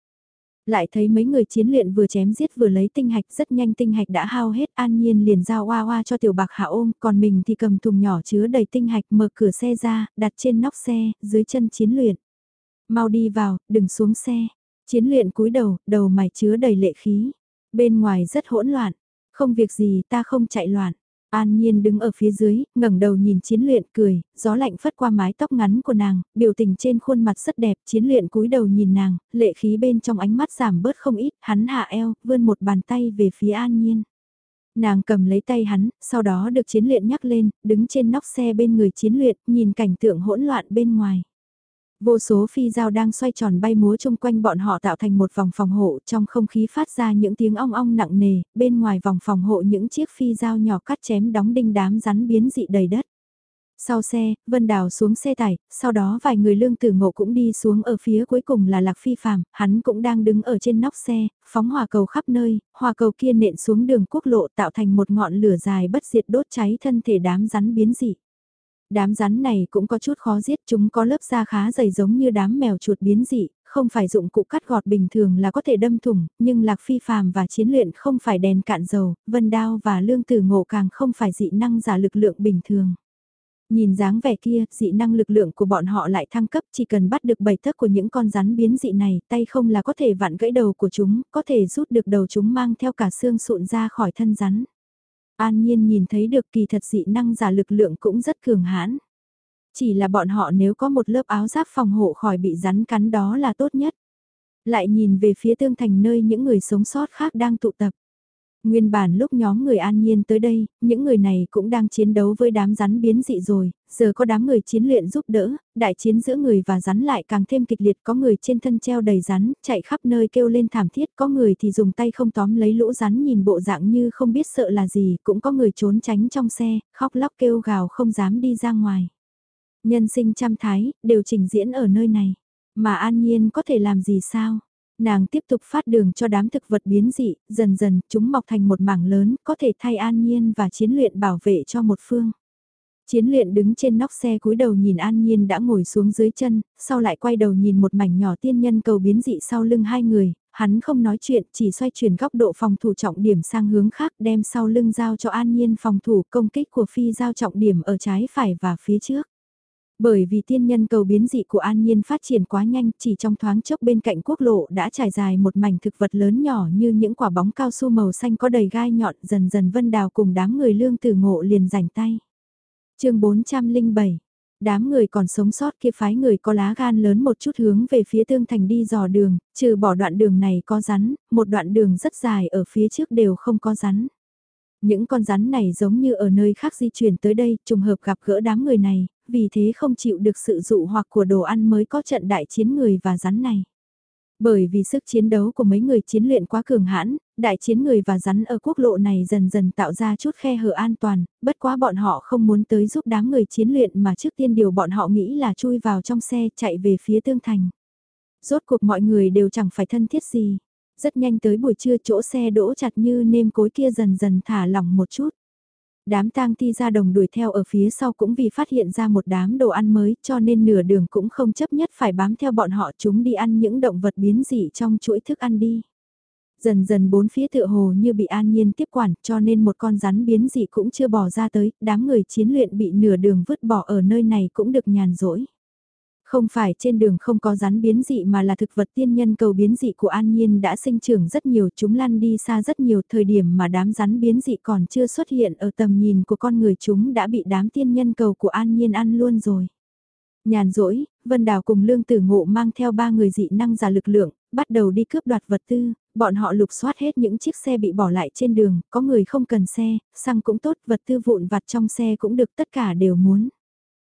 Lại thấy mấy người chiến luyện vừa chém giết vừa lấy tinh hạch rất nhanh tinh hạch đã hao hết an nhiên liền giao oa oa cho tiểu bạc hạ ôm còn mình thì cầm thùng nhỏ chứa đầy tinh hạch mở cửa xe ra, đặt trên nóc xe, dưới chân chiến luyện. Mau đi vào, đừng xuống xe, Chiến luyện cúi đầu, đầu mày chứa đầy lệ khí. Bên ngoài rất hỗn loạn. Không việc gì ta không chạy loạn. An Nhiên đứng ở phía dưới, ngẩng đầu nhìn chiến luyện cười, gió lạnh phất qua mái tóc ngắn của nàng, biểu tình trên khuôn mặt rất đẹp, chiến luyện cúi đầu nhìn nàng, lệ khí bên trong ánh mắt giảm bớt không ít, hắn hạ eo, vươn một bàn tay về phía An Nhiên. Nàng cầm lấy tay hắn, sau đó được chiến luyện nhắc lên, đứng trên nóc xe bên người chiến luyện, nhìn cảnh tượng hỗn loạn bên ngoài. Vô số phi dao đang xoay tròn bay múa chung quanh bọn họ tạo thành một vòng phòng hộ trong không khí phát ra những tiếng ong ong nặng nề, bên ngoài vòng phòng hộ những chiếc phi dao nhỏ cắt chém đóng đinh đám rắn biến dị đầy đất. Sau xe, Vân Đào xuống xe tải, sau đó vài người lương tử ngộ cũng đi xuống ở phía cuối cùng là Lạc Phi Phạm, hắn cũng đang đứng ở trên nóc xe, phóng hỏa cầu khắp nơi, hỏa cầu kia nện xuống đường quốc lộ tạo thành một ngọn lửa dài bất diệt đốt cháy thân thể đám rắn biến dị. Đám rắn này cũng có chút khó giết, chúng có lớp da khá dày giống như đám mèo chuột biến dị, không phải dụng cụ cắt gọt bình thường là có thể đâm thủng, nhưng lạc phi phàm và chiến luyện không phải đèn cạn dầu, vân đao và lương tử ngộ càng không phải dị năng giả lực lượng bình thường. Nhìn dáng vẻ kia, dị năng lực lượng của bọn họ lại thăng cấp chỉ cần bắt được bảy thất của những con rắn biến dị này, tay không là có thể vặn gãy đầu của chúng, có thể rút được đầu chúng mang theo cả xương sụn ra khỏi thân rắn. An Nhiên nhìn thấy được kỳ thật dị năng giả lực lượng cũng rất cường hãn. Chỉ là bọn họ nếu có một lớp áo giáp phòng hộ khỏi bị rắn cắn đó là tốt nhất. Lại nhìn về phía tương thành nơi những người sống sót khác đang tụ tập. Nguyên bản lúc nhóm người an nhiên tới đây, những người này cũng đang chiến đấu với đám rắn biến dị rồi, giờ có đám người chiến luyện giúp đỡ, đại chiến giữa người và rắn lại càng thêm kịch liệt, có người trên thân treo đầy rắn, chạy khắp nơi kêu lên thảm thiết, có người thì dùng tay không tóm lấy lũ rắn nhìn bộ dạng như không biết sợ là gì, cũng có người trốn tránh trong xe, khóc lóc kêu gào không dám đi ra ngoài. Nhân sinh trăm thái, đều trình diễn ở nơi này, mà an nhiên có thể làm gì sao? Nàng tiếp tục phát đường cho đám thực vật biến dị, dần dần chúng mọc thành một mảng lớn, có thể thay an nhiên và chiến luyện bảo vệ cho một phương. Chiến luyện đứng trên nóc xe cúi đầu nhìn An Nhiên đã ngồi xuống dưới chân, sau lại quay đầu nhìn một mảnh nhỏ tiên nhân cầu biến dị sau lưng hai người, hắn không nói chuyện chỉ xoay chuyển góc độ phòng thủ trọng điểm sang hướng khác đem sau lưng giao cho An Nhiên phòng thủ công kích của phi giao trọng điểm ở trái phải và phía trước. Bởi vì tiên nhân cầu biến dị của An Nhiên phát triển quá nhanh, chỉ trong thoáng chốc bên cạnh quốc lộ đã trải dài một mảnh thực vật lớn nhỏ như những quả bóng cao su màu xanh có đầy gai nhọn dần dần vân đào cùng đám người lương tử ngộ liền rảnh tay chương 407 Đám người còn sống sót kia phái người có lá gan lớn một chút hướng về phía tương thành đi dò đường, trừ bỏ đoạn đường này có rắn, một đoạn đường rất dài ở phía trước đều không có rắn. Những con rắn này giống như ở nơi khác di chuyển tới đây, trùng hợp gặp gỡ đám người này, vì thế không chịu được sự dụ hoặc của đồ ăn mới có trận đại chiến người và rắn này. Bởi vì sức chiến đấu của mấy người chiến luyện quá cường hãn, đại chiến người và rắn ở quốc lộ này dần dần tạo ra chút khe hở an toàn, bất quá bọn họ không muốn tới giúp đám người chiến luyện mà trước tiên điều bọn họ nghĩ là chui vào trong xe chạy về phía tương thành. Rốt cuộc mọi người đều chẳng phải thân thiết gì. Rất nhanh tới buổi trưa chỗ xe đỗ chặt như nêm cối kia dần dần thả lỏng một chút. Đám tang thi ra đồng đuổi theo ở phía sau cũng vì phát hiện ra một đám đồ ăn mới cho nên nửa đường cũng không chấp nhất phải bám theo bọn họ chúng đi ăn những động vật biến dị trong chuỗi thức ăn đi. Dần dần bốn phía tựa hồ như bị an nhiên tiếp quản cho nên một con rắn biến dị cũng chưa bỏ ra tới, đám người chiến luyện bị nửa đường vứt bỏ ở nơi này cũng được nhàn rỗi. Không phải trên đường không có rắn biến dị mà là thực vật tiên nhân cầu biến dị của An Nhiên đã sinh trưởng rất nhiều chúng lăn đi xa rất nhiều thời điểm mà đám rắn biến dị còn chưa xuất hiện ở tầm nhìn của con người chúng đã bị đám tiên nhân cầu của An Nhiên ăn luôn rồi. Nhàn rỗi, Vân Đào cùng Lương Tử Ngộ mang theo ba người dị năng giả lực lượng, bắt đầu đi cướp đoạt vật tư, bọn họ lục soát hết những chiếc xe bị bỏ lại trên đường, có người không cần xe, xăng cũng tốt, vật tư vụn vặt trong xe cũng được tất cả đều muốn.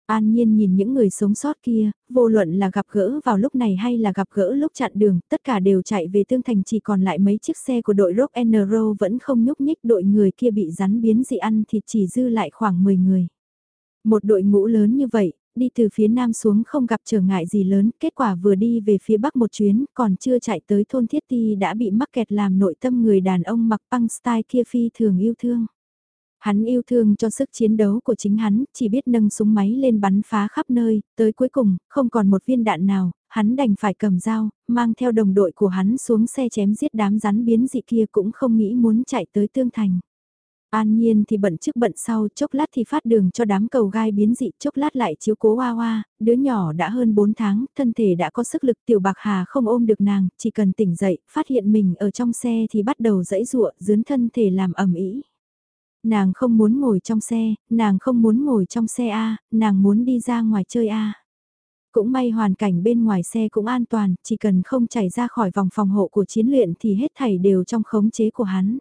An Nhiên nhìn những người sống sót kia, vô luận là gặp gỡ vào lúc này hay là gặp gỡ lúc chặn đường, tất cả đều chạy về Tương Thành chỉ còn lại mấy chiếc xe của đội Rock N Roll vẫn không nhúc nhích đội người kia bị rắn biến dị ăn thì chỉ dư lại khoảng 10 người. Một đội ngũ lớn như vậy, đi từ phía nam xuống không gặp trở ngại gì lớn, kết quả vừa đi về phía bắc một chuyến, còn chưa chạy tới thôn Thiết Ti đã bị mắc kẹt làm nội tâm người đàn ông mặc băng style kia phi thường yêu thương. Hắn yêu thương cho sức chiến đấu của chính hắn, chỉ biết nâng súng máy lên bắn phá khắp nơi, tới cuối cùng, không còn một viên đạn nào, hắn đành phải cầm dao, mang theo đồng đội của hắn xuống xe chém giết đám rắn biến dị kia cũng không nghĩ muốn chạy tới tương thành. An nhiên thì bận trước bận sau, chốc lát thì phát đường cho đám cầu gai biến dị, chốc lát lại chiếu cố hoa hoa, đứa nhỏ đã hơn 4 tháng, thân thể đã có sức lực tiểu bạc hà không ôm được nàng, chỉ cần tỉnh dậy, phát hiện mình ở trong xe thì bắt đầu dẫy dụa, dướn thân thể làm ẩm ý. Nàng không muốn ngồi trong xe, nàng không muốn ngồi trong xe A, nàng muốn đi ra ngoài chơi A. Cũng may hoàn cảnh bên ngoài xe cũng an toàn, chỉ cần không chảy ra khỏi vòng phòng hộ của chiến luyện thì hết thảy đều trong khống chế của hắn.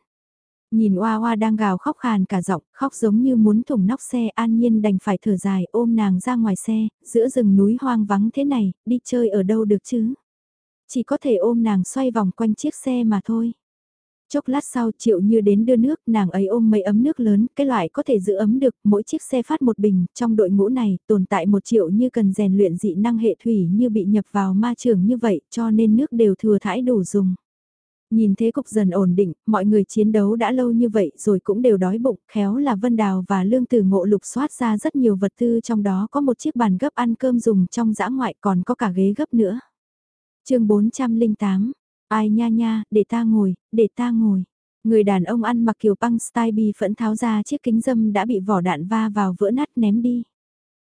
Nhìn Oa Oa đang gào khóc khàn cả giọng, khóc giống như muốn thủng nóc xe an nhiên đành phải thở dài ôm nàng ra ngoài xe, giữa rừng núi hoang vắng thế này, đi chơi ở đâu được chứ? Chỉ có thể ôm nàng xoay vòng quanh chiếc xe mà thôi. Chốc lát sau triệu như đến đưa nước, nàng ấy ôm mấy ấm nước lớn, cái loại có thể giữ ấm được, mỗi chiếc xe phát một bình, trong đội ngũ này, tồn tại một triệu như cần rèn luyện dị năng hệ thủy như bị nhập vào ma trường như vậy, cho nên nước đều thừa thải đủ dùng. Nhìn thế cục dần ổn định, mọi người chiến đấu đã lâu như vậy rồi cũng đều đói bụng, khéo là Vân Đào và Lương Tử Ngộ lục soát ra rất nhiều vật tư trong đó có một chiếc bàn gấp ăn cơm dùng trong dã ngoại còn có cả ghế gấp nữa. chương 408 Ai nha nha, để ta ngồi, để ta ngồi. Người đàn ông ăn mặc kiểu băng style bi phẫn tháo ra chiếc kính dâm đã bị vỏ đạn va vào vỡ nát ném đi.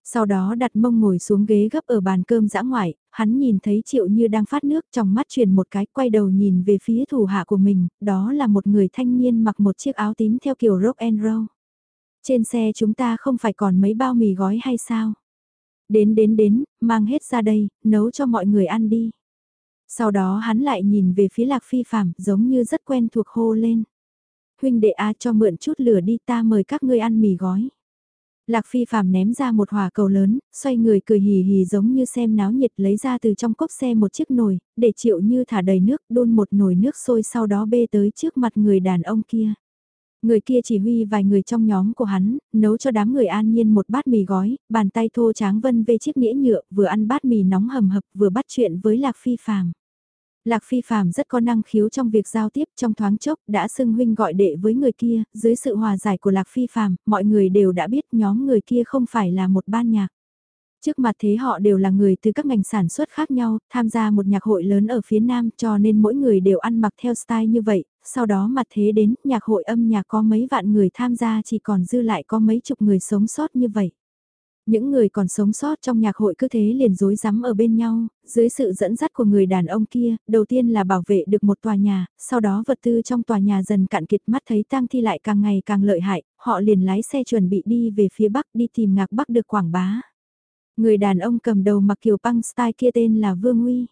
Sau đó đặt mông ngồi xuống ghế gấp ở bàn cơm dã ngoại, hắn nhìn thấy Triệu Như đang phát nước trong mắt truyền một cái quay đầu nhìn về phía thủ hạ của mình, đó là một người thanh niên mặc một chiếc áo tím theo kiểu rock and roll. Trên xe chúng ta không phải còn mấy bao mì gói hay sao? Đến đến đến, mang hết ra đây, nấu cho mọi người ăn đi. Sau đó hắn lại nhìn về phía lạc phi phạm giống như rất quen thuộc hô lên. Huynh đệ A cho mượn chút lửa đi ta mời các ngươi ăn mì gói. Lạc phi phạm ném ra một hỏa cầu lớn, xoay người cười hì hì giống như xem náo nhiệt lấy ra từ trong cốc xe một chiếc nồi, để chịu như thả đầy nước đun một nồi nước sôi sau đó bê tới trước mặt người đàn ông kia. Người kia chỉ huy vài người trong nhóm của hắn, nấu cho đám người an nhiên một bát mì gói, bàn tay thô tráng vân về chiếc nĩa nhựa, vừa ăn bát mì nóng hầm hập vừa bắt chuyện với Lạc Phi Phạm. Lạc Phi Phạm rất có năng khiếu trong việc giao tiếp trong thoáng chốc đã xưng huynh gọi đệ với người kia, dưới sự hòa giải của Lạc Phi Phạm, mọi người đều đã biết nhóm người kia không phải là một ban nhạc. Trước mặt thế họ đều là người từ các ngành sản xuất khác nhau, tham gia một nhạc hội lớn ở phía Nam cho nên mỗi người đều ăn mặc theo style như vậy, sau đó mặt thế đến nhạc hội âm nhạc có mấy vạn người tham gia chỉ còn dư lại có mấy chục người sống sót như vậy. Những người còn sống sót trong nhạc hội cứ thế liền rối rắm ở bên nhau, dưới sự dẫn dắt của người đàn ông kia, đầu tiên là bảo vệ được một tòa nhà, sau đó vật tư trong tòa nhà dần cạn kiệt mắt thấy tang thi lại càng ngày càng lợi hại, họ liền lái xe chuẩn bị đi về phía bắc đi tìm ngạc bắc được quảng bá. Người đàn ông cầm đầu mặc kiều băng style kia tên là Vương Uy.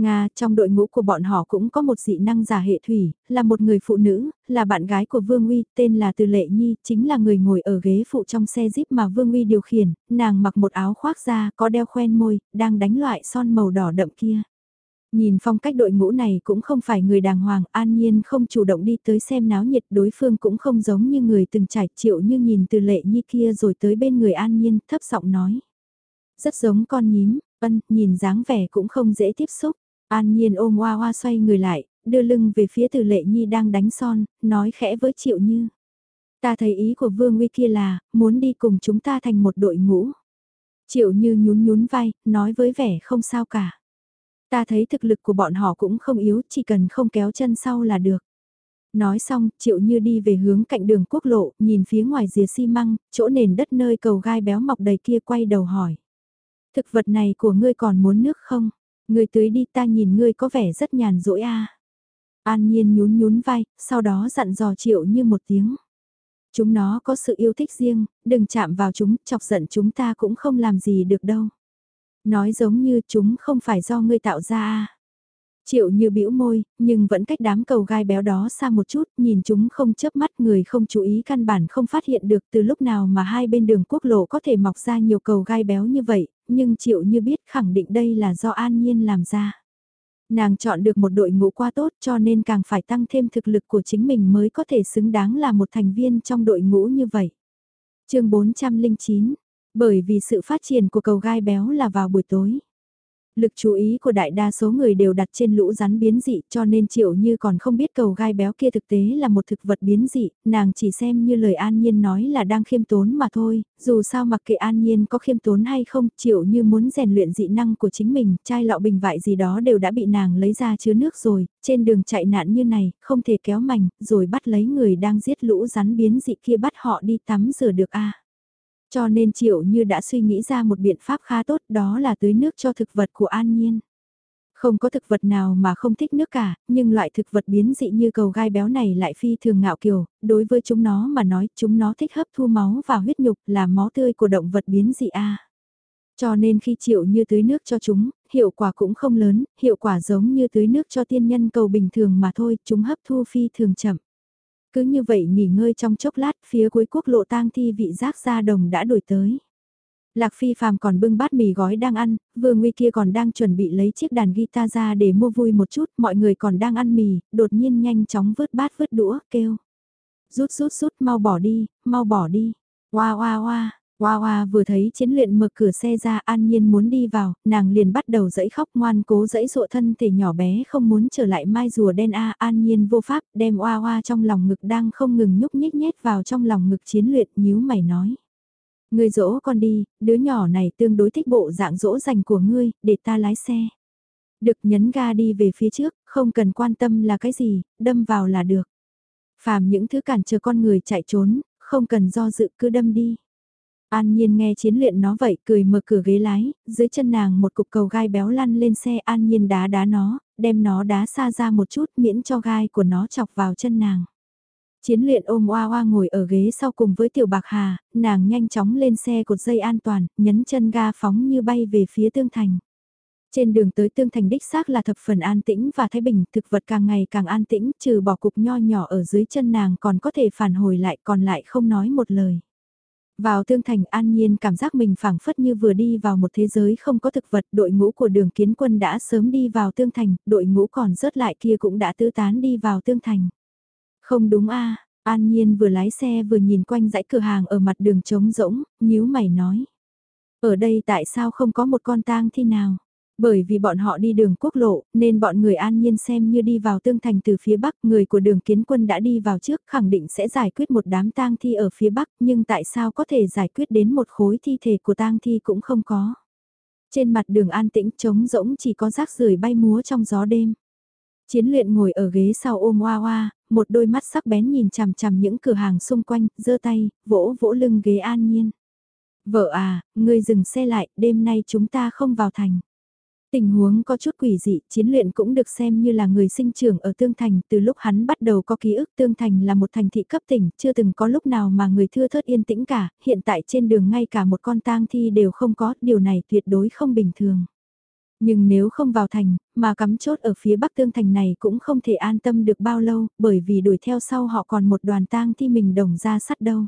Nga, trong đội ngũ của bọn họ cũng có một dị năng giả hệ thủy, là một người phụ nữ, là bạn gái của Vương Uy, tên là Từ Lệ Nhi, chính là người ngồi ở ghế phụ trong xe Jeep mà Vương Uy điều khiển, nàng mặc một áo khoác da, có đeo khoen môi, đang đánh loại son màu đỏ đậm kia. Nhìn phong cách đội ngũ này cũng không phải người đàng hoàng, an nhiên không chủ động đi tới xem náo nhiệt đối phương cũng không giống như người từng trải chịu như nhìn từ lệ nhi kia rồi tới bên người an nhiên, thấp giọng nói. Rất giống con nhím, ân, nhìn dáng vẻ cũng không dễ tiếp xúc. An Nhiên ôm Hoa Hoa xoay người lại, đưa lưng về phía từ lệ nhi đang đánh son, nói khẽ với Triệu Như. Ta thấy ý của Vương Uy kia là, muốn đi cùng chúng ta thành một đội ngũ. Triệu Như nhún nhún vai, nói với vẻ không sao cả. Ta thấy thực lực của bọn họ cũng không yếu, chỉ cần không kéo chân sau là được. Nói xong, Triệu Như đi về hướng cạnh đường quốc lộ, nhìn phía ngoài rìa xi măng, chỗ nền đất nơi cầu gai béo mọc đầy kia quay đầu hỏi. Thực vật này của ngươi còn muốn nước không? Ngươi tưới đi ta nhìn ngươi có vẻ rất nhàn rỗi a. An Nhiên nhún nhún vai, sau đó dặn dò Triệu Như một tiếng. Chúng nó có sự yêu thích riêng, đừng chạm vào chúng, chọc giận chúng ta cũng không làm gì được đâu. Nói giống như chúng không phải do ngươi tạo ra a. Triệu như bĩu môi, nhưng vẫn cách đám cầu gai béo đó xa một chút, nhìn chúng không chớp mắt người không chú ý căn bản không phát hiện được từ lúc nào mà hai bên đường quốc lộ có thể mọc ra nhiều cầu gai béo như vậy, nhưng Triệu như biết khẳng định đây là do an nhiên làm ra. Nàng chọn được một đội ngũ quá tốt cho nên càng phải tăng thêm thực lực của chính mình mới có thể xứng đáng là một thành viên trong đội ngũ như vậy. chương 409, bởi vì sự phát triển của cầu gai béo là vào buổi tối. Lực chú ý của đại đa số người đều đặt trên lũ rắn biến dị cho nên triệu như còn không biết cầu gai béo kia thực tế là một thực vật biến dị, nàng chỉ xem như lời an nhiên nói là đang khiêm tốn mà thôi, dù sao mặc kệ an nhiên có khiêm tốn hay không, triệu như muốn rèn luyện dị năng của chính mình, chai lọ bình vại gì đó đều đã bị nàng lấy ra chứa nước rồi, trên đường chạy nạn như này, không thể kéo mảnh, rồi bắt lấy người đang giết lũ rắn biến dị kia bắt họ đi tắm rửa được a cho nên Triệu Như đã suy nghĩ ra một biện pháp khá tốt đó là tưới nước cho thực vật của An Nhiên. Không có thực vật nào mà không thích nước cả, nhưng loại thực vật biến dị như cầu gai béo này lại phi thường ngạo kiều, đối với chúng nó mà nói chúng nó thích hấp thu máu và huyết nhục là máu tươi của động vật biến dị A. Cho nên khi chịu như tưới nước cho chúng, hiệu quả cũng không lớn, hiệu quả giống như tưới nước cho tiên nhân cầu bình thường mà thôi, chúng hấp thu phi thường chậm. Cứ như vậy nghỉ ngơi trong chốc lát phía cuối quốc lộ tang thi vị giác ra đồng đã đổi tới. Lạc Phi phàm còn bưng bát mì gói đang ăn, vương nguy kia còn đang chuẩn bị lấy chiếc đàn guitar ra để mua vui một chút, mọi người còn đang ăn mì, đột nhiên nhanh chóng vớt bát vớt đũa, kêu. Rút rút rút, mau bỏ đi, mau bỏ đi. Hoa hoa hoa, Hoa Hoa vừa thấy chiến luyện mở cửa xe ra an nhiên muốn đi vào, nàng liền bắt đầu dẫy khóc ngoan cố dẫy dụa thân thể nhỏ bé không muốn trở lại mai rùa đen A an nhiên vô pháp đem Hoa Hoa trong lòng ngực đang không ngừng nhúc nhích nhét vào trong lòng ngực chiến luyện nhíu mày nói. Ngươi dỗ con đi, đứa nhỏ này tương đối thích bộ dạng dỗ dành của ngươi, để ta lái xe. Được nhấn ga đi về phía trước, không cần quan tâm là cái gì, đâm vào là được. Phàm những thứ cản trở con người chạy trốn, không cần do dự cứ đâm đi. An Nhiên nghe chiến luyện nó vậy cười mở cửa ghế lái, dưới chân nàng một cục cầu gai béo lăn lên xe An Nhiên đá đá nó, đem nó đá xa ra một chút miễn cho gai của nó chọc vào chân nàng. Chiến luyện ôm oa oa ngồi ở ghế sau cùng với tiểu bạc hà, nàng nhanh chóng lên xe cột dây an toàn, nhấn chân ga phóng như bay về phía tương thành. Trên đường tới tương thành đích xác là thập phần an tĩnh và thái bình, thực vật càng ngày càng an tĩnh, trừ bỏ cục nho nhỏ ở dưới chân nàng còn có thể phản hồi lại còn lại không nói một lời. Vào tương thành an nhiên cảm giác mình phảng phất như vừa đi vào một thế giới không có thực vật, đội ngũ của đường kiến quân đã sớm đi vào tương thành, đội ngũ còn rớt lại kia cũng đã tư tán đi vào tương thành. Không đúng a An Nhiên vừa lái xe vừa nhìn quanh dãy cửa hàng ở mặt đường trống rỗng, nhíu mày nói. Ở đây tại sao không có một con tang thi nào? Bởi vì bọn họ đi đường quốc lộ, nên bọn người an nhiên xem như đi vào tương thành từ phía bắc, người của đường kiến quân đã đi vào trước, khẳng định sẽ giải quyết một đám tang thi ở phía bắc, nhưng tại sao có thể giải quyết đến một khối thi thể của tang thi cũng không có. Trên mặt đường an tĩnh trống rỗng chỉ có rác rưởi bay múa trong gió đêm. Chiến luyện ngồi ở ghế sau ôm hoa hoa, một đôi mắt sắc bén nhìn chằm chằm những cửa hàng xung quanh, giơ tay, vỗ vỗ lưng ghế an nhiên. Vợ à, ngươi dừng xe lại, đêm nay chúng ta không vào thành. Tình huống có chút quỷ dị, chiến luyện cũng được xem như là người sinh trưởng ở Tương Thành, từ lúc hắn bắt đầu có ký ức Tương Thành là một thành thị cấp tỉnh, chưa từng có lúc nào mà người thưa thớt yên tĩnh cả, hiện tại trên đường ngay cả một con tang thi đều không có, điều này tuyệt đối không bình thường. Nhưng nếu không vào thành, mà cắm chốt ở phía bắc Tương Thành này cũng không thể an tâm được bao lâu, bởi vì đuổi theo sau họ còn một đoàn tang thi mình đồng ra sắt đâu.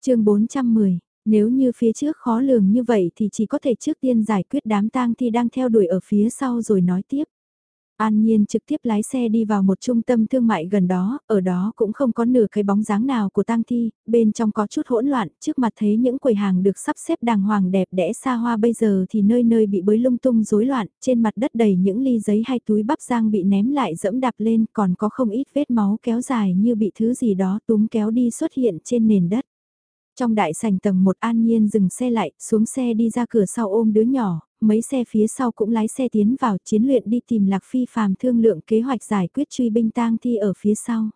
chương 410 nếu như phía trước khó lường như vậy thì chỉ có thể trước tiên giải quyết đám tang thi đang theo đuổi ở phía sau rồi nói tiếp. An Nhiên trực tiếp lái xe đi vào một trung tâm thương mại gần đó, ở đó cũng không có nửa cái bóng dáng nào của tang thi, bên trong có chút hỗn loạn, trước mặt thấy những quầy hàng được sắp xếp đàng hoàng đẹp đẽ xa hoa bây giờ thì nơi nơi bị bới lung tung rối loạn, trên mặt đất đầy những ly giấy hay túi bắp rang bị ném lại dẫm đạp lên, còn có không ít vết máu kéo dài như bị thứ gì đó túm kéo đi xuất hiện trên nền đất. Trong đại sảnh tầng một an nhiên dừng xe lại, xuống xe đi ra cửa sau ôm đứa nhỏ, mấy xe phía sau cũng lái xe tiến vào chiến luyện đi tìm Lạc Phi phàm thương lượng kế hoạch giải quyết truy binh tang thi ở phía sau.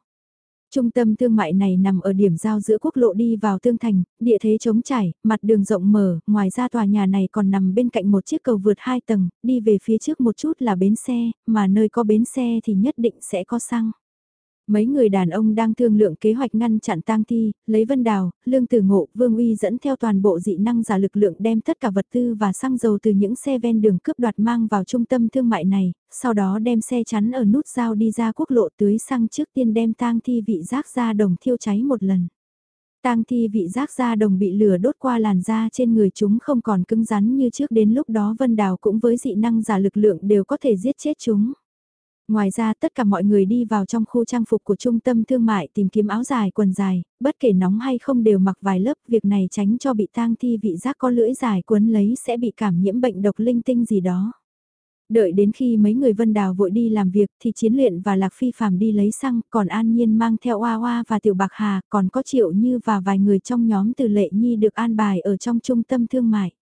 Trung tâm thương mại này nằm ở điểm giao giữa quốc lộ đi vào tương thành, địa thế trống trải, mặt đường rộng mở, ngoài ra tòa nhà này còn nằm bên cạnh một chiếc cầu vượt hai tầng, đi về phía trước một chút là bến xe, mà nơi có bến xe thì nhất định sẽ có xăng. Mấy người đàn ông đang thương lượng kế hoạch ngăn chặn tang thi, lấy Vân Đào, Lương Tử Ngộ, Vương Uy dẫn theo toàn bộ dị năng giả lực lượng đem tất cả vật tư và xăng dầu từ những xe ven đường cướp đoạt mang vào trung tâm thương mại này, sau đó đem xe chắn ở nút giao đi ra quốc lộ tưới xăng trước tiên đem tang thi vị giác ra đồng thiêu cháy một lần. Tang thi vị giác ra đồng bị lửa đốt qua làn da trên người chúng không còn cứng rắn như trước đến lúc đó Vân Đào cũng với dị năng giả lực lượng đều có thể giết chết chúng. Ngoài ra tất cả mọi người đi vào trong khu trang phục của trung tâm thương mại tìm kiếm áo dài quần dài, bất kể nóng hay không đều mặc vài lớp, việc này tránh cho bị tang thi vị giác có lưỡi dài quấn lấy sẽ bị cảm nhiễm bệnh độc linh tinh gì đó. Đợi đến khi mấy người vân đào vội đi làm việc thì chiến luyện và lạc phi phàm đi lấy xăng, còn an nhiên mang theo oa oa và tiểu bạc hà, còn có triệu như và vài người trong nhóm từ lệ nhi được an bài ở trong trung tâm thương mại.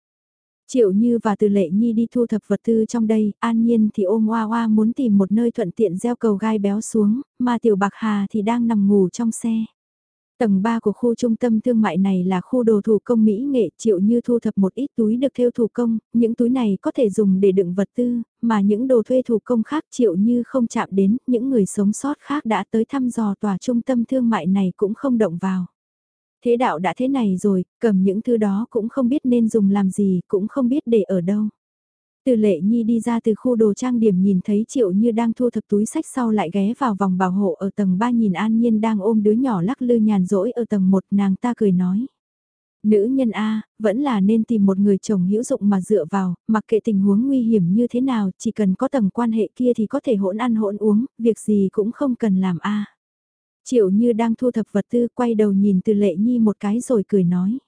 Triệu Như và Từ Lệ Nhi đi thu thập vật tư trong đây, An Nhiên thì ôm Hoa Hoa muốn tìm một nơi thuận tiện gieo cầu gai béo xuống, mà Tiểu Bạc Hà thì đang nằm ngủ trong xe. Tầng 3 của khu trung tâm thương mại này là khu đồ thủ công mỹ nghệ, Triệu Như thu thập một ít túi được thêu thủ công, những túi này có thể dùng để đựng vật tư, mà những đồ thuê thủ công khác Triệu Như không chạm đến, những người sống sót khác đã tới thăm dò tòa trung tâm thương mại này cũng không động vào. Thế đạo đã thế này rồi, cầm những thứ đó cũng không biết nên dùng làm gì, cũng không biết để ở đâu. Từ lệ nhi đi ra từ khu đồ trang điểm nhìn thấy triệu như đang thu thập túi sách sau lại ghé vào vòng bảo hộ ở tầng 3 nhìn an nhiên đang ôm đứa nhỏ lắc lư nhàn rỗi ở tầng 1 nàng ta cười nói. Nữ nhân A, vẫn là nên tìm một người chồng hữu dụng mà dựa vào, mặc kệ tình huống nguy hiểm như thế nào, chỉ cần có tầng quan hệ kia thì có thể hỗn ăn hỗn uống, việc gì cũng không cần làm A. Triệu Như đang thu thập vật tư quay đầu nhìn từ lệ nhi một cái rồi cười nói.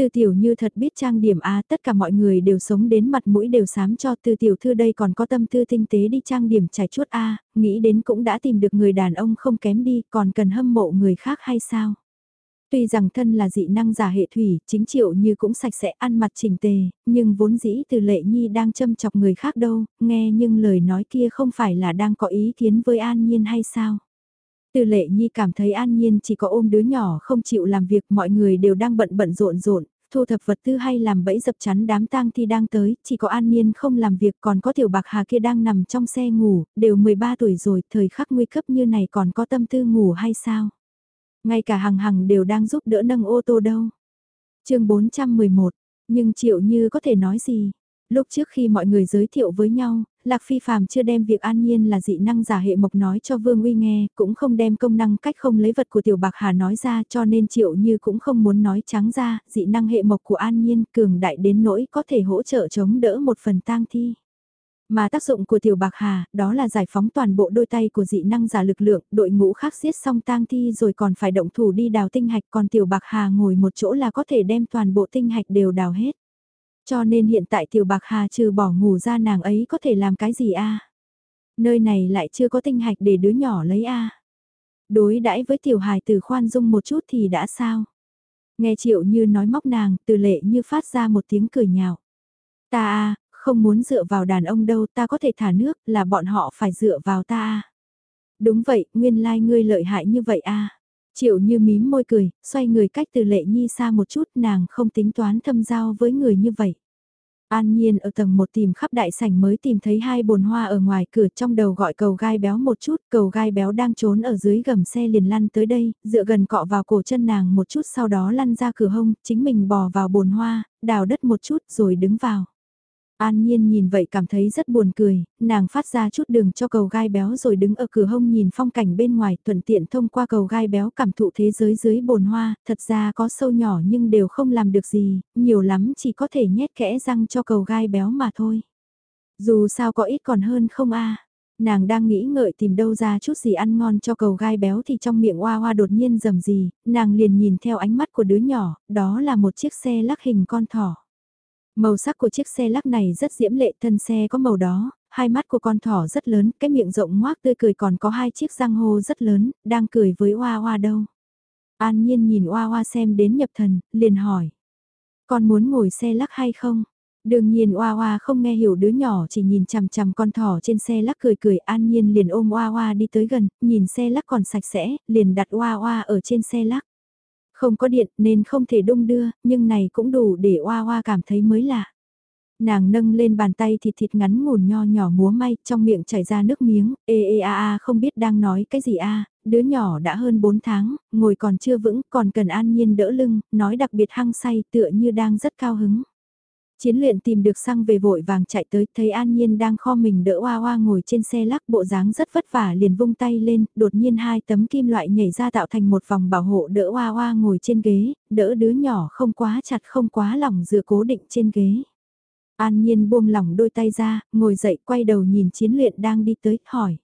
Từ tiểu như thật biết trang điểm a tất cả mọi người đều sống đến mặt mũi đều sám cho từ tiểu thư đây còn có tâm tư tinh tế đi trang điểm trải chuốt a nghĩ đến cũng đã tìm được người đàn ông không kém đi còn cần hâm mộ người khác hay sao. Tuy rằng thân là dị năng giả hệ thủy, chính triệu như cũng sạch sẽ ăn mặt chỉnh tề, nhưng vốn dĩ từ lệ nhi đang châm chọc người khác đâu, nghe nhưng lời nói kia không phải là đang có ý kiến với an nhiên hay sao. Từ lệ nhi cảm thấy an nhiên chỉ có ôm đứa nhỏ không chịu làm việc mọi người đều đang bận bận rộn rộn, thu thập vật tư hay làm bẫy dập chắn đám tang thi đang tới, chỉ có an nhiên không làm việc còn có tiểu bạc hà kia đang nằm trong xe ngủ, đều 13 tuổi rồi, thời khắc nguy cấp như này còn có tâm tư ngủ hay sao? Ngay cả hằng hằng đều đang giúp đỡ nâng ô tô đâu. chương 411, nhưng triệu như có thể nói gì? Lúc trước khi mọi người giới thiệu với nhau, Lạc Phi Phạm chưa đem việc an nhiên là dị năng giả hệ mộc nói cho Vương Uy nghe, cũng không đem công năng cách không lấy vật của Tiểu Bạc Hà nói ra cho nên Triệu Như cũng không muốn nói trắng ra, dị năng hệ mộc của an nhiên cường đại đến nỗi có thể hỗ trợ chống đỡ một phần tang thi. Mà tác dụng của Tiểu Bạc Hà, đó là giải phóng toàn bộ đôi tay của dị năng giả lực lượng, đội ngũ khác giết xong tang thi rồi còn phải động thủ đi đào tinh hạch còn Tiểu Bạc Hà ngồi một chỗ là có thể đem toàn bộ tinh hạch đều đào hết. Cho nên hiện tại tiểu bạc hà trừ bỏ ngủ ra nàng ấy có thể làm cái gì a Nơi này lại chưa có tinh hạch để đứa nhỏ lấy a Đối đãi với tiểu hài từ khoan dung một chút thì đã sao? Nghe triệu như nói móc nàng, từ lệ như phát ra một tiếng cười nhạo. Ta a không muốn dựa vào đàn ông đâu, ta có thể thả nước, là bọn họ phải dựa vào ta a Đúng vậy, nguyên lai like ngươi lợi hại như vậy a Triệu như mím môi cười, xoay người cách từ lệ nhi xa một chút nàng không tính toán thâm giao với người như vậy. An Nhiên ở tầng một tìm khắp đại sảnh mới tìm thấy hai bồn hoa ở ngoài cửa trong đầu gọi cầu gai béo một chút, cầu gai béo đang trốn ở dưới gầm xe liền lăn tới đây, dựa gần cọ vào cổ chân nàng một chút sau đó lăn ra cửa hông, chính mình bò vào bồn hoa, đào đất một chút rồi đứng vào. An Nhiên nhìn vậy cảm thấy rất buồn cười, nàng phát ra chút đường cho cầu gai béo rồi đứng ở cửa hông nhìn phong cảnh bên ngoài thuận tiện thông qua cầu gai béo cảm thụ thế giới dưới bồn hoa, thật ra có sâu nhỏ nhưng đều không làm được gì, nhiều lắm chỉ có thể nhét kẽ răng cho cầu gai béo mà thôi. Dù sao có ít còn hơn không a Nàng đang nghĩ ngợi tìm đâu ra chút gì ăn ngon cho cầu gai béo thì trong miệng hoa hoa đột nhiên rầm gì, nàng liền nhìn theo ánh mắt của đứa nhỏ, đó là một chiếc xe lắc hình con thỏ. Màu sắc của chiếc xe lắc này rất diễm lệ, thân xe có màu đó, hai mắt của con thỏ rất lớn, cái miệng rộng ngoác tươi cười còn có hai chiếc răng hô rất lớn, đang cười với Hoa Hoa đâu. An Nhiên nhìn Hoa Hoa xem đến nhập thần, liền hỏi. Con muốn ngồi xe lắc hay không? Đương nhiên Hoa Hoa không nghe hiểu đứa nhỏ chỉ nhìn chằm chằm con thỏ trên xe lắc cười cười An Nhiên liền ôm Hoa Hoa đi tới gần, nhìn xe lắc còn sạch sẽ, liền đặt Hoa Hoa ở trên xe lắc. Không có điện nên không thể đung đưa, nhưng này cũng đủ để oa oa cảm thấy mới lạ. Nàng nâng lên bàn tay thịt thịt ngắn ngủn nho nhỏ múa may, trong miệng chảy ra nước miếng, ê ê a a không biết đang nói cái gì a đứa nhỏ đã hơn 4 tháng, ngồi còn chưa vững, còn cần an nhiên đỡ lưng, nói đặc biệt hăng say tựa như đang rất cao hứng. Chiến luyện tìm được xăng về vội vàng chạy tới, thấy An Nhiên đang kho mình đỡ oa oa ngồi trên xe lắc bộ dáng rất vất vả liền vung tay lên, đột nhiên hai tấm kim loại nhảy ra tạo thành một vòng bảo hộ đỡ oa oa ngồi trên ghế, đỡ đứa nhỏ không quá chặt không quá lỏng dựa cố định trên ghế. An Nhiên buông lỏng đôi tay ra, ngồi dậy quay đầu nhìn chiến luyện đang đi tới, hỏi.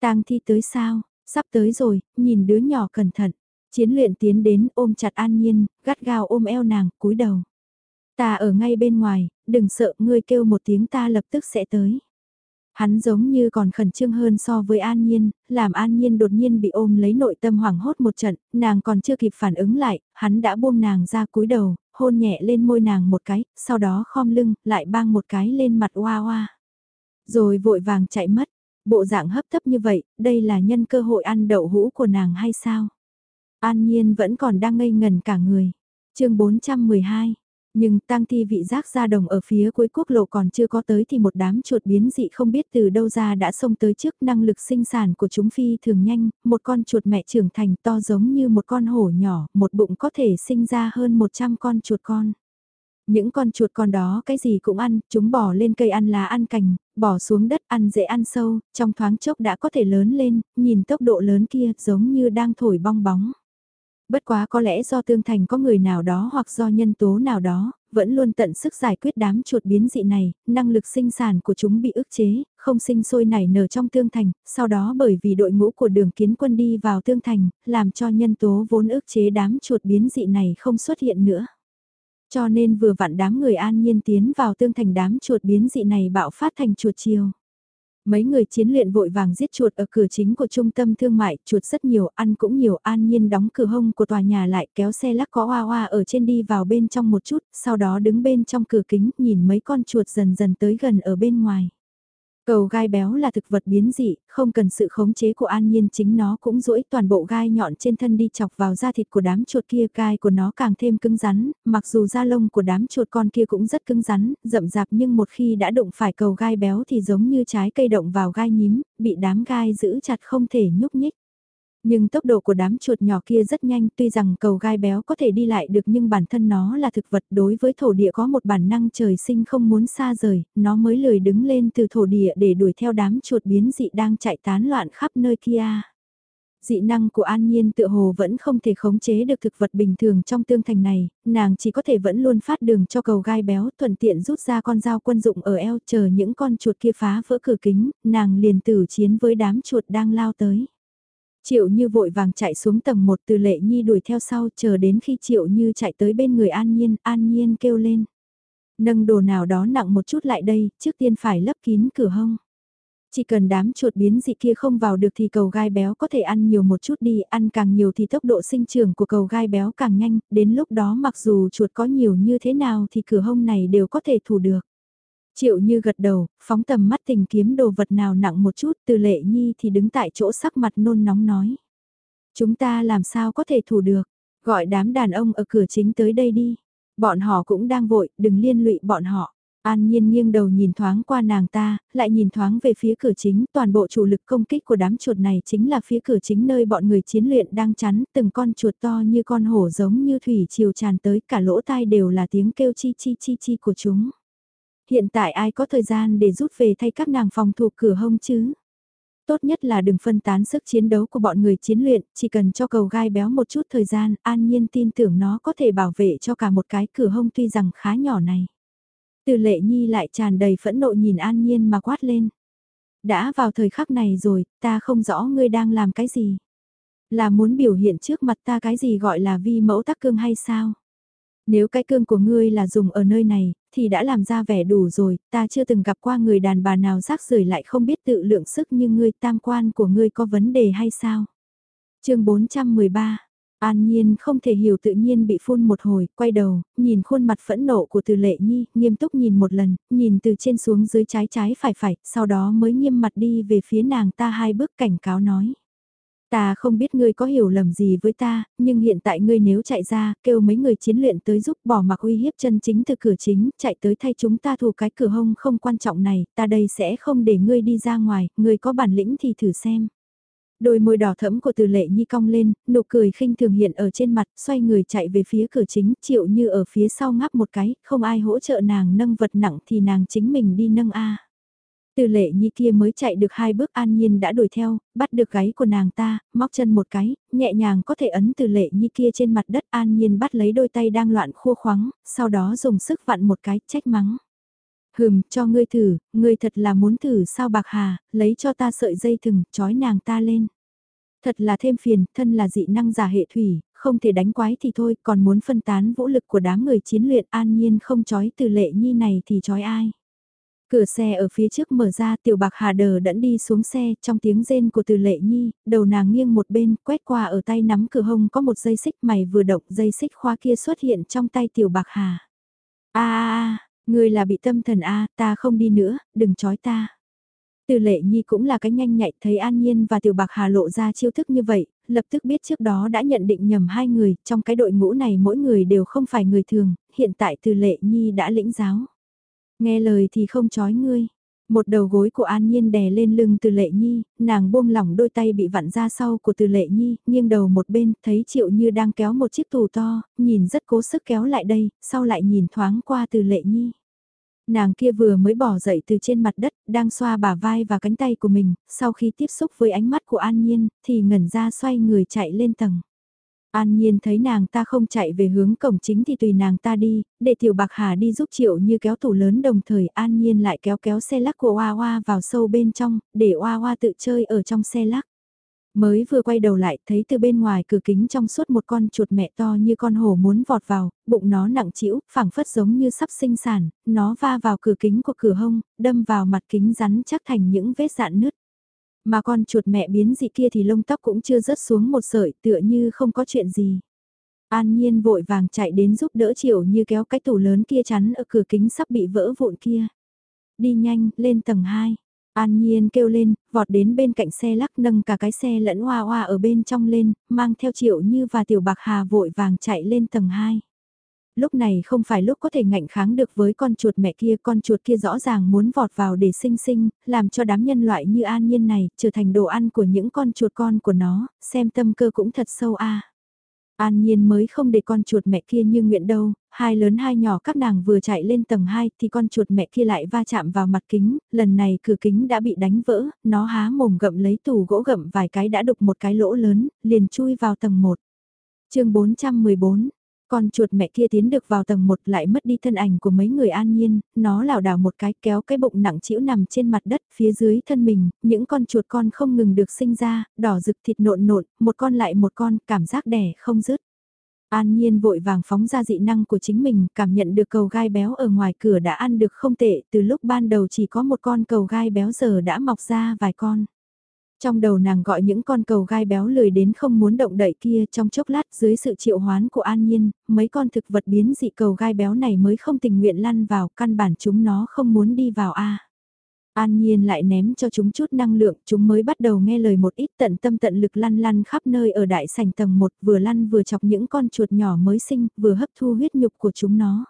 tang thi tới sao, sắp tới rồi, nhìn đứa nhỏ cẩn thận. Chiến luyện tiến đến ôm chặt An Nhiên, gắt gao ôm eo nàng, cúi đầu. Ta ở ngay bên ngoài, đừng sợ, ngươi kêu một tiếng ta lập tức sẽ tới. Hắn giống như còn khẩn trương hơn so với An Nhiên, làm An Nhiên đột nhiên bị ôm lấy nội tâm hoảng hốt một trận, nàng còn chưa kịp phản ứng lại, hắn đã buông nàng ra cúi đầu, hôn nhẹ lên môi nàng một cái, sau đó khom lưng, lại bang một cái lên mặt hoa hoa. Rồi vội vàng chạy mất, bộ dạng hấp tấp như vậy, đây là nhân cơ hội ăn đậu hũ của nàng hay sao? An Nhiên vẫn còn đang ngây ngần cả người. chương 412 nhưng tang thi vị giác ra đồng ở phía cuối quốc lộ còn chưa có tới thì một đám chuột biến dị không biết từ đâu ra đã xông tới trước năng lực sinh sản của chúng phi thường nhanh, một con chuột mẹ trưởng thành to giống như một con hổ nhỏ, một bụng có thể sinh ra hơn 100 con chuột con. Những con chuột con đó cái gì cũng ăn, chúng bỏ lên cây ăn lá ăn cành, bỏ xuống đất ăn dễ ăn sâu, trong thoáng chốc đã có thể lớn lên, nhìn tốc độ lớn kia giống như đang thổi bong bóng. Bất quá có lẽ do tương thành có người nào đó hoặc do nhân tố nào đó, vẫn luôn tận sức giải quyết đám chuột biến dị này, năng lực sinh sản của chúng bị ức chế, không sinh sôi nảy nở trong tương thành, sau đó bởi vì đội ngũ của đường kiến quân đi vào tương thành, làm cho nhân tố vốn ức chế đám chuột biến dị này không xuất hiện nữa. Cho nên vừa vặn đám người an nhiên tiến vào tương thành đám chuột biến dị này bạo phát thành chuột chiều. Mấy người chiến luyện vội vàng giết chuột ở cửa chính của trung tâm thương mại, chuột rất nhiều, ăn cũng nhiều, an nhiên đóng cửa hông của tòa nhà lại kéo xe lắc có hoa hoa ở trên đi vào bên trong một chút, sau đó đứng bên trong cửa kính nhìn mấy con chuột dần dần tới gần ở bên ngoài. Cầu gai béo là thực vật biến dị, không cần sự khống chế của an nhiên chính nó cũng duỗi toàn bộ gai nhọn trên thân đi chọc vào da thịt của đám chuột kia gai của nó càng thêm cứng rắn, mặc dù da lông của đám chuột con kia cũng rất cứng rắn, rậm rạp nhưng một khi đã đụng phải cầu gai béo thì giống như trái cây động vào gai nhím, bị đám gai giữ chặt không thể nhúc nhích. Nhưng tốc độ của đám chuột nhỏ kia rất nhanh tuy rằng cầu gai béo có thể đi lại được nhưng bản thân nó là thực vật đối với thổ địa có một bản năng trời sinh không muốn xa rời, nó mới lười đứng lên từ thổ địa để đuổi theo đám chuột biến dị đang chạy tán loạn khắp nơi kia. Dị năng của An Nhiên tựa hồ vẫn không thể khống chế được thực vật bình thường trong tương thành này, nàng chỉ có thể vẫn luôn phát đường cho cầu gai béo thuận tiện rút ra con dao quân dụng ở eo chờ những con chuột kia phá vỡ cửa kính, nàng liền tử chiến với đám chuột đang lao tới. Triệu Như vội vàng chạy xuống tầng 1 từ lệ nhi đuổi theo sau chờ đến khi Triệu Như chạy tới bên người An Nhiên, An Nhiên kêu lên. Nâng đồ nào đó nặng một chút lại đây, trước tiên phải lấp kín cửa hông. Chỉ cần đám chuột biến dị kia không vào được thì cầu gai béo có thể ăn nhiều một chút đi, ăn càng nhiều thì tốc độ sinh trưởng của cầu gai béo càng nhanh, đến lúc đó mặc dù chuột có nhiều như thế nào thì cửa hông này đều có thể thủ được. Triệu như gật đầu, phóng tầm mắt tìm kiếm đồ vật nào nặng một chút từ lệ nhi thì đứng tại chỗ sắc mặt nôn nóng nói. Chúng ta làm sao có thể thủ được, gọi đám đàn ông ở cửa chính tới đây đi. Bọn họ cũng đang vội, đừng liên lụy bọn họ. An Nhiên nghiêng đầu nhìn thoáng qua nàng ta, lại nhìn thoáng về phía cửa chính, toàn bộ chủ lực công kích của đám chuột này chính là phía cửa chính nơi bọn người chiến luyện đang chắn, từng con chuột to như con hổ giống như thủy chiều tràn tới, cả lỗ tai đều là tiếng kêu chi chi chi chi của chúng. Hiện tại ai có thời gian để rút về thay các nàng phòng thủ cửa hông chứ? Tốt nhất là đừng phân tán sức chiến đấu của bọn người chiến luyện, chỉ cần cho cầu gai béo một chút thời gian, an nhiên tin tưởng nó có thể bảo vệ cho cả một cái cửa hông tuy rằng khá nhỏ này. Từ lệ nhi lại tràn đầy phẫn nộ nhìn an nhiên mà quát lên. Đã vào thời khắc này rồi, ta không rõ ngươi đang làm cái gì. Là muốn biểu hiện trước mặt ta cái gì gọi là vi mẫu tắc cương hay sao? Nếu cái cương của ngươi là dùng ở nơi này, thì đã làm ra vẻ đủ rồi, ta chưa từng gặp qua người đàn bà nào rác rưởi lại không biết tự lượng sức như ngươi tam quan của ngươi có vấn đề hay sao? chương 413 An Nhiên không thể hiểu tự nhiên bị phun một hồi, quay đầu, nhìn khuôn mặt phẫn nộ của Từ Lệ Nhi, nghiêm túc nhìn một lần, nhìn từ trên xuống dưới trái trái phải phải, sau đó mới nghiêm mặt đi về phía nàng ta hai bước cảnh cáo nói. Ta không biết ngươi có hiểu lầm gì với ta, nhưng hiện tại ngươi nếu chạy ra, kêu mấy người chiến luyện tới giúp bỏ mặc uy hiếp chân chính từ cửa chính, chạy tới thay chúng ta thủ cái cửa hông không quan trọng này, ta đây sẽ không để ngươi đi ra ngoài, ngươi có bản lĩnh thì thử xem. Đôi môi đỏ thẫm của từ lệ nhi cong lên, nụ cười khinh thường hiện ở trên mặt, xoay người chạy về phía cửa chính, chịu như ở phía sau ngắp một cái, không ai hỗ trợ nàng nâng vật nặng thì nàng chính mình đi nâng A. Từ lệ nhi kia mới chạy được hai bước an nhiên đã đuổi theo, bắt được gáy của nàng ta, móc chân một cái, nhẹ nhàng có thể ấn từ lệ nhi kia trên mặt đất an nhiên bắt lấy đôi tay đang loạn khua khoắng, sau đó dùng sức vặn một cái, trách mắng. Hừm, cho ngươi thử, ngươi thật là muốn thử sao bạc hà, lấy cho ta sợi dây thừng, trói nàng ta lên. Thật là thêm phiền, thân là dị năng giả hệ thủy, không thể đánh quái thì thôi, còn muốn phân tán vũ lực của đám người chiến luyện an nhiên không trói từ lệ nhi này thì trói ai. Cửa xe ở phía trước mở ra tiểu bạc hà đờ đẫn đi xuống xe trong tiếng rên của từ lệ nhi, đầu nàng nghiêng một bên, quét qua ở tay nắm cửa hông có một dây xích mày vừa động dây xích khóa kia xuất hiện trong tay tiểu bạc hà. a a người là bị tâm thần a ta không đi nữa, đừng chói ta. Từ lệ nhi cũng là cái nhanh nhạy thấy An Nhiên và Tiểu Bạc Hà lộ ra chiêu thức như vậy, lập tức biết trước đó đã nhận định nhầm hai người, trong cái đội ngũ này mỗi người đều không phải người thường, hiện tại từ lệ nhi đã lĩnh giáo. Nghe lời thì không chói ngươi. Một đầu gối của An Nhiên đè lên lưng từ lệ nhi, nàng buông lỏng đôi tay bị vặn ra sau của từ lệ nhi, nghiêng đầu một bên, thấy triệu như đang kéo một chiếc tù to, nhìn rất cố sức kéo lại đây, sau lại nhìn thoáng qua từ lệ nhi. Nàng kia vừa mới bỏ dậy từ trên mặt đất, đang xoa bả vai và cánh tay của mình, sau khi tiếp xúc với ánh mắt của An Nhiên, thì ngẩn ra xoay người chạy lên tầng. An Nhiên thấy nàng ta không chạy về hướng cổng chính thì tùy nàng ta đi, để Tiểu Bạc Hà đi giúp Triệu như kéo tủ lớn đồng thời An Nhiên lại kéo kéo xe lắc của Hoa Hoa vào sâu bên trong, để Hoa Hoa tự chơi ở trong xe lắc. Mới vừa quay đầu lại thấy từ bên ngoài cửa kính trong suốt một con chuột mẹ to như con hổ muốn vọt vào, bụng nó nặng trĩu, phẳng phất giống như sắp sinh sản, nó va vào cửa kính của cửa hông, đâm vào mặt kính rắn chắc thành những vết dạn nứt. Mà con chuột mẹ biến dị kia thì lông tóc cũng chưa rớt xuống một sợi tựa như không có chuyện gì. An Nhiên vội vàng chạy đến giúp đỡ Triệu như kéo cái tủ lớn kia chắn ở cửa kính sắp bị vỡ vụn kia. Đi nhanh, lên tầng 2. An Nhiên kêu lên, vọt đến bên cạnh xe lắc nâng cả cái xe lẫn hoa hoa ở bên trong lên, mang theo Triệu Như và Tiểu Bạc Hà vội vàng chạy lên tầng 2. Lúc này không phải lúc có thể ngạnh kháng được với con chuột mẹ kia, con chuột kia rõ ràng muốn vọt vào để sinh sinh, làm cho đám nhân loại như An Nhiên này trở thành đồ ăn của những con chuột con của nó, xem tâm cơ cũng thật sâu a. An Nhiên mới không để con chuột mẹ kia như nguyện đâu, hai lớn hai nhỏ các nàng vừa chạy lên tầng 2 thì con chuột mẹ kia lại va chạm vào mặt kính, lần này cửa kính đã bị đánh vỡ, nó há mồm gậm lấy tủ gỗ gậm vài cái đã đục một cái lỗ lớn, liền chui vào tầng 1. chương 414 con chuột mẹ kia tiến được vào tầng 1 lại mất đi thân ảnh của mấy người an nhiên, nó lảo đảo một cái kéo cái bụng nặng chĩu nằm trên mặt đất phía dưới thân mình, những con chuột con không ngừng được sinh ra, đỏ rực thịt nộn nộn, một con lại một con, cảm giác đẻ không dứt. An Nhiên vội vàng phóng ra dị năng của chính mình, cảm nhận được cầu gai béo ở ngoài cửa đã ăn được không tệ, từ lúc ban đầu chỉ có một con cầu gai béo giờ đã mọc ra vài con. Trong đầu nàng gọi những con cầu gai béo lười đến không muốn động đậy kia trong chốc lát dưới sự triệu hoán của An Nhiên, mấy con thực vật biến dị cầu gai béo này mới không tình nguyện lăn vào căn bản chúng nó không muốn đi vào a An Nhiên lại ném cho chúng chút năng lượng, chúng mới bắt đầu nghe lời một ít tận tâm tận lực lăn lăn khắp nơi ở đại sảnh tầng 1, vừa lăn vừa chọc những con chuột nhỏ mới sinh, vừa hấp thu huyết nhục của chúng nó.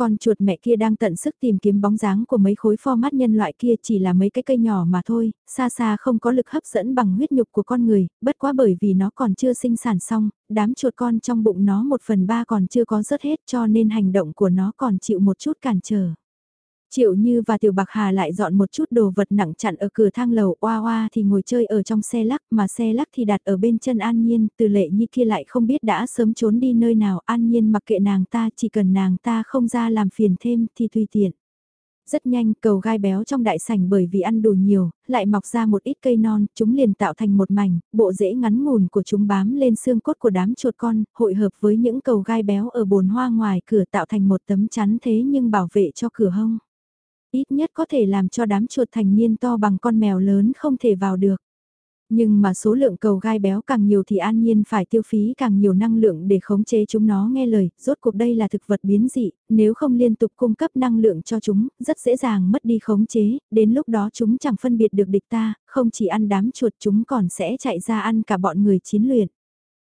Con chuột mẹ kia đang tận sức tìm kiếm bóng dáng của mấy khối format nhân loại kia chỉ là mấy cái cây nhỏ mà thôi, xa xa không có lực hấp dẫn bằng huyết nhục của con người, bất quá bởi vì nó còn chưa sinh sản xong, đám chuột con trong bụng nó một phần ba còn chưa có rớt hết cho nên hành động của nó còn chịu một chút cản trở. Triệu Như và Tiểu Bạc Hà lại dọn một chút đồ vật nặng chặn ở cửa thang lầu, oa oa thì ngồi chơi ở trong xe lắc mà xe lắc thì đặt ở bên chân An Nhiên, từ lệ như kia lại không biết đã sớm trốn đi nơi nào, An Nhiên mặc kệ nàng ta chỉ cần nàng ta không ra làm phiền thêm thì tùy tiện. Rất nhanh cầu gai béo trong đại sảnh bởi vì ăn đủ nhiều, lại mọc ra một ít cây non, chúng liền tạo thành một mảnh, bộ rễ ngắn ngủn của chúng bám lên xương cốt của đám chuột con, hội hợp với những cầu gai béo ở bồn hoa ngoài cửa tạo thành một tấm chắn thế nhưng bảo vệ cho cửa hông. Ít nhất có thể làm cho đám chuột thành niên to bằng con mèo lớn không thể vào được. Nhưng mà số lượng cầu gai béo càng nhiều thì an nhiên phải tiêu phí càng nhiều năng lượng để khống chế chúng nó nghe lời, rốt cuộc đây là thực vật biến dị, nếu không liên tục cung cấp năng lượng cho chúng, rất dễ dàng mất đi khống chế, đến lúc đó chúng chẳng phân biệt được địch ta, không chỉ ăn đám chuột chúng còn sẽ chạy ra ăn cả bọn người chiến luyện.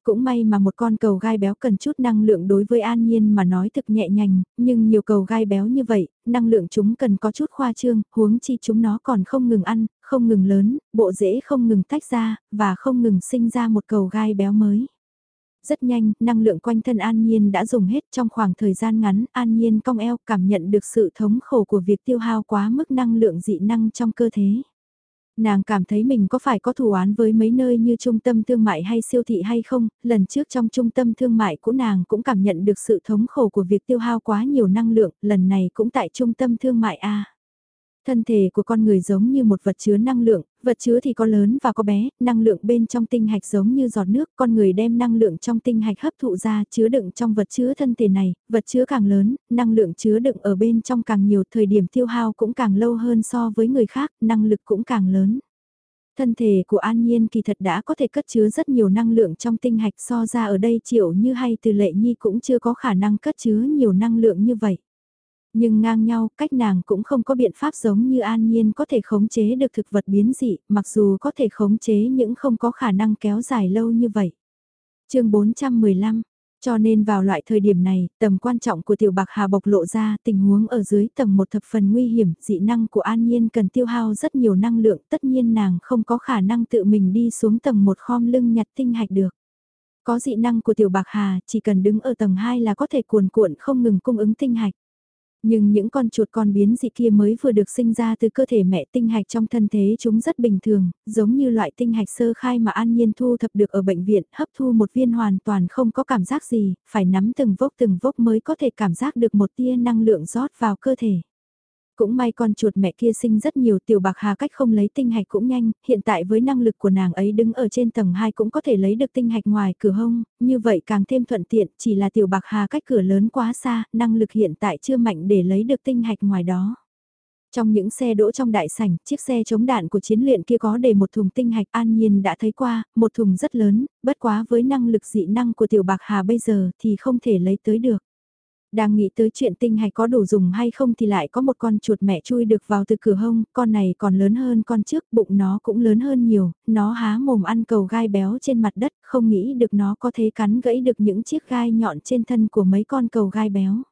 Cũng may mà một con cầu gai béo cần chút năng lượng đối với an nhiên mà nói thực nhẹ nhành, nhưng nhiều cầu gai béo như vậy, năng lượng chúng cần có chút khoa trương, huống chi chúng nó còn không ngừng ăn, không ngừng lớn, bộ rễ không ngừng tách ra, và không ngừng sinh ra một cầu gai béo mới. Rất nhanh, năng lượng quanh thân An Nhiên đã dùng hết trong khoảng thời gian ngắn, An Nhiên cong eo cảm nhận được sự thống khổ của việc tiêu hao quá mức năng lượng dị năng trong cơ thể. Nàng cảm thấy mình có phải có thù oán với mấy nơi như trung tâm thương mại hay siêu thị hay không, lần trước trong trung tâm thương mại của nàng cũng cảm nhận được sự thống khổ của việc tiêu hao quá nhiều năng lượng, lần này cũng tại trung tâm thương mại A. Thân thể của con người giống như một vật chứa năng lượng, vật chứa thì có lớn và có bé, năng lượng bên trong tinh hạch giống như giọt nước, con người đem năng lượng trong tinh hạch hấp thụ ra chứa đựng trong vật chứa thân thể này, vật chứa càng lớn, năng lượng chứa đựng ở bên trong càng nhiều, thời điểm tiêu hao cũng càng lâu hơn so với người khác, năng lực cũng càng lớn. Thân thể của An Nhiên kỳ thật đã có thể cất chứa rất nhiều năng lượng trong tinh hạch so ra ở đây triệu như hay từ lệ nhi cũng chưa có khả năng cất chứa nhiều năng lượng như vậy. Nhưng ngang nhau, cách nàng cũng không có biện pháp giống như an nhiên có thể khống chế được thực vật biến dị, mặc dù có thể khống chế những không có khả năng kéo dài lâu như vậy. chương 415 cho nên vào loại thời điểm này, tầm quan trọng của tiểu bạc hà bộc lộ ra tình huống ở dưới tầng một thập phần nguy hiểm, dị năng của an nhiên cần tiêu hao rất nhiều năng lượng, tất nhiên nàng không có khả năng tự mình đi xuống tầng một khom lưng nhặt tinh hạch được. Có dị năng của tiểu bạc hà, chỉ cần đứng ở tầng 2 là có thể cuồn cuộn không ngừng cung ứng tinh hạch. Nhưng những con chuột con biến dị kia mới vừa được sinh ra từ cơ thể mẹ tinh hạch trong thân thế chúng rất bình thường, giống như loại tinh hạch sơ khai mà An Nhiên thu thập được ở bệnh viện, hấp thu một viên hoàn toàn không có cảm giác gì, phải nắm từng vốc từng vốc mới có thể cảm giác được một tia năng lượng rót vào cơ thể. Cũng may con chuột mẹ kia sinh rất nhiều tiểu bạc hà cách không lấy tinh hạch cũng nhanh, hiện tại với năng lực của nàng ấy đứng ở trên tầng 2 cũng có thể lấy được tinh hạch ngoài cửa hông, như vậy càng thêm thuận tiện, chỉ là tiểu bạc hà cách cửa lớn quá xa, năng lực hiện tại chưa mạnh để lấy được tinh hạch ngoài đó. Trong những xe đỗ trong đại sảnh, chiếc xe chống đạn của chiến luyện kia có để một thùng tinh hạch an nhiên đã thấy qua, một thùng rất lớn, bất quá với năng lực dị năng của tiểu bạc hà bây giờ thì không thể lấy tới được. Đang nghĩ tới chuyện tinh hạch có đủ dùng hay không thì lại có một con chuột mẹ chui được vào từ cửa hông, con này còn lớn hơn con trước, bụng nó cũng lớn hơn nhiều, nó há mồm ăn cầu gai béo trên mặt đất, không nghĩ được nó có thể cắn gãy được những chiếc gai nhọn trên thân của mấy con cầu gai béo.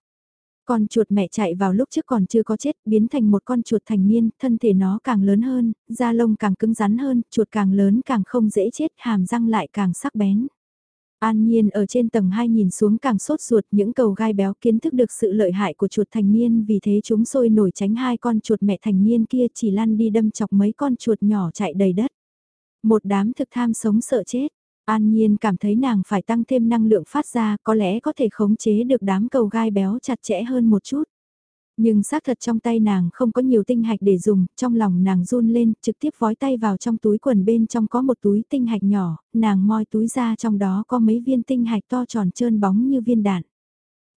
Con chuột mẹ chạy vào lúc trước còn chưa có chết, biến thành một con chuột thành niên, thân thể nó càng lớn hơn, da lông càng cứng rắn hơn, chuột càng lớn càng không dễ chết, hàm răng lại càng sắc bén. An Nhiên ở trên tầng 2 nhìn xuống càng sốt ruột, những cầu gai béo kiến thức được sự lợi hại của chuột thành niên, vì thế chúng sôi nổi tránh hai con chuột mẹ thành niên kia chỉ lăn đi đâm chọc mấy con chuột nhỏ chạy đầy đất. Một đám thực tham sống sợ chết. An Nhiên cảm thấy nàng phải tăng thêm năng lượng phát ra, có lẽ có thể khống chế được đám cầu gai béo chặt chẽ hơn một chút. Nhưng xác thật trong tay nàng không có nhiều tinh hạch để dùng, trong lòng nàng run lên, trực tiếp vói tay vào trong túi quần bên trong có một túi tinh hạch nhỏ, nàng moi túi ra trong đó có mấy viên tinh hạch to tròn trơn bóng như viên đạn.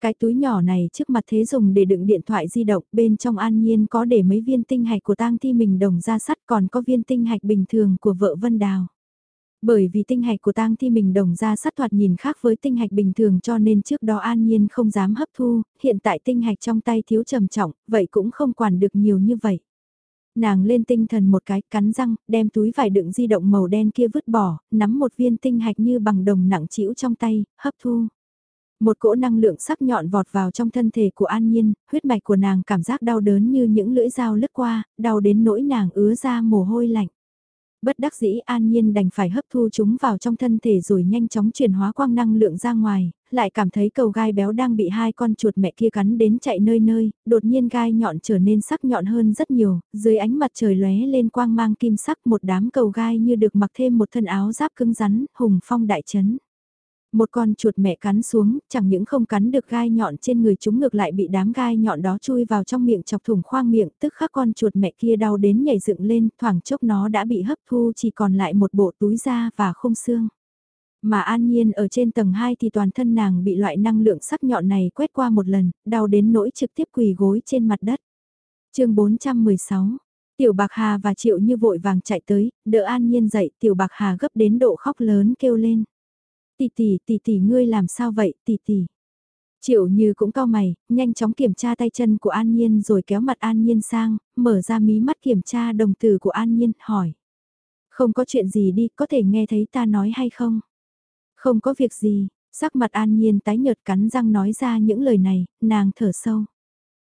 Cái túi nhỏ này trước mặt thế dùng để đựng điện thoại di động, bên trong an nhiên có để mấy viên tinh hạch của tang thi mình đồng ra sắt còn có viên tinh hạch bình thường của vợ Vân Đào. Bởi vì tinh hạch của tang thi mình đồng ra sát thoạt nhìn khác với tinh hạch bình thường cho nên trước đó an nhiên không dám hấp thu, hiện tại tinh hạch trong tay thiếu trầm trọng, vậy cũng không quản được nhiều như vậy. Nàng lên tinh thần một cái, cắn răng, đem túi vải đựng di động màu đen kia vứt bỏ, nắm một viên tinh hạch như bằng đồng nặng trĩu trong tay, hấp thu. Một cỗ năng lượng sắc nhọn vọt vào trong thân thể của An Nhiên, huyết mạch của nàng cảm giác đau đớn như những lưỡi dao lướt qua, đau đến nỗi nàng ứa ra mồ hôi lạnh. Bất đắc dĩ An Nhiên đành phải hấp thu chúng vào trong thân thể rồi nhanh chóng chuyển hóa quang năng lượng ra ngoài, lại cảm thấy cầu gai béo đang bị hai con chuột mẹ kia cắn đến chạy nơi nơi, đột nhiên gai nhọn trở nên sắc nhọn hơn rất nhiều, dưới ánh mặt trời lóe lên quang mang kim sắc một đám cầu gai như được mặc thêm một thân áo giáp cứng rắn, hùng phong đại chấn. Một con chuột mẹ cắn xuống, chẳng những không cắn được gai nhọn trên người chúng ngược lại bị đám gai nhọn đó chui vào trong miệng chọc thủng khoang miệng, tức khắc con chuột mẹ kia đau đến nhảy dựng lên, thoảng chốc nó đã bị hấp thu chỉ còn lại một bộ túi da và không xương. Mà an nhiên ở trên tầng 2 thì toàn thân nàng bị loại năng lượng sắc nhọn này quét qua một lần, đau đến nỗi trực tiếp quỳ gối trên mặt đất. chương 416 Tiểu Bạc Hà và Triệu Như vội vàng chạy tới, đỡ An Nhiên dậy, Tiểu Bạc Hà gấp đến độ khóc lớn kêu lên. Tỷ tỷ, tỷ tỷ ngươi làm sao vậy, tỷ tỷ. Triệu Như cũng cao mày, nhanh chóng kiểm tra tay chân của An Nhiên rồi kéo mặt An Nhiên sang, mở ra mí mắt kiểm tra đồng tử của An Nhiên, hỏi. Không có chuyện gì đi, có thể nghe thấy ta nói hay không? Không có việc gì, sắc mặt An Nhiên tái nhợt cắn răng nói ra những lời này, nàng thở sâu.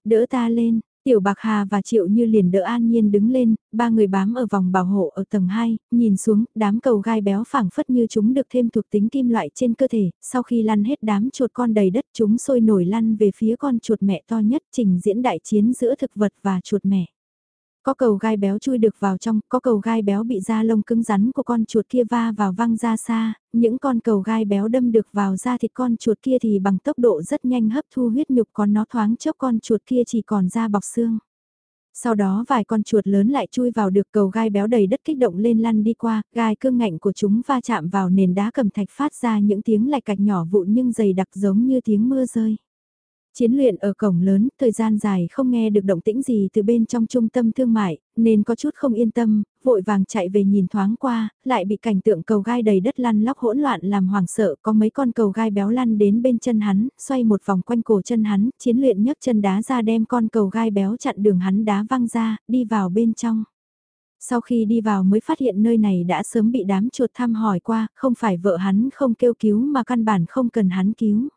Đỡ ta lên, Tiểu Bạc Hà và Triệu Như liền đỡ An Nhiên đứng lên, ba người bám ở vòng bảo hộ ở tầng 2, nhìn xuống, đám cầu gai béo phẳng phất như chúng được thêm thuộc tính kim loại trên cơ thể, sau khi lăn hết đám chuột con đầy đất chúng sôi nổi lăn về phía con chuột mẹ to nhất trình diễn đại chiến giữa thực vật và chuột mẹ. Có cầu gai béo chui được vào trong, có cầu gai béo bị da lông cứng rắn của con chuột kia va vào văng ra xa, những con cầu gai béo đâm được vào da thịt con chuột kia thì bằng tốc độ rất nhanh hấp thu huyết nhục còn nó thoáng chốc con chuột kia chỉ còn da bọc xương. Sau đó vài con chuột lớn lại chui vào được cầu gai béo đầy đất kích động lên lăn đi qua, gai cương ngạnh của chúng va chạm vào nền đá cầm thạch phát ra những tiếng lạch cạch nhỏ vụn nhưng dày đặc giống như tiếng mưa rơi. Chiến luyện ở cổng lớn, thời gian dài không nghe được động tĩnh gì từ bên trong trung tâm thương mại, nên có chút không yên tâm, vội vàng chạy về nhìn thoáng qua, lại bị cảnh tượng cầu gai đầy đất lăn lóc hỗn loạn làm hoảng sợ, có mấy con cầu gai béo lăn đến bên chân hắn, xoay một vòng quanh cổ chân hắn, chiến luyện nhấc chân đá ra đem con cầu gai béo chặn đường hắn đá văng ra, đi vào bên trong. Sau khi đi vào mới phát hiện nơi này đã sớm bị đám chuột thăm hỏi qua, không phải vợ hắn không kêu cứu mà căn bản không cần hắn cứu.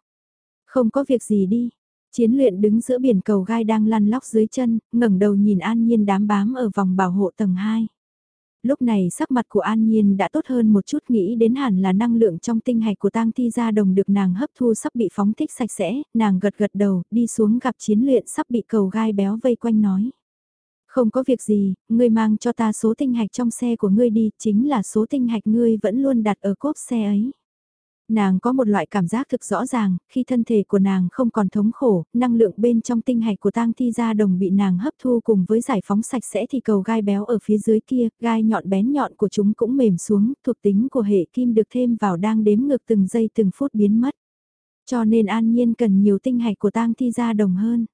Không có việc gì đi, Chiến luyện đứng giữa biển cầu gai đang lăn lóc dưới chân, ngẩng đầu nhìn An Nhiên đám bám ở vòng bảo hộ tầng 2. Lúc này sắc mặt của An Nhiên đã tốt hơn một chút nghĩ đến hẳn là năng lượng trong tinh hạch của tang thi ra đồng được nàng hấp thu sắp bị phóng thích sạch sẽ, nàng gật gật đầu, đi xuống gặp chiến luyện sắp bị cầu gai béo vây quanh nói. Không có việc gì, ngươi mang cho ta số tinh hạch trong xe của ngươi đi, chính là số tinh hạch ngươi vẫn luôn đặt ở cốp xe ấy. Nàng có một loại cảm giác thực rõ ràng, khi thân thể của nàng không còn thống khổ, năng lượng bên trong tinh hạch của tang thi ra đồng bị nàng hấp thu cùng với giải phóng sạch sẽ thì cầu gai béo ở phía dưới kia, gai nhọn bén nhọn của chúng cũng mềm xuống, thuộc tính của hệ kim được thêm vào đang đếm ngược từng giây từng phút biến mất. Cho nên an nhiên cần nhiều tinh hạch của tang thi ra đồng hơn.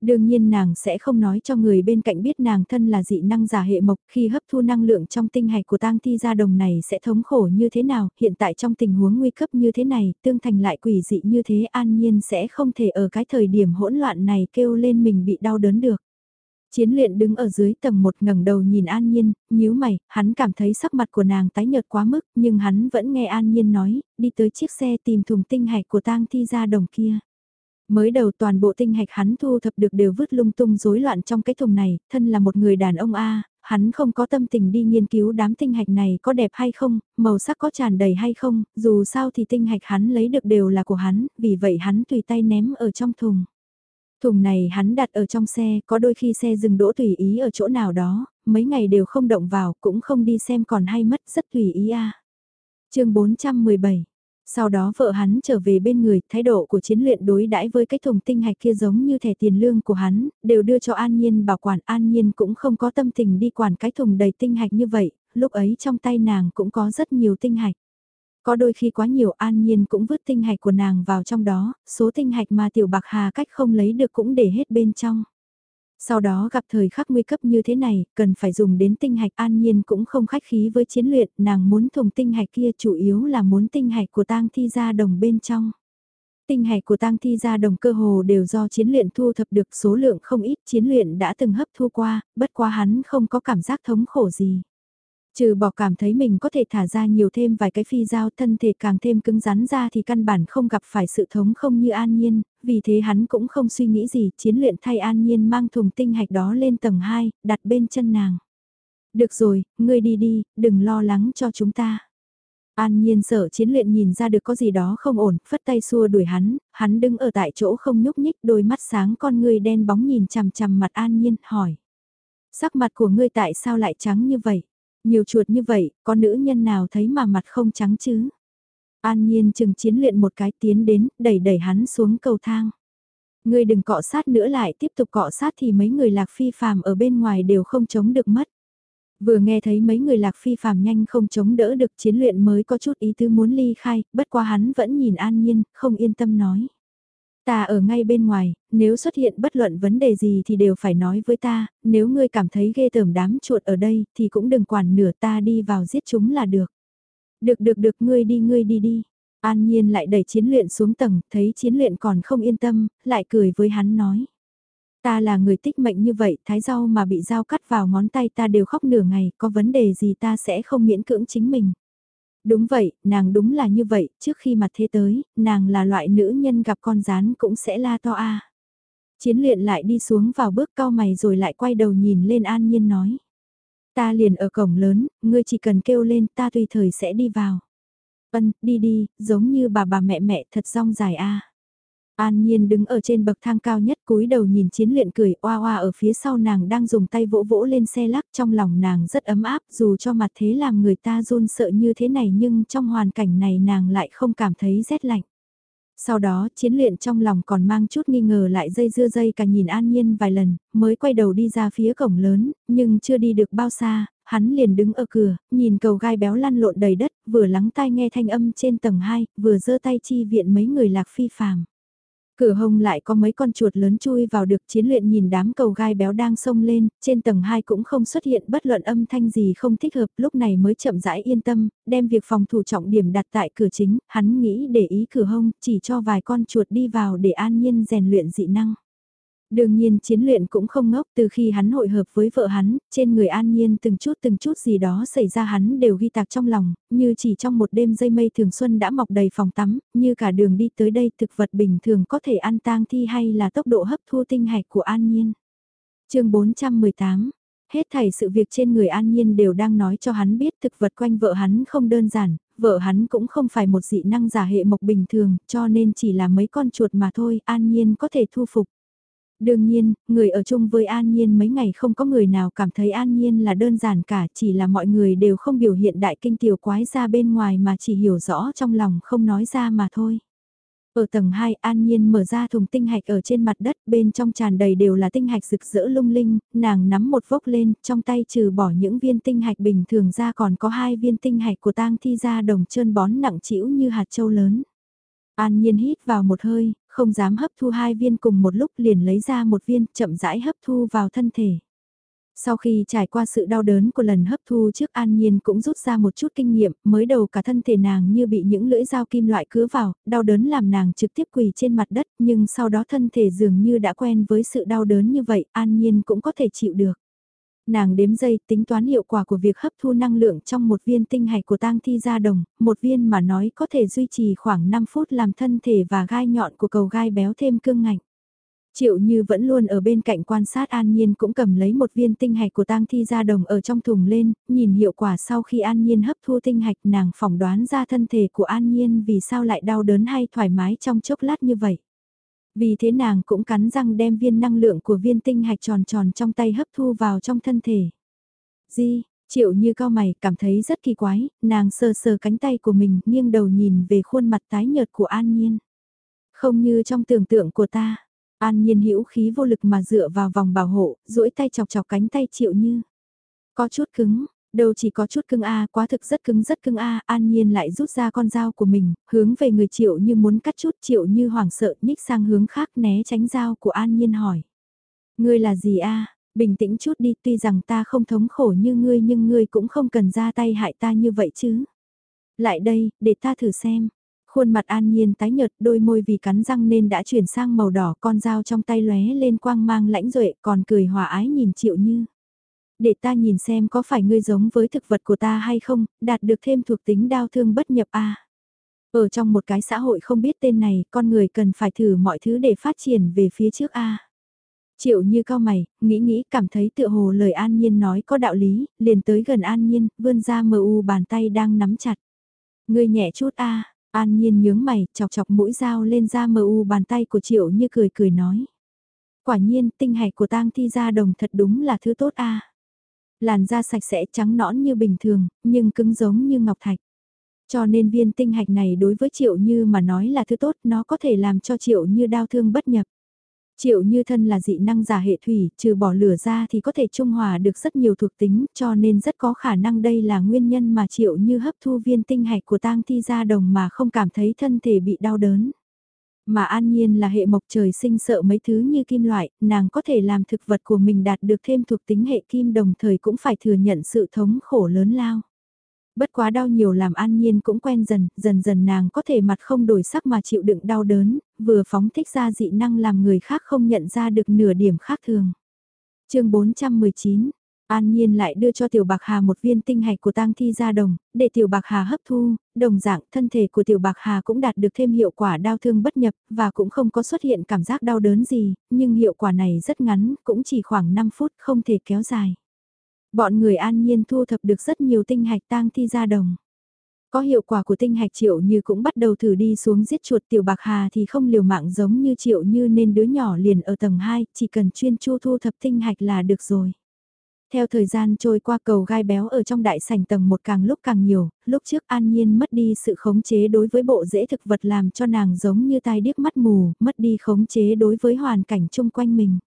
Đương nhiên nàng sẽ không nói cho người bên cạnh biết nàng thân là dị năng giả hệ mộc khi hấp thu năng lượng trong tinh hạch của tang thi gia đồng này sẽ thống khổ như thế nào, hiện tại trong tình huống nguy cấp như thế này, tương thành lại quỷ dị như thế an nhiên sẽ không thể ở cái thời điểm hỗn loạn này kêu lên mình bị đau đớn được. Chiến luyện đứng ở dưới tầng một ngẩng đầu nhìn An Nhiên, nhíu mày, hắn cảm thấy sắc mặt của nàng tái nhợt quá mức, nhưng hắn vẫn nghe An Nhiên nói, đi tới chiếc xe tìm thùng tinh hạch của tang thi gia đồng kia. Mới đầu toàn bộ tinh hạch hắn thu thập được đều vứt lung tung rối loạn trong cái thùng này, thân là một người đàn ông A, hắn không có tâm tình đi nghiên cứu đám tinh hạch này có đẹp hay không, màu sắc có tràn đầy hay không, dù sao thì tinh hạch hắn lấy được đều là của hắn, vì vậy hắn tùy tay ném ở trong thùng. Thùng này hắn đặt ở trong xe, có đôi khi xe dừng đỗ tùy ý ở chỗ nào đó, mấy ngày đều không động vào, cũng không đi xem còn hay mất, rất tùy ý a. chương 417 sau đó vợ hắn trở về bên người, thái độ của chiến luyện đối đãi với cái thùng tinh hạch kia giống như thẻ tiền lương của hắn, đều đưa cho An Nhiên bảo quản. An Nhiên cũng không có tâm tình đi quản cái thùng đầy tinh hạch như vậy, lúc ấy trong tay nàng cũng có rất nhiều tinh hạch. Có đôi khi quá nhiều An Nhiên cũng vứt tinh hạch của nàng vào trong đó, số tinh hạch mà Tiểu Bạc Hà cách không lấy được cũng để hết bên trong. Sau đó gặp thời khắc nguy cấp như thế này, cần phải dùng đến tinh hạch an nhiên cũng không khách khí với chiến luyện, nàng muốn thùng tinh hạch kia chủ yếu là muốn tinh hạch của tang thi ra đồng bên trong. tinh hạch của tang thi gia đồng cơ hồ đều do chiến luyện thu thập được số lượng không ít chiến luyện đã từng hấp thu qua, bất quá hắn không có cảm giác thống khổ gì. Trừ bỏ cảm thấy mình có thể thả ra nhiều thêm vài cái phi dao thân thể càng thêm cứng rắn ra thì căn bản không gặp phải sự thống không như an nhiên, vì thế hắn cũng không suy nghĩ gì chiến luyện thay an nhiên mang thùng tinh hạch đó lên tầng 2, đặt bên chân nàng. Được rồi, ngươi đi đi, đừng lo lắng cho chúng ta. An nhiên sợ chiến luyện nhìn ra được có gì đó không ổn, phất tay xua đuổi hắn, hắn đứng ở tại chỗ không nhúc nhích đôi mắt sáng con ngươi đen bóng nhìn chằm chằm mặt an nhiên, hỏi. Sắc mặt của ngươi tại sao lại trắng như vậy? Nhiều chuột như vậy, có nữ nhân nào thấy mà mặt không trắng chứ? An nhiên chừng chiến luyện một cái tiến đến, đẩy đẩy hắn xuống cầu thang. Ngươi đừng cọ sát nữa lại tiếp tục cọ sát thì mấy người lạc phi phàm ở bên ngoài đều không chống được mất. Vừa nghe thấy mấy người lạc phi phàm nhanh không chống đỡ được chiến luyện mới có chút ý tứ muốn ly khai, bất qua hắn vẫn nhìn an nhiên, không yên tâm nói. Ta ở ngay bên ngoài, nếu xuất hiện bất luận vấn đề gì thì đều phải nói với ta, nếu ngươi cảm thấy ghê tởm đám chuột ở đây thì cũng đừng quản nửa ta đi vào giết chúng là được. Được được được ngươi đi ngươi đi đi. An Nhiên lại đẩy chiến luyện xuống tầng, thấy chiến luyện còn không yên tâm, lại cười với hắn nói. Ta là người tích mệnh như vậy, thái rau mà bị dao cắt vào ngón tay ta đều khóc nửa ngày, có vấn đề gì ta sẽ không miễn cưỡng chính mình. Đúng vậy, nàng đúng là như vậy, trước khi mặt thế tới, nàng là loại nữ nhân gặp con rán cũng sẽ la to a. Chiến luyện lại đi xuống vào bước cao mày rồi lại quay đầu nhìn lên an nhiên nói. Ta liền ở cổng lớn, ngươi chỉ cần kêu lên ta tùy thời sẽ đi vào. Ân, đi đi, giống như bà bà mẹ mẹ thật rong dài a. An Nhiên đứng ở trên bậc thang cao nhất cúi đầu nhìn chiến luyện cười oa oa ở phía sau nàng đang dùng tay vỗ vỗ lên xe lắc trong lòng nàng rất ấm áp dù cho mặt thế làm người ta run sợ như thế này nhưng trong hoàn cảnh này nàng lại không cảm thấy rét lạnh. Sau đó chiến luyện trong lòng còn mang chút nghi ngờ lại dây dưa dây cả nhìn An Nhiên vài lần, mới quay đầu đi ra phía cổng lớn, nhưng chưa đi được bao xa, hắn liền đứng ở cửa, nhìn cầu gai béo lăn lộn đầy đất, vừa lắng tai nghe thanh âm trên tầng 2, vừa giơ tay chi viện mấy người lạc phi phàm. Cửa hông lại có mấy con chuột lớn chui vào được chiến luyện nhìn đám cầu gai béo đang sông lên, trên tầng 2 cũng không xuất hiện bất luận âm thanh gì không thích hợp, lúc này mới chậm rãi yên tâm, đem việc phòng thủ trọng điểm đặt tại cửa chính, hắn nghĩ để ý cửa hông, chỉ cho vài con chuột đi vào để an nhiên rèn luyện dị năng. Đương nhiên chiến luyện cũng không ngốc từ khi hắn hội hợp với vợ hắn, trên người an nhiên từng chút từng chút gì đó xảy ra hắn đều ghi tạc trong lòng, như chỉ trong một đêm dây mây thường xuân đã mọc đầy phòng tắm, như cả đường đi tới đây thực vật bình thường có thể ăn tang thi hay là tốc độ hấp thu tinh hạch của an nhiên. chương 418 Hết thảy sự việc trên người an nhiên đều đang nói cho hắn biết thực vật quanh vợ hắn không đơn giản, vợ hắn cũng không phải một dị năng giả hệ mộc bình thường, cho nên chỉ là mấy con chuột mà thôi, an nhiên có thể thu phục. Đương nhiên, người ở chung với An Nhiên mấy ngày không có người nào cảm thấy An Nhiên là đơn giản cả, chỉ là mọi người đều không biểu hiện đại kinh tiểu quái ra bên ngoài mà chỉ hiểu rõ trong lòng không nói ra mà thôi. Ở tầng 2, An Nhiên mở ra thùng tinh hạch ở trên mặt đất, bên trong tràn đầy đều là tinh hạch rực rỡ lung linh, nàng nắm một vốc lên, trong tay trừ bỏ những viên tinh hạch bình thường ra còn có hai viên tinh hạch của tang thi ra đồng trơn bón nặng trĩu như hạt châu lớn. An Nhiên hít vào một hơi, không dám hấp thu hai viên cùng một lúc liền lấy ra một viên chậm rãi hấp thu vào thân thể. Sau khi trải qua sự đau đớn của lần hấp thu trước An Nhiên cũng rút ra một chút kinh nghiệm, mới đầu cả thân thể nàng như bị những lưỡi dao kim loại cứa vào, đau đớn làm nàng trực tiếp quỳ trên mặt đất, nhưng sau đó thân thể dường như đã quen với sự đau đớn như vậy, An Nhiên cũng có thể chịu được. Nàng đếm giây tính toán hiệu quả của việc hấp thu năng lượng trong một viên tinh hạch của tang thi ra đồng, một viên mà nói có thể duy trì khoảng 5 phút làm thân thể và gai nhọn của cầu gai béo thêm cương ngạnh. Triệu Như vẫn luôn ở bên cạnh quan sát An Nhiên cũng cầm lấy một viên tinh hạch của tang thi ra đồng ở trong thùng lên, nhìn hiệu quả sau khi An Nhiên hấp thu tinh hạch nàng phỏng đoán ra thân thể của An Nhiên vì sao lại đau đớn hay thoải mái trong chốc lát như vậy. Vì thế nàng cũng cắn răng đem viên năng lượng của viên tinh hạch tròn tròn trong tay hấp thu vào trong thân thể. Di, triệu như cao mày cảm thấy rất kỳ quái, nàng sờ sờ cánh tay của mình nghiêng đầu nhìn về khuôn mặt tái nhợt của An Nhiên. Không như trong tưởng tượng của ta, An Nhiên hữu khí vô lực mà dựa vào vòng bảo hộ, duỗi tay chọc chọc cánh tay triệu như. Có chút cứng, Đâu chỉ có chút cưng a, quá thực rất cứng rất cưng a, An Nhiên lại rút ra con dao của mình, hướng về người Triệu Như muốn cắt chút, Triệu Như hoảng sợ, nhích sang hướng khác né tránh dao của An Nhiên hỏi. Ngươi là gì a? Bình tĩnh chút đi, tuy rằng ta không thống khổ như ngươi nhưng ngươi cũng không cần ra tay hại ta như vậy chứ. Lại đây, để ta thử xem. Khuôn mặt an nhiên tái nhợt đôi môi vì cắn răng nên đã chuyển sang màu đỏ con dao trong tay lóe lên quang mang lãnh duệ còn cười hòa ái nhìn triệu như. Để ta nhìn xem có phải ngươi giống với thực vật của ta hay không, đạt được thêm thuộc tính đau thương bất nhập a Ở trong một cái xã hội không biết tên này, con người cần phải thử mọi thứ để phát triển về phía trước a Triệu như cao mày, nghĩ nghĩ cảm thấy tựa hồ lời an nhiên nói có đạo lý, liền tới gần an nhiên, vươn ra mờ u bàn tay đang nắm chặt. Ngươi nhẹ chút a An nhiên nhướng mày, chọc chọc mũi dao lên da mờ u bàn tay của triệu như cười cười nói. Quả nhiên, tinh hạch của tang thi ra đồng thật đúng là thứ tốt a Làn da sạch sẽ trắng nõn như bình thường, nhưng cứng giống như ngọc thạch. Cho nên viên tinh hạch này đối với triệu như mà nói là thứ tốt, nó có thể làm cho triệu như đau thương bất nhập. Triệu như thân là dị năng giả hệ thủy, trừ bỏ lửa ra thì có thể trung hòa được rất nhiều thuộc tính, cho nên rất có khả năng đây là nguyên nhân mà triệu như hấp thu viên tinh hạch của tang thi ra đồng mà không cảm thấy thân thể bị đau đớn. Mà an nhiên là hệ mộc trời sinh sợ mấy thứ như kim loại, nàng có thể làm thực vật của mình đạt được thêm thuộc tính hệ kim đồng thời cũng phải thừa nhận sự thống khổ lớn lao. Bất quá đau nhiều làm an nhiên cũng quen dần, dần dần nàng có thể mặt không đổi sắc mà chịu đựng đau đớn, vừa phóng thích ra dị năng làm người khác không nhận ra được nửa điểm khác thường. chương 419 An Nhiên lại đưa cho Tiểu Bạc Hà một viên tinh hạch của tang thi ra đồng, để Tiểu Bạc Hà hấp thu, đồng dạng thân thể của Tiểu Bạc Hà cũng đạt được thêm hiệu quả đau thương bất nhập, và cũng không có xuất hiện cảm giác đau đớn gì, nhưng hiệu quả này rất ngắn, cũng chỉ khoảng 5 phút không thể kéo dài. Bọn người an nhiên thu thập được rất nhiều tinh hạch tang thi ra đồng. Có hiệu quả của tinh hạch triệu như cũng bắt đầu thử đi xuống giết chuột tiểu bạc hà thì không liều mạng giống như triệu như nên đứa nhỏ liền ở tầng 2, chỉ cần chuyên chu thu thập tinh hạch là được rồi. Theo thời gian trôi qua cầu gai béo ở trong đại sảnh tầng một càng lúc càng nhiều, lúc trước an nhiên mất đi sự khống chế đối với bộ rễ thực vật làm cho nàng giống như tai điếc mắt mù, mất đi khống chế đối với hoàn cảnh chung quanh mình.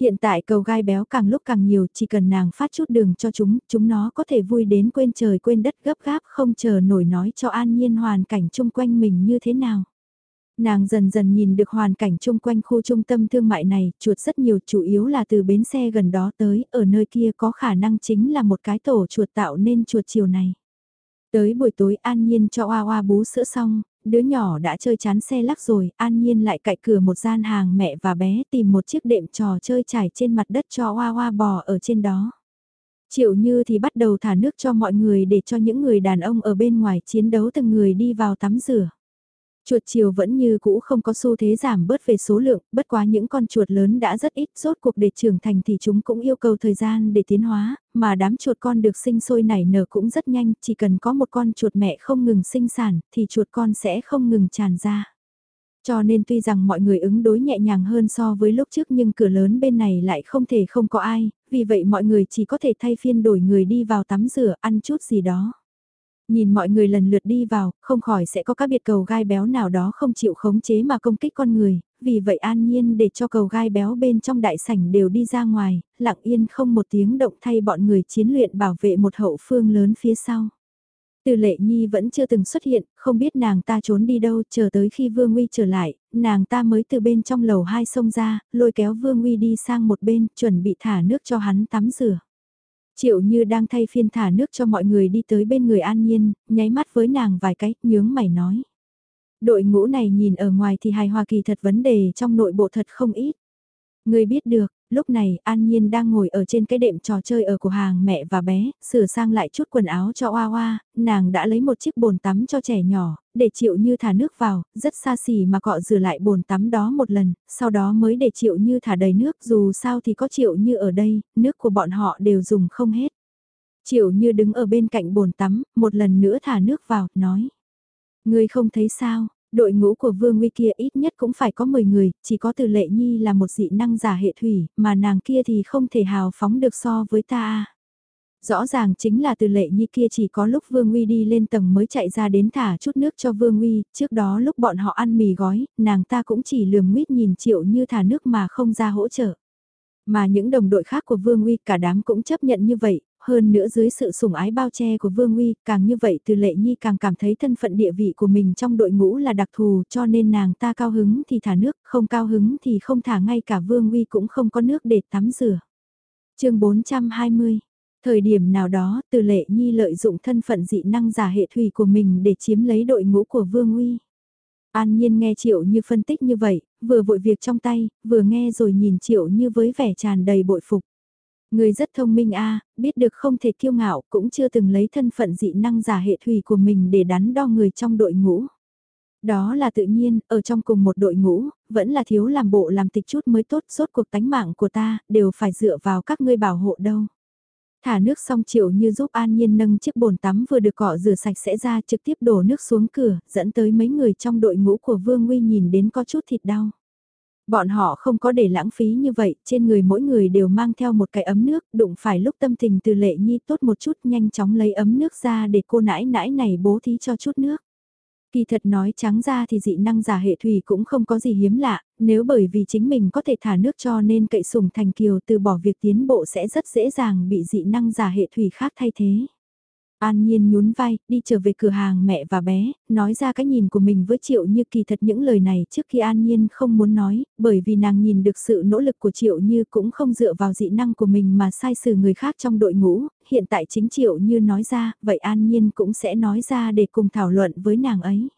Hiện tại cầu gai béo càng lúc càng nhiều, chỉ cần nàng phát chút đường cho chúng, chúng nó có thể vui đến quên trời quên đất gấp gáp không chờ nổi nói cho an nhiên hoàn cảnh chung quanh mình như thế nào. Nàng dần dần nhìn được hoàn cảnh chung quanh khu trung tâm thương mại này, chuột rất nhiều chủ yếu là từ bến xe gần đó tới, ở nơi kia có khả năng chính là một cái tổ chuột tạo nên chuột chiều này. Tới buổi tối an nhiên cho oa oa bú sữa xong, đứa nhỏ đã chơi chán xe lắc rồi, an nhiên lại cạy cửa một gian hàng mẹ và bé tìm một chiếc đệm trò chơi trải trên mặt đất cho hoa hoa bò ở trên đó. Triệu Như thì bắt đầu thả nước cho mọi người để cho những người đàn ông ở bên ngoài chiến đấu từng người đi vào tắm rửa. Chuột chiều vẫn như cũ không có xu thế giảm bớt về số lượng, bất quá những con chuột lớn đã rất ít, rốt cuộc để trưởng thành thì chúng cũng yêu cầu thời gian để tiến hóa, mà đám chuột con được sinh sôi nảy nở cũng rất nhanh, chỉ cần có một con chuột mẹ không ngừng sinh sản, thì chuột con sẽ không ngừng tràn ra. Cho nên tuy rằng mọi người ứng đối nhẹ nhàng hơn so với lúc trước nhưng cửa lớn bên này lại không thể không có ai, vì vậy mọi người chỉ có thể thay phiên đổi người đi vào tắm rửa ăn chút gì đó. Nhìn mọi người lần lượt đi vào, không khỏi sẽ có các biệt cầu gai béo nào đó không chịu khống chế mà công kích con người, vì vậy an nhiên để cho cầu gai béo bên trong đại sảnh đều đi ra ngoài, lặng yên không một tiếng động thay bọn người chiến luyện bảo vệ một hậu phương lớn phía sau. Từ lệ nhi vẫn chưa từng xuất hiện, không biết nàng ta trốn đi đâu, chờ tới khi Vương uy trở lại, nàng ta mới từ bên trong lầu hai sông ra, lôi kéo Vương uy đi sang một bên, chuẩn bị thả nước cho hắn tắm rửa. Triệu như đang thay phiên thả nước cho mọi người đi tới bên người an nhiên, nháy mắt với nàng vài cái, nhướng mày nói. Đội ngũ này nhìn ở ngoài thì hài hòa kỳ thật vấn đề trong nội bộ thật không ít. Người biết được, lúc này An Nhiên đang ngồi ở trên cái đệm trò chơi ở của hàng mẹ và bé, sửa sang lại chút quần áo cho Oa Oa, nàng đã lấy một chiếc bồn tắm cho trẻ nhỏ, để Triệu Như thả nước vào, rất xa xỉ mà cọ rửa lại bồn tắm đó một lần, sau đó mới để Triệu Như thả đầy nước, dù sao thì có Triệu Như ở đây, nước của bọn họ đều dùng không hết. Triệu Như đứng ở bên cạnh bồn tắm, một lần nữa thả nước vào, nói. người không thấy sao, Đội ngũ của Vương Nguy kia ít nhất cũng phải có 10 người, chỉ có từ lệ nhi là một dị năng giả hệ thủy, mà nàng kia thì không thể hào phóng được so với ta. Rõ ràng chính là từ lệ nhi kia chỉ có lúc Vương uy đi lên tầng mới chạy ra đến thả chút nước cho Vương uy. trước đó lúc bọn họ ăn mì gói, nàng ta cũng chỉ lườm mít nhìn triệu như thả nước mà không ra hỗ trợ. Mà những đồng đội khác của Vương Uy cả đám cũng chấp nhận như vậy, hơn nữa dưới sự sủng ái bao che của Vương Uy, càng như vậy từ lệ nhi càng cảm thấy thân phận địa vị của mình trong đội ngũ là đặc thù cho nên nàng ta cao hứng thì thả nước, không cao hứng thì không thả ngay cả Vương Uy cũng không có nước để tắm rửa. chương 420 Thời điểm nào đó, từ lệ nhi lợi dụng thân phận dị năng giả hệ thủy của mình để chiếm lấy đội ngũ của Vương Uy. An Nhiên nghe Triệu Như phân tích như vậy, vừa vội việc trong tay, vừa nghe rồi nhìn Triệu Như với vẻ tràn đầy bội phục. Người rất thông minh a, biết được không thể kiêu ngạo, cũng chưa từng lấy thân phận dị năng giả hệ thủy của mình để đắn đo người trong đội ngũ. Đó là tự nhiên, ở trong cùng một đội ngũ, vẫn là thiếu làm bộ làm tịch chút mới tốt, suốt cuộc tánh mạng của ta, đều phải dựa vào các ngươi bảo hộ đâu. Thả nước xong chịu như giúp An Nhiên nâng chiếc bồn tắm vừa được cọ rửa sạch sẽ ra trực tiếp đổ nước xuống cửa, dẫn tới mấy người trong đội ngũ của Vương Nguy nhìn đến có chút thịt đau. Bọn họ không có để lãng phí như vậy, trên người mỗi người đều mang theo một cái ấm nước, đụng phải lúc tâm tình từ lệ nhi tốt một chút nhanh chóng lấy ấm nước ra để cô nãi nãi này bố thí cho chút nước. Kỳ thật nói trắng ra thì dị năng giả hệ thủy cũng không có gì hiếm lạ, nếu bởi vì chính mình có thể thả nước cho nên cậy sùng thành kiều từ bỏ việc tiến bộ sẽ rất dễ dàng bị dị năng giả hệ thủy khác thay thế. An Nhiên nhún vai, đi trở về cửa hàng mẹ và bé, nói ra cái nhìn của mình với Triệu Như kỳ thật những lời này trước khi An Nhiên không muốn nói, bởi vì nàng nhìn được sự nỗ lực của Triệu Như cũng không dựa vào dị năng của mình mà sai xử người khác trong đội ngũ, hiện tại chính Triệu Như nói ra, vậy An Nhiên cũng sẽ nói ra để cùng thảo luận với nàng ấy.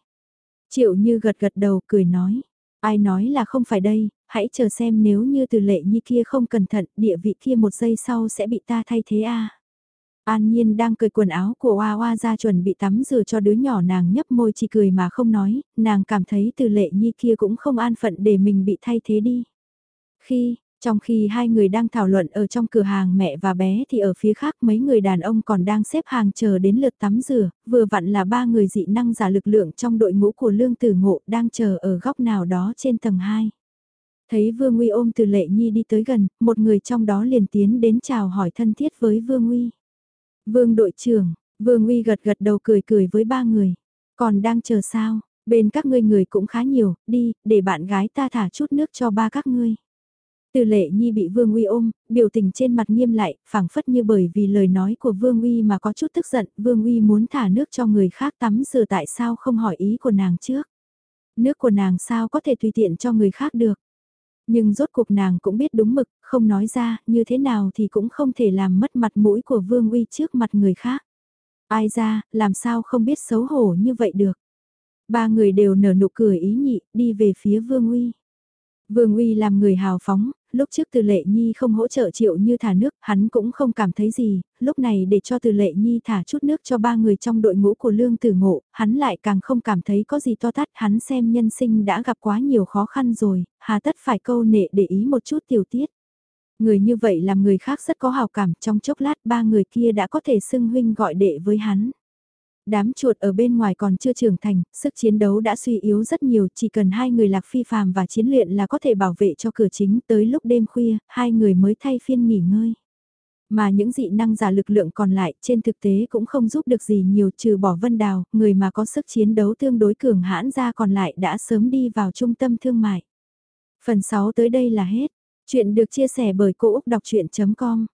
Triệu Như gật gật đầu cười nói, ai nói là không phải đây, hãy chờ xem nếu như từ lệ như kia không cẩn thận, địa vị kia một giây sau sẽ bị ta thay thế a. An Nhiên đang cười quần áo của Hoa Hoa ra chuẩn bị tắm rửa cho đứa nhỏ nàng nhấp môi chỉ cười mà không nói, nàng cảm thấy từ lệ nhi kia cũng không an phận để mình bị thay thế đi. Khi, trong khi hai người đang thảo luận ở trong cửa hàng mẹ và bé thì ở phía khác mấy người đàn ông còn đang xếp hàng chờ đến lượt tắm rửa, vừa vặn là ba người dị năng giả lực lượng trong đội ngũ của Lương Tử Ngộ đang chờ ở góc nào đó trên tầng 2. Thấy Vương Nguy ôm từ lệ nhi đi tới gần, một người trong đó liền tiến đến chào hỏi thân thiết với Vương Nguy. Vương đội trưởng, Vương Uy gật gật đầu cười cười với ba người. Còn đang chờ sao, bên các ngươi người cũng khá nhiều, đi, để bạn gái ta thả chút nước cho ba các ngươi. Từ lệ nhi bị Vương Uy ôm, biểu tình trên mặt nghiêm lại, phảng phất như bởi vì lời nói của Vương Uy mà có chút tức giận, Vương Uy muốn thả nước cho người khác tắm rửa tại sao không hỏi ý của nàng trước. Nước của nàng sao có thể tùy tiện cho người khác được. Nhưng rốt cuộc nàng cũng biết đúng mực, không nói ra, như thế nào thì cũng không thể làm mất mặt mũi của Vương Uy trước mặt người khác. Ai ra, làm sao không biết xấu hổ như vậy được. Ba người đều nở nụ cười ý nhị, đi về phía Vương Uy. Vương Uy làm người hào phóng, lúc trước từ lệ nhi không hỗ trợ triệu như thả nước, hắn cũng không cảm thấy gì, lúc này để cho từ lệ nhi thả chút nước cho ba người trong đội ngũ của lương tử ngộ, hắn lại càng không cảm thấy có gì to tát, hắn xem nhân sinh đã gặp quá nhiều khó khăn rồi, hà tất phải câu nệ để ý một chút tiểu tiết. Người như vậy làm người khác rất có hào cảm, trong chốc lát ba người kia đã có thể xưng huynh gọi đệ với hắn. Đám chuột ở bên ngoài còn chưa trưởng thành, sức chiến đấu đã suy yếu rất nhiều, chỉ cần hai người lạc phi phàm và chiến luyện là có thể bảo vệ cho cửa chính tới lúc đêm khuya, hai người mới thay phiên nghỉ ngơi. Mà những dị năng giả lực lượng còn lại trên thực tế cũng không giúp được gì nhiều trừ bỏ vân đào, người mà có sức chiến đấu tương đối cường hãn ra còn lại đã sớm đi vào trung tâm thương mại. Phần 6 tới đây là hết. Chuyện được chia sẻ bởi Cô Úc Đọc Chuyện.com